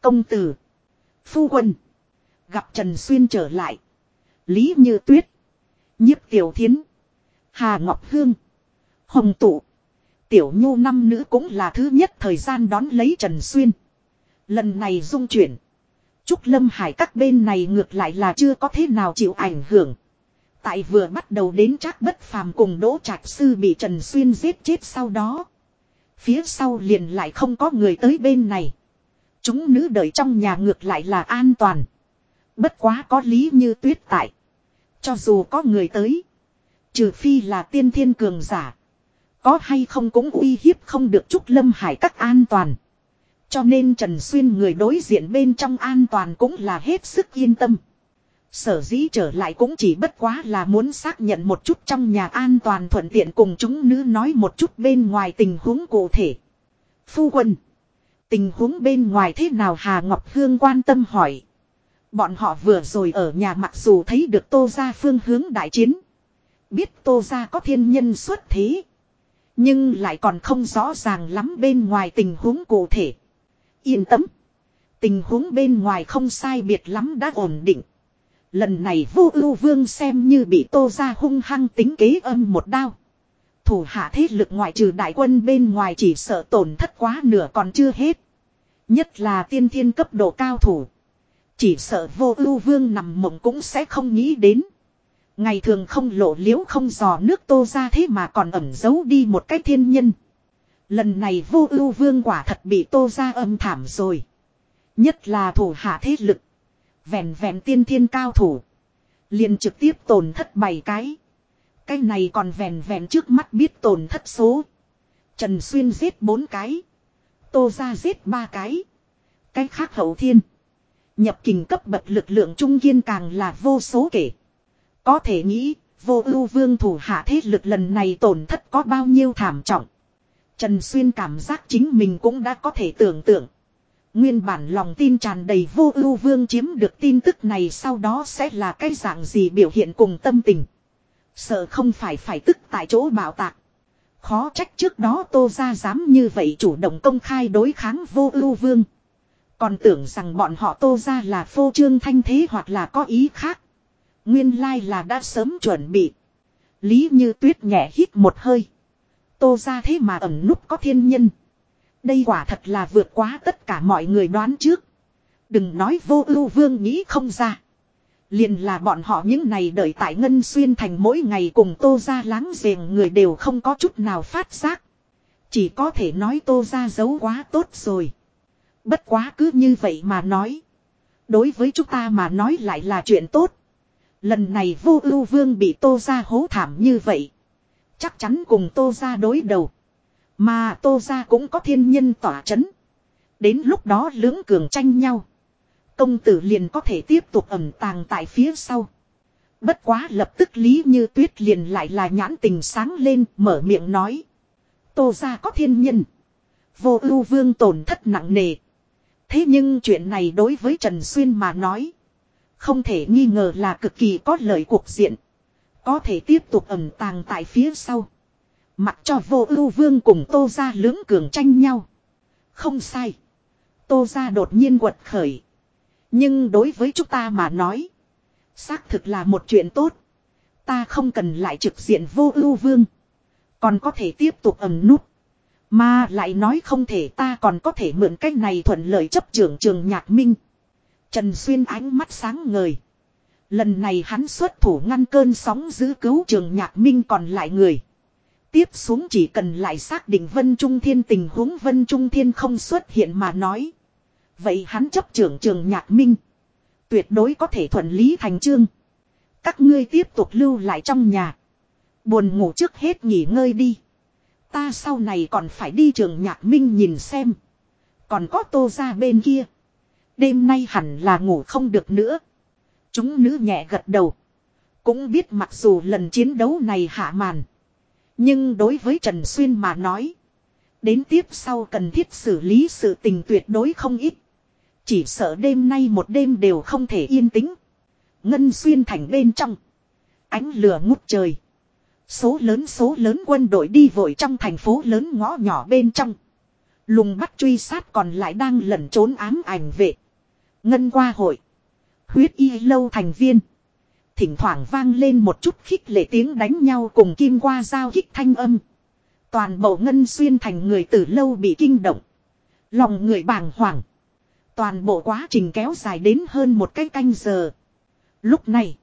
[SPEAKER 1] Công tử. Phu quân. Gặp Trần Xuyên trở lại. Lý Như Tuyết. Nhiếp Tiểu Thiến. Hà Ngọc Hương. Hồng Tụ. Tiểu Nhu năm nữ cũng là thứ nhất thời gian đón lấy Trần Xuyên. Lần này dung chuyển. Trúc Lâm Hải các bên này ngược lại là chưa có thế nào chịu ảnh hưởng. Tại vừa bắt đầu đến trác bất phàm cùng Đỗ Trạch Sư bị Trần Xuyên giết chết sau đó. Phía sau liền lại không có người tới bên này. Chúng nữ đợi trong nhà ngược lại là an toàn. Bất quá có lý như tuyết tại. Cho dù có người tới. Trừ phi là tiên thiên cường giả. Có hay không cũng uy hiếp không được Trúc Lâm Hải các an toàn. Cho nên Trần Xuyên người đối diện bên trong an toàn cũng là hết sức yên tâm. Sở dĩ trở lại cũng chỉ bất quá là muốn xác nhận một chút trong nhà an toàn thuận tiện cùng chúng nữ nói một chút bên ngoài tình huống cụ thể. Phu quân. Tình huống bên ngoài thế nào Hà Ngọc Hương quan tâm hỏi. Bọn họ vừa rồi ở nhà mặc dù thấy được tô ra phương hướng đại chiến. Biết tô ra có thiên nhân xuất thế. Nhưng lại còn không rõ ràng lắm bên ngoài tình huống cụ thể. Yên tâm. Tình huống bên ngoài không sai biệt lắm đã ổn định. Lần này vô ưu vương xem như bị tô ra hung hăng tính kế âm một đao. Thủ hạ thế lực ngoại trừ đại quân bên ngoài chỉ sợ tổn thất quá nửa còn chưa hết. Nhất là tiên thiên cấp độ cao thủ. Chỉ sợ vô ưu vương nằm mộng cũng sẽ không nghĩ đến. Ngày thường không lộ liễu không dò nước tô ra thế mà còn ẩn giấu đi một cái thiên nhân. Lần này vô ưu vương quả thật bị tô ra âm thảm rồi. Nhất là thủ hạ thế lực. Vẹn vẹn tiên thiên cao thủ. liền trực tiếp tổn thất bảy cái. Cái này còn vẹn vẹn trước mắt biết tổn thất số. Trần Xuyên giết bốn cái. Tô ra giết ba cái. Cái khác hậu thiên. Nhập kình cấp bậc lực lượng trung kiên càng là vô số kể. Có thể nghĩ, vô ưu vương thủ hạ thế lực lần này tổn thất có bao nhiêu thảm trọng. Trần Xuyên cảm giác chính mình cũng đã có thể tưởng tượng. Nguyên bản lòng tin tràn đầy vô ưu vương chiếm được tin tức này sau đó sẽ là cái dạng gì biểu hiện cùng tâm tình. Sợ không phải phải tức tại chỗ bảo tạc. Khó trách trước đó tô ra dám như vậy chủ động công khai đối kháng vô ưu vương. Còn tưởng rằng bọn họ tô ra là phô trương thanh thế hoặc là có ý khác. Nguyên lai là đã sớm chuẩn bị. Lý như tuyết nhẹ hít một hơi. Tô ra thế mà ẩn núp có thiên nhân. Đây quả thật là vượt quá tất cả mọi người đoán trước. Đừng nói vô ưu vương nghĩ không ra. Liền là bọn họ những này đợi tại Ngân Xuyên thành mỗi ngày cùng tô ra láng giềng người đều không có chút nào phát giác. Chỉ có thể nói tô ra giấu quá tốt rồi. Bất quá cứ như vậy mà nói. Đối với chúng ta mà nói lại là chuyện tốt. Lần này vô ưu vương bị tô ra hố thảm như vậy. Chắc chắn cùng tô ra đối đầu. Mà tô ra cũng có thiên nhân tỏa chấn. Đến lúc đó lưỡng cường tranh nhau. Công tử liền có thể tiếp tục ẩn tàng tại phía sau. Bất quá lập tức lý như tuyết liền lại là nhãn tình sáng lên, mở miệng nói. Tô ra có thiên nhân. Vô ưu vương tổn thất nặng nề. Thế nhưng chuyện này đối với Trần Xuyên mà nói. Không thể nghi ngờ là cực kỳ có lợi cuộc diện. Có thể tiếp tục ẩn tàng tại phía sau. Mặc cho vô ưu vương cùng tô ra lưỡng cường tranh nhau. Không sai. Tô ra đột nhiên quật khởi. Nhưng đối với chúng ta mà nói. Xác thực là một chuyện tốt. Ta không cần lại trực diện vô ưu vương. Còn có thể tiếp tục ẩn nút. Mà lại nói không thể ta còn có thể mượn cách này thuận lợi chấp trưởng trường nhạc minh. Trần Xuyên ánh mắt sáng ngời. Lần này hắn xuất thủ ngăn cơn sóng giữ cứu trường nhạc minh còn lại người. Tiếp xuống chỉ cần lại xác định Vân Trung Thiên tình huống Vân Trung Thiên không xuất hiện mà nói. Vậy hắn chấp trưởng trường nhạc minh. Tuyệt đối có thể thuận lý thành trương Các ngươi tiếp tục lưu lại trong nhà. Buồn ngủ trước hết nghỉ ngơi đi. Ta sau này còn phải đi trường nhạc minh nhìn xem. Còn có tô ra bên kia. Đêm nay hẳn là ngủ không được nữa. Chúng nữ nhẹ gật đầu. Cũng biết mặc dù lần chiến đấu này hạ màn. Nhưng đối với Trần Xuyên mà nói. Đến tiếp sau cần thiết xử lý sự tình tuyệt đối không ít. Chỉ sợ đêm nay một đêm đều không thể yên tĩnh. Ngân Xuyên thành bên trong. Ánh lửa ngút trời. Số lớn số lớn quân đội đi vội trong thành phố lớn ngõ nhỏ bên trong. Lùng bắt truy sát còn lại đang lẩn trốn ám ảnh vệ. Ngân qua hội. Huyết y lâu thành viên. Thỉnh thoảng vang lên một chút khích lệ tiếng đánh nhau cùng kim qua giao kích thanh âm. Toàn bộ ngân xuyên thành người từ lâu bị kinh động. Lòng người bàng hoàng. Toàn bộ quá trình kéo dài đến hơn một cái canh giờ. Lúc này.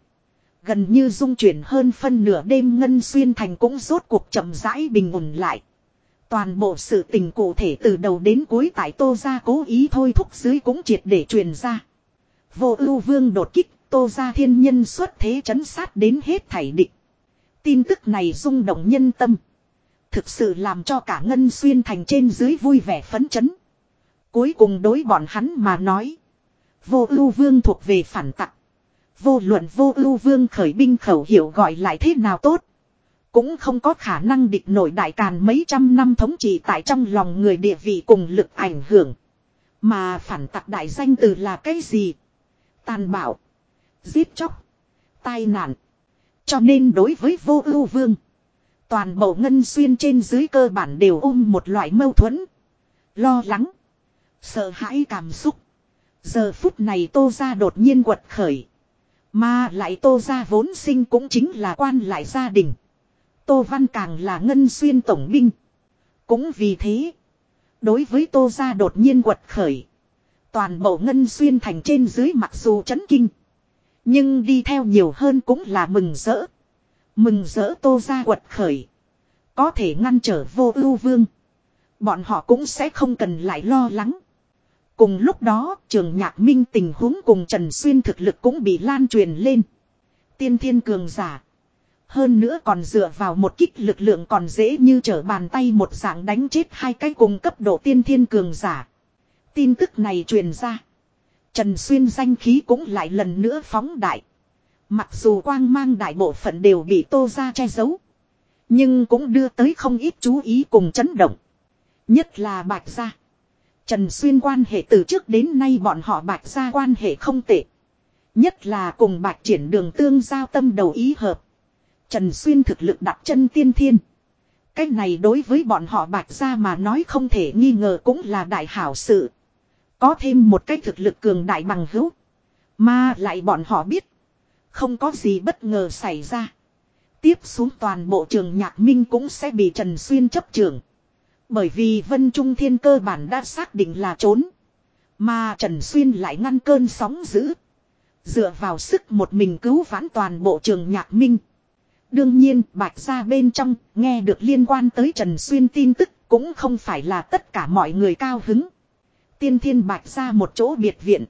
[SPEAKER 1] Gần như dung chuyển hơn phân nửa đêm ngân xuyên thành cũng rốt cuộc chậm rãi bình ổn lại. Toàn bộ sự tình cụ thể từ đầu đến cuối tại tô Gia cố ý thôi thúc dưới cũng triệt để truyền ra. Vô ưu vương đột kích, tô Gia thiên nhân xuất thế chấn sát đến hết thảy địch. Tin tức này rung động nhân tâm. Thực sự làm cho cả ngân xuyên thành trên dưới vui vẻ phấn chấn. Cuối cùng đối bọn hắn mà nói. Vô ưu vương thuộc về phản tặc. Vô luận vô ưu vương khởi binh khẩu hiệu gọi lại thế nào tốt. Cũng không có khả năng địch nổi đại càn mấy trăm năm thống trị tại trong lòng người địa vị cùng lực ảnh hưởng. Mà phản tặc đại danh từ là cái gì? Tàn bạo. Giết chóc. Tai nạn. Cho nên đối với vô ưu vương. Toàn bộ ngân xuyên trên dưới cơ bản đều ôm một loại mâu thuẫn. Lo lắng. Sợ hãi cảm xúc. Giờ phút này tô ra đột nhiên quật khởi. Mà lại tô ra vốn sinh cũng chính là quan lại gia đình. Tô Văn càng là ngân xuyên tổng binh. Cũng vì thế. Đối với tô ra đột nhiên quật khởi. Toàn bộ ngân xuyên thành trên dưới mặc dù chấn kinh. Nhưng đi theo nhiều hơn cũng là mừng rỡ. Mừng rỡ tô ra quật khởi. Có thể ngăn trở vô ưu vương. Bọn họ cũng sẽ không cần lại lo lắng. Cùng lúc đó, trường nhạc minh tình huống cùng Trần Xuyên thực lực cũng bị lan truyền lên. Tiên thiên cường giả. Hơn nữa còn dựa vào một kích lực lượng còn dễ như trở bàn tay một dạng đánh chết hai cái cùng cấp độ tiên thiên cường giả. Tin tức này truyền ra. Trần Xuyên danh khí cũng lại lần nữa phóng đại. Mặc dù quang mang đại bộ phận đều bị tô ra che giấu. Nhưng cũng đưa tới không ít chú ý cùng chấn động. Nhất là bạch gia. Trần Xuyên quan hệ từ trước đến nay bọn họ bạch gia quan hệ không tệ. Nhất là cùng bạch triển đường tương giao tâm đầu ý hợp. Trần Xuyên thực lực đặt chân tiên thiên. Cách này đối với bọn họ bạch gia mà nói không thể nghi ngờ cũng là đại hảo sự. Có thêm một cái thực lực cường đại bằng hữu. Mà lại bọn họ biết. Không có gì bất ngờ xảy ra. Tiếp xuống toàn bộ trường nhạc minh cũng sẽ bị Trần Xuyên chấp trường. Bởi vì Vân Trung Thiên cơ bản đã xác định là trốn. Mà Trần Xuyên lại ngăn cơn sóng dữ. Dựa vào sức một mình cứu vãn toàn bộ trường nhạc minh. Đương nhiên, bạch ra bên trong, nghe được liên quan tới Trần Xuyên tin tức, cũng không phải là tất cả mọi người cao hứng. Tiên thiên bạch ra một chỗ biệt viện.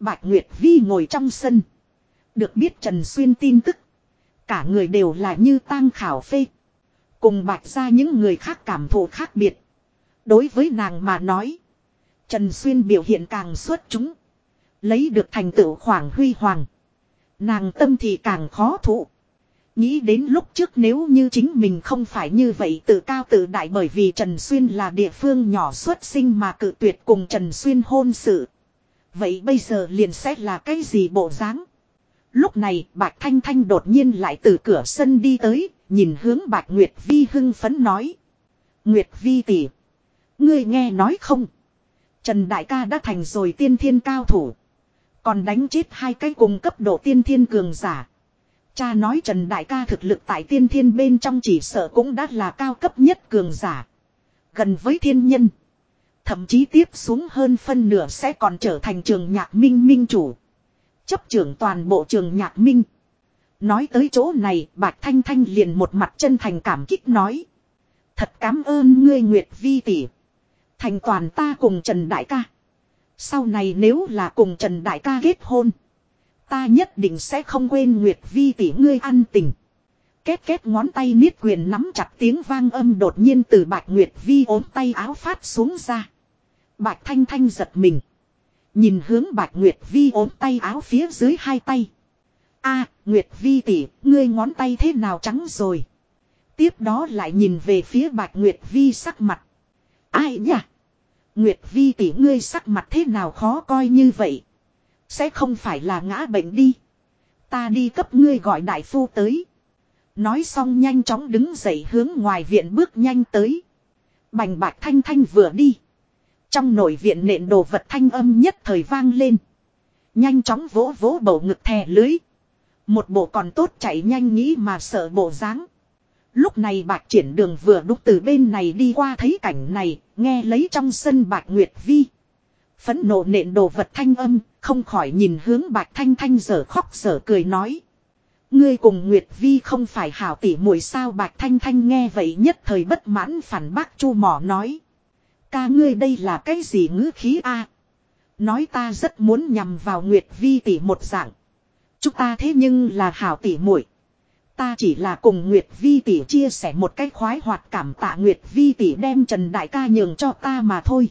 [SPEAKER 1] Bạch Nguyệt Vi ngồi trong sân. Được biết Trần Xuyên tin tức. Cả người đều là như tang khảo phê. Cùng bạch ra những người khác cảm thụ khác biệt. Đối với nàng mà nói. Trần Xuyên biểu hiện càng xuất chúng. Lấy được thành tựu khoảng huy hoàng. Nàng tâm thì càng khó thụ. Nghĩ đến lúc trước nếu như chính mình không phải như vậy tự cao tự đại bởi vì Trần Xuyên là địa phương nhỏ xuất sinh mà cự tuyệt cùng Trần Xuyên hôn sự. Vậy bây giờ liền xét là cái gì bộ dáng? Lúc này Bạch Thanh Thanh đột nhiên lại từ cửa sân đi tới, nhìn hướng Bạch Nguyệt Vi hưng phấn nói. Nguyệt Vi tỷ, Ngươi nghe nói không? Trần Đại ca đã thành rồi tiên thiên cao thủ. Còn đánh chết hai cái cùng cấp độ tiên thiên cường giả. Cha nói Trần Đại ca thực lực tại tiên thiên bên trong chỉ sợ cũng đã là cao cấp nhất cường giả. Gần với thiên nhân. Thậm chí tiếp xuống hơn phân nửa sẽ còn trở thành trường nhạc minh minh chủ. Chấp trưởng toàn bộ trường nhạc minh. Nói tới chỗ này, Bạch Thanh Thanh liền một mặt chân thành cảm kích nói. Thật cảm ơn ngươi Nguyệt Vi tỷ Thành toàn ta cùng Trần Đại ca. Sau này nếu là cùng Trần Đại ca kết hôn. Ta nhất định sẽ không quên Nguyệt Vi tỷ ngươi ăn tình. Kết kết ngón tay niết quyền nắm chặt tiếng vang âm đột nhiên từ Bạch Nguyệt Vi ốm tay áo phát xuống ra. Bạch Thanh Thanh giật mình. Nhìn hướng Bạch Nguyệt Vi ốm tay áo phía dưới hai tay a Nguyệt Vi tỷ, ngươi ngón tay thế nào trắng rồi. Tiếp đó lại nhìn về phía Bạch Nguyệt Vi sắc mặt. Ai nhỉ? Nguyệt Vi tỷ ngươi sắc mặt thế nào khó coi như vậy? Sẽ không phải là ngã bệnh đi. Ta đi cấp ngươi gọi đại phu tới. Nói xong nhanh chóng đứng dậy hướng ngoài viện bước nhanh tới. Bành bạc thanh thanh vừa đi. Trong nội viện nện đồ vật thanh âm nhất thời vang lên. Nhanh chóng vỗ vỗ bầu ngực thè lưới. Một bộ còn tốt chạy nhanh nghĩ mà sợ bộ dáng. Lúc này bạc triển đường vừa đúc từ bên này đi qua thấy cảnh này, nghe lấy trong sân bạc Nguyệt Vi. Phấn nộ nện đồ vật thanh âm, không khỏi nhìn hướng bạc thanh thanh giờ khóc giờ cười nói. Ngươi cùng Nguyệt Vi không phải hảo tỉ muội sao bạc thanh thanh nghe vậy nhất thời bất mãn phản bác chu mỏ nói. Ca ngươi đây là cái gì ngữ khí a? Nói ta rất muốn nhằm vào Nguyệt Vi tỷ một dạng. Chúng ta thế nhưng là hảo tỉ muội. Ta chỉ là cùng Nguyệt Vi tỷ chia sẻ một cái khoái hoạt cảm tạ Nguyệt Vi tỷ đem Trần Đại ca nhường cho ta mà thôi.